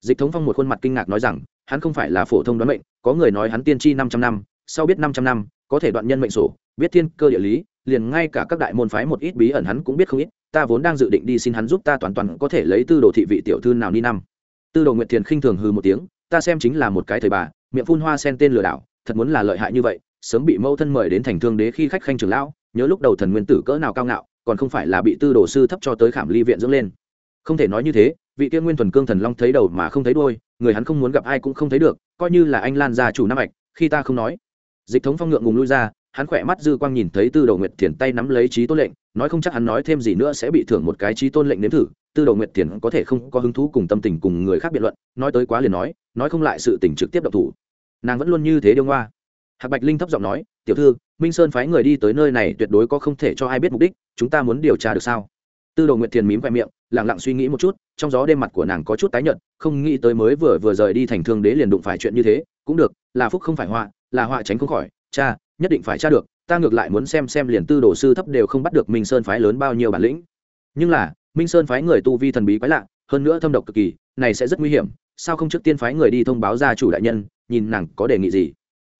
A: Dịch thống phong một khuôn mặt kinh ngạc nói rằng, hắn không phải là phổ thông đoán mệnh, có người nói hắn tiên tri năm trăm năm, sau biết năm trăm năm, có thể đoạn nhân mệnh sổ, biết thiên cơ địa lý, liền ngay cả các đại môn phái một ít bí ẩn hắn cũng biết không ít ta vốn đang dự định đi xin hắn giúp ta toàn toàn có thể lấy tư đồ thị vị tiểu thư nào đi năm. Tư đồ nguyệt thiền khinh thường hư một tiếng, ta xem chính là một cái thời bà, miệng phun hoa sen tên lừa đảo, thật muốn là lợi hại như vậy, sớm bị mẫu thân mời đến thành thương đế khi khách khanh trưởng lão, nhớ lúc đầu thần nguyên tử cỡ nào cao ngạo, còn không phải là bị tư đồ sư thấp cho tới khảm ly viện dưỡng lên. Không thể nói như thế, vị tiên nguyên thuần cương thần long thấy đầu mà không thấy đôi người hắn không muốn gặp ai cũng không thấy được, coi như là anh lan gia chủ nam ạch khi ta không nói. Dịch thống phong ngượng ngùng lui ra, hắn khỏe mắt dư quang nhìn thấy tư đồ nguyệt thiền tay nắm lấy trí tôn lệnh nói không chắc hắn nói thêm gì nữa sẽ bị thưởng một cái trí tôn lệnh nếm thử, tư đồ nguyệt thiền có thể không có hứng thú cùng tâm tình cùng người khác biện luận, nói tới quá liền nói nói không lại sự tình trực tiếp độc thủ. Nàng vẫn luôn như thế đương hoa hạc bạch linh thấp giọng nói, tiểu thư, minh sơn phái người đi tới nơi này tuyệt đối có không thể cho ai biết mục đích, chúng ta muốn điều tra được sao? Tư đồ nguyệt thiền mím vẹ miệng lẳng lặng suy nghĩ một chút, trong gió đêm mặt của nàng có chút tái nhợt, không nghĩ tới mới vừa vừa rời đi thành thương đế liền đụng phải chuyện như thế, cũng được, là phúc không phải họa, là họa tránh không khỏi, cha, nhất định phải tra được ta ngược lại muốn xem xem liền tư đồ sư thấp đều không bắt được minh sơn phái lớn bao nhiêu bản lĩnh. Nhưng là, minh sơn phái người tu vi thần bí quái lạ, hơn nữa thâm độc cực kỳ, này sẽ rất nguy hiểm, sao không trước tiên phái người đi thông báo gia chủ đại nhân, nhìn nàng có đề nghị gì?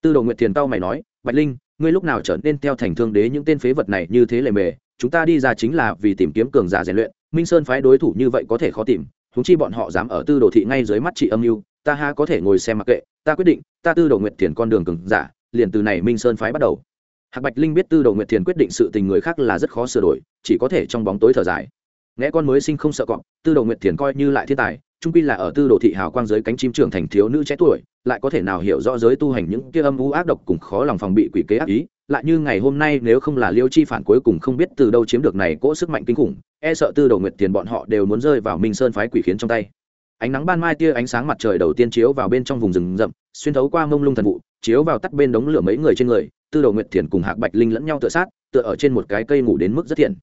A: Tư đồ nguyệt thiền tao mày nói, bạch linh, ngươi lúc nào trở nên theo thành thương đế những tên phế vật này như thế lề mề? Chúng ta đi ra chính là vì tìm kiếm cường giả rèn luyện, minh sơn phái đối thủ như vậy có thể khó tìm thúng chi bọn họ dám ở tư đồ thị ngay dưới mắt chị âm mưu, ta ha có thể ngồi xem mặc kệ, ta quyết định, ta tư đồ nguyệt thiền con đường cường giả, liền từ này minh sơn phái bắt đầu hạc bạch linh biết tư đồ nguyệt thiền quyết định sự tình người khác là rất khó sửa đổi, chỉ có thể trong bóng tối thở dài. Nghe con mới sinh không sợ cọp, tư đồ nguyệt thiền coi như lại thiên tài trung quy là ở tư đồ thị hào quang giới cánh chim trưởng thành thiếu nữ trẻ tuổi, lại có thể nào hiểu rõ giới tu hành những kia âm u ác độc cùng khó lòng phòng bị quỷ kế ác ý, lại như ngày hôm nay nếu không là liêu chi phản cuối cùng không biết từ đâu chiếm được này cỗ sức mạnh kinh khủng e sợ tư đồ nguyệt tiền bọn họ đều muốn rơi vào minh sơn phái quỷ khiến trong tay. Ánh nắng ban mai tia ánh sáng mặt trời đầu tiên chiếu vào bên trong vùng rừng rậm, xuyên thấu qua mông lung thần vụ, chiếu vào tắt bên đống lửa mấy người trên người tư đồ nguyệt thiền cùng hạc bạch linh lẫn nhau tựa sát, tựa ở trên một cái cây ngủ đến mức rất thiện.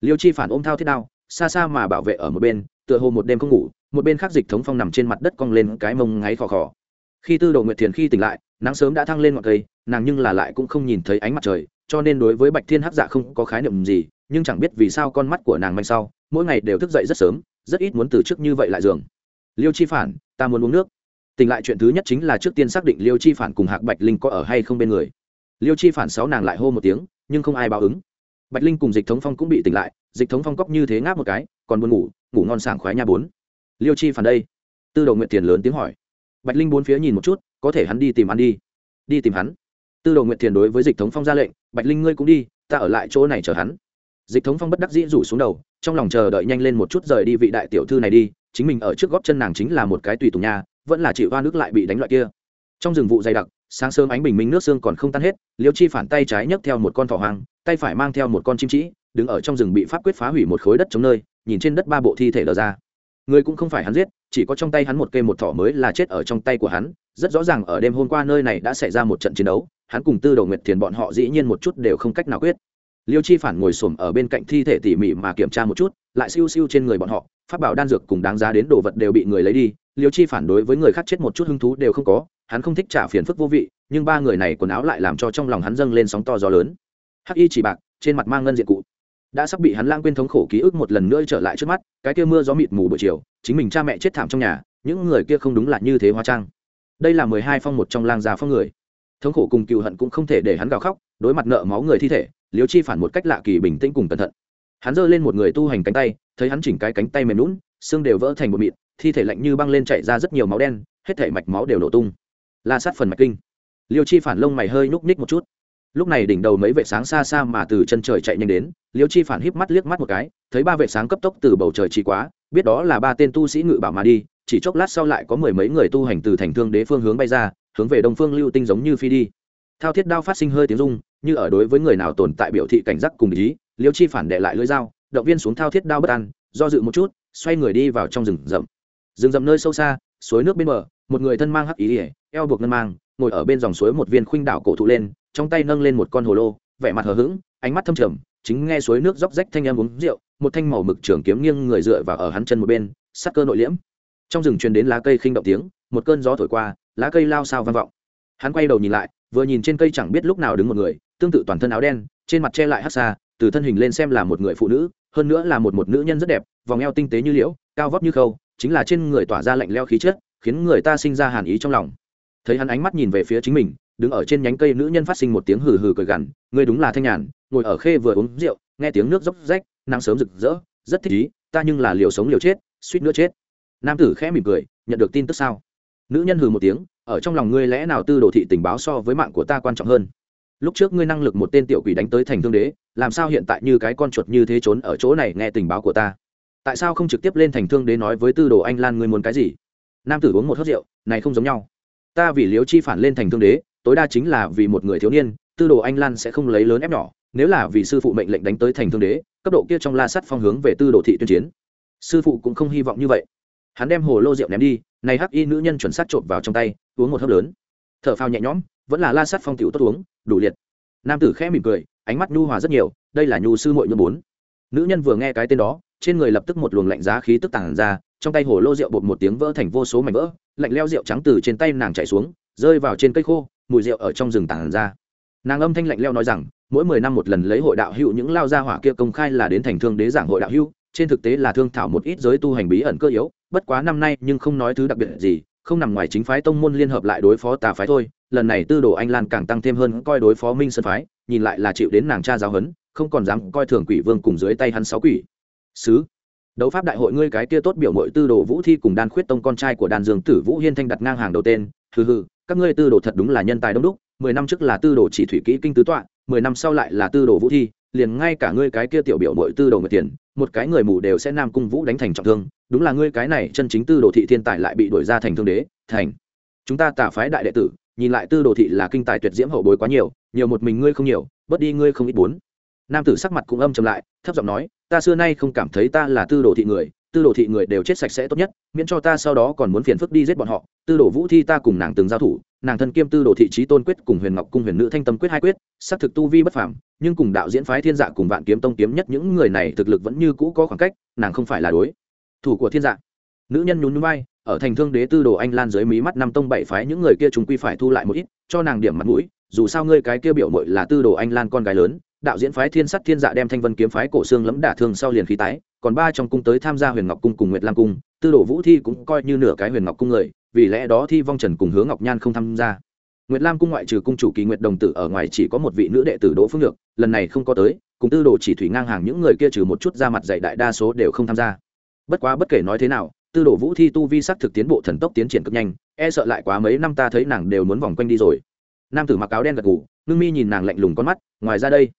A: Liêu chi phản ôm thao thiết đao, xa xa mà bảo vệ ở một bên, tựa hồ một đêm không ngủ, một bên khác dịch thống phong nằm trên mặt đất cong lên cái mông ngáy khò khò. Khi tư đồ nguyệt thiền khi tỉnh lại, nắng sớm đã thăng lên ngọn cây, nàng nhưng là lại cũng không nhìn thấy ánh mặt trời, cho nên đối với bạch thiên hắc dạ không có khái niệm gì, nhưng chẳng biết vì sao con mắt của nàng manh sau, mỗi ngày đều thức dậy rất sớm, rất ít muốn từ trước như vậy lại giường. Liêu chi phản, ta muốn uống nước. Tỉnh lại chuyện thứ nhất chính là trước tiên xác định liêu chi phản cùng hạc bạch linh có ở hay không bên người liêu chi phản sáu nàng lại hô một tiếng, nhưng không ai báo ứng. Bạch linh cùng dịch thống phong cũng bị tỉnh lại, dịch thống phong cóc như thế ngáp một cái, còn buồn ngủ ngủ ngon sảng khoái nha bốn. Liêu chi phản đây. Tư đồ nguyện tiền lớn tiếng hỏi. Bạch linh bốn phía nhìn một chút, có thể hắn đi tìm ăn đi. Đi tìm hắn. Tư đồ nguyện tiền đối với dịch thống phong ra lệnh, bạch linh ngươi cũng đi, ta ở lại chỗ này chờ hắn. Dịch thống phong bất đắc dĩ rủ xuống đầu, trong lòng chờ đợi nhanh lên một chút rời đi vị đại tiểu thư này đi, chính mình ở trước góp chân nàng chính là một cái tùy tùng nhà vẫn là chị hoa nước lại bị đánh loại kia trong rừng vụ dày đặc, sáng sớm ánh bình minh nước sương còn không tan hết, liêu chi phản tay trái nhấc theo một con thỏ hoang, tay phải mang theo một con chim trĩ đứng ở trong rừng bị pháp quyết phá hủy một khối đất chống nơi, nhìn trên đất ba bộ thi thể lờ ra. Người cũng không phải hắn giết, chỉ có trong tay hắn một cây một thỏ mới là chết ở trong tay của hắn. Rất rõ ràng ở đêm hôm qua nơi này đã xảy ra một trận chiến đấu, hắn cùng tư đầu nguyệt thiền bọn họ dĩ nhiên một chút đều không cách nào quyết. Liêu chi phản ngồi xổm ở bên cạnh thi thể tỉ mỉ mà kiểm tra một chút, lại siêu siêu trên người bọn họ phát bảo đan dược cùng đáng giá đến đồ vật đều bị người lấy đi liêu chi phản đối với người khác chết một chút hứng thú đều không có, hắn không thích trả phiền phức vô vị, nhưng ba người này quần áo lại làm cho trong lòng hắn dâng lên sóng to gió lớn. Hắc y chỉ bạc, trên mặt mang ngân diện cụ. Đã sắp bị hắn lãng quên thống khổ ký ức một lần nữa trở lại trước mắt, cái kia mưa gió mịt mù buổi chiều, chính mình cha mẹ chết thảm trong nhà, những người kia không đúng là như thế hóa trang. Đây là mười hai phong một trong lang già phong người. Thống khổ cùng cựu hận cũng không thể để hắn gào khóc, đối mặt nợ máu người thi thể, liêu chi phản một cách lạ kỳ bình tĩnh cùng cẩn thận. Hắn giơ lên một người tu hành cánh tay, thấy hắn chỉnh cái cánh tay mềm lún xương đều vỡ thành một mịn thi thể lạnh như băng lên chạy ra rất nhiều máu đen, hết thể mạch máu đều nổ tung. La sát phần mạch kinh. Liêu chi phản lông mày hơi nhúc ních một chút. Lúc này đỉnh đầu mấy vệ sáng xa xa mà từ chân trời chạy nhanh đến, liêu chi phản híp mắt liếc mắt một cái, thấy ba vệ sáng cấp tốc từ bầu trời chỉ quá, biết đó là ba tên tu sĩ ngự bảo mà đi, chỉ chốc lát sau lại có mười mấy người tu hành từ thành thương đế phương hướng bay ra, hướng về đông phương lưu tinh giống như phi đi. Thao thiết đao phát sinh hơi tiếng rung, như ở đối với người nào tồn tại biểu thị cảnh giác cùng ý, liêu chi phản đệ lại lưỡi dao, động viên xuống thao thiết đao bất an, do dự một chút, xoay người đi vào trong rừng rậm rừng rậm nơi sâu xa, suối nước bên bờ, một người thân mang hắc ý ỉa, eo buộc ngân mang, ngồi ở bên dòng suối một viên khuynh đảo cổ thụ lên, trong tay nâng lên một con hồ lô, vẻ mặt hờ hững, ánh mắt thâm trầm, chính nghe suối nước róc rách thanh em uống rượu, một thanh màu mực trường kiếm nghiêng người dựa vào ở hắn chân một bên, sắc cơ nội liễm. Trong rừng truyền đến lá cây khinh động tiếng, một cơn gió thổi qua, lá cây lao sao vang vọng. Hắn quay đầu nhìn lại, vừa nhìn trên cây chẳng biết lúc nào đứng một người, tương tự toàn thân áo đen, trên mặt che lại hát xa từ thân hình lên xem là một người phụ nữ, hơn nữa là một một nữ nhân rất đẹp, vòng eo tinh tế như liễu, cao vóc như khâu chính là trên người tỏa ra lạnh leo khí chất, khiến người ta sinh ra hàn ý trong lòng. Thấy hắn ánh mắt nhìn về phía chính mình, đứng ở trên nhánh cây nữ nhân phát sinh một tiếng hừ hừ cười gằn, ngươi đúng là thanh nhàn, ngồi ở khê vừa uống rượu, nghe tiếng nước dốc rách, nắng sớm rực rỡ, rất thích ý, ta nhưng là liều sống liều chết, suýt nữa chết. Nam tử khẽ mỉm cười, nhận được tin tức sao? Nữ nhân hừ một tiếng, ở trong lòng ngươi lẽ nào tư đồ thị tình báo so với mạng của ta quan trọng hơn? Lúc trước ngươi năng lực một tên tiểu quỷ đánh tới thành thương đế, làm sao hiện tại như cái con chuột như thế trốn ở chỗ này nghe tình báo của ta? Tại sao không trực tiếp lên thành thương đế nói với tư đồ anh lan ngươi muốn cái gì? Nam tử uống một hớt rượu, này không giống nhau. Ta vì liếu chi phản lên thành thương đế, tối đa chính là vì một người thiếu niên, tư đồ anh lan sẽ không lấy lớn ép nhỏ. Nếu là vì sư phụ mệnh lệnh đánh tới thành thương đế, cấp độ kia trong la sắt phong hướng về tư đồ thị tuyên chiến. Sư phụ cũng không hy vọng như vậy. Hắn đem hồ lô rượu ném đi, này hắc y nữ nhân chuẩn sát trộm vào trong tay, uống một hớp lớn. T h ở phao nhẹ nhõm, vẫn là la sắt phong tiểu tốt uống, đủ liệt. Nam tử khẽ mỉm cười, ánh mắt nhu hòa rất nhiều, đây là nhu sư mội nhu bốn. Nữ nhân vừa nghe cái tên đó trên người lập tức một luồng lạnh giá khí tức tàng ra, trong tay hồ lô rượu bột một tiếng vỡ thành vô số mảnh vỡ, lạnh leo rượu trắng từ trên tay nàng chạy xuống, rơi vào trên cây khô, mùi rượu ở trong rừng tàng ra. Nàng âm thanh lạnh leo nói rằng, mỗi mười năm một lần lấy hội đạo hữu những lao gia hỏa kia công khai là đến thành thương đế giảng hội đạo hữu, trên thực tế là thương thảo một ít giới tu hành bí ẩn cơ yếu, bất quá năm nay nhưng không nói thứ đặc biệt gì, không nằm ngoài chính phái tông môn liên hợp lại đối phó tà phái thôi, lần này tư đồ anh lan càng tăng thêm hơn coi đối phó minh sơn phái, nhìn lại là chịu đến nàng cha giáo hấn không còn dám coi thường quỷ vương cùng dưới tay hắn sáu quỷ sứ, đấu pháp đại hội ngươi cái kia tốt biểu mội tư đồ vũ thi cùng đan khuyết tông con trai của đan dương tử vũ hiên thanh đặt ngang hàng đầu tên. Hừ hừ, các ngươi tư đồ thật đúng là nhân tài đông đúc, mười năm trước là tư đồ chỉ thủy kỹ kinh tứ tọa, mười năm sau lại là tư đồ vũ thi, liền ngay cả ngươi cái kia tiểu biểu mội tư đồ người tiền một cái người mù đều sẽ nam cung vũ đánh thành trọng thương. Đúng là ngươi cái này chân chính tư đồ thị thiên tài lại bị đuổi ra thành thương đế, thành. Chúng ta tả phái đại đệ tử, nhìn lại tư đồ thị là kinh tài tuyệt diễm hậu bối quá nhiều nhiều một mình ngươi không nhiều, bớt đi ngươi không ít bốn nam tử sắc mặt cũng âm trầm lại, thấp giọng nói, ta xưa nay không cảm thấy ta là tư đồ thị người, tư đồ thị người đều chết sạch sẽ tốt nhất, miễn cho ta sau đó còn muốn phiền phức đi giết bọn họ. Tư đồ vũ thi ta cùng nàng từng giao thủ, nàng thân kiêm tư đồ thị trí tôn quyết cùng huyền ngọc cung huyền nữ thanh tâm quyết hai quyết, xác thực tu vi bất phàm, nhưng cùng đạo diễn phái thiên dạ cùng vạn kiếm tông kiếm nhất những người này thực lực vẫn như cũ có khoảng cách, nàng không phải là đối thủ của thiên dạ. Nữ nhân nhún nhún vai, ở thành thương đế tư đồ anh lan dưới mí mắt năm tông bảy phái những người kia chúng quy phải thu lại một ít, cho nàng điểm mặt mũi, dù sao ngươi cái kia biểu mội là tư đồ anh lan con gái lớn đạo diễn phái thiên sắt thiên dạ đem thanh vân kiếm phái cổ xương lẫm đả thương sau liền khí tái, còn ba trong cung tới tham gia huyền ngọc cung cùng nguyệt lam cung, tư đồ vũ thi cũng coi như nửa cái huyền ngọc cung người, vì lẽ đó thi vong trần cùng hứa ngọc nhan không tham gia. nguyệt lam cung ngoại trừ cung chủ kỳ nguyệt đồng tử ở ngoài chỉ có một vị nữ đệ tử đỗ phương nhược, lần này không có tới, cùng tư đồ chỉ thủy ngang hàng những người kia trừ một chút ra mặt dạy đại đa số đều không tham gia. bất quá bất kể nói thế nào, tư đồ vũ thi tu vi sắc thực tiến bộ thần tốc tiến triển cực nhanh e sợ lại quá mấy năm ta thấy nàng đều muốn vòng quanh đi rồi. nam tử mặc áo đen gật ngủ ngưng mi nhìn nàng lạnh lùng con mắt, ngoài ra đây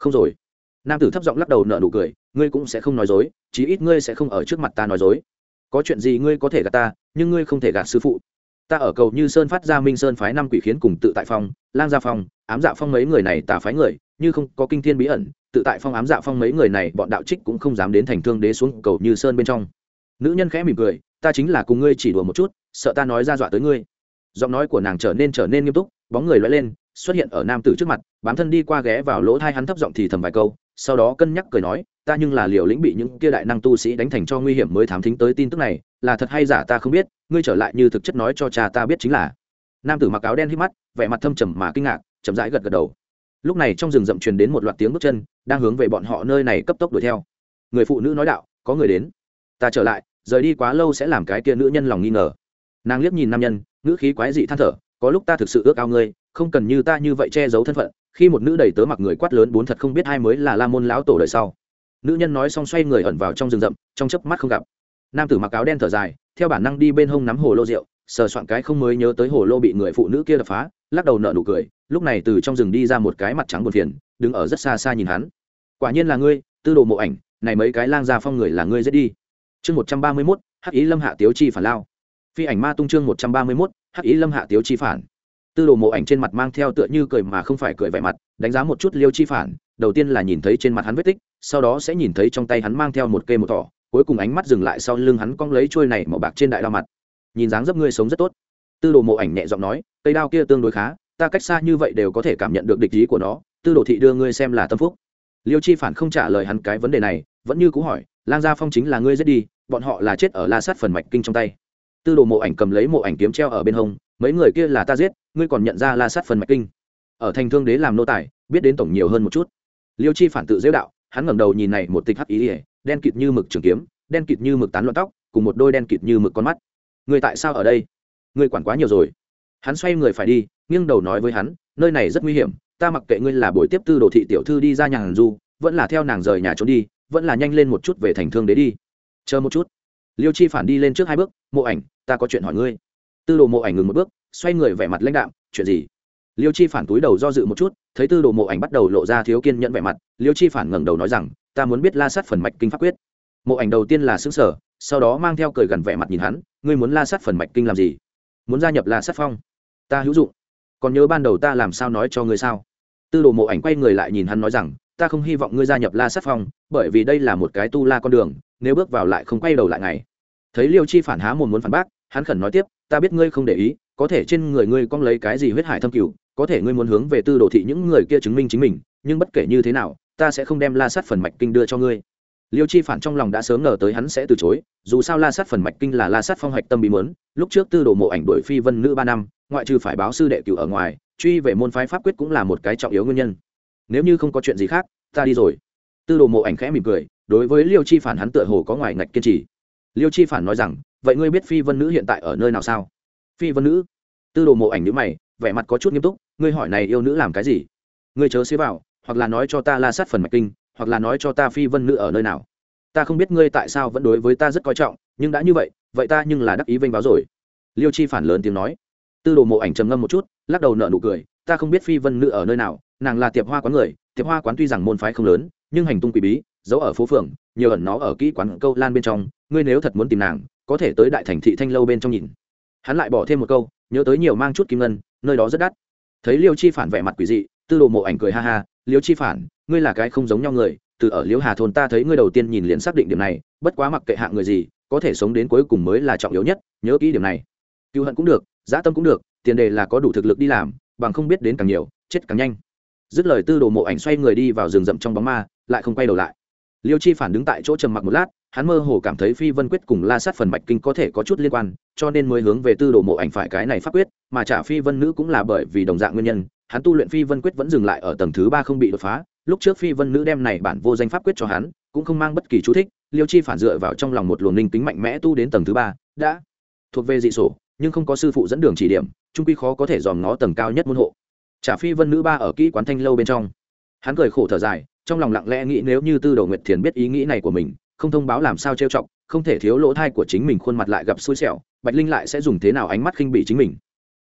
A: không rồi. Nam tử thấp giọng lắc đầu nợ nụ cười, ngươi cũng sẽ không nói dối, chí ít ngươi sẽ không ở trước mặt ta nói dối. Có chuyện gì ngươi có thể gạt ta, nhưng ngươi không thể gạt sư phụ. Ta ở cầu như sơn phát ra minh sơn phái năm quỷ khiến cùng tự tại phong, lang gia phong, ám dạ phong mấy người này tà phái người, như không có kinh thiên bí ẩn, tự tại phong ám dạ phong mấy người này bọn đạo trích cũng không dám đến thành thương đế xuống cầu như sơn bên trong. Nữ nhân khẽ mỉm cười, ta chính là cùng ngươi chỉ đùa một chút, sợ ta nói ra dọa tới ngươi. Giọng nói của nàng trở nên trở nên nghiêm túc, bóng người loay lên xuất hiện ở nam tử trước mặt, bám thân đi qua ghé vào lỗ thai hắn thấp giọng thì thầm vài câu, sau đó cân nhắc cười nói, ta nhưng là liều lĩnh bị những kia đại năng tu sĩ đánh thành cho nguy hiểm mới thám thính tới tin tức này, là thật hay giả ta không biết, ngươi trở lại như thực chất nói cho cha ta biết chính là. Nam tử mặc áo đen hít mắt, vẻ mặt thâm trầm mà kinh ngạc, chậm rãi gật gật đầu. Lúc này trong rừng rậm truyền đến một loạt tiếng bước chân, đang hướng về bọn họ nơi này cấp tốc đuổi theo. Người phụ nữ nói đạo, có người đến. Ta trở lại, rời đi quá lâu sẽ làm cái kia nữ nhân lòng nghi ngờ. Nàng liếc nhìn nam nhân, ngữ khí quái dị than thở, có lúc ta thực sự ước ao ngươi không cần như ta như vậy che giấu thân phận, khi một nữ đầy tớ mặc người quát lớn bốn thật không biết ai mới là la môn lão tổ đời sau. Nữ nhân nói xong xoay người ẩn vào trong rừng rậm, trong chớp mắt không gặp. Nam tử mặc áo đen thở dài, theo bản năng đi bên hông nắm hồ lô rượu, sờ soạn cái không mới nhớ tới hồ lô bị người phụ nữ kia đập phá, lắc đầu nợ nụ cười, lúc này từ trong rừng đi ra một cái mặt trắng buồn phiền, đứng ở rất xa xa nhìn hắn. Quả nhiên là ngươi, tư đồ mộ ảnh, này mấy cái lang gia phong người là ngươi giết đi. Chương một trăm ba mươi mốt, hắc ý lâm hạ tiếu chi phản lao. Phi ảnh ma tung chương một trăm ba mươi mốt, hắc ý lâm hạ tiếu chi phản tư đồ mộ ảnh trên mặt mang theo tựa như cười mà không phải cười vẻ mặt, đánh giá một chút liêu chi phản, đầu tiên là nhìn thấy trên mặt hắn vết tích, sau đó sẽ nhìn thấy trong tay hắn mang theo một cây một thỏ, cuối cùng ánh mắt dừng lại sau lưng hắn cong lấy trôi này màu bạc trên đại đao mặt. Nhìn dáng dấp ngươi sống rất tốt. Tư đồ mộ ảnh nhẹ giọng nói, cây đao kia tương đối khá, ta cách xa như vậy đều có thể cảm nhận được địch ý của nó, tư đồ thị đưa ngươi xem là tâm phúc. Liêu chi phản không trả lời hắn cái vấn đề này, vẫn như cũ hỏi, lang gia phong chính là ngươi giết đi, bọn họ là chết ở la sát phần mạch kinh trong tay. Tư đồ mộ ảnh cầm lấy mộ ảnh kiếm treo ở bên hông mấy người kia là ta giết, ngươi còn nhận ra la sát phần mạch kinh. Ở thành thương đế làm nô tài, biết đến tổng nhiều hơn một chút. Liêu chi phản tự dễ đạo, hắn ngẩng đầu nhìn này một tịch hắc ý ỉa đen kịt như mực trường kiếm, đen kịt như mực tán loạn tóc, cùng một đôi đen kịt như mực con mắt. Người tại sao ở đây? Người quản quá nhiều rồi. Hắn xoay người phải đi, nghiêng đầu nói với hắn, nơi này rất nguy hiểm, ta mặc kệ ngươi là buổi tiếp tư đồ thị tiểu thư đi ra nhà hàng du, vẫn là theo nàng rời nhà trốn đi, vẫn là nhanh lên một chút về thành thương đế đi. Chờ một chút. Liêu chi phản đi lên trước hai bước, mộ ảnh, ta có chuyện hỏi ngươi tư đồ mộ ảnh ngừng một bước, xoay người vẻ mặt lãnh đạm, chuyện gì? Liêu chi phản túi đầu do dự một chút, thấy tư đồ mộ ảnh bắt đầu lộ ra thiếu kiên nhẫn vẻ mặt, liêu chi phản ngẩng đầu nói rằng, ta muốn biết la sát phần mạch kinh pháp quyết. Mộ ảnh đầu tiên là xứng sở sau đó mang theo cười gần vẻ mặt nhìn hắn, ngươi muốn la sát phần mạch kinh làm gì? Muốn gia nhập la sát phong. Ta hữu dụng. Còn nhớ ban đầu ta làm sao nói cho ngươi sao? Tư đồ mộ ảnh quay người lại nhìn hắn nói rằng, ta không hy vọng ngươi gia nhập la sát phong, bởi vì đây là một cái tu la con đường, nếu bước vào lại không quay đầu lại ngày. Thấy liêu chi phản há mồm muốn phản bác, hắn khẩn nói tiếp ta biết ngươi không để ý, có thể trên người ngươi cong lấy cái gì huyết hải thâm cửu có thể ngươi muốn hướng về tư đồ thị những người kia chứng minh chính mình, nhưng bất kể như thế nào, ta sẽ không đem la sát phần mạch kinh đưa cho ngươi. Liêu chi phản trong lòng đã sớm ngờ tới hắn sẽ từ chối, dù sao la sát phần mạch kinh là la sát phong hạch tâm bí mớn lúc trước tư đồ mộ ảnh đổi phi vân nữ ba năm, ngoại trừ phải báo sư đệ cửu ở ngoài, truy về môn phái pháp quyết cũng là một cái trọng yếu nguyên nhân. Nếu như không có chuyện gì khác, ta đi rồi. Tư đồ mộ ảnh khẽ mỉm cười, đối với liêu chi phản hắn tựa hồ có ngoài ngạch kiên trì. Liêu chi phản nói rằng vậy ngươi biết phi vân nữ hiện tại ở nơi nào sao? Phi vân nữ? Tư đồ mộ ảnh nữ mày, vẻ mặt có chút nghiêm túc, ngươi hỏi này yêu nữ làm cái gì? Ngươi chớ xế vào, hoặc là nói cho ta la sát phần mạch kinh, hoặc là nói cho ta phi vân nữ ở nơi nào. Ta không biết ngươi tại sao vẫn đối với ta rất coi trọng, nhưng đã như vậy vậy ta nhưng là đắc ý vênh báo rồi. Liêu chi phản lớn tiếng nói. Tư đồ mộ ảnh trầm ngâm một chút, lắc đầu nợ nụ cười, ta không biết phi vân nữ ở nơi nào, nàng là tiệp hoa quán người, tiệp hoa quán tuy rằng môn phái không lớn, nhưng hành tung quỷ bí, giấu ở phố phường, nhiều ẩn nó ở kỹ quán câu lan bên trong, ngươi nếu thật muốn tìm nàng có thể tới đại thành thị thanh lâu bên trong nhìn. Hắn lại bỏ thêm một câu, nhớ tới nhiều mang chút kim ngân, nơi đó rất đắt. Thấy liêu chi phản vẻ mặt quỷ dị, tư đồ mộ ảnh cười ha ha, liêu chi phản, ngươi là cái không giống nhau người, từ ở liêu hà thôn ta thấy ngươi đầu tiên nhìn liền xác định điểm này, bất quá mặc kệ hạng người gì, có thể sống đến cuối cùng mới là trọng yếu nhất, nhớ kỹ điểm này. Cựu hận cũng được, dã tâm cũng được, tiền đề là có đủ thực lực đi làm, bằng không biết đến càng nhiều, chết càng nhanh. Dứt lời tư đồ mộ ảnh xoay người đi vào rừng rậm trong bóng ma, lại không quay đầu lại. Liêu chi phản đứng tại chỗ trầm mặc một lát hắn mơ hồ cảm thấy phi vân quyết cùng la sát phần mạch kinh có thể có chút liên quan, cho nên mới hướng về tư đồ mộ ảnh phải cái này pháp quyết, mà trả phi vân nữ cũng là bởi vì đồng dạng nguyên nhân, hắn tu luyện phi vân quyết vẫn dừng lại ở tầng thứ ba không bị đột phá, lúc trước phi vân nữ đem này bản vô danh pháp quyết cho hắn, cũng không mang bất kỳ chú thích, liêu chi phản dựa vào trong lòng một luồng linh tính mạnh mẽ tu đến tầng thứ ba, đã thuộc về dị sổ, nhưng không có sư phụ dẫn đường chỉ điểm, trung quy khó có thể dòm ngó tầng cao nhất môn hộ. Trả phi vân nữ ba ở kỹ quán thanh lâu bên trong. Hắn cười khổ thở dài, trong lòng lặng lẽ nghĩ nếu như tư đồ nguyệt thiền biết ý nghĩ này của mình không thông báo làm sao trêu chọc, không thể thiếu lỗ thai của chính mình khuôn mặt lại gặp xui xẻo, bạch linh lại sẽ dùng thế nào ánh mắt khinh bị chính mình?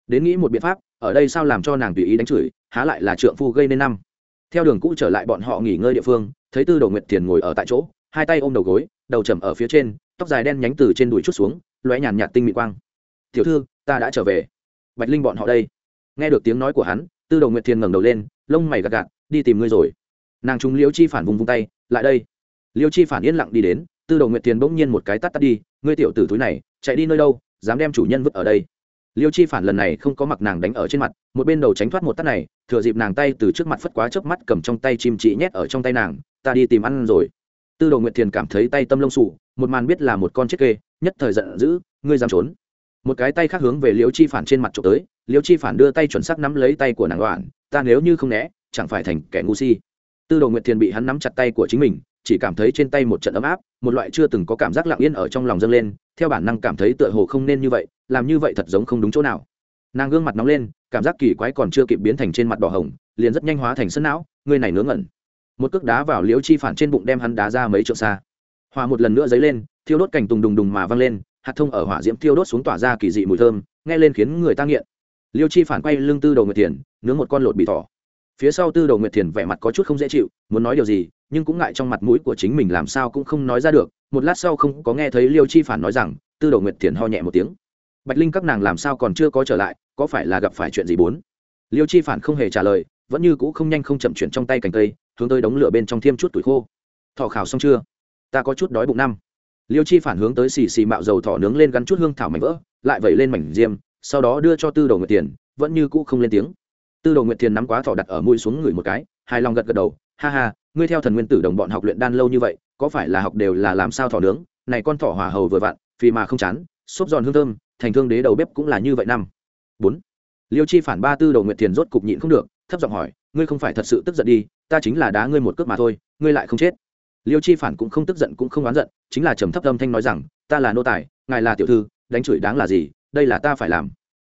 A: Đến nghĩ một biện pháp, ở đây sao làm cho nàng tùy ý đánh chửi, há lại là trượng phu gây nên năm. Theo đường cũ trở lại bọn họ nghỉ ngơi địa phương, thấy tư đồ nguyệt thiền ngồi ở tại chỗ, hai tay ôm đầu gối, đầu trầm ở phía trên, tóc dài đen nhánh từ trên đùi chút xuống, lóe nhàn nhạt tinh mị quang. Tiểu thư, ta đã trở về. Bạch linh bọn họ đây. Nghe được tiếng nói của hắn, tư đồ nguyệt thiền ngẩng đầu lên, lông mày gạt gạt, đi tìm ngươi rồi. Nàng chúng liễu chi phản vùng vung tay, lại đây liêu chi phản yên lặng đi đến, tư đồ nguyệt Tiền bỗng nhiên một cái tắt tắt đi, ngươi tiểu tử túi này, chạy đi nơi đâu, dám đem chủ nhân vứt ở đây? Liêu chi phản lần này không có mặc nàng đánh ở trên mặt, một bên đầu tránh thoát một tắt này, thừa dịp nàng tay từ trước mặt phất quá chớp mắt cầm trong tay chim chị nhét ở trong tay nàng, ta đi tìm ăn rồi. Tư đồ nguyệt thiền cảm thấy tay tâm lông sụ một màn biết là một con chết kê, nhất thời giận dữ, ngươi dám trốn. Một cái tay khác hướng về liêu chi phản trên mặt trộm tới, liêu chi phản đưa tay chuẩn xác nắm lấy tay của nàng đoạn, ta nếu như không né, chẳng phải thành kẻ ngu si. Tư đồ nguyệt thiền bị hắn nắm chặt tay của chính mình chỉ cảm thấy trên tay một trận ấm áp, một loại chưa từng có cảm giác lặng yên ở trong lòng dâng lên, theo bản năng cảm thấy tựa hồ không nên như vậy, làm như vậy thật giống không đúng chỗ nào. Nàng gương mặt nóng lên, cảm giác kỳ quái còn chưa kịp biến thành trên mặt đỏ hồng, liền rất nhanh hóa thành sân não, người này ngớ ngẩn. Một cước đá vào liễu chi phản trên bụng đem hắn đá ra mấy trượng xa. Hòa một lần nữa dấy lên, thiêu đốt cảnh tùng đùng đùng mà văng lên, hạt thông ở hỏa diễm thiêu đốt xuống tỏa ra kỳ dị mùi thơm, nghe lên khiến người ta nghiện. Liêu chi phản quay lưng tư đầu người thiền, nướng một con lột bị thỏ phía sau tư đầu nguyệt thiền vẻ mặt có chút không dễ chịu, muốn nói điều gì, nhưng cũng ngại trong mặt mũi của chính mình làm sao cũng không nói ra được. Một lát sau không có nghe thấy liêu chi phản nói rằng, tư đầu nguyệt thiền ho nhẹ một tiếng. Bạch linh các nàng làm sao còn chưa có trở lại, có phải là gặp phải chuyện gì bốn? Liêu chi phản không hề trả lời, vẫn như cũ không nhanh không chậm chuyển trong tay cành cây, hướng tới đống lửa bên trong thiêm chút tuổi khô. Thọ khảo xong chưa? Ta có chút đói bụng năm. Liêu chi phản hướng tới xì xì mạo dầu thỏ nướng lên gắn chút hương thảo mảnh vỡ, lại vẩy lên mảnh diêm, sau đó đưa cho tư đồ nguyệt tiền vẫn như cũ không lên tiếng tư đồ nguyệt thiền nắm quá thỏ đặt ở mũi xuống người một cái, hài lòng gật gật đầu, ha ha, ngươi theo thần nguyên tử đồng bọn học luyện đan lâu như vậy, có phải là học đều là làm sao thỏ nướng? Này con thỏ hỏa hầu vừa vặn vì mà không chán, xốp giòn hương thơm, thành thương đế đầu bếp cũng là như vậy năm. Bốn. Liêu chi phản ba tư đồ nguyệt thiền rốt cục nhịn không được, thấp giọng hỏi, ngươi không phải thật sự tức giận đi, ta chính là đá ngươi một cước mà thôi, ngươi lại không chết. Liêu chi phản cũng không tức giận cũng không oán giận, chính là trầm thấp âm thanh nói rằng, ta là nô tài, ngài là tiểu thư, đánh chửi đáng là gì, đây là ta phải làm.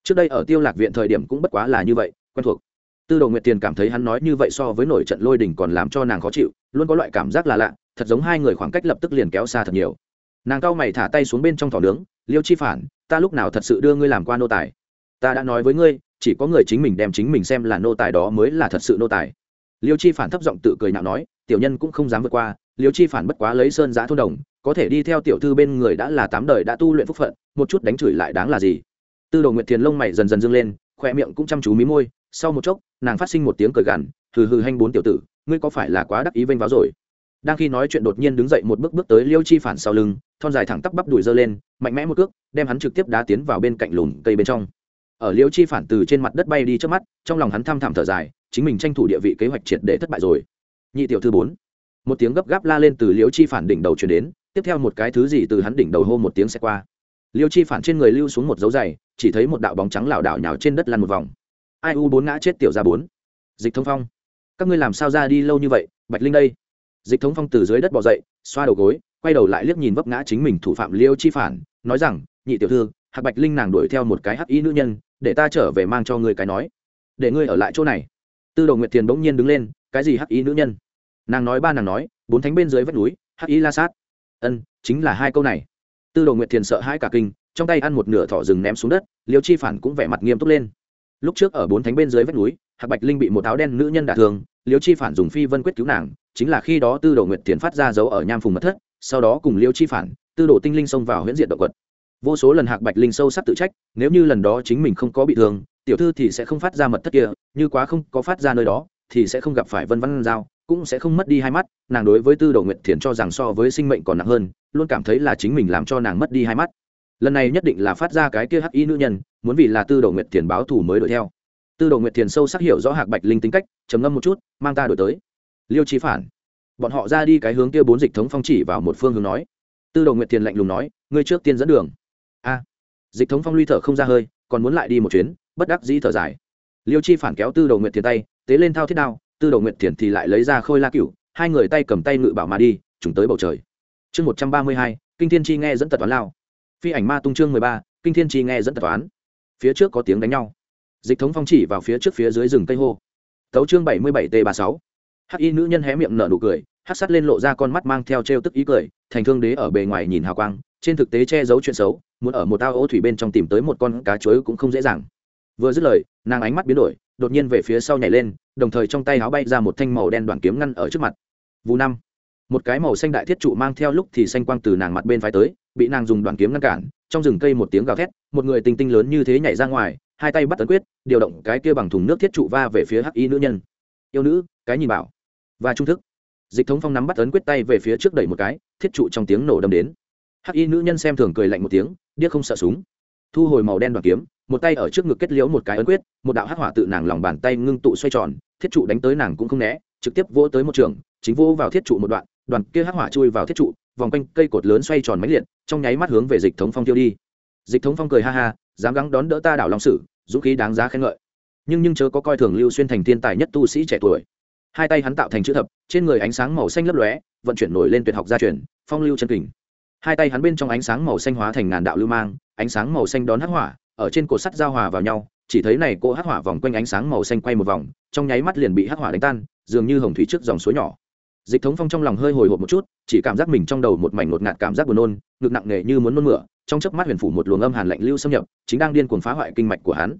A: Trước đây ở tiêu lạc viện thời điểm cũng bất quá là như vậy quen thuộc. Tư đồ nguyệt tiền cảm thấy hắn nói như vậy so với nổi trận lôi đình còn làm cho nàng khó chịu, luôn có loại cảm giác là lạ, thật giống hai người khoảng cách lập tức liền kéo xa thật nhiều. Nàng cao mày thả tay xuống bên trong thỏ nướng, liêu chi phản, ta lúc nào thật sự đưa ngươi làm qua nô tài? Ta đã nói với ngươi, chỉ có người chính mình đem chính mình xem là nô tài đó mới là thật sự nô tài. Liêu chi phản thấp giọng tự cười nhạo nói, tiểu nhân cũng không dám vượt qua, liêu chi phản bất quá lấy sơn giã thôn đồng, có thể đi theo tiểu thư bên người đã là tám đời đã tu luyện phúc phận, một chút đánh chửi lại đáng là gì? Tư đồ nguyệt thiền lông mày dần dần dâng lên khoe miệng cũng chăm chú mí môi sau một chốc, nàng phát sinh một tiếng cười gằn, hừ hừ hanh bốn tiểu tử, ngươi có phải là quá đắc ý vênh váo rồi? Đang khi nói chuyện đột nhiên đứng dậy một bước bước tới liêu chi phản sau lưng, thon dài thẳng tắp bắp đùi giơ lên, mạnh mẽ một cước, đem hắn trực tiếp đá tiến vào bên cạnh lùn cây bên trong. Ở liêu chi phản từ trên mặt đất bay đi trước mắt, trong lòng hắn thăm thẳm thở dài, chính mình tranh thủ địa vị kế hoạch triệt để thất bại rồi. Nhị tiểu thư bốn. Một tiếng gấp gáp la lên từ liêu chi phản đỉnh đầu chuyển đến, tiếp theo một cái thứ gì từ hắn đỉnh đầu hô một tiếng sẽ qua. Liêu chi phản trên người lưu xuống một dấu dày, chỉ thấy một đạo bóng trắng lảo đảo nhào trên đất lăn một vòng ai u bốn ngã chết tiểu ra bốn. Dịch thông phong. Các ngươi làm sao ra đi lâu như vậy, bạch linh đây? Dịch thống phong từ dưới đất bỏ dậy, xoa đầu gối, quay đầu lại liếc nhìn vấp ngã chính mình thủ phạm liêu chi phản, nói rằng, nhị tiểu thư, hạc bạch linh nàng đuổi theo một cái hắc y nữ nhân, để ta trở về mang cho ngươi cái nói. Để ngươi ở lại chỗ này. Tư đồ nguyệt thiền bỗng nhiên đứng lên, cái gì hắc y nữ nhân? Nàng nói ba nàng nói, bốn thánh bên dưới vách núi, hắc y la sát. Ân, chính là hai câu này. Tư đồ nguyệt thiền sợ hãi cả kinh, trong tay ăn một nửa thỏ rừng ném xuống đất, liêu chi phản cũng vẻ mặt nghiêm túc lên lúc trước ở bốn thánh bên dưới vách núi, hạc bạch linh bị một áo đen nữ nhân đả thương, liêu chi phản dùng phi vân quyết cứu nàng, chính là khi đó tư đồ nguyệt thiền phát ra dấu ở nham phùng mật thất, sau đó cùng liêu chi phản, tư đồ tinh linh xông vào huyễn diện động quật. Vô số lần hạc bạch linh sâu sắc tự trách, nếu như lần đó chính mình không có bị thương, tiểu thư thì sẽ không phát ra mật thất kia, như quá không có phát ra nơi đó, thì sẽ không gặp phải vân văn giao, cũng sẽ không mất đi hai mắt, nàng đối với tư đồ nguyệt thiền cho rằng so với sinh mệnh còn nặng hơn, luôn cảm thấy là chính mình làm cho nàng mất đi hai mắt. Lần này nhất định là phát ra cái kia hắc y nữ nhân muốn vì là tư đồ nguyệt thiền báo thù mới đuổi theo. Tư đồ nguyệt thiền sâu sắc hiểu rõ hạc bạch linh tính cách, trầm ngâm một chút, mang ta đổi tới. Liêu trí phản. Bọn họ ra đi cái hướng kia bốn dịch thống phong chỉ vào một phương hướng nói. Tư đồ nguyệt thiền lạnh lùng nói, ngươi trước tiên dẫn đường. A. Dịch thống phong ly thở không ra hơi, còn muốn lại đi một chuyến, bất đắc dĩ thở dài. Liêu chi phản kéo tư đồ nguyệt thiền tay, tế lên thao thiết đao, tư đồ nguyệt thiền thì lại lấy ra khôi la cựu hai người tay cầm tay ngự bảo mà đi chúng tới bầu trời. Chương một trăm ba mươi hai, kinh thiên chi nghe dẫn tật toán lao. Phi ảnh ma tung chương mười ba, kinh thiên chi nghe dẫn tật toán phía trước có tiếng đánh nhau. Dịch thống phong chỉ vào phía trước phía dưới rừng cây hô. Tấu chương bảy mươi bảy t ba sáu. Hắc y nữ nhân hé miệng nở nụ cười, hắc sắt lên lộ ra con mắt mang theo t tức ý cười, thành thương đế ở bề ngoài nhìn hào quang, trên thực tế che giấu chuyện xấu, muốn ở một ao ô thủy bên trong tìm tới một con cá chuối cũng không dễ dàng. Vừa dứt lời, nàng ánh mắt biến đổi, đột nhiên về phía sau nhảy lên, đồng thời trong tay áo bay ra một thanh màu đen đoạn kiếm ngăn ở trước mặt. Vụ năm. Một cái màu xanh đại thiết trụ mang theo lúc thì xanh quang từ nàng mặt bên phải tới, bị nàng dùng đoạn kiếm ngăn cản trong rừng cây một tiếng gào thét, một người tinh tinh lớn như thế nhảy ra ngoài, hai tay bắt tấn quyết, điều động cái kia bằng thùng nước thiết trụ va về phía hắc y nữ nhân. Yêu nữ, cái nhìn bảo. Và trung thức. Dịch thống phong nắm bắt ấn quyết tay về phía trước đẩy một cái, thiết trụ trong tiếng nổ đâm đến. Hắc y nữ nhân xem thường cười lạnh một tiếng, điếc không sợ súng. Thu hồi màu đen đoàn kiếm, một tay ở trước ngực kết liễu một cái ấn quyết, một đạo hắc hỏa tự nàng lòng bàn tay ngưng tụ xoay tròn, thiết trụ đánh tới nàng cũng không né, trực tiếp vỗ tới một trường, chính vô vào thiết trụ một đoạn đoàn kia hắc hỏa chui vào thiết trụ, vòng quanh cây cột lớn xoay tròn máy liệt, trong nháy mắt hướng về dịch thống phong tiêu đi. Dịch thống phong cười ha ha, dám gắng đón đỡ ta đảo long sử, dũng khí đáng giá khen ngợi. Nhưng nhưng chớ có coi thường lưu xuyên thành thiên tài nhất tu sĩ trẻ tuổi. Hai tay hắn tạo thành chữ thập, trên người ánh sáng màu xanh lấp lóe, vận chuyển nổi lên tuyệt học gia truyền, phong lưu chân kình. Hai tay hắn bên trong ánh sáng màu xanh hóa thành ngàn đạo lưu mang, ánh sáng màu xanh đón hắc hỏa, ở trên cột sắt giao hòa vào nhau, chỉ thấy này cô hắc hỏa vòng quanh ánh sáng màu xanh quay một vòng, trong nháy mắt liền bị hắc hỏa đánh tan, dường như hồng thủy trước dòng suối nhỏ dịch thống phong trong lòng hơi hồi hộp một chút, chỉ cảm giác mình trong đầu một mảnh ngột ngạt cảm giác buồn nôn, ngực nặng nề như muốn nôn mửa, trong chớp mắt huyền phủ một luồng âm hàn lạnh lưu xâm nhập, chính đang điên cuồng phá hoại kinh mạch của hắn.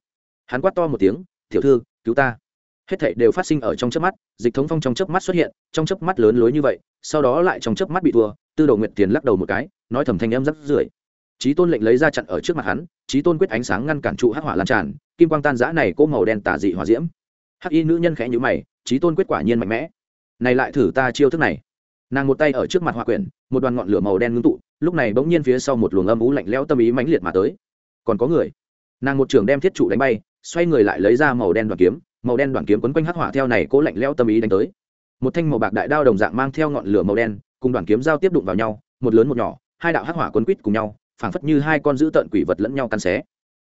A: Hắn quát to một tiếng, tiểu thư, cứu ta. Hết thảy đều phát sinh ở trong chớp mắt, dịch thống phong trong chớp mắt xuất hiện, trong chớp mắt lớn lối như vậy, sau đó lại trong chớp mắt bị thua, tư đồ nguyệt tiền lắc đầu một cái, nói thầm thanh em rất rưởi. Trí tôn lệnh lấy ra chặn ở trước mặt hắn trí tôn quyết ánh sáng ngăn cản trụ hắc hỏa lan tràn, kim quang tan giã này cỗ màu đen tả dị hỏa diễm. Hắc y nữ nhân khẽ nhữ mày trí tôn quyết quả nhiên mạnh mẽ này lại thử ta chiêu thức này. Nàng một tay ở trước mặt hỏa quyển, một đoàn ngọn lửa màu đen ngưng tụ, lúc này bỗng nhiên phía sau một luồng âm ú lạnh lẽo tâm ý mãnh liệt mà tới. Còn có người. Nàng một trường đem thiết trụ đánh bay, xoay người lại lấy ra màu đen đoàn kiếm, màu đen đoàn kiếm quấn quanh hắc hỏa theo này cố lạnh lẽo tâm ý đánh tới. Một thanh màu bạc đại đao đồng dạng mang theo ngọn lửa màu đen, cùng đoàn kiếm giao tiếp đụng vào nhau, một lớn một nhỏ, hai đạo hắc hỏa quấn quít cùng nhau, phảng phất như hai con dữ tợn quỷ vật lẫn nhau căn xé.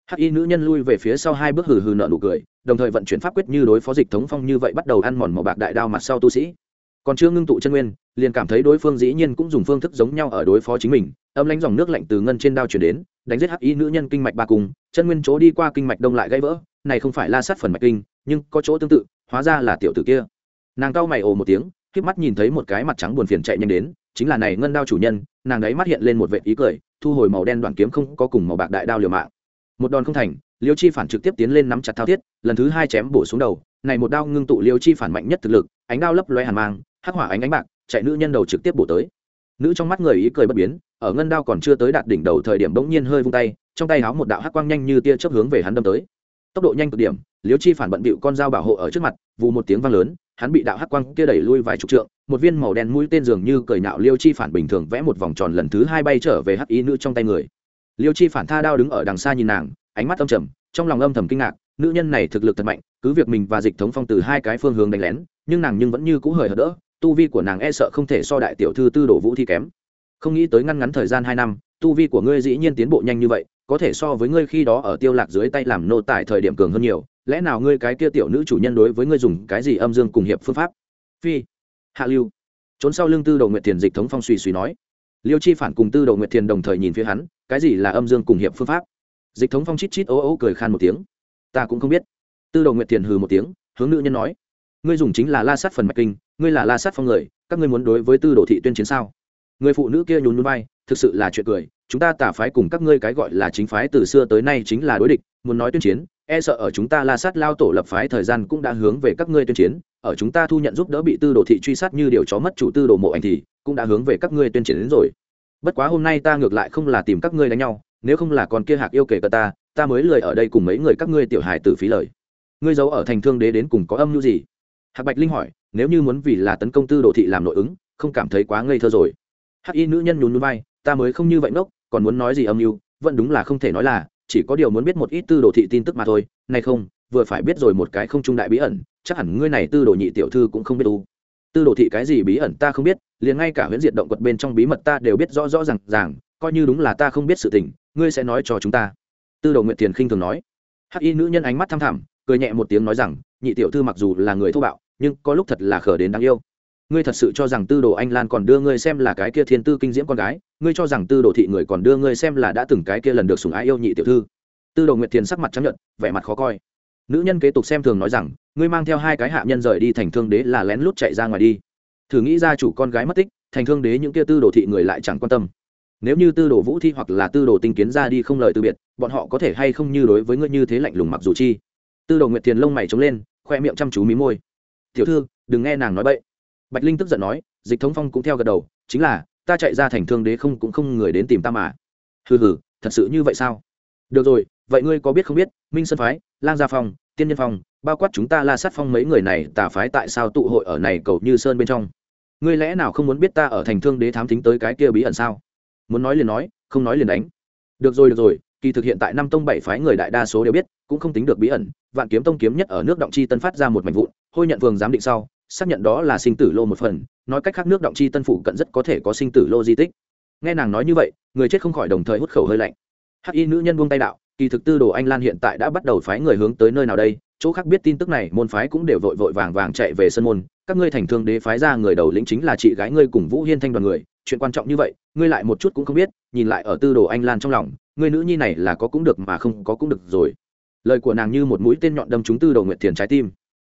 A: Hắc y nữ nhân lui về phía sau hai bước hừ hừ nợ nụ cười, đồng thời vận chuyển pháp quyết như đối phó dịch thống phong như vậy bắt đầu ăn mòn màu bạc đại đao mặt sau tu sĩ còn chưa ngưng tụ chân nguyên liền cảm thấy đối phương dĩ nhiên cũng dùng phương thức giống nhau ở đối phó chính mình. Âm lánh dòng nước lạnh từ ngân trên đao chuyển đến đánh giết hắc y nữ nhân kinh mạch ba cùng, chân nguyên chỗ đi qua kinh mạch đông lại gãy vỡ này không phải la sát phần mạch kinh nhưng có chỗ tương tự hóa ra là tiểu tử kia. Nàng cau mày ồ một tiếng khiếp mắt nhìn thấy một cái mặt trắng buồn phiền chạy nhanh đến chính là này ngân đao chủ nhân nàng đấy mắt hiện lên một vệ ý cười thu hồi màu đen đoạn kiếm không có cùng màu bạc đại đao liều mạng. Một đòn không thành liêu chi phản trực tiếp tiến lên nắm chặt thao thiết lần thứ hai chém bổ xuống đầu này một đao ngưng tụ liêu chi phản mạnh nhất thực lực ánh đao lấp loe hàn mang hắc hỏa ánh ánh bạc, chạy nữ nhân đầu trực tiếp bổ tới. Nữ trong mắt người ý cười bất biến, ở ngân đao còn chưa tới đạt đỉnh đầu thời điểm bỗng nhiên hơi vung tay, trong tay háo một đạo hắc quang nhanh như tia chớp hướng về hắn đâm tới. Tốc độ nhanh cực điểm, liêu chi phản bận bịu con dao bảo hộ ở trước mặt, vù một tiếng vang lớn, hắn bị đạo hắc quang kia đẩy lui vài chục trượng, một viên màu đen mũi tên dường như cười nạo liêu chi phản bình thường vẽ một vòng tròn lần thứ hai bay trở về hắc ý nữ trong tay người. Liêu chi phản tha đao đứng ở đằng xa nhìn nàng, ánh mắt âm trầm, trong lòng âm thầm kinh ngạc, nữ nhân này thực lực thật mạnh, cứ việc mình và dịch thống phong từ hai cái phương hướng đánh lén, nhưng nàng nhưng vẫn như cũ hời hợt đỡ tu vi của nàng e sợ không thể so đại tiểu thư tư Đồ vũ thi kém. Không nghĩ tới ngăn ngắn thời gian hai năm, tu vi của ngươi dĩ nhiên tiến bộ nhanh như vậy, có thể so với ngươi khi đó ở tiêu lạc dưới tay làm nô tài thời điểm cường hơn nhiều. Lẽ nào ngươi cái kia tiểu nữ chủ nhân đối với ngươi dùng cái gì âm dương cùng hiệp phương pháp? Phi, hạ lưu. Trốn sau lưng tư đầu nguyệt thiền dịch thống phong suy suy nói. Liêu chi phản cùng tư đầu nguyệt thiền đồng thời nhìn phía hắn, cái gì là âm dương cùng hiệp phương pháp? Dịch thống phong chít chít ố ố cười khan một tiếng. Ta cũng không biết. Tư đầu nguyệt thiền hừ một tiếng, hướng nữ nhân nói ngươi dùng chính là la sát phần mạch kinh, ngươi là la sát phong người, các ngươi muốn đối với tư đồ thị tuyên chiến sao? Người phụ nữ kia nhún núi bay thực sự là chuyện cười, chúng ta tả phái cùng các ngươi cái gọi là chính phái từ xưa tới nay chính là đối địch, muốn nói tuyên chiến e sợ ở chúng ta la sát lao tổ lập phái thời gian cũng đã hướng về các ngươi tuyên chiến, ở chúng ta thu nhận giúp đỡ bị tư đồ thị truy sát như điều chó mất chủ tư đồ mộ ảnh thì cũng đã hướng về các ngươi tuyên chiến đến rồi. Bất quá hôm nay ta ngược lại không là tìm các ngươi đánh nhau, nếu không là còn kia hạc yêu kể cờ ta ta mới lười ở đây cùng mấy người các ngươi tiểu hài tử phí lời. Ngươi giấu ở thành thương đế đến cùng có âm mưu gì? Hạc bạch linh hỏi, nếu như muốn vì là tấn công tư đồ thị làm nội ứng, không cảm thấy quá ngây thơ rồi? Hắc y nữ nhân nhún núi bay ta mới không như vậy ngốc, còn muốn nói gì âm mưu, vẫn đúng là không thể nói là, chỉ có điều muốn biết một ít tư đồ thị tin tức mà thôi. Nay không, vừa phải biết rồi một cái không trung đại bí ẩn, chắc hẳn ngươi này tư đồ nhị tiểu thư cũng không biết u. Tư đồ thị cái gì bí ẩn ta không biết, liền ngay cả huyễn diệt động quật bên trong bí mật ta đều biết rõ rõ r à n g ràng, coi như đúng là ta không biết sự tình, ngươi sẽ nói cho chúng ta. Tư đồ nguyện tiền khinh thường nói. Hắc y nữ nhân ánh mắt thăm thẳm cười nhẹ một tiếng nói rằng, nhị tiểu thư mặc dù là người thô bạo, nhưng có lúc thật là khờ đến đáng yêu. Ngươi thật sự cho rằng tư đồ anh lan còn đưa ngươi xem là cái kia thiên tư kinh diễm con gái, ngươi cho rằng tư đồ thị người còn đưa ngươi xem là đã từng cái kia lần được sùng ái yêu nhị tiểu thư? Tư đồ nguyệt thiền sắc mặt chấp nhận vẻ mặt khó coi. Nữ nhân kế tục xem thường nói rằng, ngươi mang theo hai cái hạ nhân rời đi thành thương đế là lén lút chạy ra ngoài đi. Thử nghĩ ra chủ con gái mất tích, thành thương đế những kia tư đồ thị người lại chẳng quan tâm. Nếu như tư đồ vũ thi hoặc là tư đồ tinh kiến ra đi không lời từ biệt, bọn họ có thể hay không như đối với ngươi như thế lạnh lùng mặc dù chi? Tư đồ nguyệt thiền lông mày trống lên, khoe miệng chăm chú mí môi. Tiểu thư, đừng nghe nàng nói bậy. Bạch linh tức giận nói, dịch thống phong cũng theo gật đầu, chính là, ta chạy ra thành thương đế không cũng không người đến tìm ta mà. Hừ hừ, thật sự như vậy sao? Được rồi, vậy ngươi có biết không biết, minh sơn phái, lang gia phong, tiên nhân phong, bao quát chúng ta la sát phong mấy người này tả phái tại sao tụ hội ở này cầu như sơn bên trong? Ngươi lẽ nào không muốn biết ta ở thành thương đế thám thính tới cái kia bí ẩn sao? Muốn nói liền nói, không nói liền đánh. Được rồi được rồi kỳ thực hiện tại năm tông bảy phái người đại đa số đều biết, cũng không tính được bí ẩn, vạn kiếm tông kiếm nhất ở nước động chi tân phát ra một mảnh vụn, hôi nhận vương giám định sau, xác nhận đó là sinh tử lô một phần, nói cách khác nước động chi tân phủ cận rất có thể có sinh tử lô di tích. Nghe nàng nói như vậy, người chết không khỏi đồng thời hút khẩu hơi lạnh. Hắc y nữ nhân buông tay đạo, kỳ thực tư đồ anh lan hiện tại đã bắt đầu phái người hướng tới nơi nào đây, chỗ khác biết tin tức này, môn phái cũng đều vội vội vàng vàng chạy về sân môn. Các ngươi thành thương đế phái ra người đầu lĩnh chính là chị gái ngươi cùng vũ hiên thanh đoàn người, chuyện quan trọng như vậy, ngươi lại một chút cũng không biết, nhìn lại ở tư đồ anh lan trong lòng Người nữ nhi này là có cũng được mà không có cũng được rồi. Lời của nàng như một mũi tên nhọn đâm chúng tư đồ nguyệt thiền trái tim.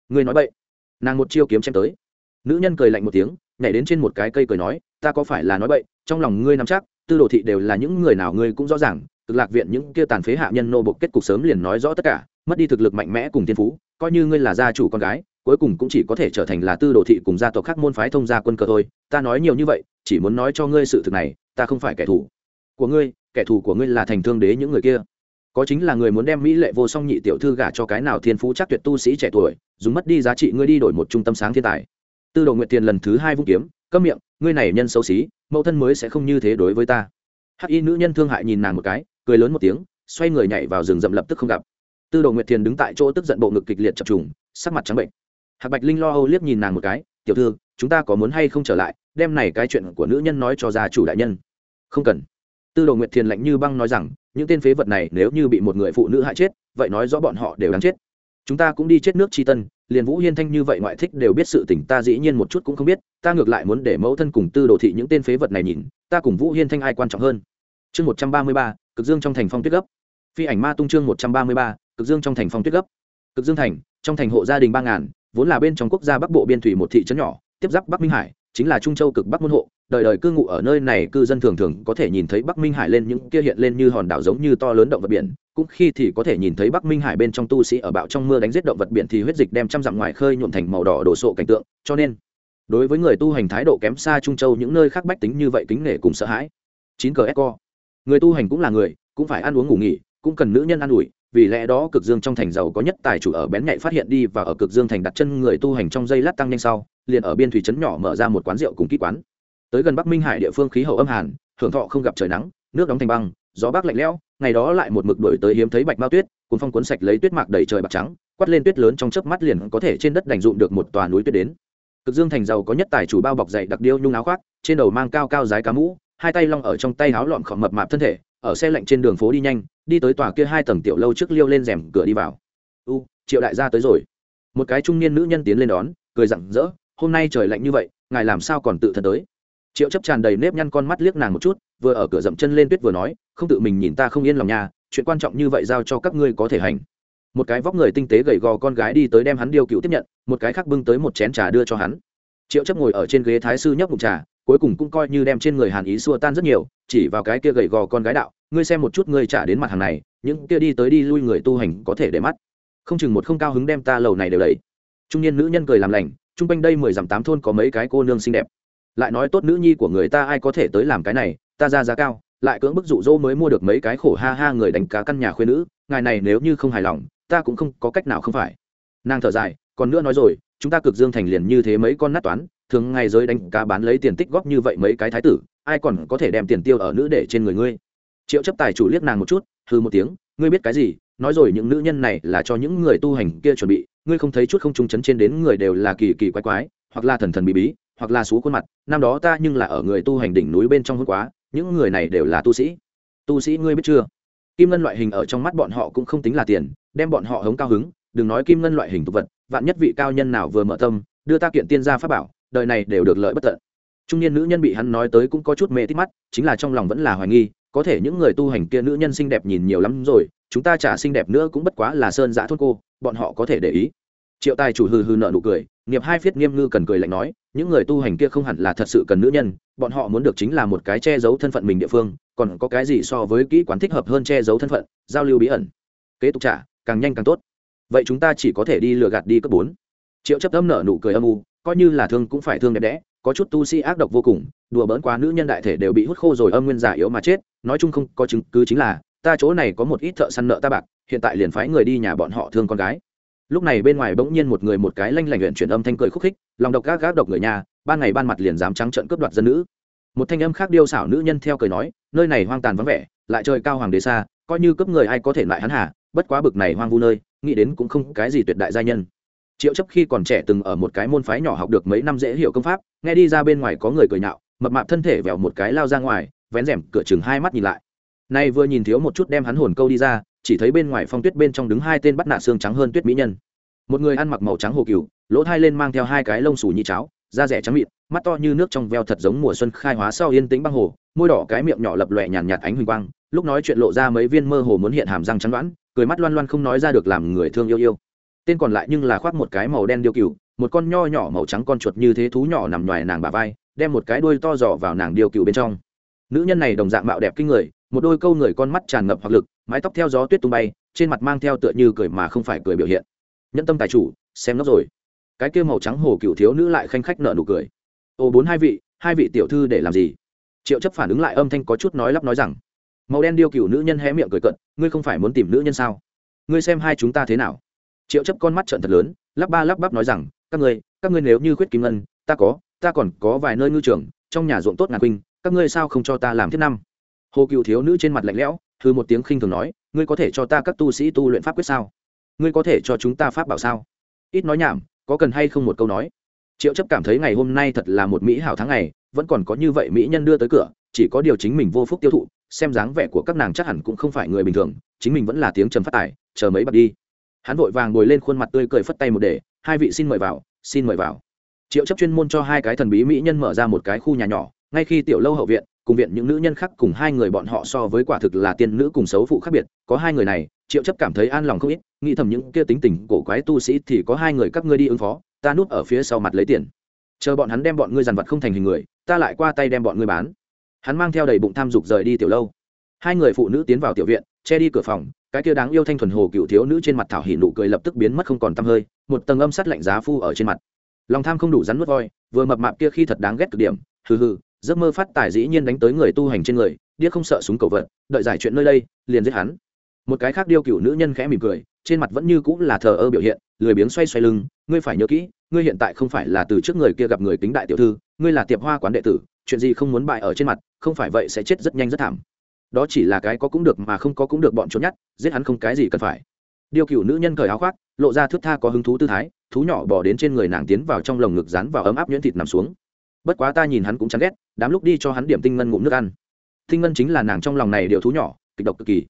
A: Ngươi nói vậy nàng một chiêu kiếm chém tới. Nữ nhân cười lạnh một tiếng, nhảy đến trên một cái cây cười nói, ta có phải là nói vậy trong lòng ngươi nắm chắc, tư đồ thị đều là những người nào ngươi cũng rõ ràng, cực lạc viện những kia tàn phế hạ nhân nô bộc kết cục sớm liền nói rõ tất cả, mất đi thực lực mạnh mẽ cùng thiên phú, coi như ngươi là gia chủ con gái, cuối cùng cũng chỉ có thể trở thành là tư đồ thị cùng gia tộc khác môn phái thông gia quân cờ thôi. Ta nói nhiều như vậy, chỉ muốn nói cho ngươi sự thực này, ta không phải kẻ thù của ngươi kẻ thù của ngươi là thành thương đế những người kia. Có chính là người muốn đem mỹ lệ vô song nhị tiểu thư gả cho cái nào thiên phú chắc tuyệt tu sĩ trẻ tuổi, dùng mất đi giá trị ngươi đi đổi một trung tâm sáng thiên tài. Tư đồ nguyện tiền lần thứ hai vung kiếm cấm miệng, ngươi này nhân xấu xí, mẫu thân mới sẽ không như thế đối với ta. Hắc y nữ nhân thương hại nhìn nàng một cái, cười lớn một tiếng, xoay người nhảy vào rừng rậm lập tức không gặp. Tư đồ nguyệt thiền đứng tại chỗ tức giận bộ ngực kịch liệt chập trùng, sắc mặt trắng bệnh. Hạc bạch linh lo âu liếc nhìn nàng một cái, tiểu thư, chúng ta có muốn hay không trở lại, đem này cái chuyện của nữ nhân nói cho gia chủ đại nhân? Không cần tư đồ nguyệt thiền lạnh như băng nói rằng, những tên phế vật này nếu như bị một người phụ nữ hại chết, vậy nói rõ bọn họ đều đáng chết. Chúng ta cũng đi chết nước tri tân, liền vũ hiên thanh như vậy ngoại thích đều biết sự tình, ta dĩ nhiên một chút cũng không biết, ta ngược lại muốn để mẫu thân cùng tư đồ thị những tên phế vật này nhìn, ta cùng vũ hiên thanh ai quan trọng hơn. Chương một trăm ba mươi ba, cực dương trong thành phong tuyết gấp. Phi ảnh ma tung chương một trăm ba mươi ba, cực dương trong thành phong tuyết gấp. Cực dương thành, trong thành hộ gia đình ba ngàn, vốn là bên trong quốc gia bắc bộ biên thủy một thị trấn nhỏ, tiếp giáp bắc minh hải, chính là trung châu cực bắc môn hộ đời đời cư ngụ ở nơi này, cư dân thường thường có thể nhìn thấy bắc minh hải lên những kia hiện lên như hòn đảo giống như to lớn động vật biển. Cũng khi thì có thể nhìn thấy bắc minh hải bên trong tu sĩ ở bạo trong mưa đánh giết động vật biển thì huyết dịch đem trăm dặm ngoài khơi nhuộm thành màu đỏ đổ sộ cảnh tượng. Cho nên, đối với người tu hành thái độ kém xa trung châu, những nơi khác bách tính như vậy kính nể cùng sợ hãi. Chín cờ eco. Người tu hành cũng là người, cũng phải ăn uống ngủ nghỉ, cũng cần nữ nhân ăn ủi, vì lẽ đó cực dương trong thành giàu có nhất tài chủ ở bén nhạy phát hiện đi và ở cực dương thành đặt chân người tu hành trong dây lát tăng nhanh sau, liền ở biên thủy trấn nhỏ mở ra một quán rượu cùng kỹ quán tới gần bắc minh hải địa phương khí hậu âm hàn, hưởng thọ không gặp trời nắng, nước đóng thành băng, gió bắc lạnh lẽo, ngày đó lại một mực đổi tới hiếm thấy bạch mao tuyết, cuốn phong cuốn sạch lấy tuyết mạc đầy trời bạc trắng, quát lên tuyết lớn trong chớp mắt liền có thể trên đất đành dụng được một tòa núi tuyết đến. Cực dương thành giàu có nhất tài chủ bao bọc dày đặc điêu nhung áo khoác, trên đầu mang cao cao dái cá mũ, hai tay long ở trong tay áo lọn khỏng mập mạp thân thể, ở xe lạnh trên đường phố đi nhanh, đi tới tòa kia hai tầng tiểu lâu trước liêu lên rèm cửa đi vào. U, triệu đại gia tới rồi. Một cái trung niên nữ nhân tiến lên đón, cười rặng rỡ, hôm nay trời lạnh như vậy, ngài làm sao còn tự thân tới? Triệu chấp tràn đầy nếp nhăn con mắt liếc nàng một chút, vừa ở cửa dậm chân lên tuyết vừa nói, không tự mình nhìn ta không yên lòng nhà chuyện quan trọng như vậy giao cho các ngươi có thể hành. Một cái vóc người tinh tế gầy gò con gái đi tới đem hắn điều cựu tiếp nhận, một cái khác bưng tới một chén trà đưa cho hắn. Triệu chấp ngồi ở trên ghế thái sư nhấp một trà, cuối cùng cũng coi như đem trên người hàn ý xua tan rất nhiều, chỉ vào cái kia gầy gò con gái đạo, ngươi xem một chút ngươi trả đến mặt hàng này, những kia đi tới đi lui người tu hành có thể để mắt. Không chừng một không cao hứng đem ta lầu này đều đầy trung niên nữ nhân cười làm lành chung quanh đây mười dặm tám thôn có mấy cái cô nương xinh đẹp lại nói tốt nữ nhi của người ta ai có thể tới làm cái này, ta ra giá cao, lại cưỡng bức dụ dỗ mới mua được mấy cái khổ ha ha người đánh cá căn nhà khuyên nữ, ngài này nếu như không hài lòng, ta cũng không có cách nào không phải. Nàng thở dài, còn nữa nói rồi, chúng ta cực dương thành liền như thế mấy con nát toán, thường ngày giới đánh cá bán lấy tiền tích góp như vậy mấy cái thái tử, ai còn có thể đem tiền tiêu ở nữ để trên người ngươi? Triệu chấp tài chủ liếc nàng một chút hư một tiếng, ngươi biết cái gì, nói rồi những nữ nhân này là cho những người tu hành kia chuẩn bị, ngươi không thấy chút không trung chấn trên đến người đều là kỳ kỳ quái quái, hoặc là thần thần bí bí hoặc là xú khuôn mặt, năm đó ta nhưng là ở người tu hành đỉnh núi bên trong hôn quá, những người này đều là tu sĩ. Tu sĩ ngươi biết chưa? Kim ngân loại hình ở trong mắt bọn họ cũng không tính là tiền, đem bọn họ hống cao hứng, đừng nói kim ngân loại hình tục vật, vạn nhất vị cao nhân nào vừa mở tâm, đưa ta kiện tiên gia pháp bảo, đời này đều được lợi bất tận. Trung niên nữ nhân bị hắn nói tới cũng có chút mê tít mắt, chính là trong lòng vẫn là hoài nghi, có thể những người tu hành kia nữ nhân xinh đẹp nhìn nhiều lắm rồi, chúng ta chả xinh đẹp nữa cũng bất quá là sơn giã thôn cô, bọn họ có thể để ý triệu tài chủ hừ hừ nợ nụ cười, nghiệp hai phiết nghiêm ngư cần cười lạnh nói, những người tu hành kia không hẳn là thật sự cần nữ nhân, bọn họ muốn được chính là một cái che giấu thân phận mình địa phương, còn có cái gì so với kỹ quán thích hợp hơn che giấu thân phận, giao lưu bí ẩn. Kế tục trả, càng nhanh càng tốt. Vậy chúng ta chỉ có thể đi lừa gạt đi cấp bốn. Triệu chấp âm nợ nụ cười âm u, coi như là thương cũng phải thương đẹp đẽ, có chút tu sĩ ác độc vô cùng, đùa bỡn quá nữ nhân đại thể đều bị hút khô rồi âm nguyên giả yếu mà chết, nói chung không có chứng cứ chính là, ta chỗ này có một ít thợ săn nợ ta bạc, hiện tại liền phái người đi nhà bọn họ thương con gái lúc này bên ngoài bỗng nhiên một người một cái lanh lảnh luyện chuyển âm thanh cười khúc khích, lòng độc gác gác độc người nhà, ban ngày ban mặt liền dám trắng trợn cướp đoạt dân nữ. Một thanh âm khác điêu xảo nữ nhân theo cười nói, nơi này hoang tàn vắng vẻ, lại trời cao hoàng đế xa, coi như cướp người ai có thể lại hắn hà, bất quá bực này hoang vu nơi, nghĩ đến cũng không cái gì tuyệt đại gia nhân. Triệu chấp khi còn trẻ từng ở một cái môn phái nhỏ học được mấy năm dễ hiểu công pháp, nghe đi ra bên ngoài có người cười nhạo, mập mạp thân thể vèo một cái lao ra ngoài, vén rèm, cửa chừng hai mắt nhìn lại. Nay vừa nhìn thiếu một chút đem hắn hồn câu đi ra chỉ thấy bên ngoài phong tuyết bên trong đứng hai tên bắt nạ xương trắng hơn tuyết mỹ nhân. Một người ăn mặc màu trắng hồ cừu lỗ thai lên mang theo hai cái lông xù như cháo da rẻ trắng mịn mắt to như nước trong veo thật giống mùa xuân khai hóa sau yên tĩnh băng hồ môi đỏ cái miệng nhỏ lập lòe nhàn nhạt, nhạt ánh huỳnh quang lúc nói chuyện lộ ra mấy viên mơ hồ muốn hiện hàm răng trắng đoán cười mắt loan loan không nói ra được làm người thương yêu yêu. Tên còn lại nhưng là khoác một cái màu đen điêu cừu một con nho nhỏ màu trắng con chuột như thế thú nhỏ nằm ngoài nàng bà vai đem một cái đuôi to dò vào nàng điêu cừu bên trong. Nữ nhân này đồng dạng mạo đẹp kinh người một đôi câu người con mắt tràn ngập hoặc lực, mái tóc theo gió tuyết tung bay, trên mặt mang theo tựa như cười mà không phải cười biểu hiện. Nhân tâm tài chủ, xem nó rồi. Cái kia màu trắng hồ cựu thiếu nữ lại khanh khách nợ nụ cười. Ô, bốn hai vị hai vị tiểu thư để làm gì? Triệu chấp phản ứng lại âm thanh có chút nói lắp nói rằng. Màu đen điêu cựu nữ nhân hé miệng cười cận, ngươi không phải muốn tìm nữ nhân sao? Ngươi xem hai chúng ta thế nào? Triệu chấp con mắt trận thật lớn, lắp ba lắp bắp nói rằng, các ngươi các ngươi nếu như khuyết kim ngân, ta có, ta còn có vài nơi ngư trường, trong nhà ruộng tốt ngàn huynh các ngươi sao không cho ta làm thiết năm? Hồ cựu thiếu nữ trên mặt lạnh lẽo thư một tiếng khinh thường nói, ngươi có thể cho ta các tu sĩ tu luyện pháp quyết sao? Ngươi có thể cho chúng ta pháp bảo sao? Ít nói nhảm, có cần hay không một câu nói. Triệu chấp cảm thấy ngày hôm nay thật là một mỹ hảo tháng ngày, vẫn còn có như vậy mỹ nhân đưa tới cửa, chỉ có điều chính mình vô phúc tiêu thụ, xem dáng vẻ của các nàng chắc hẳn cũng không phải người bình thường, chính mình vẫn là tiếng trầm phát tài, chờ mấy bật đi. Hắn vội vàng ngồi lên khuôn mặt tươi cười phất tay một để, hai vị xin mời vào, xin mời vào. Triệu chấp chuyên môn cho hai cái thần bí mỹ nhân mở ra một cái khu nhà nhỏ, ngay khi tiểu lâu hậu viện cùng viện những nữ nhân khác cùng hai người bọn họ so với quả thực là tiên nữ cùng xấu phụ khác biệt, có hai người này, triệu chấp cảm thấy an lòng không ít, nghĩ thầm những kia tính tình cổ quái tu sĩ thì có hai người các ngươi đi ứng phó, ta núp ở phía sau mặt lấy tiền. Chờ bọn hắn đem bọn ngươi dàn vật không thành hình người, ta lại qua tay đem bọn ngươi bán. Hắn mang theo đầy bụng tham dục rời đi tiểu lâu. Hai người phụ nữ tiến vào tiểu viện, che đi cửa phòng, cái kia đáng yêu thanh thuần hồ cựu thiếu nữ trên mặt thảo hỉ nụ cười lập tức biến mất không còn tăm hơi, một tầng âm sắt lạnh giá phu ở trên mặt. Lòng tham không đủ rắn nuốt voi, vừa mập mạp kia khi thật đáng ghét cực điểm, hừ hừ giấc mơ phát tài dĩ nhiên đánh tới người tu hành trên người, điếc không sợ súng cầu vật đợi giải chuyện nơi đây, liền giết hắn. Một cái khác điêu cựu nữ nhân khẽ mỉm cười, trên mặt vẫn như cũng là thờ ơ biểu hiện, lười biếng xoay xoay lưng, ngươi phải nhớ kỹ, ngươi hiện tại không phải là từ trước người kia gặp người kính đại tiểu thư, ngươi là tiệp hoa quán đệ tử, chuyện gì không muốn bại ở trên mặt, không phải vậy sẽ chết rất nhanh rất thảm. Đó chỉ là cái có cũng được mà không có cũng được bọn trốn nhát, giết hắn không cái gì cần phải. Điêu cựu nữ nhân cởi áo khoác, lộ ra thước tha có hứng thú tư thái, thú nhỏ bỏ đến trên người nàng tiến vào trong lồng ngực rán vào ấm áp nhuyễn thịt nằm xuống bất quá ta nhìn hắn cũng chán ghét, đám lúc đi cho hắn điểm tinh ngân ngụm nước ăn. Tinh ngân chính là nàng trong lòng này điều thú nhỏ, kịch độc cực kỳ.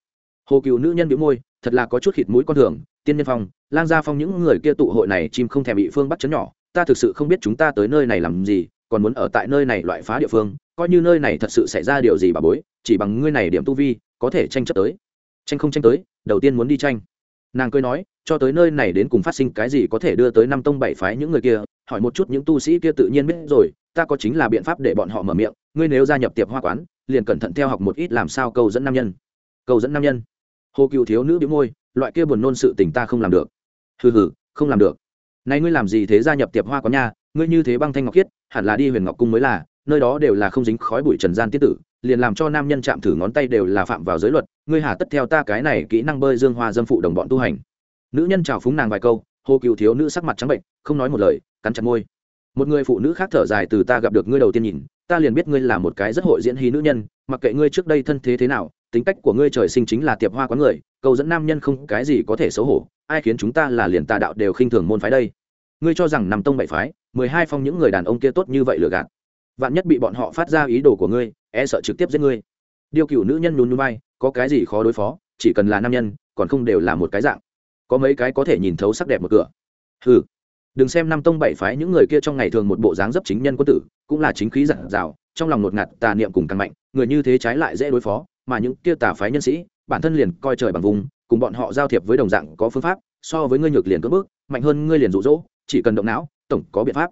A: Hồ cựu nữ nhân bị môi, thật là có chút khịt mũi con thường, tiên nhân phong, lang gia phong những người kia tụ hội này chim không thèm bị phương bắt chấn nhỏ, ta thực sự không biết chúng ta tới nơi này làm gì, còn muốn ở tại nơi này loại phá địa phương, coi như nơi này thật sự xảy ra điều gì bà bối, chỉ bằng ngươi này điểm tu vi, có thể tranh chấp tới. Tranh không tranh tới, đầu tiên muốn đi tranh. Nàng cười nói, cho tới nơi này đến cùng phát sinh cái gì có thể đưa tới năm tông bảy phái những người kia, hỏi một chút những tu sĩ kia tự nhiên biết rồi ta có chính là biện pháp để bọn họ mở miệng, ngươi nếu gia nhập tiệp hoa quán, liền cẩn thận theo học một ít làm sao câu dẫn nam nhân. Câu dẫn nam nhân. Hồ cựu thiếu nữ biếu môi, loại kia buồn nôn sự tình ta không làm được. Hừ hừ, không làm được. Nay ngươi làm gì thế gia nhập tiệp hoa quán nha, ngươi như thế băng thanh ngọc khiết, hẳn là đi huyền ngọc cung mới là, nơi đó đều là không dính khói bụi trần gian tiết tử, liền làm cho nam nhân chạm thử ngón tay đều là phạm vào giới luật, ngươi hà tất theo ta cái này kỹ năng bơi dương hoa dâm phụ đồng bọn tu hành. Nữ nhân chào phúng nàng vài câu, hồ cựu thiếu nữ sắc mặt trắng bệnh, không nói một lời, cắn chặt môi một người phụ nữ khác thở dài từ ta gặp được ngươi đầu tiên nhìn, ta liền biết ngươi là một cái rất hội diễn hí nữ nhân, mặc kệ ngươi trước đây thân thế thế nào, tính cách của ngươi trời sinh chính là tiệp hoa quán người cầu dẫn nam nhân không cái gì có thể xấu hổ, ai khiến chúng ta là liền tà đạo đều khinh thường môn phái đây. Ngươi cho rằng nằm tông bảy phái, mười hai phong những người đàn ông kia tốt như vậy lừa gạt. Vạn nhất bị bọn họ phát ra ý đồ của ngươi e sợ trực tiếp giết ngươi. Điều cựu nữ nhân nhún núi bay có cái gì khó đối phó, chỉ cần là nam nhân, còn không đều là một cái dạng. Có mấy cái có thể nhìn thấu sắc đẹp một cửa. Ừ đừng xem năm tông bảy phái những người kia trong ngày thường một bộ dáng dấp chính nhân quân tử, cũng là chính khí giản dào, trong lòng ngột ngạt, tà niệm cùng càng mạnh, người như thế trái lại dễ đối phó, mà những kia tà phái nhân sĩ, bản thân liền coi trời bằng vùng, cùng bọn họ giao thiệp với đồng dạng có phương pháp, so với ngươi nhược liền cất bước mạnh hơn ngươi liền rụ rỗ chỉ cần động não, tổng có biện pháp.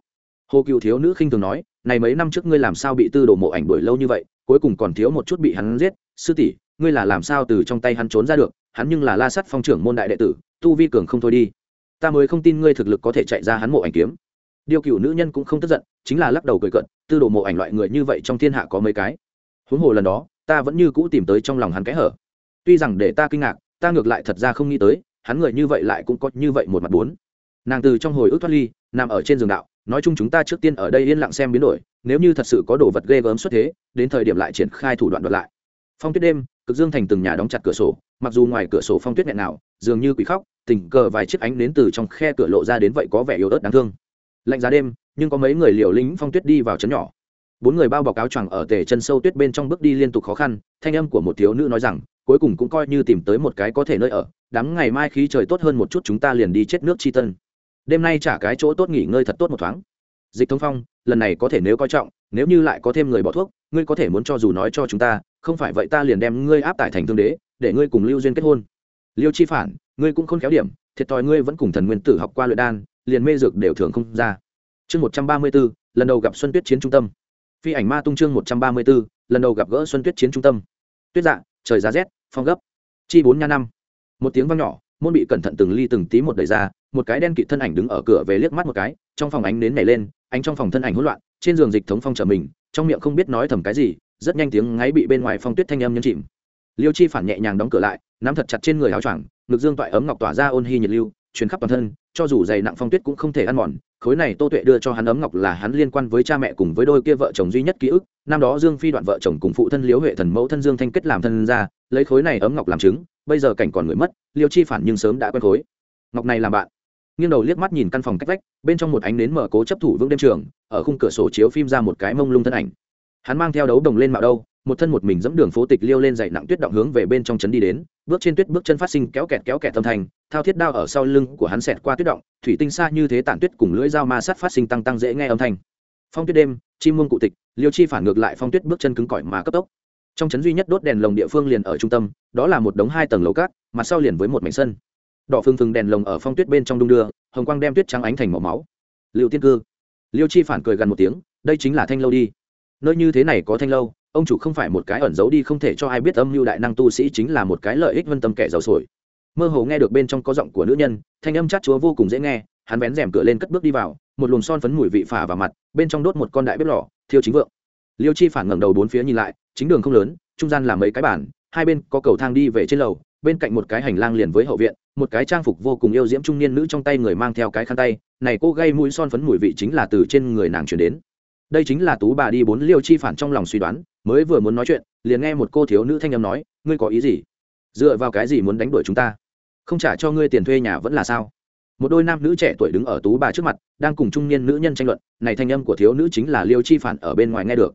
A: Hồ cựu thiếu nữ khinh thường nói, này mấy năm trước ngươi làm sao bị tư đồ mộ ảnh đuổi lâu như vậy, cuối cùng còn thiếu một chút bị hắn giết. Sư tỷ, ngươi là làm sao từ trong tay hắn trốn ra được? Hắn nhưng là la sắt phong trưởng môn đại đệ tử, tu vi cường không thôi đi ta mới không tin ngươi thực lực có thể chạy ra hắn mộ ảnh kiếm. Điều cựu nữ nhân cũng không tức giận, chính là lắc đầu cười cận tư đồ mộ ảnh loại người như vậy trong thiên hạ có mấy cái? Huống hồ lần đó, ta vẫn như cũ tìm tới trong lòng hắn cái hở. Tuy rằng để ta kinh ngạc, ta ngược lại thật ra không nghĩ tới, hắn người như vậy lại cũng có như vậy một mặt bốn. Nàng từ trong hồi ức thoát ly, nằm ở trên giường đạo, nói chung chúng ta trước tiên ở đây yên lặng xem biến đổi, nếu như thật sự có đồ vật ghê gớm xuất thế, đến thời điểm lại triển khai thủ đoạn đoạt lại. Phong tuyết đêm, cực dương thành từng nhà đóng chặt cửa sổ, mặc dù ngoài cửa sổ phong tuyết nghẹn nào dường như quỷ khóc, tình cờ vài chiếc ánh đến từ trong khe cửa lộ ra đến vậy có vẻ yếu ớt đáng thương. Lạnh giá đêm, nhưng có mấy người liều lính phong tuyết đi vào trấn nhỏ. Bốn người bao bọc áo choàng ở tề chân sâu tuyết bên trong bước đi liên tục khó khăn, thanh âm của một thiếu nữ nói rằng, cuối cùng cũng coi như tìm tới một cái có thể nơi ở, đám ngày mai khí trời tốt hơn một chút chúng ta liền đi chết nước chi tân. Đêm nay trả cái chỗ tốt nghỉ ngơi thật tốt một thoáng. Dịch thông phong, lần này có thể nếu coi trọng, nếu như lại có thêm người bỏ thuốc, ngươi có thể muốn cho dù nói cho chúng ta, không phải vậy ta liền đem ngươi áp tải thành thương đế, để ngươi cùng lưu duyên kết hôn liêu chi phản, ngươi cũng không khéo điểm, thiệt thòi ngươi vẫn cùng thần nguyên tử học qua luyện đan, liền mê dược đều thường không ra. Chương một trăm ba mươi b ố lần đầu gặp xuân tuyết chiến trung tâm. Phi ảnh ma tung chương một trăm ba mươi b ố lần đầu gặp gỡ xuân tuyết chiến trung tâm. Tuyết dạ trời giá rét, phong gấp. Chi bốn nha năm. Một tiếng vang nhỏ, môn bị cẩn thận từng ly từng tí một đẩy ra, một cái đen kịt thân ảnh đứng ở cửa về liếc mắt một cái, trong phòng ánh nến nảy lên, ánh trong phòng thân ảnh hỗn loạn, trên giường dịch thống phong trở mình, trong miệng không biết nói thầm cái gì, rất nhanh tiếng ngáy bị bên ngoài phong tuyết thanh âm nhấn chìm liêu chi phản nhẹ nhàng đóng cửa lại, nắm thật chặt trên người áo choàng, ngực dương toại ấm ngọc tỏa ra ôn hy nhiệt lưu chuyến khắp toàn thân, cho dù dày nặng phong tuyết cũng không thể ăn mòn. Khối này tô tuệ đưa cho hắn ấm ngọc là hắn liên quan với cha mẹ cùng với đôi kia vợ chồng duy nhất ký ức. Năm đó dương phi đoạn vợ chồng cùng phụ thân liếu huệ thần mẫu thân dương thanh kết làm thân ra lấy khối này ấm ngọc làm chứng, bây giờ cảnh còn người mất, liêu chi phản nhưng sớm đã quen khối. Ngọc này làm bạn. Nghiêng đầu liếc mắt nhìn căn phòng cách vách, bên trong một ánh nến mở cố chấp thủ vững đêm trường, ở khung cửa sổ chiếu phim ra một cái mông lung thân ảnh. Hắn mang theo đấu đồng lên mạo đâu? Một thân một mình dẫm đường phố tịch liêu lên dày nặng tuyết động hướng về bên trong trấn đi đến, bước trên tuyết bước chân phát sinh kéo kẹt kéo kẹt tâm thành thao thiết đao ở sau lưng của hắn xẹt qua tuyết động, thủy tinh xa như thế tản tuyết cùng lưỡi dao ma sát phát sinh tăng tăng dễ nghe âm thanh. Phong tuyết đêm, chim muông cụ tịch, liêu chi phản ngược lại phong tuyết bước chân cứng cỏi mà cấp tốc. Trong trấn duy nhất đốt đèn lồng địa phương liền ở trung tâm, đó là một đống hai tầng lầu cát, mặt sau liền với một mảnh sân. Đỏ phương phừng đèn lồng ở phong tuyết bên trong đung đưa, hồng quang đem tuyết trắng ánh thành màu máu. Liệu tiên cư. Liêu chi phản cười gần một tiếng, đây chính là thanh lâu đi. Nơi như thế này có thanh lâu ông chủ không phải một cái ẩn giấu đi không thể cho ai biết âm mưu đại năng tu sĩ chính là một cái lợi ích vân tâm kẻ giàu sổi. Mơ hồ nghe được bên trong có giọng của nữ nhân, thanh âm chát chúa vô cùng dễ nghe, hắn vén rèm cửa lên cất bước đi vào, một luồng son phấn mùi vị phả vào mặt, bên trong đốt một con đại bếp lò, thiêu chính vượng. Liêu chi phản ngẩng đầu bốn phía nhìn lại, chính đường không lớn, trung gian là mấy cái bản hai bên có cầu thang đi về trên lầu, bên cạnh một cái hành lang liền với hậu viện, một cái trang phục vô cùng yêu diễm trung niên nữ trong tay người mang theo cái khăn tay, này cô gây mũi son phấn mùi vị chính là từ trên người nàng chuyển đến đây chính là tú bà đi bốn liêu chi phản trong lòng suy đoán, mới vừa muốn nói chuyện, liền nghe một cô thiếu nữ thanh âm nói, ngươi có ý gì? Dựa vào cái gì muốn đánh đuổi chúng ta? Không trả cho ngươi tiền thuê nhà vẫn là sao? Một đôi nam nữ trẻ tuổi đứng ở tú bà trước mặt, đang cùng trung niên nữ nhân tranh luận, này thanh âm của thiếu nữ chính là liêu chi phản ở bên ngoài nghe được.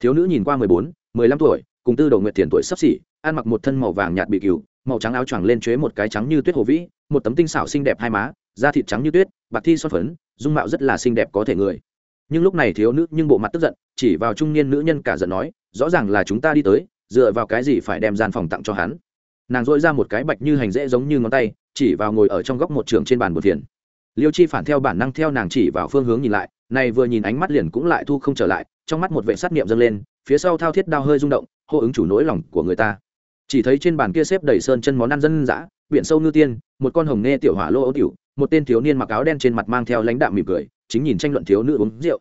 A: Thiếu nữ nhìn qua mười bốn, mười lăm tuổi, cùng tư đầu nguyện tiền tuổi sắp xỉ, ăn mặc một thân màu vàng nhạt bị cừu, màu trắng áo choàng lên chuế một cái trắng như tuyết hồ vĩ, một tấm tinh xảo xinh đẹp hai má, da thịt trắng như tuyết, bạc thi son phấn, dung mạo rất là xinh đẹp có thể người nhưng lúc này thiếu nữ nhưng bộ mặt tức giận, chỉ vào trung niên nữ nhân cả giận nói, rõ ràng là chúng ta đi tới, dựa vào cái gì phải đem gian phòng tặng cho hắn? Nàng dội ra một cái bạch như hành dễ giống như ngón tay, chỉ vào ngồi ở trong góc một trường trên bàn một thiền. Liêu chi phản theo bản năng theo nàng chỉ vào phương hướng nhìn lại, này vừa nhìn ánh mắt liền cũng lại thu không trở lại, trong mắt một vệ sát niệm dâng lên, phía sau thao thiết đao hơi rung động, hô ứng chủ nỗi lòng của người ta. Chỉ thấy trên bàn kia xếp đầy sơn chân món ăn dân dã, biển sâu ngư tiên, một con hồng nghe tiểu hỏa lô ấu tiểu, một tên thiếu niên mặc áo đen trên mặt mang theo lãnh đạm mỉm cười chính nhìn tranh luận thiếu nữ uống rượu.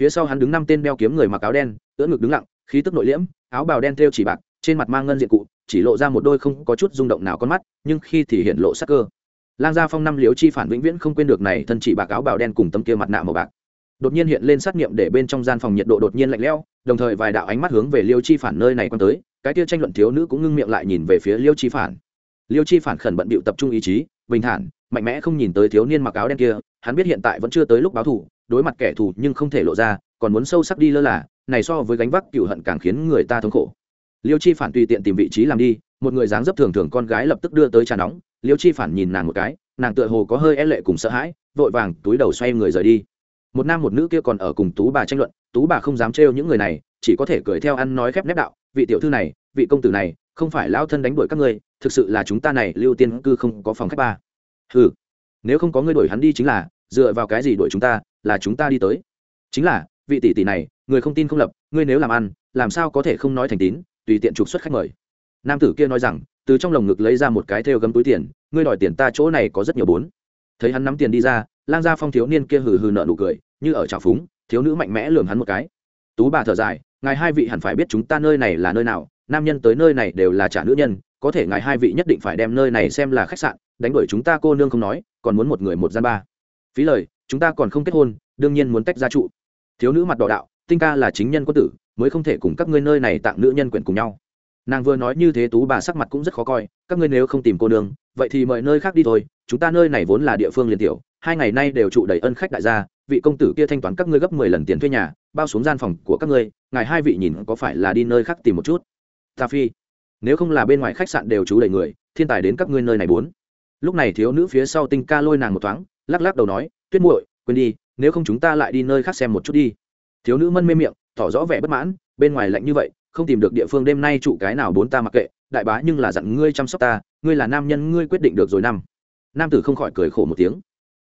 A: Phía sau hắn đứng năm tên đeo kiếm người mặc áo đen, ưỡn ngực đứng lặng, khí tức nội liễm, áo bào đen thêu chỉ bạc, trên mặt mang ngân diện cụ, chỉ lộ ra một đôi không có chút rung động nào con mắt, nhưng khi thì hiện lộ sắc cơ. Lang gia phong năm liếu chi phản vĩnh viễn không quên được này thân chỉ bạc áo bào đen cùng tấm kia mặt nạ màu bạc. Đột nhiên hiện lên sát nghiệm để bên trong gian phòng nhiệt độ đột nhiên lạnh lẽo, đồng thời vài đạo ánh mắt hướng về liêu chi phản nơi này quan tới, cái kia tranh luận thiếu nữ cũng ngưng miệng lại nhìn về phía liêu chi phản. Liêu chi phản khẩn bận bịu tập trung ý chí bình thản, mạnh mẽ không nhìn tới thiếu niên mặc áo đen kia, hắn biết hiện tại vẫn chưa tới lúc báo thù, đối mặt kẻ thù nhưng không thể lộ ra, còn muốn sâu sắc đi lơ là, này so với gánh vác cựu hận càng khiến người ta thống khổ. Liêu chi phản tùy tiện tìm vị trí làm đi, một người dáng dấp thường thường con gái lập tức đưa tới trà nóng, liêu chi phản nhìn nàng một cái, nàng tựa hồ có hơi e lệ cùng sợ hãi, vội vàng túi đầu xoay người rời đi. Một nam một nữ kia còn ở cùng tú bà tranh luận, tú bà không dám trêu những người này, chỉ có thể cười theo ăn nói khép nép đạo, vị tiểu thư này, vị công tử này, không phải lao thân đánh đuổi các ngươi thực sự là chúng ta này lưu tiên cư không có phòng khách ba. Ừ nếu không có ngươi đuổi hắn đi chính là, dựa vào cái gì đuổi chúng ta, là chúng ta đi tới. Chính là, vị tỷ tỷ này, người không tin không lập, ngươi nếu làm ăn, làm sao có thể không nói thành tín, tùy tiện trục xuất khách mời. Nam tử kia nói rằng, từ trong lồng ngực lấy ra một cái thêu gấm túi tiền, ngươi đòi tiền ta chỗ này có rất nhiều bốn. Thấy hắn nắm tiền đi ra, lang gia phong thiếu niên kia hừ hừ nợ nụ cười, như ở trào phúng, thiếu nữ mạnh mẽ lường hắn một cái. Tú bà thở dài, ngài hai vị hẳn phải biết chúng ta nơi này là nơi nào, nam nhân tới nơi này đều là trả nữ nhân có thể ngài hai vị nhất định phải đem nơi này xem là khách sạn, đánh đuổi chúng ta cô nương không nói, còn muốn một người một gian ba. Phí lời, chúng ta còn không kết hôn, đương nhiên muốn tách ra trụ. Thiếu nữ mặt đỏ đạo, tinh ca là chính nhân quân tử, mới không thể cùng các ngươi nơi này tặng nữ nhân quyền cùng nhau. Nàng vừa nói như thế tú bà sắc mặt cũng rất khó coi, các ngươi nếu không tìm cô nương, vậy thì mời nơi khác đi thôi, chúng ta nơi này vốn là địa phương liền tiểu, hai ngày nay đều trụ đầy ân khách đại gia, vị công tử kia thanh toán các ngươi gấp mười lần tiền thuê nhà, bao xuống gian phòng của các ngươi, ngài hai vị nhìn có phải là đi nơi khác tìm một chút? Ta phi nếu không là bên ngoài khách sạn đều trú đầy người, thiên tài đến các ngươi nơi này bốn. Lúc này thiếu nữ phía sau tinh ca lôi nàng một thoáng, lắc lắc đầu nói, tuyết muội, quên đi, nếu không chúng ta lại đi nơi khác xem một chút đi. Thiếu nữ mân mê miệng, tỏ rõ vẻ bất mãn, bên ngoài lạnh như vậy, không tìm được địa phương đêm nay trụ cái nào bốn ta mặc kệ, đại bá nhưng là dặn ngươi chăm sóc ta, ngươi là nam nhân, ngươi quyết định được rồi năm. Nam tử không khỏi cười khổ một tiếng.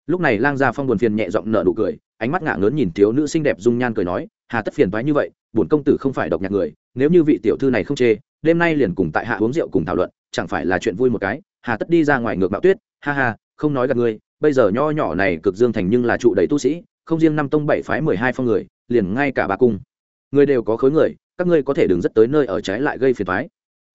A: Lúc này lang gia phong buồn phiền nhẹ giọng nở nụ cười, ánh mắt ngả ngớn nhìn thiếu nữ xinh đẹp dung nhan cười nói, hà tất phiền thoái như vậy, bổn công tử không phải độc nhạc người, nếu như vị tiểu thư này không chê đêm nay liền cùng tại hạ uống rượu cùng thảo luận, chẳng phải là chuyện vui một cái, hà tất đi ra ngoài ngược bạo tuyết, ha ha, không nói gặp ngươi, bây giờ nho nhỏ này cực dương thành nhưng là trụ đầy tu sĩ, không riêng năm tông bảy phái mười hai phong người, liền ngay cả ba cung, người đều có khối người, các ngươi có thể đừng rất tới nơi ở trái lại gây phiền thoái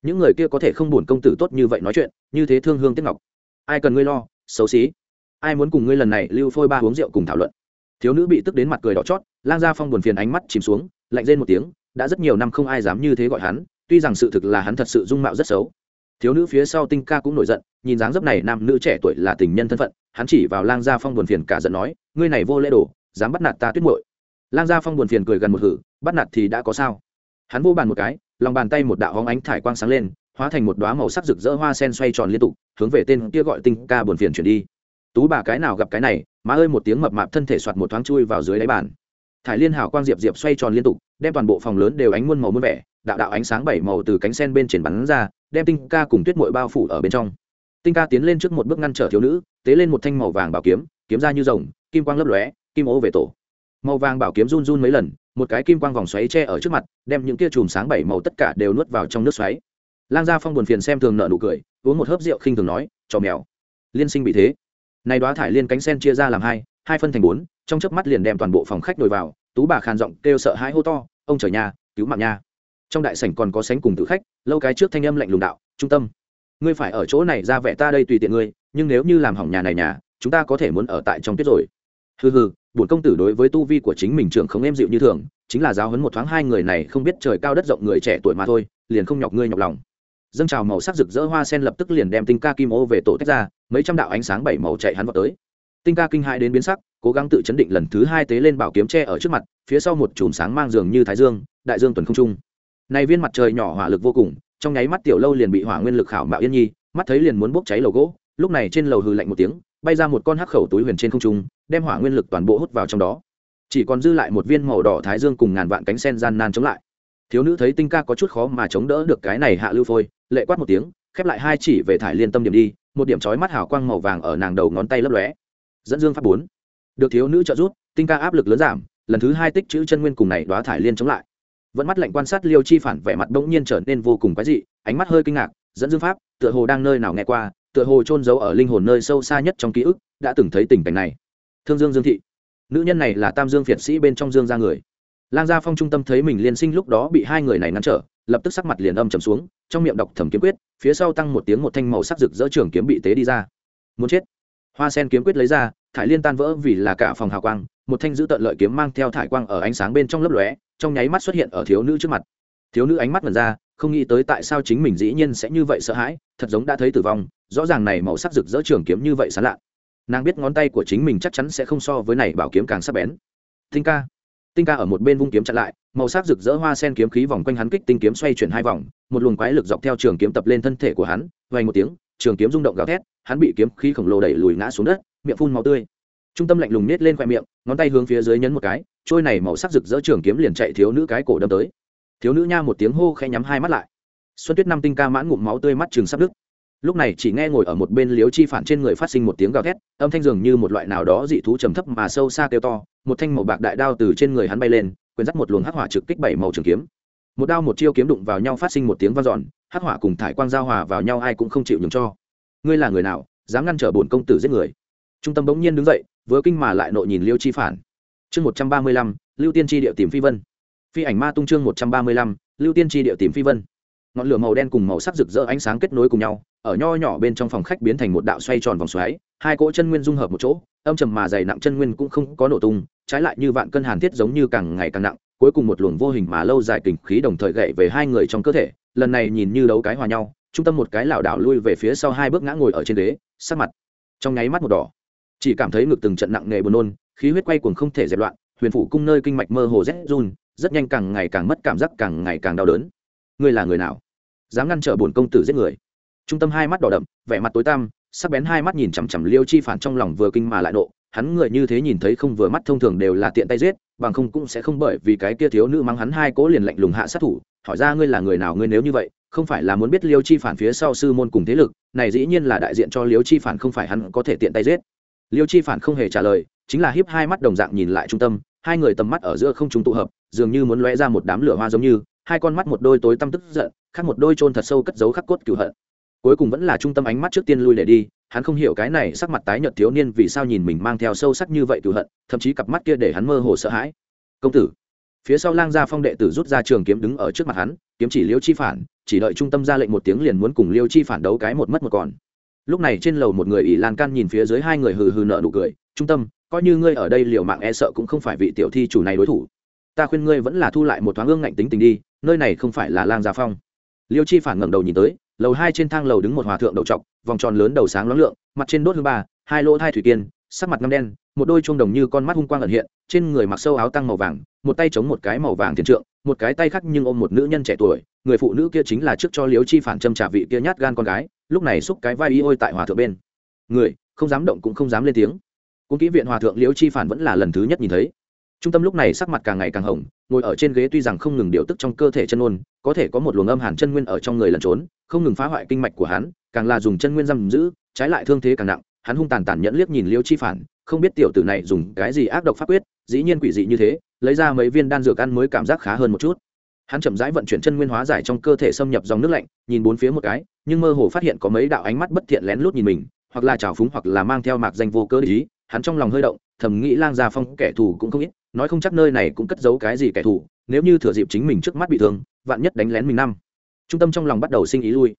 A: những người kia có thể không buồn công tử tốt như vậy nói chuyện, như thế thương hương tiếc ngọc. Ai cần ngươi lo, xấu xí. Ai muốn cùng ngươi lần này lưu phôi ba uống rượu cùng thảo luận. Thiếu nữ bị tức đến mặt cười đỏ chót, lang gia phong buồn phiền ánh mắt chìm xuống, lạnh rên một tiếng, đã rất nhiều năm không ai dám như thế gọi hắn tuy rằng sự thực là hắn thật sự dung mạo rất xấu. Thiếu nữ phía sau tinh ca cũng nổi giận, nhìn dáng dấp này nam nữ trẻ tuổi là tình nhân thân phận, hắn chỉ vào lang gia phong buồn phiền cả giận nói, ngươi này vô lễ đồ, dám bắt nạt ta tuyết muội. Lang gia phong buồn phiền cười gần một hử, bắt nạt thì đã có sao? Hắn vô bàn một cái, lòng bàn tay một đạo hóng ánh thải quang sáng lên, hóa thành một đoá màu sắc rực rỡ hoa sen xoay tròn liên tục, hướng về tên kia gọi tinh ca buồn phiền chuyển đi. Tú bà cái nào gặp cái này? Má ơi một tiếng mập mạp thân thể soạt một thoáng chui vào dưới đáy bàn. Thải liên hào quang diệp diệp xoay tròn liên tục, đem toàn bộ phòng lớn đều ánh muôn màu muôn vẻ đạo đạo ánh sáng bảy màu từ cánh sen bên trên bắn ra, đem tinh ca cùng tuyết mội bao phủ ở bên trong. Tinh ca tiến lên trước một bước ngăn trở thiếu nữ, tế lên một thanh màu vàng bảo kiếm kiếm ra như rồng, kim quang lấp lóe, kim ố về tổ. Màu vàng bảo kiếm run run mấy lần, một cái kim quang vòng xoáy che ở trước mặt, đem những kia chùm sáng bảy màu tất cả đều nuốt vào trong nước xoáy. Lang gia phong buồn phiền xem thường nợ nụ cười, uống một hớp rượu khinh thường nói trò mèo, liên sinh bị thế. Này đoá thải liên cánh sen chia ra làm hai hai phân thành bốn, trong chớp mắt liền đem toàn bộ phòng khách nổi vào, tú bà khàn giọng kêu sợ hãi hô to, ông trời nhà cứu mạng nha trong đại sảnh còn có sánh cùng tự khách, lâu cái trước thanh âm lạnh lùng đạo, trung tâm, ngươi phải ở chỗ này ra vẻ ta đây tùy tiện ngươi, nhưng nếu như làm hỏng nhà này nhà, chúng ta có thể muốn ở tại trong tuyết rồi. Hừ hừ, bổn công tử đối với tu vi của chính mình trưởng không êm dịu như thường, chính là giáo huấn một thoáng hai người này không biết trời cao đất rộng người trẻ tuổi mà thôi, liền không nhọc ngươi nhọc lòng. Dâng trào màu sắc rực rỡ hoa sen lập tức liền đem tinh ca kim ô về tổ tách ra, mấy trăm đạo ánh sáng bảy màu chạy hắn vào tới. Tinh ca kinh hại đến biến sắc, cố gắng tự chấn định lần thứ hai tế lên bảo kiếm tre ở trước mặt, phía sau một chùm sáng mang giường như thái dương, đại dương tuần không trung này viên mặt trời nhỏ hỏa lực vô cùng, trong nháy mắt tiểu lâu liền bị hỏa nguyên lực khảo mạo yên nhi, mắt thấy liền muốn bốc cháy lầu gỗ, lúc này trên lầu hừ lạnh một tiếng, bay ra một con hắc khẩu túi huyền trên không trung, đem hỏa nguyên lực toàn bộ hút vào trong đó. Chỉ còn dư lại một viên màu đỏ thái dương cùng ngàn vạn cánh sen gian nan chống lại. Thiếu nữ thấy tinh ca có chút khó mà chống đỡ được cái này hạ lưu phôi, lệ quát một tiếng, khép lại hai chỉ về thải liên tâm điểm đi, một điểm chói mắt hào quang màu vàng ở nàng đầu ngón tay lấp lóe. Dẫn dương pháp bốn. Được thiếu nữ trợ giúp, tinh ca áp lực lớn giảm, lần thứ hai tích chữ chân nguyên cùng này đoá thải liên chống lại vẫn mắt lạnh quan sát liêu chi phản vẻ mặt bỗng nhiên trở nên vô cùng quái dị, ánh mắt hơi kinh ngạc, dẫn dương pháp, tựa hồ đang nơi nào nghe qua, tựa hồ trôn giấu ở linh hồn nơi sâu xa nhất trong ký ức, đã từng thấy tình cảnh này. Thương dương dương thị. Nữ nhân này là tam dương phiệt sĩ bên trong dương ra người. Lang gia phong trung tâm thấy mình liên sinh lúc đó bị hai người này ngăn trở, lập tức sắc mặt liền âm trầm xuống, trong miệng đọc thẩm kiếm quyết, phía sau tăng một tiếng một thanh màu sắc rực giữa trường kiếm bị tế đi ra. Muốn chết. Hoa sen kiếm quyết lấy ra, thải liên tan vỡ vì là cả phòng hào quang một thanh giữ tận lợi kiếm mang theo thải quang ở ánh sáng bên trong lấp lóe, trong nháy mắt xuất hiện ở thiếu nữ trước mặt. Thiếu nữ ánh mắt mở ra, không nghĩ tới tại sao chính mình dĩ nhiên sẽ như vậy sợ hãi, thật giống đã thấy tử vong, rõ ràng này màu sắc rực rỡ trường kiếm như vậy sán lạ. Nàng biết ngón tay của chính mình chắc chắn sẽ không so với này bảo kiếm càng sắc bén. Tinh ca. Tinh ca ở một bên vung kiếm chặn lại, màu sắc rực rỡ hoa sen kiếm khí vòng quanh hắn kích tinh kiếm xoay chuyển hai vòng, một luồng quái lực dọc theo trường kiếm tập lên thân thể của hắn vay một tiếng, trường kiếm rung động gào thét, hắn bị kiếm khí khổng lồ đẩy lùi ngã xuống đất, miệng phun màu tươi trung tâm lạnh lùng nết lên khoe miệng, ngón tay hướng phía dưới nhấn một cái, trôi này màu sắc rực rỡ trường kiếm liền chạy thiếu nữ cái cổ đâm tới. Thiếu nữ nha một tiếng hô khẽ nhắm hai mắt lại. Xuân tuyết năm tinh ca mãn ngụm máu tươi mắt trường sắp đứt. Lúc này chỉ nghe ngồi ở một bên liếu chi phản trên người phát sinh một tiếng gào thét, âm thanh dường như một loại nào đó dị thú trầm thấp mà sâu xa kêu to, một thanh màu bạc đại đao từ trên người hắn bay lên, quyền dắt một luồng hắc hỏa trực kích bảy màu trường kiếm. Một đao một chiêu kiếm đụng vào nhau phát sinh một tiếng vang dọn, hắc hỏa cùng thải quang giao hòa vào nhau ai cũng không chịu nhường cho. Ngươi là người nào, dám ngăn trở bổn công tử giết người? Trung tâm bỗng nhiên đứng dậy vừa kinh mà lại nội nhìn liêu chi phản. Chương một trăm ba mươi lăm, lưu tiên tri địa tìm phi vân. Phi ảnh ma tung chương một trăm ba mươi lăm, lưu tiên tri địa tìm phi vân. Ngọn lửa màu đen cùng màu sắc rực rỡ ánh sáng kết nối cùng nhau, ở nho nhỏ bên trong phòng khách biến thành một đạo xoay tròn vòng xoáy, hai cỗ chân nguyên dung hợp một chỗ, âm trầm mà dày nặng chân nguyên cũng không có nổ tung, trái lại như vạn cân hàn thiết giống như càng ngày càng nặng, cuối cùng một luồng vô hình mà lâu dài kình khí đồng thời gậy về hai người trong cơ thể, lần này nhìn như đấu cái hòa nhau, trung tâm một cái lảo đảo lui về phía sau hai bước ngã ngồi ở trên ghế, sắc mặt trong nháy mắt một đỏ chỉ cảm thấy ngực từng trận nặng nề buồn nôn, khí huyết quay cuồng không thể dẹp loạn, huyền phủ cung nơi kinh mạch mơ hồ rét run, rất nhanh càng ngày càng mất cảm giác, càng ngày càng đau đớn. Ngươi là người nào? Dám ngăn trở bổn công tử giết người. Trung tâm hai mắt đỏ đậm, vẻ mặt tối tăm, sắc bén hai mắt nhìn chằm chằm liêu chi phản trong lòng vừa kinh mà lại nộ. Hắn người như thế nhìn thấy không vừa mắt thông thường đều là tiện tay giết, bằng không cũng sẽ không bởi vì cái kia thiếu nữ mắng hắn hai cố liền lạnh lùng hạ sát thủ, hỏi ra ngươi là người nào, ngươi nếu như vậy, không phải là muốn biết liêu chi phản phía sau sư môn cùng thế lực, này dĩ nhiên là đại diện cho liêu chi phản không phải hắn có thể tiện tay giết liêu chi phản không hề trả lời, chính là hiếp hai mắt đồng dạng nhìn lại trung tâm, hai người tầm mắt ở giữa không chúng tụ hợp, dường như muốn lóe ra một đám lửa hoa giống như, hai con mắt một đôi tối tăm tức giận, khác một đôi chôn thật sâu cất giấu khắc cốt cửu hận. Cuối cùng vẫn là trung tâm ánh mắt trước tiên lui để đi, hắn không hiểu cái này sắc mặt tái nhợt thiếu niên vì sao nhìn mình mang theo sâu sắc như vậy cửu hận, thậm chí cặp mắt kia để hắn mơ hồ sợ hãi. Công tử. Phía sau lang gia phong đệ tử rút ra trường kiếm đứng ở trước mặt hắn, kiếm chỉ liêu chi phản, chỉ đợi trung tâm ra lệnh một tiếng liền muốn cùng liêu chi phản đấu cái một mất một còn lúc này trên lầu một người ỷ lan can nhìn phía dưới hai người hừ hừ nợ nụ cười, trung tâm, coi như ngươi ở đây liều mạng e sợ cũng không phải vị tiểu thi chủ này đối thủ. Ta khuyên ngươi vẫn là thu lại một thoáng ương ngạnh tính tình đi, nơi này không phải là lang gia phong. Liêu chi phản ngẩng đầu nhìn tới, lầu hai trên thang lầu đứng một hòa thượng đầu trọc, vòng tròn lớn đầu sáng lóng lượng, mặt trên đốt hương ba, hai lỗ thai thủy kiên sắc mặt ngâm đen một đôi chuông đồng như con mắt hung quang ẩn hiện, trên người mặc sâu áo tăng màu vàng, một tay chống một cái màu vàng tiền trượng, một cái tay khác nhưng ôm một nữ nhân trẻ tuổi, người phụ nữ kia chính là trước cho liếu chi phản châm trả vị kia nhát gan con gái, lúc này xúc cái vai y ôi tại hòa thượng bên. Người, không dám động cũng không dám lên tiếng. Cung kỹ viện hòa thượng liếu chi phản vẫn là lần thứ nhất nhìn thấy. Trung tâm lúc này sắc mặt càng ngày càng hồng, ngồi ở trên ghế tuy rằng không ngừng điều tức trong cơ thể chân ôn, có thể có một luồng âm hàn chân nguyên ở trong người lẩn trốn, không ngừng phá hoại kinh mạch của hắn, càng là dùng chân nguyên giam giữ, trái lại thương thế càng nặng hắn hung tàn tàn nhẫn liếc nhìn liêu chi phản, không biết tiểu tử này dùng cái gì ác độc pháp quyết, dĩ nhiên quỷ dị như thế, lấy ra mấy viên đan dược ăn mới cảm giác khá hơn một chút. Hắn chậm rãi vận chuyển chân nguyên hóa giải trong cơ thể xâm nhập dòng nước lạnh, nhìn bốn phía một cái, nhưng mơ hồ phát hiện có mấy đạo ánh mắt bất thiện lén lút nhìn mình, hoặc là trào phúng hoặc là mang theo mạc danh vô cơ ý, hắn trong lòng hơi động, thầm nghĩ lang gia phong kẻ thù cũng không ít, nói không chắc nơi này cũng cất giấu cái gì kẻ thù, nếu như thừa dịp chính mình trước mắt bị thương, vạn nhất đánh lén mình năm. Trung tâm trong lòng bắt đầu sinh ý lui.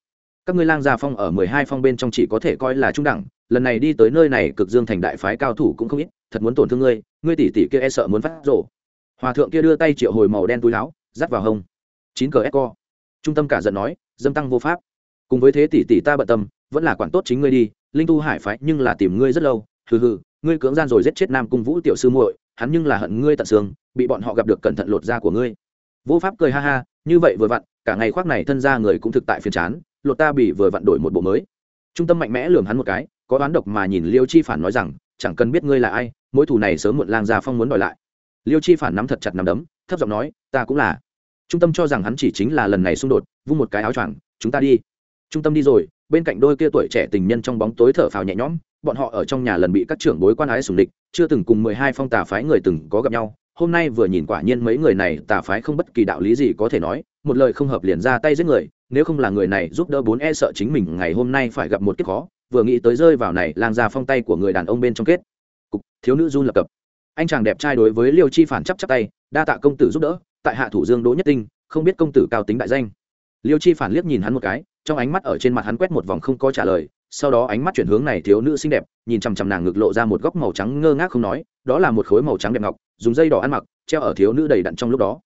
A: Các ngươi lang gia phong ở mười hai phong bên trong chỉ có thể coi là trung đẳng lần này đi tới nơi này cực dương thành đại phái cao thủ cũng không ít, thật muốn tổn thương ngươi ngươi tỷ tỷ kia e sợ muốn phát rổ hòa thượng kia đưa tay triệu hồi màu đen túi láo dắt vào hông. Chín cờ eco trung tâm cả giận nói, dâm tăng vô pháp. Cùng với thế tỷ tỷ ta bận tâm, vẫn là quản tốt chính ngươi đi, linh tu hải phái nhưng là tìm ngươi rất lâu. Hừ hừ, ngươi cưỡng gian rồi giết chết nam cung vũ tiểu sư muội, hắn nhưng là hận ngươi tận xương, bị bọn họ gặp được cẩn thận lột da của ngươi. Vô pháp cười ha ha, như vậy vừa vặn, cả ngày khoác này thân ra người cũng thực tại phiền chán, lột ta bị vừa vặn đổi một bộ mới. Trung tâm mạnh mẽ lườm hắn một cái có đoán độc mà nhìn liêu chi phản nói rằng, chẳng cần biết ngươi là ai mỗi thủ này sớm muộn lang gia phong muốn đòi lại. Liêu chi phản nắm thật chặt nắm đấm, thấp giọng nói, ta cũng là. Trung tâm cho rằng hắn chỉ chính là lần này xung đột, vung một cái áo choàng, chúng ta đi. Trung tâm đi rồi, bên cạnh đôi kia tuổi trẻ tình nhân trong bóng tối thở phào nhẹ nhõm, bọn họ ở trong nhà lần bị các trưởng bối quan ái sùng địch, chưa từng cùng mười hai phong tà phái người từng có gặp nhau. Hôm nay vừa nhìn quả nhiên mấy người này tà phái không bất kỳ đạo lý gì có thể nói, một lời không hợp liền ra tay giết người, nếu không là người này giúp đỡ bốn e sợ chính mình, ngày hôm nay phải gặp một kiếp khó vừa nghĩ tới rơi vào này lang ra phong tay của người đàn ông bên trong kết. Cục, thiếu nữ run lập cập. Anh chàng đẹp trai đối với liêu chi phản chắp chắp tay, đa tạ công tử giúp đỡ, tại hạ thủ dương đỗ nhất tinh, không biết công tử cao tính đại danh. Liêu chi phản liếc nhìn hắn một cái, trong ánh mắt ở trên mặt hắn quét một vòng không có trả lời, sau đó ánh mắt chuyển hướng này thiếu nữ xinh đẹp, nhìn chằm chằm nàng ngực lộ ra một góc màu trắng ngơ ngác không nói, đó là một khối màu trắng đẹp ngọc, dùng dây đỏ ăn mặc, treo ở thiếu nữ đầy đặn trong lúc đó.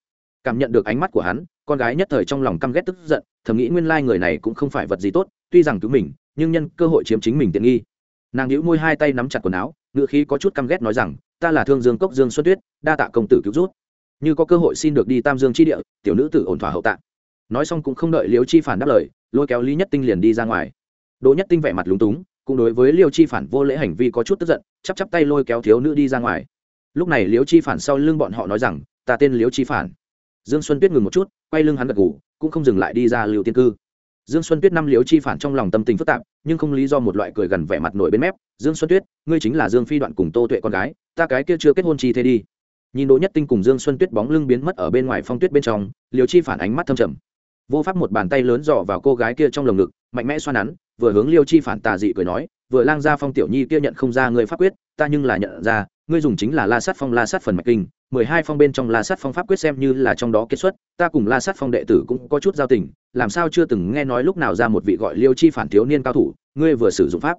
A: Cảm nhận được ánh mắt của hắn, con gái nhất thời trong lòng căm ghét tức giận, thầm nghĩ nguyên lai người này cũng không phải vật gì tốt, tuy rằng cứu mình nhưng nhân cơ hội chiếm chính mình tiện nghi. Nàng hữu môi hai tay nắm chặt quần áo ngựa khí có chút căm ghét nói rằng, ta là thương dương cốc dương xuân tuyết, đa tạ công tử cứu rút như có cơ hội xin được đi tam dương chi địa, tiểu nữ tử ổn thỏa hậu tạ nói xong cũng không đợi liêu chi phản đáp lời, lôi kéo lý nhất tinh liền đi ra ngoài. Đỗ nhất tinh vẻ mặt lúng túng, cũng đối với liêu chi phản vô lễ hành vi có chút tức giận, chắp chắp tay lôi kéo thiếu nữ đi ra ngoài. Lúc này liêu chi phản sau lưng bọn họ nói rằng, ta tên liêu chi phản. Dương xuân tuyết ngừng một chút, quay lưng hắn gật ngủ cũng không dừng lại đi ra lưu tiên cư dương xuân tuyết năm liêu chi phản trong lòng tâm tình phức tạp, nhưng không lý do một loại cười gần vẻ mặt nổi bên mép. Dương xuân tuyết, ngươi chính là dương phi đoạn cùng tô tuệ con gái, ta cái kia chưa kết hôn chi thế đi. Nhìn đỗ nhất tinh cùng dương xuân tuyết bóng lưng biến mất ở bên ngoài phong tuyết bên trong, liễu chi phản ánh mắt thâm trầm. Vô pháp một bàn tay lớn dò vào cô gái kia trong lồng ngực, mạnh mẽ xoa nắn, vừa hướng liêu chi phản tà dị cười nói, vừa lang ra phong tiểu nhi kia nhận không ra người pháp quyết, ta nhưng là nhận ra ngươi dùng chính là la sát phong, la sát phần mạch kinh, mười hai phong bên trong la sát phong pháp quyết xem như là trong đó kết xuất, ta cùng la sát phong đệ tử cũng có chút giao tình, làm sao chưa từng nghe nói lúc nào ra một vị gọi liêu chi phản thiếu niên cao thủ, ngươi vừa sử dụng pháp.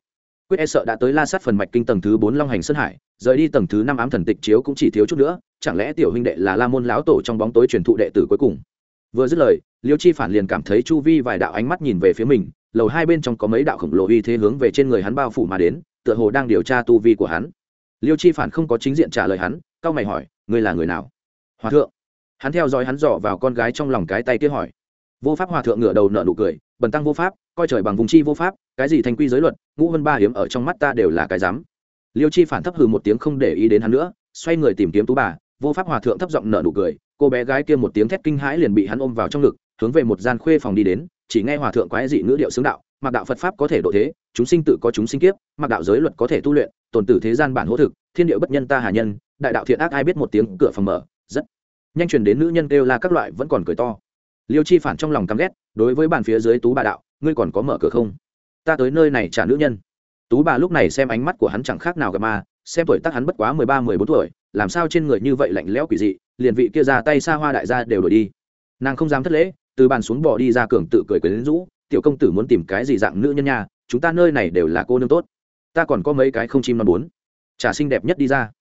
A: Quyết e sợ đã tới la sát phần mạch kinh tầng thứ bốn long hành sơn hải, rời đi tầng thứ năm ám thần tịch chiếu cũng chỉ thiếu chút nữa, chẳng lẽ tiểu huynh đệ là la môn lão tổ trong bóng tối truyền thụ đệ tử cuối cùng? Vừa dứt lời, liêu chi phản liền cảm thấy chu vi vài đạo ánh mắt nhìn về phía mình, lầu hai bên trong có mấy đạo khổng lồ uy thế hướng về trên người hắn bao phủ mà đến, tựa hồ đang điều tra tu vi của hắn liêu chi phản không có chính diện trả lời hắn cao mày hỏi, ngươi là người nào? Hòa thượng. Hắn theo dõi hắn dò vào con gái trong lòng cái tay kia hỏi. Vô pháp hòa thượng ngửa đầu nợ nụ cười, bần tăng vô pháp, coi trời bằng vùng chi vô pháp, cái gì thành quy giới luật, ngũ vân ba hiếm ở trong mắt ta đều là cái dám liêu chi phản thấp hừ một tiếng không để ý đến hắn nữa, xoay người tìm kiếm tú bà. Vô pháp hòa thượng thấp giọng nở nụ cười, cô bé gái kia một tiếng thét kinh hãi liền bị hắn ôm vào trong ngực, hướng về một gian khuê phòng đi đến, chỉ nghe hòa thượng quái dị ngữ điệu xướng đạo mặc đạo phật pháp có thể độ thế, chúng sinh tự có chúng sinh kiếp mặc đạo giới luật có thể tu luyện tồn tử thế gian bản hỗ thực thiên địa bất nhân ta hà nhân đại đạo thiện ác ai biết một tiếng cửa phòng mở rất nhanh truyền đến nữ nhân kêu la các loại vẫn còn cười to. Liêu chi phản trong lòng căm ghét đối với bàn phía dưới tú bà đạo ngươi còn có mở cửa không? Ta tới nơi này trả nữ nhân. Tú bà lúc này xem ánh mắt của hắn chẳng khác nào gặp ma xem tuổi tác hắn bất quá mười ba mười bốn tuổi làm sao trên người như vậy lạnh lẽo quỷ dị liền vị kia ra tay xa hoa đại gia đều đổi đi. Nàng không dám thất lễ từ bàn xuống bỏ đi ra cường tự cười cười đến rũ tiểu công tử muốn tìm cái gì dạng nữ nhân nhà, chúng ta nơi này đều là cô nương tốt ta còn có mấy cái không chim non bốn. Trả xinh đẹp nhất đi ra.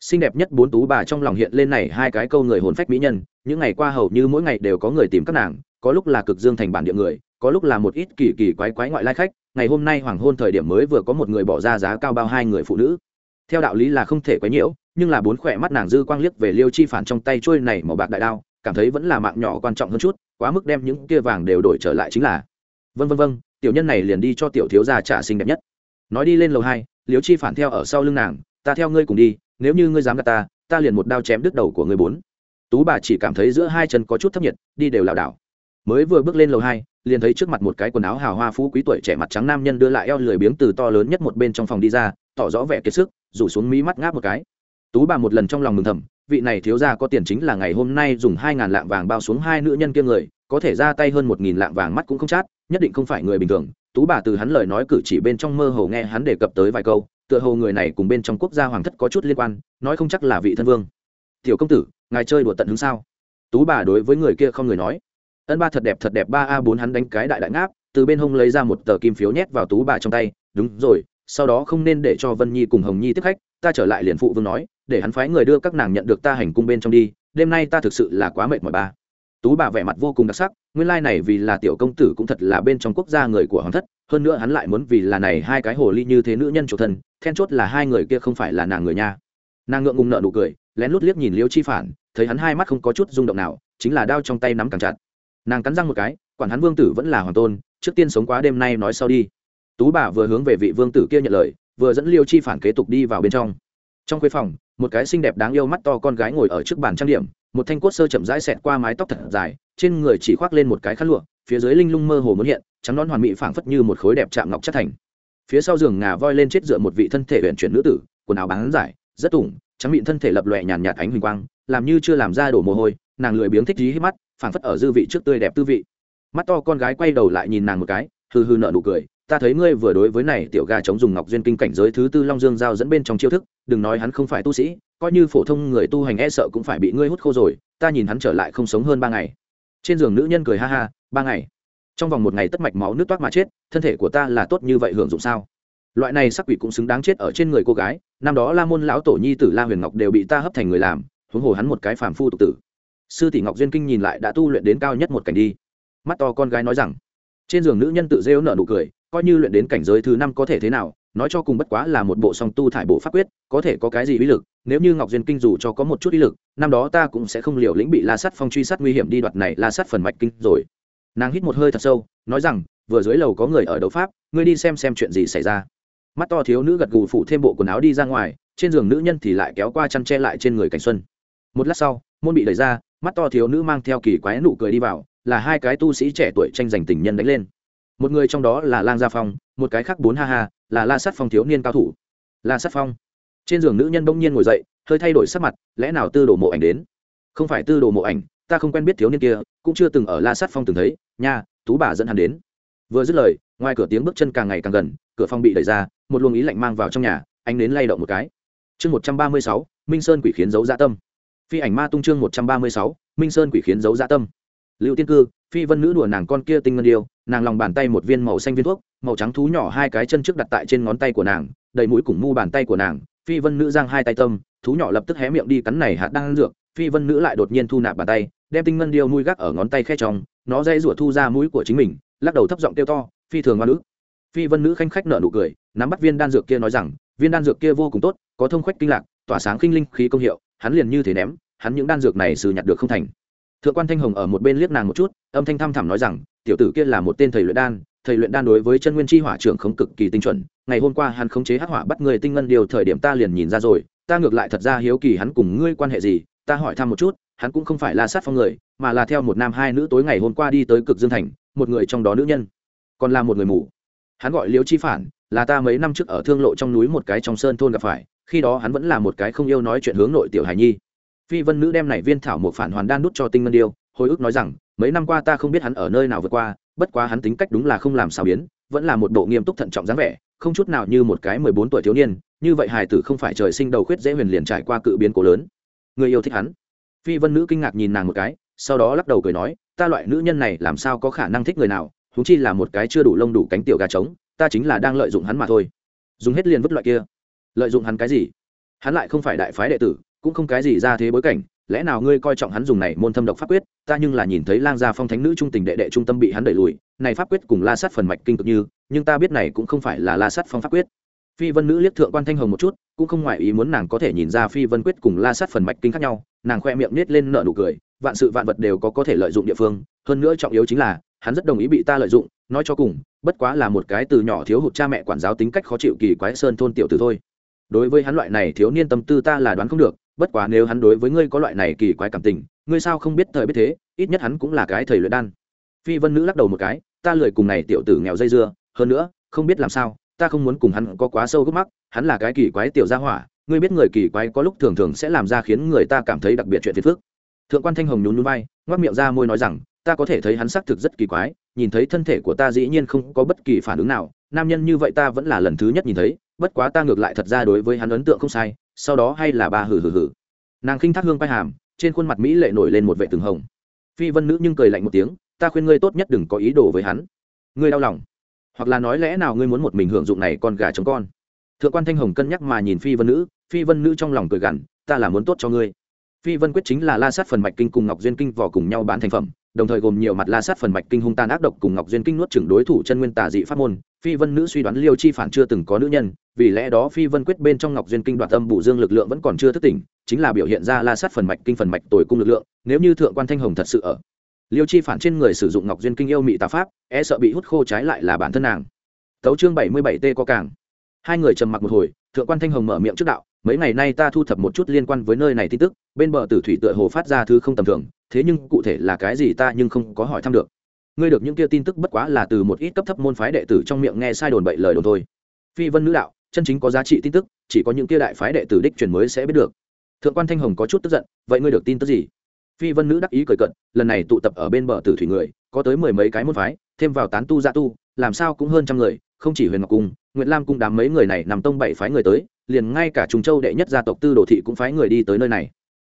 A: Xinh đẹp nhất bốn tú bà trong lòng hiện lên này hai cái câu người hồn phách mỹ nhân, những ngày qua hầu như mỗi ngày đều có người tìm các nàng, có lúc là cực dương thành bản địa người, có lúc là một ít kỳ kỳ quái quái ngoại lai khách, ngày hôm nay hoàng hôn thời điểm mới vừa có một người bỏ ra giá cao bao hai người phụ nữ. Theo đạo lý là không thể quấy nhiễu, nhưng là bốn khỏe mắt nàng dư quang liếc về liêu chi phản trong tay trôi này màu bạc đại đao, cảm thấy vẫn là mạng nhỏ quan trọng hơn chút, quá mức đem những kia vàng đều đổi trở lại chính là. Vân vân vân tiểu nhân này liền đi cho tiểu thiếu gia trả xinh đẹp nhất nói đi lên lầu hai, Liễu chi phản theo ở sau lưng nàng, ta theo ngươi cùng đi, nếu như ngươi dám gạt ta ta liền một đao chém đứt đầu của ngươi bốn. Tú bà chỉ cảm thấy giữa hai chân có chút thấp nhiệt, đi đều lảo đảo. Mới vừa bước lên lầu hai, liền thấy trước mặt một cái quần áo hào hoa phú quý tuổi trẻ mặt trắng nam nhân đưa lại eo lười biếng từ to lớn nhất một bên trong phòng đi ra, tỏ rõ vẻ kiệt sức, rủ xuống mí mắt ngáp một cái. Tú bà một lần trong lòng mừng thầm, vị này thiếu gia có tiền chính là ngày hôm nay dùng hai ngàn lạng vàng bao xuống hai nữ nhân kia người, có thể ra tay hơn một nghìn lạng vàng mắt cũng không chát, nhất định không phải người bình thường tú bà từ hắn lời nói cử chỉ bên trong mơ hồ nghe hắn đề cập tới vài câu, tựa hồ người này cùng bên trong quốc gia hoàng thất có chút liên quan, nói không chắc là vị thân vương. Tiểu công tử, ngài chơi đùa tận hứng sao? Tú bà đối với người kia không người nói. Ân ba thật đẹp thật đẹp, ba a bốn hắn đánh cái đại đại ngáp, từ bên hông lấy ra một tờ kim phiếu nhét vào tú bà trong tay. Đúng rồi, sau đó không nên để cho vân nhi cùng hồng nhi tiếp khách, ta trở lại liền phụ vương nói, để hắn phái người đưa các nàng nhận được ta hành cung bên trong đi, đêm nay ta thực sự là quá mệt mỏi ba tú bà vẻ mặt vô cùng đặc sắc, nguyên lai này vì là tiểu công tử cũng thật là bên trong quốc gia người của hoàng thất, hơn nữa hắn lại muốn vì là này hai cái hồ ly như thế nữ nhân chủ thân, then chốt là hai người kia không phải là nàng người nha. Nàng ngượng ngùng nợ nụ cười, lén lút liếc nhìn liêu chi phản, thấy hắn hai mắt không có chút rung động nào, chính là đao trong tay nắm càng chặt. Nàng cắn răng một cái, quản hắn vương tử vẫn là hoàng tôn, trước tiên sống quá đêm nay nói sau đi. Tú bà vừa hướng về vị vương tử kia nhận lời, vừa dẫn liêu chi phản kế tục đi vào bên trong. Trong khuê phòng, một cái xinh đẹp đáng yêu mắt to con gái ngồi ở trước bàn trang điểm một thanh cốt sơ chậm rãi xẹt qua mái tóc thật dài, trên người chỉ khoác lên một cái khăn lụa, phía dưới linh lung mơ hồ muốn hiện, trắng non hoàn mỹ phảng phất như một khối đẹp chạm ngọc chất thành. Phía sau giường ngà voi lên chết dựa một vị thân thể huyện chuyển nữ tử, quần áo bán giải rất tủng, trắng mịn thân thể lập lòe nhàn nhạt ánh huỳnh quang, làm như chưa làm ra đổ mồ hôi, nàng lười biếng thích dí hết mắt, phảng phất ở dư vị trước tươi đẹp tư vị. Mắt to con gái quay đầu lại nhìn nàng một cái, hừ hừ nợ nụ cười ta thấy ngươi vừa đối với này tiểu gà chống dùng ngọc duyên kinh cảnh giới thứ tư long dương giao dẫn bên trong chiêu thức, đừng nói hắn không phải tu sĩ, coi như phổ thông người tu hành e sợ cũng phải bị ngươi hút khô rồi, ta nhìn hắn trở lại không sống hơn ba ngày. Trên giường nữ nhân cười ha ha, ba ngày. Trong vòng một ngày tất mạch máu nước toát mà chết, thân thể của ta là tốt như vậy hưởng dụng sao? Loại này sắc quỷ cũng xứng đáng chết ở trên người cô gái, năm đó la môn lão tổ nhi tử la huyền ngọc đều bị ta hấp thành người làm, huống hồ hắn một cái phàm phu tục tử. Sư tỷ ngọc duyên kinh nhìn lại đã tu luyện đến cao nhất một cảnh đi. Mắt to con gái nói rằng, trên giường nữ nhân tự rêu nở nụ cười coi như luyện đến cảnh giới thứ năm có thể thế nào, nói cho cùng bất quá là một bộ song tu thải bộ pháp quyết, có thể có cái gì uy lực, nếu như ngọc duyên kinh dù cho có một chút uy lực, năm đó ta cũng sẽ không liều lĩnh bị la sắt phong truy sát nguy hiểm đi đoạt này la sắt phần mạch kinh rồi. Nàng hít một hơi thật sâu, nói rằng, vừa dưới lầu có người ở đấu pháp, ngươi đi xem xem chuyện gì xảy ra. Mắt to thiếu nữ gật gù phụ thêm bộ quần áo đi ra ngoài, trên giường nữ nhân thì lại kéo qua chăn che lại trên người cảnh xuân. Một lát sau, môn bị đẩy ra, mắt to thiếu nữ mang theo kỳ quái nụ cười đi vào, là hai cái tu sĩ trẻ tuổi tranh giành tình nhân đánh lên một người trong đó là lang gia phong, một cái khác bốn ha ha, là la sát phong thiếu niên cao thủ. La sát phong. Trên giường nữ nhân bỗng nhiên ngồi dậy, hơi thay đổi sắc mặt, lẽ nào tư đồ mộ ảnh đến? Không phải tư đồ mộ ảnh, ta không quen biết thiếu niên kia, cũng chưa từng ở la sát phong từng thấy, nha tú bà dẫn hắn đến. Vừa dứt lời, ngoài cửa tiếng bước chân càng ngày càng gần, cửa phòng bị đẩy ra, một luồng ý lạnh mang vào trong nhà anh đến lay động một cái. Chương một trăm ba mươi sáu, minh sơn quỷ khiến giấu dạ tâm. Phi ảnh ma tung chương một trăm ba mươi sáu, minh sơn quỷ khiến giấu dạ tâm. Lưu tiên cư phi vân nữ đùa nàng con kia tinh ngân điêu nàng lòng bàn tay một viên màu xanh viên thuốc, màu trắng thú nhỏ hai cái chân trước đặt tại trên ngón tay của nàng, đầy mũi cùng mu bàn tay của nàng, phi vân nữ giang hai tay tâm, thú nhỏ lập tức hé miệng đi cắn này hạt đang ăn dược, phi vân nữ lại đột nhiên thu nạp bàn tay, đem tinh ngân điêu nuôi gác ở ngón tay khe trong, nó dây rủa thu ra mũi của chính mình, lắc đầu thấp giọng kêu to, phi thường hoa nữ. Phi vân nữ khanh khách nở nụ cười, nắm bắt viên đan dược kia nói rằng, viên đan dược kia vô cùng tốt, có thông khoách kinh lạc, tỏa sáng khinh linh khí công hiệu, hắn liền như thế ném, hắn những đan dược này sử nhặt được không thành thượng quan thanh hồng ở một bên liếc nàng một chút, âm thanh thăm thẳm nói rằng, tiểu tử kia là một tên thầy luyện đan, thầy luyện đan đối với chân nguyên chi hỏa trưởng không cực kỳ tinh chuẩn, ngày hôm qua hắn khống chế hắc hỏa bắt người tinh ngân điều thời điểm ta liền nhìn ra rồi, ta ngược lại thật ra hiếu kỳ hắn cùng ngươi quan hệ gì, ta hỏi thăm một chút, hắn cũng không phải là sát phong người, mà là theo một nam hai nữ tối ngày hôm qua đi tới cực dương thành, một người trong đó nữ nhân, còn là một người mù. Hắn gọi liễu chi phản, là ta mấy năm trước ở thương lộ trong núi một cái trong sơn thôn gặp phải, khi đó hắn vẫn là một cái không yêu nói chuyện hướng nội tiểu hài nhi phi vân nữ đem này viên thảo một phản hoàn đan đút cho tinh ngân điêu, hồi ức nói rằng, mấy năm qua ta không biết hắn ở nơi nào vượt qua, bất quá hắn tính cách đúng là không làm sao biến, vẫn là một bộ nghiêm túc thận trọng dáng vẻ, không chút nào như một cái mười bốn tuổi thiếu niên, như vậy hài tử không phải trời sinh đầu khuyết dễ huyền liền trải qua cự biến cố lớn. Người yêu thích hắn. Phi vân nữ kinh ngạc nhìn nàng một cái, sau đó lắc đầu cười nói, ta loại nữ nhân này làm sao có khả năng thích người nào thú chi là một cái chưa đủ lông đủ cánh tiểu gà trống, ta chính là đang lợi dụng hắn mà thôi. Dùng hết liền vứt loại kia. Lợi dụng hắn cái gì? Hắn lại không phải đại phái đệ tử cũng không cái gì ra thế bối cảnh, lẽ nào ngươi coi trọng hắn dùng này môn thâm độc pháp quyết, ta nhưng là nhìn thấy lang gia phong thánh nữ trung tình đệ đệ trung tâm bị hắn đẩy lùi, này pháp quyết cùng la sát phần mạch kinh cực như, nhưng ta biết này cũng không phải là la sát phong pháp quyết. Phi vân nữ liếc thượng quan thanh hồng một chút, cũng không ngoại ý muốn nàng có thể nhìn ra phi vân quyết cùng la sát phần mạch kinh khác nhau, nàng khoe miệng nết lên nợ nụ cười, vạn sự vạn vật đều có có thể lợi dụng địa phương, hơn nữa trọng yếu chính là, hắn rất đồng ý bị ta lợi dụng, nói cho cùng, bất quá là một cái từ nhỏ thiếu hụt cha mẹ quản giáo tính cách khó chịu kỳ quái sơn thôn tiểu tử thôi. Đối với hắn loại này thiếu niên tâm tư ta là đoán không được bất quá nếu hắn đối với ngươi có loại này kỳ quái cảm tình, ngươi sao không biết thời biết thế, ít nhất hắn cũng là cái thầy luyện đan. Phi vân nữ lắc đầu một cái, ta lười cùng này tiểu tử nghèo dây dưa, hơn nữa, không biết làm sao, ta không muốn cùng hắn có quá sâu gốc mắc, hắn là cái kỳ quái tiểu gia hỏa, ngươi biết người kỳ quái có lúc thường thường sẽ làm ra khiến người ta cảm thấy đặc biệt chuyện phiền phức. Thượng quan thanh hồng nhún núi bay ngoắc miệng ra môi nói rằng, ta có thể thấy hắn xác thực rất kỳ quái, nhìn thấy thân thể của ta dĩ nhiên không có bất kỳ phản ứng nào, nam nhân như vậy ta vẫn là lần thứ nhất nhìn thấy, bất quá ta ngược lại thật ra đối với hắn ấn tượng không sai sau đó hay là ba hừ hừ hừ, nàng khinh thác hương bay hàm trên khuôn mặt mỹ lệ nổi lên một vệ từng hồng. Phi vân nữ nhưng cười lạnh một tiếng ta khuyên ngươi tốt nhất đừng có ý đồ với hắn. Ngươi đau lòng. Hoặc là nói lẽ nào ngươi muốn một mình hưởng dụng này con gà chống con. Thượng quan thanh hồng cân nhắc mà nhìn phi vân nữ phi vân nữ trong lòng cười gằn ta là muốn tốt cho ngươi. Phi vân quyết chính là la sát phần mạch kinh cùng ngọc duyên kinh vò cùng nhau bán thành phẩm đồng thời gồm nhiều mặt la sát phần mạch kinh hung tàn ác độc cùng ngọc duyên kinh nuốt chửng đối thủ chân nguyên tà dị pháp môn phi vân nữ suy đoán liêu chi phản chưa từng có nữ nhân, vì lẽ đó phi vân quyết bên trong ngọc duyên kinh đoạt âm bù dương lực lượng vẫn còn chưa thức tỉnh, chính là biểu hiện ra la sát phần mạch, kinh phần mạch tồi cung lực lượng, nếu như thượng quan thanh hồng thật sự ở. Liêu chi phản trên người sử dụng ngọc duyên kinh yêu mị tà pháp e sợ bị hút khô trái lại là bản thân nàng. Tấu chương bảy mươi bảy t có cảng hai người trầm mặc một hồi, thượng quan thanh hồng mở miệng trước đạo, mấy ngày nay ta thu thập một chút liên quan với nơi này tin tức, bên bờ tử thủy tựa hồ phát ra thứ không tầm thường, thế nhưng cụ thể là cái gì ta nhưng không có hỏi thăm được ngươi được những kia tin tức bất quá là từ một ít cấp thấp môn phái đệ tử trong miệng nghe sai đồn bậy lời đồn thôi. Phi vân nữ đạo, chân chính có giá trị tin tức, chỉ có những kia đại phái đệ tử đích truyền mới sẽ biết được. Thượng quan thanh hồng có chút tức giận, vậy ngươi được tin tức gì? Phi vân nữ đắc ý cười cận lần này tụ tập ở bên bờ tử thủy người, có tới mười mấy cái môn phái, thêm vào tán tu gia tu, làm sao cũng hơn trăm người, không chỉ huyền ngọc cung nguyễn lam cung đám mấy người này nằm tông bảy phái người tới, liền ngay cả trùng châu đệ nhất gia tộc tư đồ thị cũng phái người đi tới nơi này.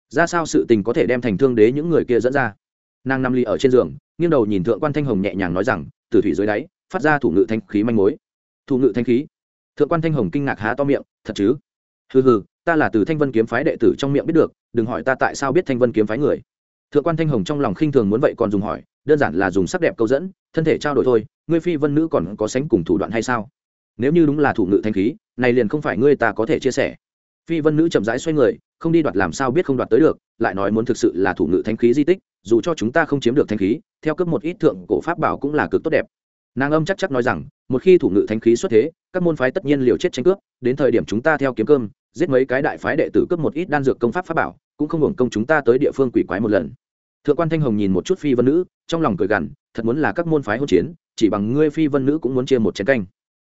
A: Ra sao sự tình có thể đem thành thương đế những người kia dẫn ra? Nàng nằm ly ở trên giường, nghiêng đầu nhìn thượng quan thanh hồng nhẹ nhàng nói rằng, từ thủy dưới đáy, phát ra thủ ngự thanh khí manh mối. Thủ ngự thanh khí? Thượng quan thanh hồng kinh ngạc há to miệng, thật chứ? Hừ hừ, ta là từ thanh vân kiếm phái đệ tử trong miệng biết được, đừng hỏi ta tại sao biết thanh vân kiếm phái người. Thượng quan thanh hồng trong lòng khinh thường muốn vậy còn dùng hỏi, đơn giản là dùng sắc đẹp câu dẫn, thân thể trao đổi thôi, ngươi phi vân nữ còn có sánh cùng thủ đoạn hay sao? Nếu như đúng là thủ ngự thanh khí, này liền không phải ngươi ta có thể chia sẻ. Phi vân nữ chậm rãi xoay người không đi đoạt làm sao biết không đoạt tới được, lại nói muốn thực sự là thủ ngự thanh khí di tích, dù cho chúng ta không chiếm được thanh khí, theo cấp một ít thượng cổ pháp bảo cũng là cực tốt đẹp. Nàng âm chắc chắc nói rằng, một khi thủ ngự thanh khí xuất thế, các môn phái tất nhiên liều chết tranh cướp, đến thời điểm chúng ta theo kiếm cơm, giết mấy cái đại phái đệ tử cướp một ít đan dược công pháp pháp bảo, cũng không hưởng công chúng ta tới địa phương quỷ quái một lần. Thượng quan thanh hồng nhìn một chút phi vân nữ, trong lòng cười gằn, thật muốn là các môn phái hỗn chiến, chỉ bằng ngươi phi vân nữ cũng muốn chia một chén canh.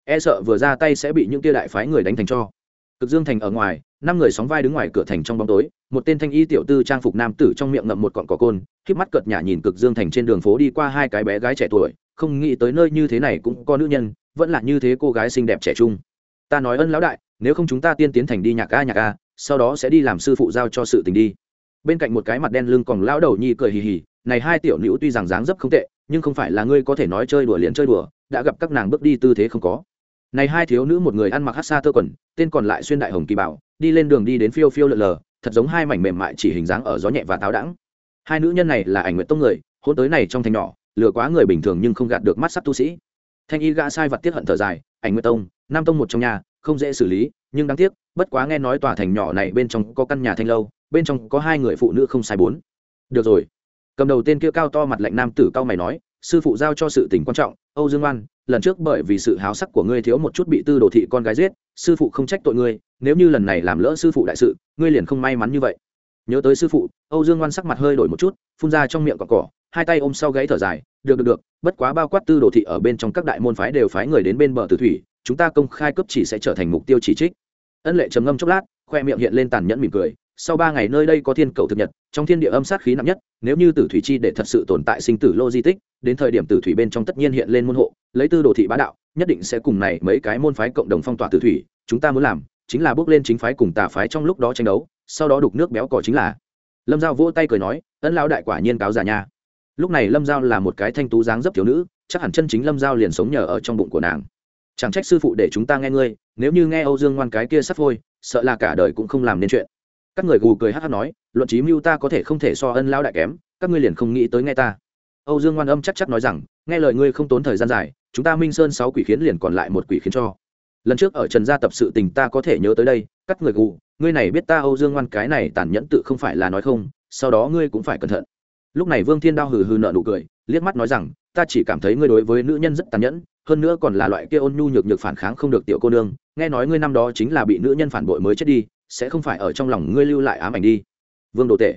A: E sợ vừa ra tay sẽ bị những tia đại phái người đánh thành cho. Cực dương thành ở ngoài năm người sóng vai đứng ngoài cửa thành trong bóng tối, một tên thanh y tiểu tư trang phục nam tử trong miệng ngậm một cọn cỏ côn k mắt cợt nhả nhìn cực dương thành trên đường phố đi qua hai cái bé gái trẻ tuổi, không nghĩ tới nơi như thế này cũng có nữ nhân, vẫn là như thế cô gái xinh đẹp trẻ trung. Ta nói ân lão đại, nếu không chúng ta tiên tiến thành đi nhạc a nhạc a, sau đó sẽ đi làm sư phụ giao cho sự tình đi. Bên cạnh một cái mặt đen lưng còn lão đầu nhi cười hì hì, này hai tiểu nữ tuy rằng dáng dấp không tệ, nhưng không phải là ngươi có thể nói chơi đùa liền chơi đùa, đã gặp các nàng bước đi tư thế không có. Này hai thiếu nữ một người ăn mặc hát xa tơ quần, tên còn lại xuyên đại hồng kỳ bảo đi lên đường đi đến phiêu phiêu lờ lờ, thật giống hai mảnh mềm mại chỉ hình dáng ở gió nhẹ và táo đẳng hai nữ nhân này là ảnh nguyện tông người, hôn tới này trong thành nhỏ, lừa quá người bình thường nhưng không gạt được mắt sắp tu sĩ. Thanh y gã sai vật tiết hận thở dài, ảnh nguyện tông, nam tông một trong nhà, không dễ xử lý, nhưng đáng tiếc, bất quá nghe nói tòa thành nhỏ này bên trong có căn nhà thanh lâu, bên trong có hai người phụ nữ không sai bốn. Được rồi. Cầm đầu tên kia cao to mặt lạnh nam tử cao mày nói, sư phụ giao cho sự tình quan trọng, âu dương oan lần trước bởi vì sự háo sắc của ngươi thiếu một chút bị tư đồ thị con gái giết, sư phụ không trách tội ngươi, nếu như lần này làm lỡ sư phụ đại sự, ngươi liền không may mắn như vậy. Nhớ tới sư phụ, âu dương ngoan sắc mặt hơi đổi một chút, phun ra trong miệng cỏ cỏ, hai tay ôm sau gáy thở dài, được được được, bất quá bao quát tư đồ thị ở bên trong các đại môn phái đều phái người đến bên bờ tử thủy, chúng ta công khai cấp chỉ sẽ trở thành mục tiêu chỉ trích. Ân lệ trầm ngâm chốc lát, khoe miệng hiện lên tàn nhẫn mỉm cười sau ba ngày nơi đây có thiên cầu thực nhật, trong thiên địa âm sát khí nặng nhất, nếu như tử thủy chi để thật sự tồn tại sinh tử logistics, đến thời điểm tử thủy bên trong tất nhiên hiện lên môn hộ, lấy tư đồ thị bá đạo, nhất định sẽ cùng này mấy cái môn phái cộng đồng phong tỏa tử thủy, chúng ta muốn làm chính là bước lên chính phái cùng tà phái trong lúc đó tranh đấu, sau đó đục nước béo cò chính là. Lâm giao vỗ tay cười nói, ân lao đại quả nhiên cáo giả nha. Lúc này lâm giao là một cái thanh tú dáng dấp thiếu nữ, chắc hẳn chân chính lâm giao liền sống nhờ ở trong bụng của nàng. Chẳng trách sư phụ để chúng ta nghe ngươi, nếu như nghe âu dương ngoan cái kia sắp thôi sợ là cả đời cũng không làm nên chuyện các người gù cười hát hát nói, luận trí mưu ta có thể không thể so ân lao đại kém, các ngươi liền không nghĩ tới nghe ta. Âu dương ngoan âm chắc chắc nói rằng, nghe lời ngươi không tốn thời gian dài, chúng ta minh sơn sáu quỷ khiến liền còn lại một quỷ khiến cho. Lần trước ở trần gia tập sự tình ta có thể nhớ tới đây, các người gù, ngươi này biết ta âu dương ngoan cái này tàn nhẫn tự không phải là nói không, sau đó ngươi cũng phải cẩn thận. Lúc này vương thiên đao hừ hừ nợ nụ cười, liếc mắt nói rằng, ta chỉ cảm thấy ngươi đối với nữ nhân rất tàn nhẫn, hơn nữa còn là loại kia ôn nhu nhược nhược phản kháng không được tiểu cô nương, nghe nói ngươi năm đó chính là bị nữ nhân phản bội mới chết đi sẽ không phải ở trong lòng ngươi lưu lại ám ảnh đi. Vương đồ tể.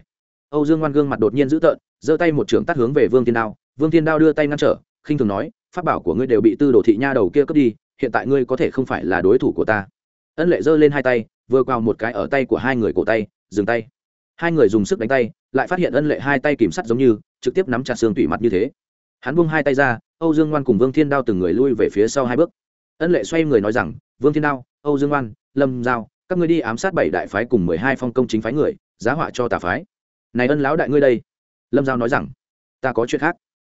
A: Âu dương ngoan gương mặt đột nhiên dữ tợn, giơ tay một trường tắt hướng về vương thiên đao. Vương thiên đao đưa tay ngăn trở, khinh thường nói, pháp bảo của ngươi đều bị tư đồ thị nha đầu kia cướp đi, hiện tại ngươi có thể không phải là đối thủ của ta. Ân lệ giơ lên hai tay, vừa quào một cái ở tay của hai người cổ tay, dừng tay. Hai người dùng sức đánh tay, lại phát hiện ân lệ hai tay kìm sắt giống như, trực tiếp nắm chặt xương tủy mặt như thế. Hắn buông hai tay ra, âu dương ngoan cùng vương thiên đao từng người lui về phía sau hai bước. Ân lệ xoay người nói rằng, vương thiên đao, âu dương ngoan, lâm giao các ngươi đi ám sát bảy đại phái cùng mười hai phong công chính phái người, giá họa cho tà phái. Này ân lão đại ngươi đây. Lâm giao nói rằng, ta có chuyện khác.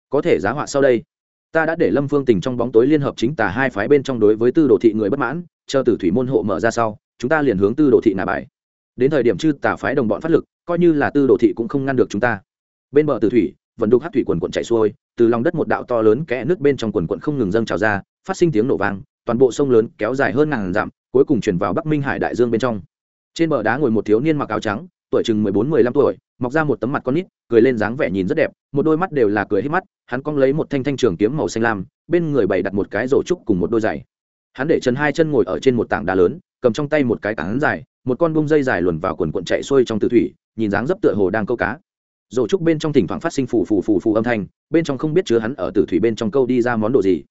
A: Có thể giá họa sau đây. Ta đã để lâm phương tình trong bóng tối liên hợp chính tà hai phái bên trong đối với tư đồ thị người bất mãn, chờ tử thủy môn hộ mở ra sau, chúng ta liền hướng tư đồ thị nà bài. Đến thời điểm chư tà phái đồng bọn phát lực, coi như là tư đồ thị cũng không ngăn được chúng ta. Bên bờ tử thủy, vận đục hát thủy quần quận chạy xuôi, từ lòng đất một đạo to lớn kẽ nước bên trong quần quận không ngừng dâng trào ra, phát sinh tiếng nổ vang, toàn bộ sông lớn kéo dài hơn ngàn dặm cuối cùng chuyển vào bắc minh hải đại dương bên trong. Trên bờ đá ngồi một thiếu niên mặc áo trắng, tuổi chừng mười bốn, mười lăm tuổi, mọc ra một tấm mặt con nít, cười lên dáng vẻ nhìn rất đẹp, một đôi mắt đều là cười hết mắt, hắn cong lấy một thanh thanh trường kiếm màu xanh lam, bên người bày đặt một cái rổ trúc cùng một đôi giày. Hắn để chân hai chân ngồi ở trên một tảng đá lớn, cầm trong tay một cái tảng dài, một con bông dây dài luồn vào quần quận chạy xuôi trong tử thủy, nhìn dáng dấp tựa hồ đang câu cá. Rổ trúc bên trong thỉnh thoảng phát sinh phù phù phù phù âm thanh, bên trong không biết chứa hắn ở tử thủy bên trong câu đi ra món đồ gì.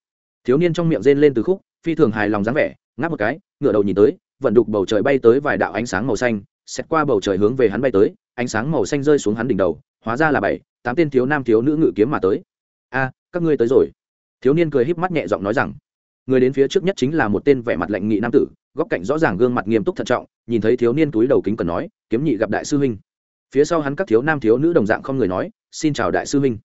A: Thiếu niên trong miệng rên lên từ khúc, phi thường hài lòng dáng vẻ ngáp một cái ngựa đầu nhìn tới, vận đục bầu trời bay tới vài đạo ánh sáng màu xanh xét qua bầu trời hướng về hắn bay tới, ánh sáng màu xanh rơi xuống hắn đỉnh đầu, hóa ra là bảy, tám tên thiếu nam thiếu nữ ngự kiếm mà tới. A, các ngươi tới rồi. Thiếu niên cười híp mắt nhẹ giọng nói rằng, người đến phía trước nhất chính là một tên vẻ mặt lạnh nghị nam tử, góc cạnh rõ ràng gương mặt nghiêm túc thận trọng, nhìn thấy thiếu niên túi đầu kính cần nói, kiếm nhị gặp đại sư huynh. Phía sau hắn các thiếu nam thiếu nữ đồng dạng không người nói, xin chào đại sư huynh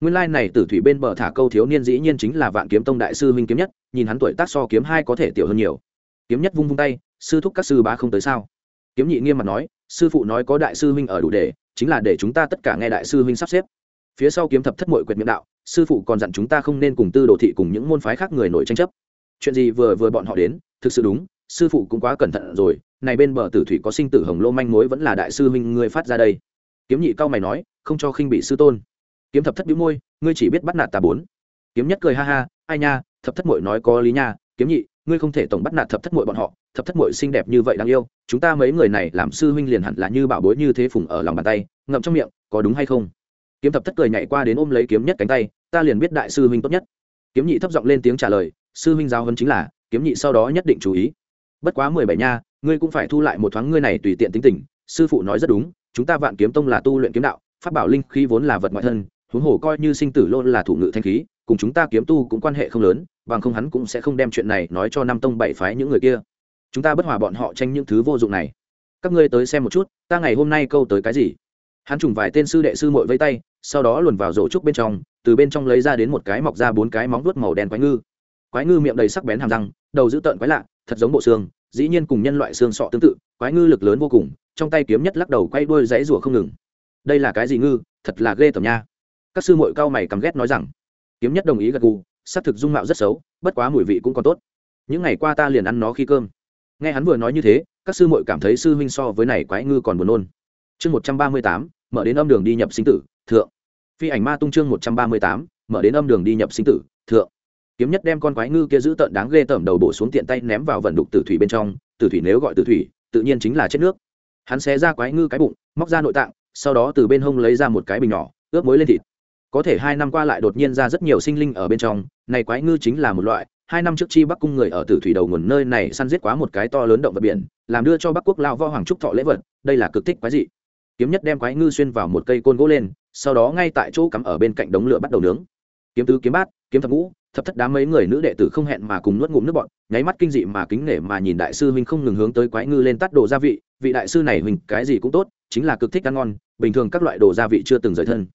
A: nguyên lai này tử thủy bên bờ thả câu thiếu niên dĩ nhiên chính là vạn kiếm tông đại sư huynh kiếm nhất, nhìn hắn tuổi tác so kiếm hai có thể tiểu hơn nhiều. Kiếm nhất vung vung tay, sư thúc các sư bá không tới sao? Kiếm nhị nghiêm mặt nói, sư phụ nói có đại sư huynh ở đủ để, chính là để chúng ta tất cả nghe đại sư huynh sắp xếp. Phía sau kiếm thập thất mội quyệt miệng đạo, sư phụ còn dặn chúng ta không nên cùng tư đồ thị cùng những môn phái khác người nổi tranh chấp. Chuyện gì vừa vừa bọn họ đến, thực sự đúng, sư phụ cũng quá cẩn thận rồi, này bên bờ tử thủy có sinh tử hồng lô manh mối vẫn là đại sư huynh ngươi phát ra đây. Kiếm nhị cao mày nói, không cho khinh bị sư tôn kiếm thập thất bĩu môi, ngươi chỉ biết bắt nạt tà bốn. Kiếm nhất cười ha ha, ai nha, thập thất mội nói có lý nha, kiếm nhị, ngươi không thể tổng bắt nạt thập thất mội bọn họ, thập thất mội xinh đẹp như vậy đáng yêu, chúng ta mấy người này làm sư huynh liền hẳn là như bảo bối như thế phùng ở lòng bàn tay, ngậm trong miệng, có đúng hay không? Kiếm thập thất cười nhảy qua đến ôm lấy kiếm nhất cánh tay, ta liền biết đại sư huynh tốt nhất. Kiếm nhị thấp giọng lên tiếng trả lời, sư huynh giáo hơn chính là, kiếm nhị sau đó nhất định chú ý. Bất quá mười bảy nha, ngươi cũng phải thu lại một thoáng ngươi này tùy tiện tính tình, sư phụ nói rất đúng, chúng ta vạn kiếm tông là tu luyện kiếm đạo, pháp bảo linh khí vốn là vật ngoại thân huống hồ coi như sinh tử lô là thủ ngự thanh khí, cùng chúng ta kiếm tu cũng quan hệ không lớn, bằng không hắn cũng sẽ không đem chuyện này nói cho năm tông bảy phái những người kia. Chúng ta bất hòa bọn họ tranh những thứ vô dụng này. Các ngươi tới xem một chút, ta ngày hôm nay câu tới cái gì? Hắn trùng vài tên sư đệ sư mội vây tay, sau đó luồn vào rổ trúc bên trong, từ bên trong lấy ra đến một cái mọc ra bốn cái móng vuốt màu đen quái ngư. Quái ngư miệng đầy sắc bén hàm răng, đầu dữ tợn quái lạ, thật giống bộ xương, dĩ nhiên cùng nhân loại xương sọ tương tự, quái ngư lực lớn vô cùng, trong tay kiếm nhất lắc đầu quay đuôi dãy rủa không ngừng. Đây là cái gì ngư? Thật là ghê tởm nha các sư muội cao mày căm ghét nói rằng, kiếm nhất đồng ý gật gù, xác thực dung mạo rất xấu, bất quá mùi vị cũng còn tốt. Những ngày qua ta liền ăn nó khi cơm. Nghe hắn vừa nói như thế, các sư muội cảm thấy sư huynh so với này quái ngư còn buồn nôn. Chương một trăm ba mươi tám, mở đến âm đường đi nhập sinh tử, thượng. Phi ảnh ma tung chương một trăm ba mươi tám, mở đến âm đường đi nhập sinh tử, thượng. Kiếm nhất đem con quái ngư kia giữ tợn đáng ghê tởm đầu bổ xuống tiện tay ném vào vận đục tử thủy bên trong, tử thủy nếu gọi tử thủy, tự nhiên chính là chết nước. Hắn xé ra quái ngư cái bụng, móc ra nội tạng, sau đó từ bên hông lấy ra một cái bình nhỏ, ướp muối lên thịt có thể hai năm qua lại đột nhiên ra rất nhiều sinh linh ở bên trong, này quái ngư chính là một loại. Hai năm trước chi bắc cung người ở tử thủy đầu nguồn nơi này săn giết quá một cái to lớn động vật biển, làm đưa cho bắc quốc lao võ hoàng trúc thọ lễ vật, đây là cực thích quái dị. Kiếm nhất đem quái ngư xuyên vào một cây côn gỗ lên, sau đó ngay tại chỗ cắm ở bên cạnh đống lửa bắt đầu nướng. Kiếm tứ, kiếm bát, kiếm thập ngũ, thập thất đám mấy người nữ đệ tử không hẹn mà cùng nuốt ngụm nước bọn nháy mắt kinh dị mà kính nể mà nhìn đại sư huynh không ngừng hướng tới quái ngư lên tắt đồ gia vị. Vị đại sư này huynh, cái gì cũng tốt, chính là cực thích ăn ngon, bình thường các loại đồ gia vị chưa từng rời thân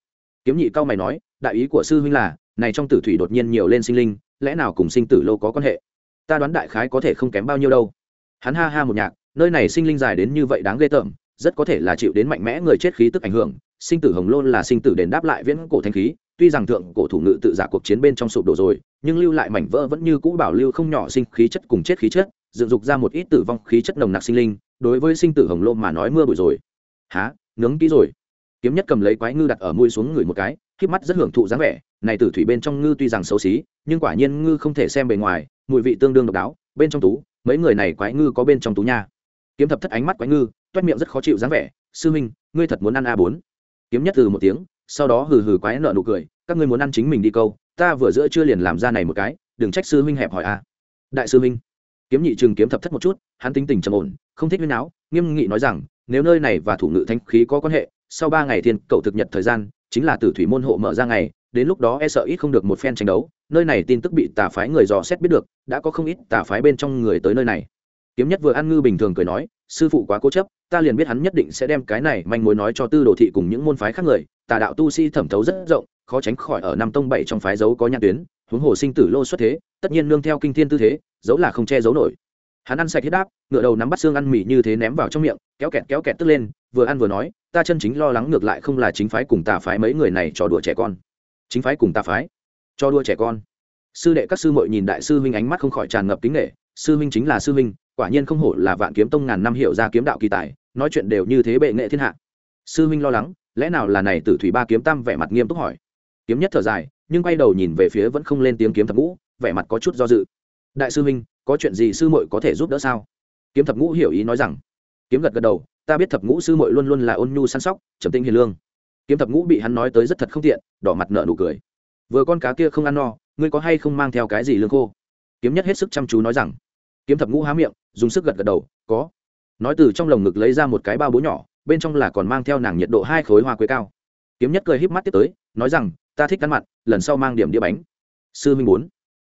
A: kiếm nhị cao mày nói, đại ý của sư huynh là, này trong tử thủy đột nhiên nhiều lên sinh linh, lẽ nào cùng sinh tử lâu có quan hệ? Ta đoán đại khái có thể không kém bao nhiêu đâu. Hắn ha ha một nhạc, nơi này sinh linh dài đến như vậy đáng ghê tởm, rất có thể là chịu đến mạnh mẽ người chết khí tức ảnh hưởng, sinh tử hồng lôn là sinh tử đền đáp lại viễn cổ thanh khí, tuy rằng thượng cổ thủ ngự tự giả cuộc chiến bên trong sụp đổ rồi, nhưng lưu lại mảnh vỡ vẫn như cũ bảo lưu không nhỏ sinh khí chất cùng chết khí chất, dựng dục ra một ít tử vong khí chất nồng nặc sinh linh, đối với sinh tử hồng lôn mà nói mưa bụi rồi. Há nướng kỹ rồi? Kiếm nhất cầm lấy quái ngư đặt ở môi xuống người một cái khiếp mắt rất hưởng thụ dáng vẻ. Này tử thủy bên trong ngư tuy rằng xấu xí, nhưng quả nhiên ngư không thể xem bề ngoài, mùi vị tương đương độc đáo. Bên trong tú, mấy người này quái ngư có bên trong tú nha. Kiếm thập thất ánh mắt quái ngư, toét miệng rất khó chịu dáng vẻ. Sư minh, ngươi thật muốn ăn a bốn. Kiếm nhất từ một tiếng, sau đó hừ hừ quái nợ nụ cười. Các ngươi muốn ăn chính mình đi câu, ta vừa giữa chưa liền làm ra này một cái, đừng trách sư huynh hẹp hỏi a. Đại sư huynh kiếm nhị trừng kiếm thập thất một chút, hắn tính tình trầm ổn, không thích huyên áo nghiêm nghị nói rằng, nếu nơi này và thủ ngự thanh khí có quan hệ sau ba ngày thiên, cậu thực nhật thời gian, chính là tử thủy môn hộ mở ra ngày, đến lúc đó e sợ ít không được một phen tranh đấu, nơi này tin tức bị tà phái người dò xét biết được, đã có không ít tà phái bên trong người tới nơi này. Kiếm nhất vừa ăn ngư bình thường cười nói, sư phụ quá cố chấp, ta liền biết hắn nhất định sẽ đem cái này manh mối nói cho tư đồ thị cùng những môn phái khác người, tà đạo tu sĩ thẩm thấu rất rộng, khó tránh khỏi ở năm tông bảy trong phái dấu có nhãn tuyến, huống hồ sinh tử lô xuất thế, tất nhiên nương theo kinh thiên tư thế dấu là không che giấu nổi. Hắn ăn sạch hết đáp, ngựa đầu nắm bắt xương ăn mì như thế ném vào trong miệng, kéo kẹt kéo kẹt tức lên, vừa ăn vừa nói ta chân chính lo lắng ngược lại không là chính phái cùng tà phái mấy người này trò đùa trẻ con. Chính phái cùng tà phái? Cho đùa trẻ con. Sư đệ các sư muội nhìn đại sư huynh ánh mắt không khỏi tràn ngập kính nghệ sư huynh chính là sư huynh, quả nhiên không hổ là vạn kiếm tông ngàn năm hiệu ra kiếm đạo kỳ tài, nói chuyện đều như thế bệ nghệ thiên hạ. Sư huynh lo lắng, lẽ nào là này tử thủy ba kiếm tam vẻ mặt nghiêm túc hỏi. Kiếm nhất thở dài, nhưng quay đầu nhìn về phía vẫn không lên tiếng kiếm thập ngũ, vẻ mặt có chút do dự. Đại sư huynh, có chuyện gì sư muội có thể giúp đỡ sao? Kiếm thập ngũ hiểu ý nói rằng. Kiếm gật gật đầu ta biết thập ngũ sư muội luôn luôn là ôn nhu săn sóc trầm tinh hiền lương. Kiếm thập ngũ bị hắn nói tới rất thật không tiện đỏ mặt nợ nụ cười. Vừa con cá kia không ăn no ngươi có hay không mang theo cái gì lương khô? Kiếm nhất hết sức chăm chú nói rằng. Kiếm thập ngũ há miệng dùng sức gật gật đầu có. Nói từ trong lồng ngực lấy ra một cái bao bố nhỏ bên trong là còn mang theo nàng nhiệt độ hai khối hoa quế cao. Kiếm nhất cười híp mắt tiếp tới nói rằng ta thích ăn mặn lần sau mang điểm đĩa bánh. Sư minh muốn,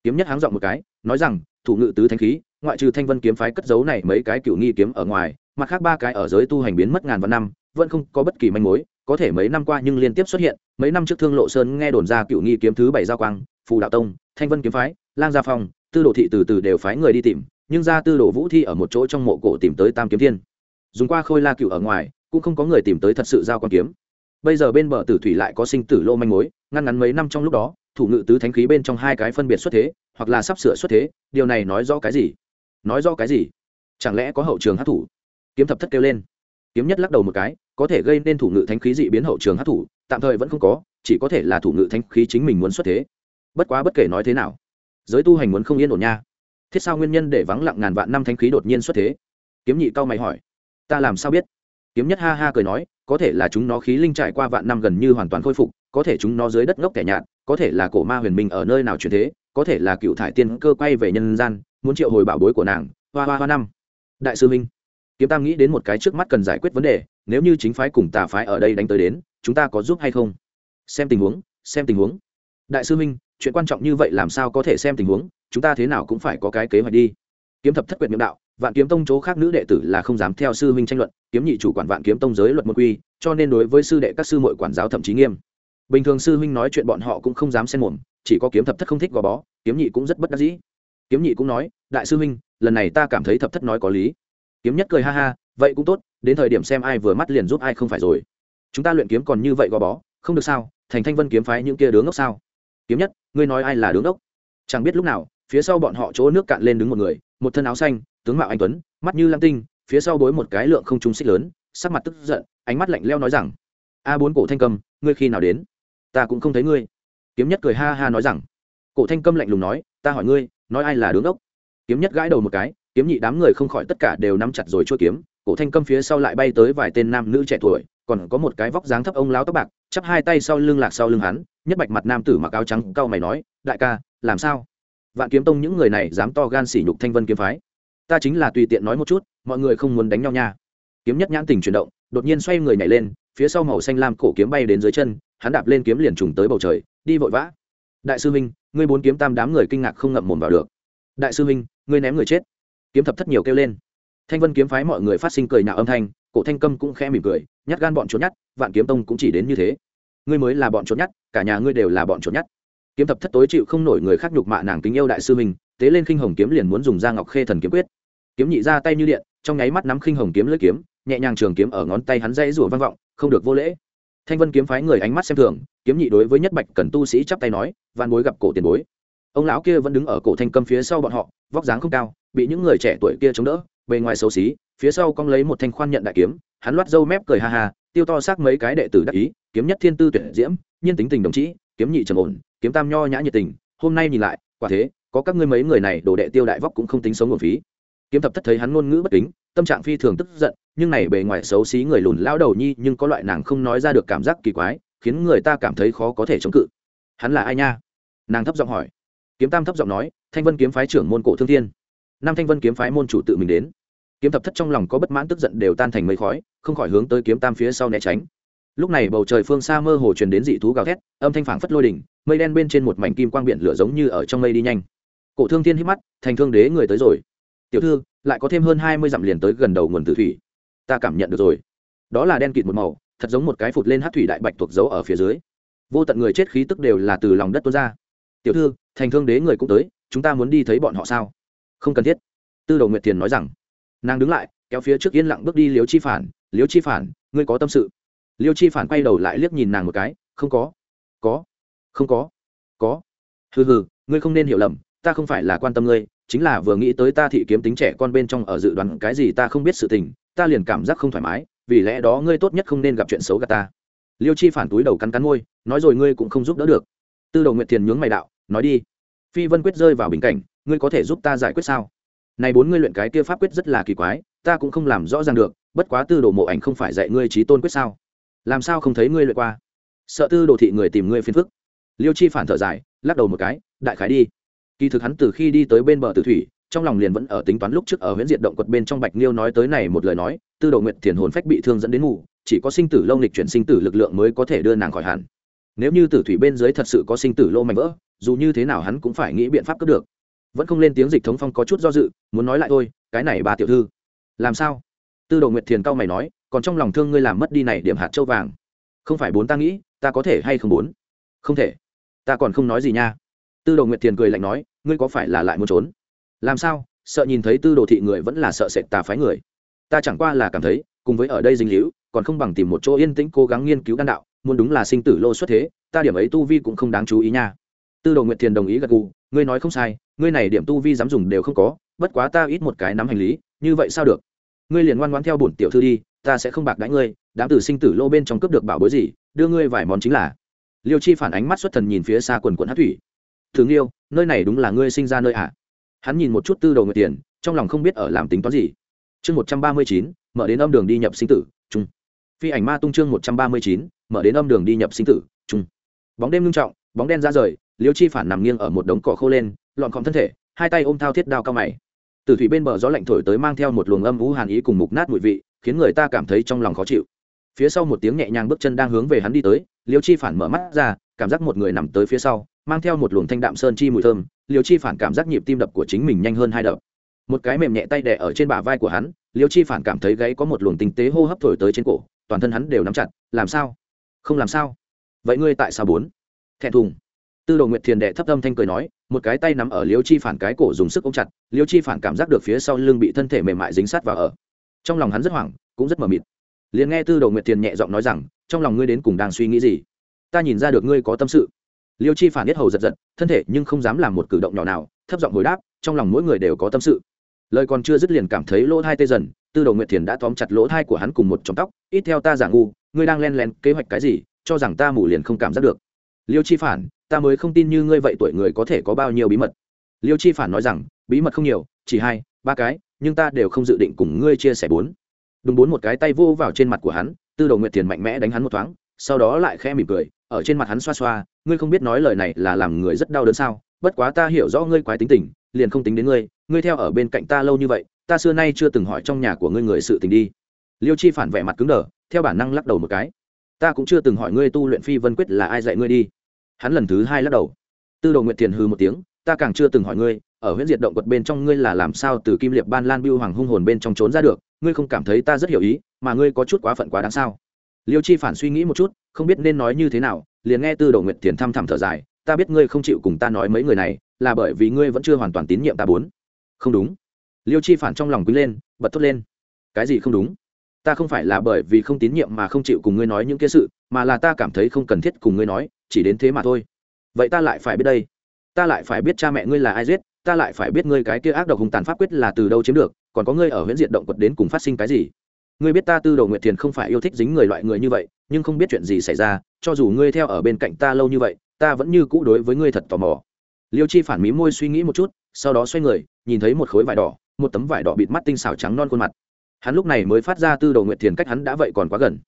A: kiếm nhất háng dọn một cái nói rằng thủ ngự tứ thanh khí ngoại trừ thanh vân kiếm phái cất giấu này mấy cái cựu nghi kiếm ở ngoài mặt khác ba cái ở giới tu hành biến mất ngàn vạn năm, vẫn không có bất kỳ manh mối, có thể mấy năm qua nhưng liên tiếp xuất hiện, mấy năm trước thương lộ sơn nghe đồn ra cựu nghi kiếm thứ bảy giao quang, phù đạo tông, thanh vân kiếm phái, lang gia phong, tư đồ thị từ từ đều phái người đi tìm, nhưng ra tư đồ vũ thi ở một chỗ trong mộ cổ tìm tới tam kiếm thiên. Dùng qua khôi la cựu ở ngoài, cũng không có người tìm tới thật sự giao quan kiếm. Bây giờ bên bờ tử thủy lại có sinh tử lô manh mối, ngăn ngắn mấy năm trong lúc đó, thủ ngự tứ thánh khí bên trong hai cái phân biệt xuất thế, hoặc là sắp sửa xuất thế, điều này nói rõ cái gì? Nói rõ cái gì? Chẳng lẽ có hậu trường hát thủ kiếm thập thất kêu lên. Kiếm nhất lắc đầu một cái, có thể gây nên thủ ngự thánh khí dị biến hậu trường hát thủ tạm thời vẫn không có, chỉ có thể là thủ ngự thánh khí chính mình muốn xuất thế. Bất quá bất kể nói thế nào, giới tu hành muốn không yên ổn nha. Thiết sao nguyên nhân để vắng lặng ngàn vạn năm thánh khí đột nhiên xuất thế? Kiếm nhị cao mày hỏi. Ta làm sao biết? Kiếm nhất ha ha cười nói, có thể là chúng nó khí linh trải qua vạn năm gần như hoàn toàn khôi phục, có thể chúng nó dưới đất ngốc kẻ nhạt, có thể là cổ ma huyền minh ở nơi nào chuyển thế, có thể là cựu thải tiên cơ quay về nhân gian, muốn triệu hồi bảo bối của nàng. Hoa hoa hoa năm. Đại sư minh kiếm tam nghĩ đến một cái trước mắt cần giải quyết vấn đề, nếu như chính phái cùng tà phái ở đây đánh tới đến, chúng ta có giúp hay không? Xem tình huống, xem tình huống. Đại sư minh, chuyện quan trọng như vậy làm sao có thể xem tình huống, chúng ta thế nào cũng phải có cái kế hoạch đi. Kiếm thập thất quyệt miệng đạo, vạn kiếm tông chỗ khác nữ đệ tử là không dám theo sư huynh tranh luận, kiếm nhị chủ quản vạn kiếm tông giới luật môn quy, cho nên đối với sư đệ các sư mội quản giáo thậm chí nghiêm. Bình thường sư huynh nói chuyện bọn họ cũng không dám xen mồm, chỉ có kiếm thập thất không thích gò bó, kiếm nhị cũng rất bất đắc dĩ. Kiếm nhị cũng nói, đại sư huynh, lần này ta cảm thấy thập thất nói có lý kiếm nhất cười ha ha, vậy cũng tốt, đến thời điểm xem ai vừa mắt liền giúp ai không phải rồi. Chúng ta luyện kiếm còn như vậy gò bó, không được sao? Thành thanh vân kiếm phái những kia đứng ngốc sao? Kiếm nhất, ngươi nói ai là đứng ngốc? Chẳng biết lúc nào, phía sau bọn họ chỗ nước cạn lên đứng một người, một thân áo xanh, tướng mạo anh tuấn, mắt như lam tinh, phía sau bối một cái lượng không trung xích lớn, sắc mặt tức giận, ánh mắt lạnh leo nói rằng, a bốn cổ thanh cầm, ngươi khi nào đến? Ta cũng không thấy ngươi. Kiếm nhất cười ha ha nói rằng, cổ thanh Cầm lạnh lùng nói, ta hỏi ngươi, nói ai là đứng ốc kiếm nhất gãi đầu một cái kiếm nhị đám người không khỏi tất cả đều nắm chặt rồi chua kiếm, cổ thanh câm phía sau lại bay tới vài tên nam nữ trẻ tuổi, còn có một cái vóc dáng thấp ông láo tóc bạc, chắp hai tay sau lưng lạc sau lưng hắn, nhất bạch mặt nam tử mặc áo trắng cau mày nói, đại ca, làm sao? Vạn kiếm tông những người này dám to gan sỉ nhục thanh vân kiếm phái. Ta chính là tùy tiện nói một chút, mọi người không muốn đánh nhau nha. Kiếm nhất nhãn tình chuyển động, đột nhiên xoay người nhảy lên, phía sau màu xanh lam cổ kiếm bay đến dưới chân, hắn đạp lên kiếm liền trùng tới bầu trời, đi vội vã. Đại sư huynh, ngươi bốn kiếm tam đám người kinh ngạc không ngậm mồm vào được. Đại sư huynh, ngươi ném người chết kiếm thập thất nhiều kêu lên. Thanh vân kiếm phái mọi người phát sinh cười nạo âm thanh, cổ thanh câm cũng khẽ mỉm cười, nhát gan bọn trốn nhát, vạn kiếm tông cũng chỉ đến như thế. Ngươi mới là bọn trốn nhát, cả nhà ngươi đều là bọn trốn nhát. Kiếm thập thất tối chịu không nổi người khác nhục mạ nàng kính yêu đại sư mình, tế lên khinh hồng kiếm liền muốn dùng da ngọc khê thần kiếm quyết. Kiếm nhị ra tay như điện, trong nháy mắt nắm khinh hồng kiếm lưỡi kiếm, nhẹ nhàng trường kiếm ở ngón tay hắn dây rủa vang vọng, không được vô lễ. Thanh vân kiếm phái người ánh mắt xem thường, kiếm nhị đối với nhất bạch cần tu sĩ chắp tay nói van bối gặp cổ tiền bối. Ông lão kia vẫn đứng ở cổ thanh câm phía sau bọn họ, vóc dáng không cao bị những người trẻ tuổi kia chống đỡ, bề ngoài xấu xí, phía sau cong lấy một thanh khoan nhận đại kiếm, hắn loắt râu mép cười ha ha, tiêu to xác mấy cái đệ tử đắc ý, kiếm nhất thiên tư tuyển diễm, nhiên tính tình đồng chí, kiếm nhị trầm ổn, kiếm tam nho nhã nhiệt tình, hôm nay nhìn lại, quả thế, có các ngươi mấy người này đồ đệ tiêu đại vóc cũng không tính sống nguồn phí. Kiếm thập thất thấy hắn ngôn ngữ bất kính, tâm trạng phi thường tức giận, nhưng này bề ngoài xấu xí người lùn lao đầu nhi nhưng có loại nàng không nói ra được cảm giác kỳ quái, khiến người ta cảm thấy khó có thể chống cự. Hắn là ai nha? Nàng thấp giọng hỏi. Kiếm tam thấp giọng nói, thanh vân kiếm phái trưởng môn cổ thương thiên nam thanh vân kiếm phái môn chủ tự mình đến. Kiếm thập thất trong lòng có bất mãn tức giận đều tan thành mây khói, không khỏi hướng tới kiếm tam phía sau né tránh. Lúc này bầu trời phương xa mơ hồ truyền đến dị thú gào thét, âm thanh phảng phất lôi đỉnh, mây đen bên trên một mảnh kim quang biển lửa giống như ở trong mây đi nhanh. Cổ thương thiên hít mắt, thành thương đế người tới rồi. Tiểu thư, lại có thêm hơn hai mươi dặm liền tới gần đầu nguồn tử thủy. Ta cảm nhận được rồi. Đó là đen kịt một màu, thật giống một cái phụt lên hát thủy đại bạch thuộc dấu ở phía dưới. Vô tận người chết khí tức đều là từ lòng đất tuôn ra. Tiểu thư, thành thương đế người cũng tới, chúng ta muốn đi thấy bọn họ sao? Không cần thiết. Tư đầu nguyệt thiền nói rằng, nàng đứng lại, kéo phía trước yên lặng bước đi liếu chi phản liếu chi phản, ngươi có tâm sự? Liêu chi phản quay đầu lại liếc nhìn nàng một cái, không có có, không có có. Hừ hừ, ngươi không nên hiểu lầm, ta không phải là quan tâm ngươi, chính là vừa nghĩ tới ta thị kiếm tính trẻ con bên trong ở dự đoán cái gì ta không biết sự tình, ta liền cảm giác không thoải mái, vì lẽ đó ngươi tốt nhất không nên gặp chuyện xấu gà ta. Liêu chi phản túi đầu cắn cắn môi, nói rồi ngươi cũng không giúp đỡ được. Tư đầu nguyệt thiền nhướng mày đạo, nói đi. Phi vân quyết rơi vào bình cảnh ngươi có thể giúp ta giải quyết sao? Này bốn ngươi luyện cái kia pháp quyết rất là kỳ quái, ta cũng không làm rõ ràng được, bất quá tư đồ mộ ảnh không phải dạy ngươi trí tôn quyết sao? Làm sao không thấy ngươi luyện qua? Sợ tư đồ thị người tìm ngươi phiền phức. Liêu chi phản thở dài, lắc đầu một cái, đại khái đi. Kỳ thực hắn từ khi đi tới bên bờ tử thủy, trong lòng liền vẫn ở tính toán lúc trước ở huyện diện động quật bên trong bạch liêu nói tới này một lời nói, tư đồ nguyệt thiền hồn phách bị thương dẫn đến ngủ, chỉ có sinh tử lâu nghịch chuyển sinh tử lực lượng mới có thể đưa nàng khỏi hẳn. Nếu như tử thủy bên dưới thật sự có sinh tử lô mạnh vỡ, dù như thế nào hắn cũng phải nghĩ biện pháp cướp được vẫn không lên tiếng dịch thống phong có chút do dự, muốn nói lại thôi, cái này bà tiểu thư. Làm sao? Tư đồ nguyệt thiền cao mày nói, còn trong lòng thương ngươi làm mất đi này điểm hạt châu vàng. Không phải bốn ta nghĩ, ta có thể hay không bốn? Không thể. Ta còn không nói gì nha. Tư đồ nguyệt thiền cười lạnh nói, ngươi có phải là lại muốn trốn? Làm sao? Sợ nhìn thấy tư đồ thị người vẫn là sợ sệt tà phái người. Ta chẳng qua là cảm thấy, cùng với ở đây dinh hữu còn không bằng tìm một chỗ yên tĩnh cố gắng nghiên cứu đan đạo, muốn đúng là sinh tử lô xuất thế, ta điểm ấy tu vi cũng không đáng chú ý nha. Tư đồ nguyệt thiền đồng ý gật gù ngươi nói không sai, ngươi này điểm tu vi dám dùng đều không có, bất quá ta ít một cái nắm hành lý, như vậy sao được? Ngươi liền ngoan ngoãn theo bổn tiểu thư đi, ta sẽ không bạc đãi ngươi, đám tử sinh tử lô bên trong cướp được bảo bối gì, đưa ngươi vài món chính là. Liêu chi phản ánh mắt xuất thần nhìn phía xa quần quận hát thủy. Thường yêu nơi này đúng là ngươi sinh ra nơi ạ à. hắn nhìn một chút tư đầu người tiền, trong lòng không biết ở làm tính toán gì. Chương một trăm ba mươi chín, mở đến âm đường đi nhập sinh tử, chung. Phi ảnh ma tung chương một trăm ba mươi chín, mở đến âm đường đi nhập sinh tử, chung. Bóng đêm ngưng trọng, bóng đen ra rời liêu chi phản nằm nghiêng ở một đống cỏ khô lên, lọn khom thân thể, hai tay ôm thao thiết đao cao mày. Từ thủy bên bờ gió lạnh thổi tới mang theo một luồng âm vũ hàn ý cùng mục nát mùi vị, khiến người ta cảm thấy trong lòng khó chịu. Phía sau một tiếng nhẹ nhàng bước chân đang hướng về hắn đi tới, liêu chi phản mở mắt ra, cảm giác một người nằm tới phía sau, mang theo một luồng thanh đạm sơn chi mùi thơm, liêu chi phản cảm giác nhịp tim đập của chính mình nhanh hơn hai đập. Một cái mềm nhẹ tay đẻ ở trên bả vai của hắn, liêu chi phản cảm thấy gáy có một luồng tinh tế hô hấp thổi tới trên cổ, toàn thân hắn đều nắm chặt, làm sao? Không làm sao? Vậy ngươi tại sao bốn thẹn thùng tư đồ nguyệt thiền đệ thấp âm thanh cười nói, một cái tay nắm ở liêu chi phản cái cổ dùng sức ôm chặt, liêu chi phản cảm giác được phía sau lưng bị thân thể mềm mại dính sát vào ở. Trong lòng hắn rất hoảng, cũng rất mờ mịt. Liền nghe tư đồ nguyệt thiền nhẹ giọng nói rằng, trong lòng ngươi đến cùng đang suy nghĩ gì? Ta nhìn ra được ngươi có tâm sự. Liêu chi phản biết hầu giật giật, thân thể nhưng không dám làm một cử động nhỏ nào, thấp giọng hồi đáp, trong lòng mỗi người đều có tâm sự. Lời còn chưa dứt liền cảm thấy lỗ thai tê dần, tư đồ nguyệt thiền đã tóm chặt lỗ thai của hắn cùng một trong tóc, ít theo ta giả ngu, ngươi đang len lén kế hoạch cái gì, cho rằng ta mù liền không cảm giác được liêu chi phản, ta mới không tin như ngươi vậy tuổi người có thể có bao nhiêu bí mật. Liêu chi phản nói rằng, bí mật không nhiều, chỉ hai, ba cái, nhưng ta đều không dự định cùng ngươi chia sẻ bốn. Đúng bốn một cái tay vô vào trên mặt của hắn, tư Đầu nguyệt thiền mạnh mẽ đánh hắn một thoáng, sau đó lại khẽ mỉm cười, ở trên mặt hắn xoa xoa, ngươi không biết nói lời này là làm người rất đau đớn sao? Bất quá ta hiểu rõ ngươi quái tính tình, liền không tính đến ngươi ngươi theo ở bên cạnh ta lâu như vậy, ta xưa nay chưa từng hỏi trong nhà của ngươi người sự tình đi. Liêu chi phản vẻ mặt cứng đờ, theo bản năng lắc đầu một cái. Ta cũng chưa từng hỏi ngươi tu luyện phi vân quyết là ai dạy ngươi đi hắn lần thứ hai lắc đầu. Tư đồ nguyệt thiền hư một tiếng, ta càng chưa từng hỏi ngươi, ở huyện diệt động quật bên trong ngươi là làm sao từ kim liệp ban lan biêu hoàng hung hồn bên trong trốn ra được? Ngươi không cảm thấy ta rất hiểu ý, mà ngươi có chút quá phận quá đáng sao? Liêu chi phản suy nghĩ một chút, không biết nên nói như thế nào, liền nghe tư đồ nguyệt thiền thăm thẳm thở dài, ta biết ngươi không chịu cùng ta nói mấy người này, là bởi vì ngươi vẫn chưa hoàn toàn tín nhiệm ta bốn. Không đúng. Liêu chi phản trong lòng quý lên, bật thốt lên. Cái gì không đúng? Ta không phải là bởi vì không tín nhiệm mà không chịu cùng ngươi nói những cái sự, mà là ta cảm thấy không cần thiết cùng ngươi nói chỉ đến thế mà thôi. Vậy ta lại phải biết đây. Ta lại phải biết cha mẹ ngươi là ai giết, ta lại phải biết ngươi cái kia ác độc hùng tàn pháp quyết là từ đâu chiếm được, còn có ngươi ở huyện diện động quật đến cùng phát sinh cái gì. Ngươi biết ta tư đầu nguyệt thiền không phải yêu thích dính người loại người như vậy, nhưng không biết chuyện gì xảy ra, cho dù ngươi theo ở bên cạnh ta lâu như vậy, ta vẫn như cũ đối với ngươi thật tò mò. Liêu chi phản mí môi suy nghĩ một chút, sau đó xoay người, nhìn thấy một khối vải đỏ, một tấm vải đỏ bịt mắt tinh xảo trắng non khuôn mặt. Hắn lúc này mới phát ra tư đầu nguyệt thiền cách hắn đã vậy còn quá gần.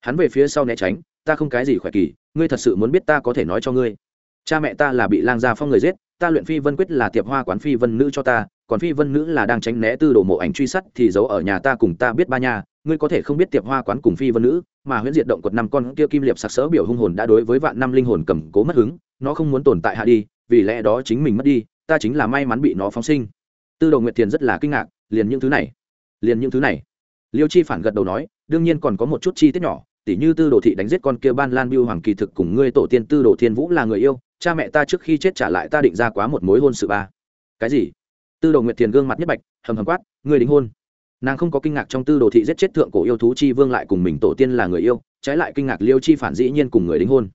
A: Hắn về phía sau né tránh, ta không cái gì khỏe kỳ ngươi thật sự muốn biết ta có thể nói cho ngươi? Cha mẹ ta là bị lang gia phong người giết, ta luyện phi vân quyết là tiệp hoa quán phi vân nữ cho ta, còn phi vân nữ là đang tránh né tư đồ mộ ảnh truy sát thì giấu ở nhà ta cùng ta biết ba nhà, ngươi có thể không biết tiệp hoa quán cùng phi vân nữ, mà huyễn diệt động quật năm con kia kim liệp sặc sỡ biểu hung hồn đã đối với vạn năm linh hồn cầm cố mất hứng, nó không muốn tồn tại hạ đi, vì lẽ đó chính mình mất đi, ta chính là may mắn bị nó phóng sinh. Tư đồ nguyệt thiền rất là kinh ngạc, liền những thứ này, liền những thứ này. Liêu chi phản gật đầu nói, đương nhiên còn có một chút chi tiết nhỏ tỉ như tư đồ thị đánh giết con kia ban lan biêu hoàng kỳ thực cùng ngươi tổ tiên tư đồ thiên vũ là người yêu, cha mẹ ta trước khi chết trả lại ta định ra quá một mối hôn sự ba. Cái gì? Tư đồ nguyệt thiền gương mặt nhất bạch, hầm hầm quát, ngươi đính hôn. Nàng không có kinh ngạc trong tư đồ thị giết chết thượng cổ yêu thú chi vương lại cùng mình tổ tiên là người yêu, trái lại kinh ngạc liêu chi phản dĩ nhiên cùng người đính hôn.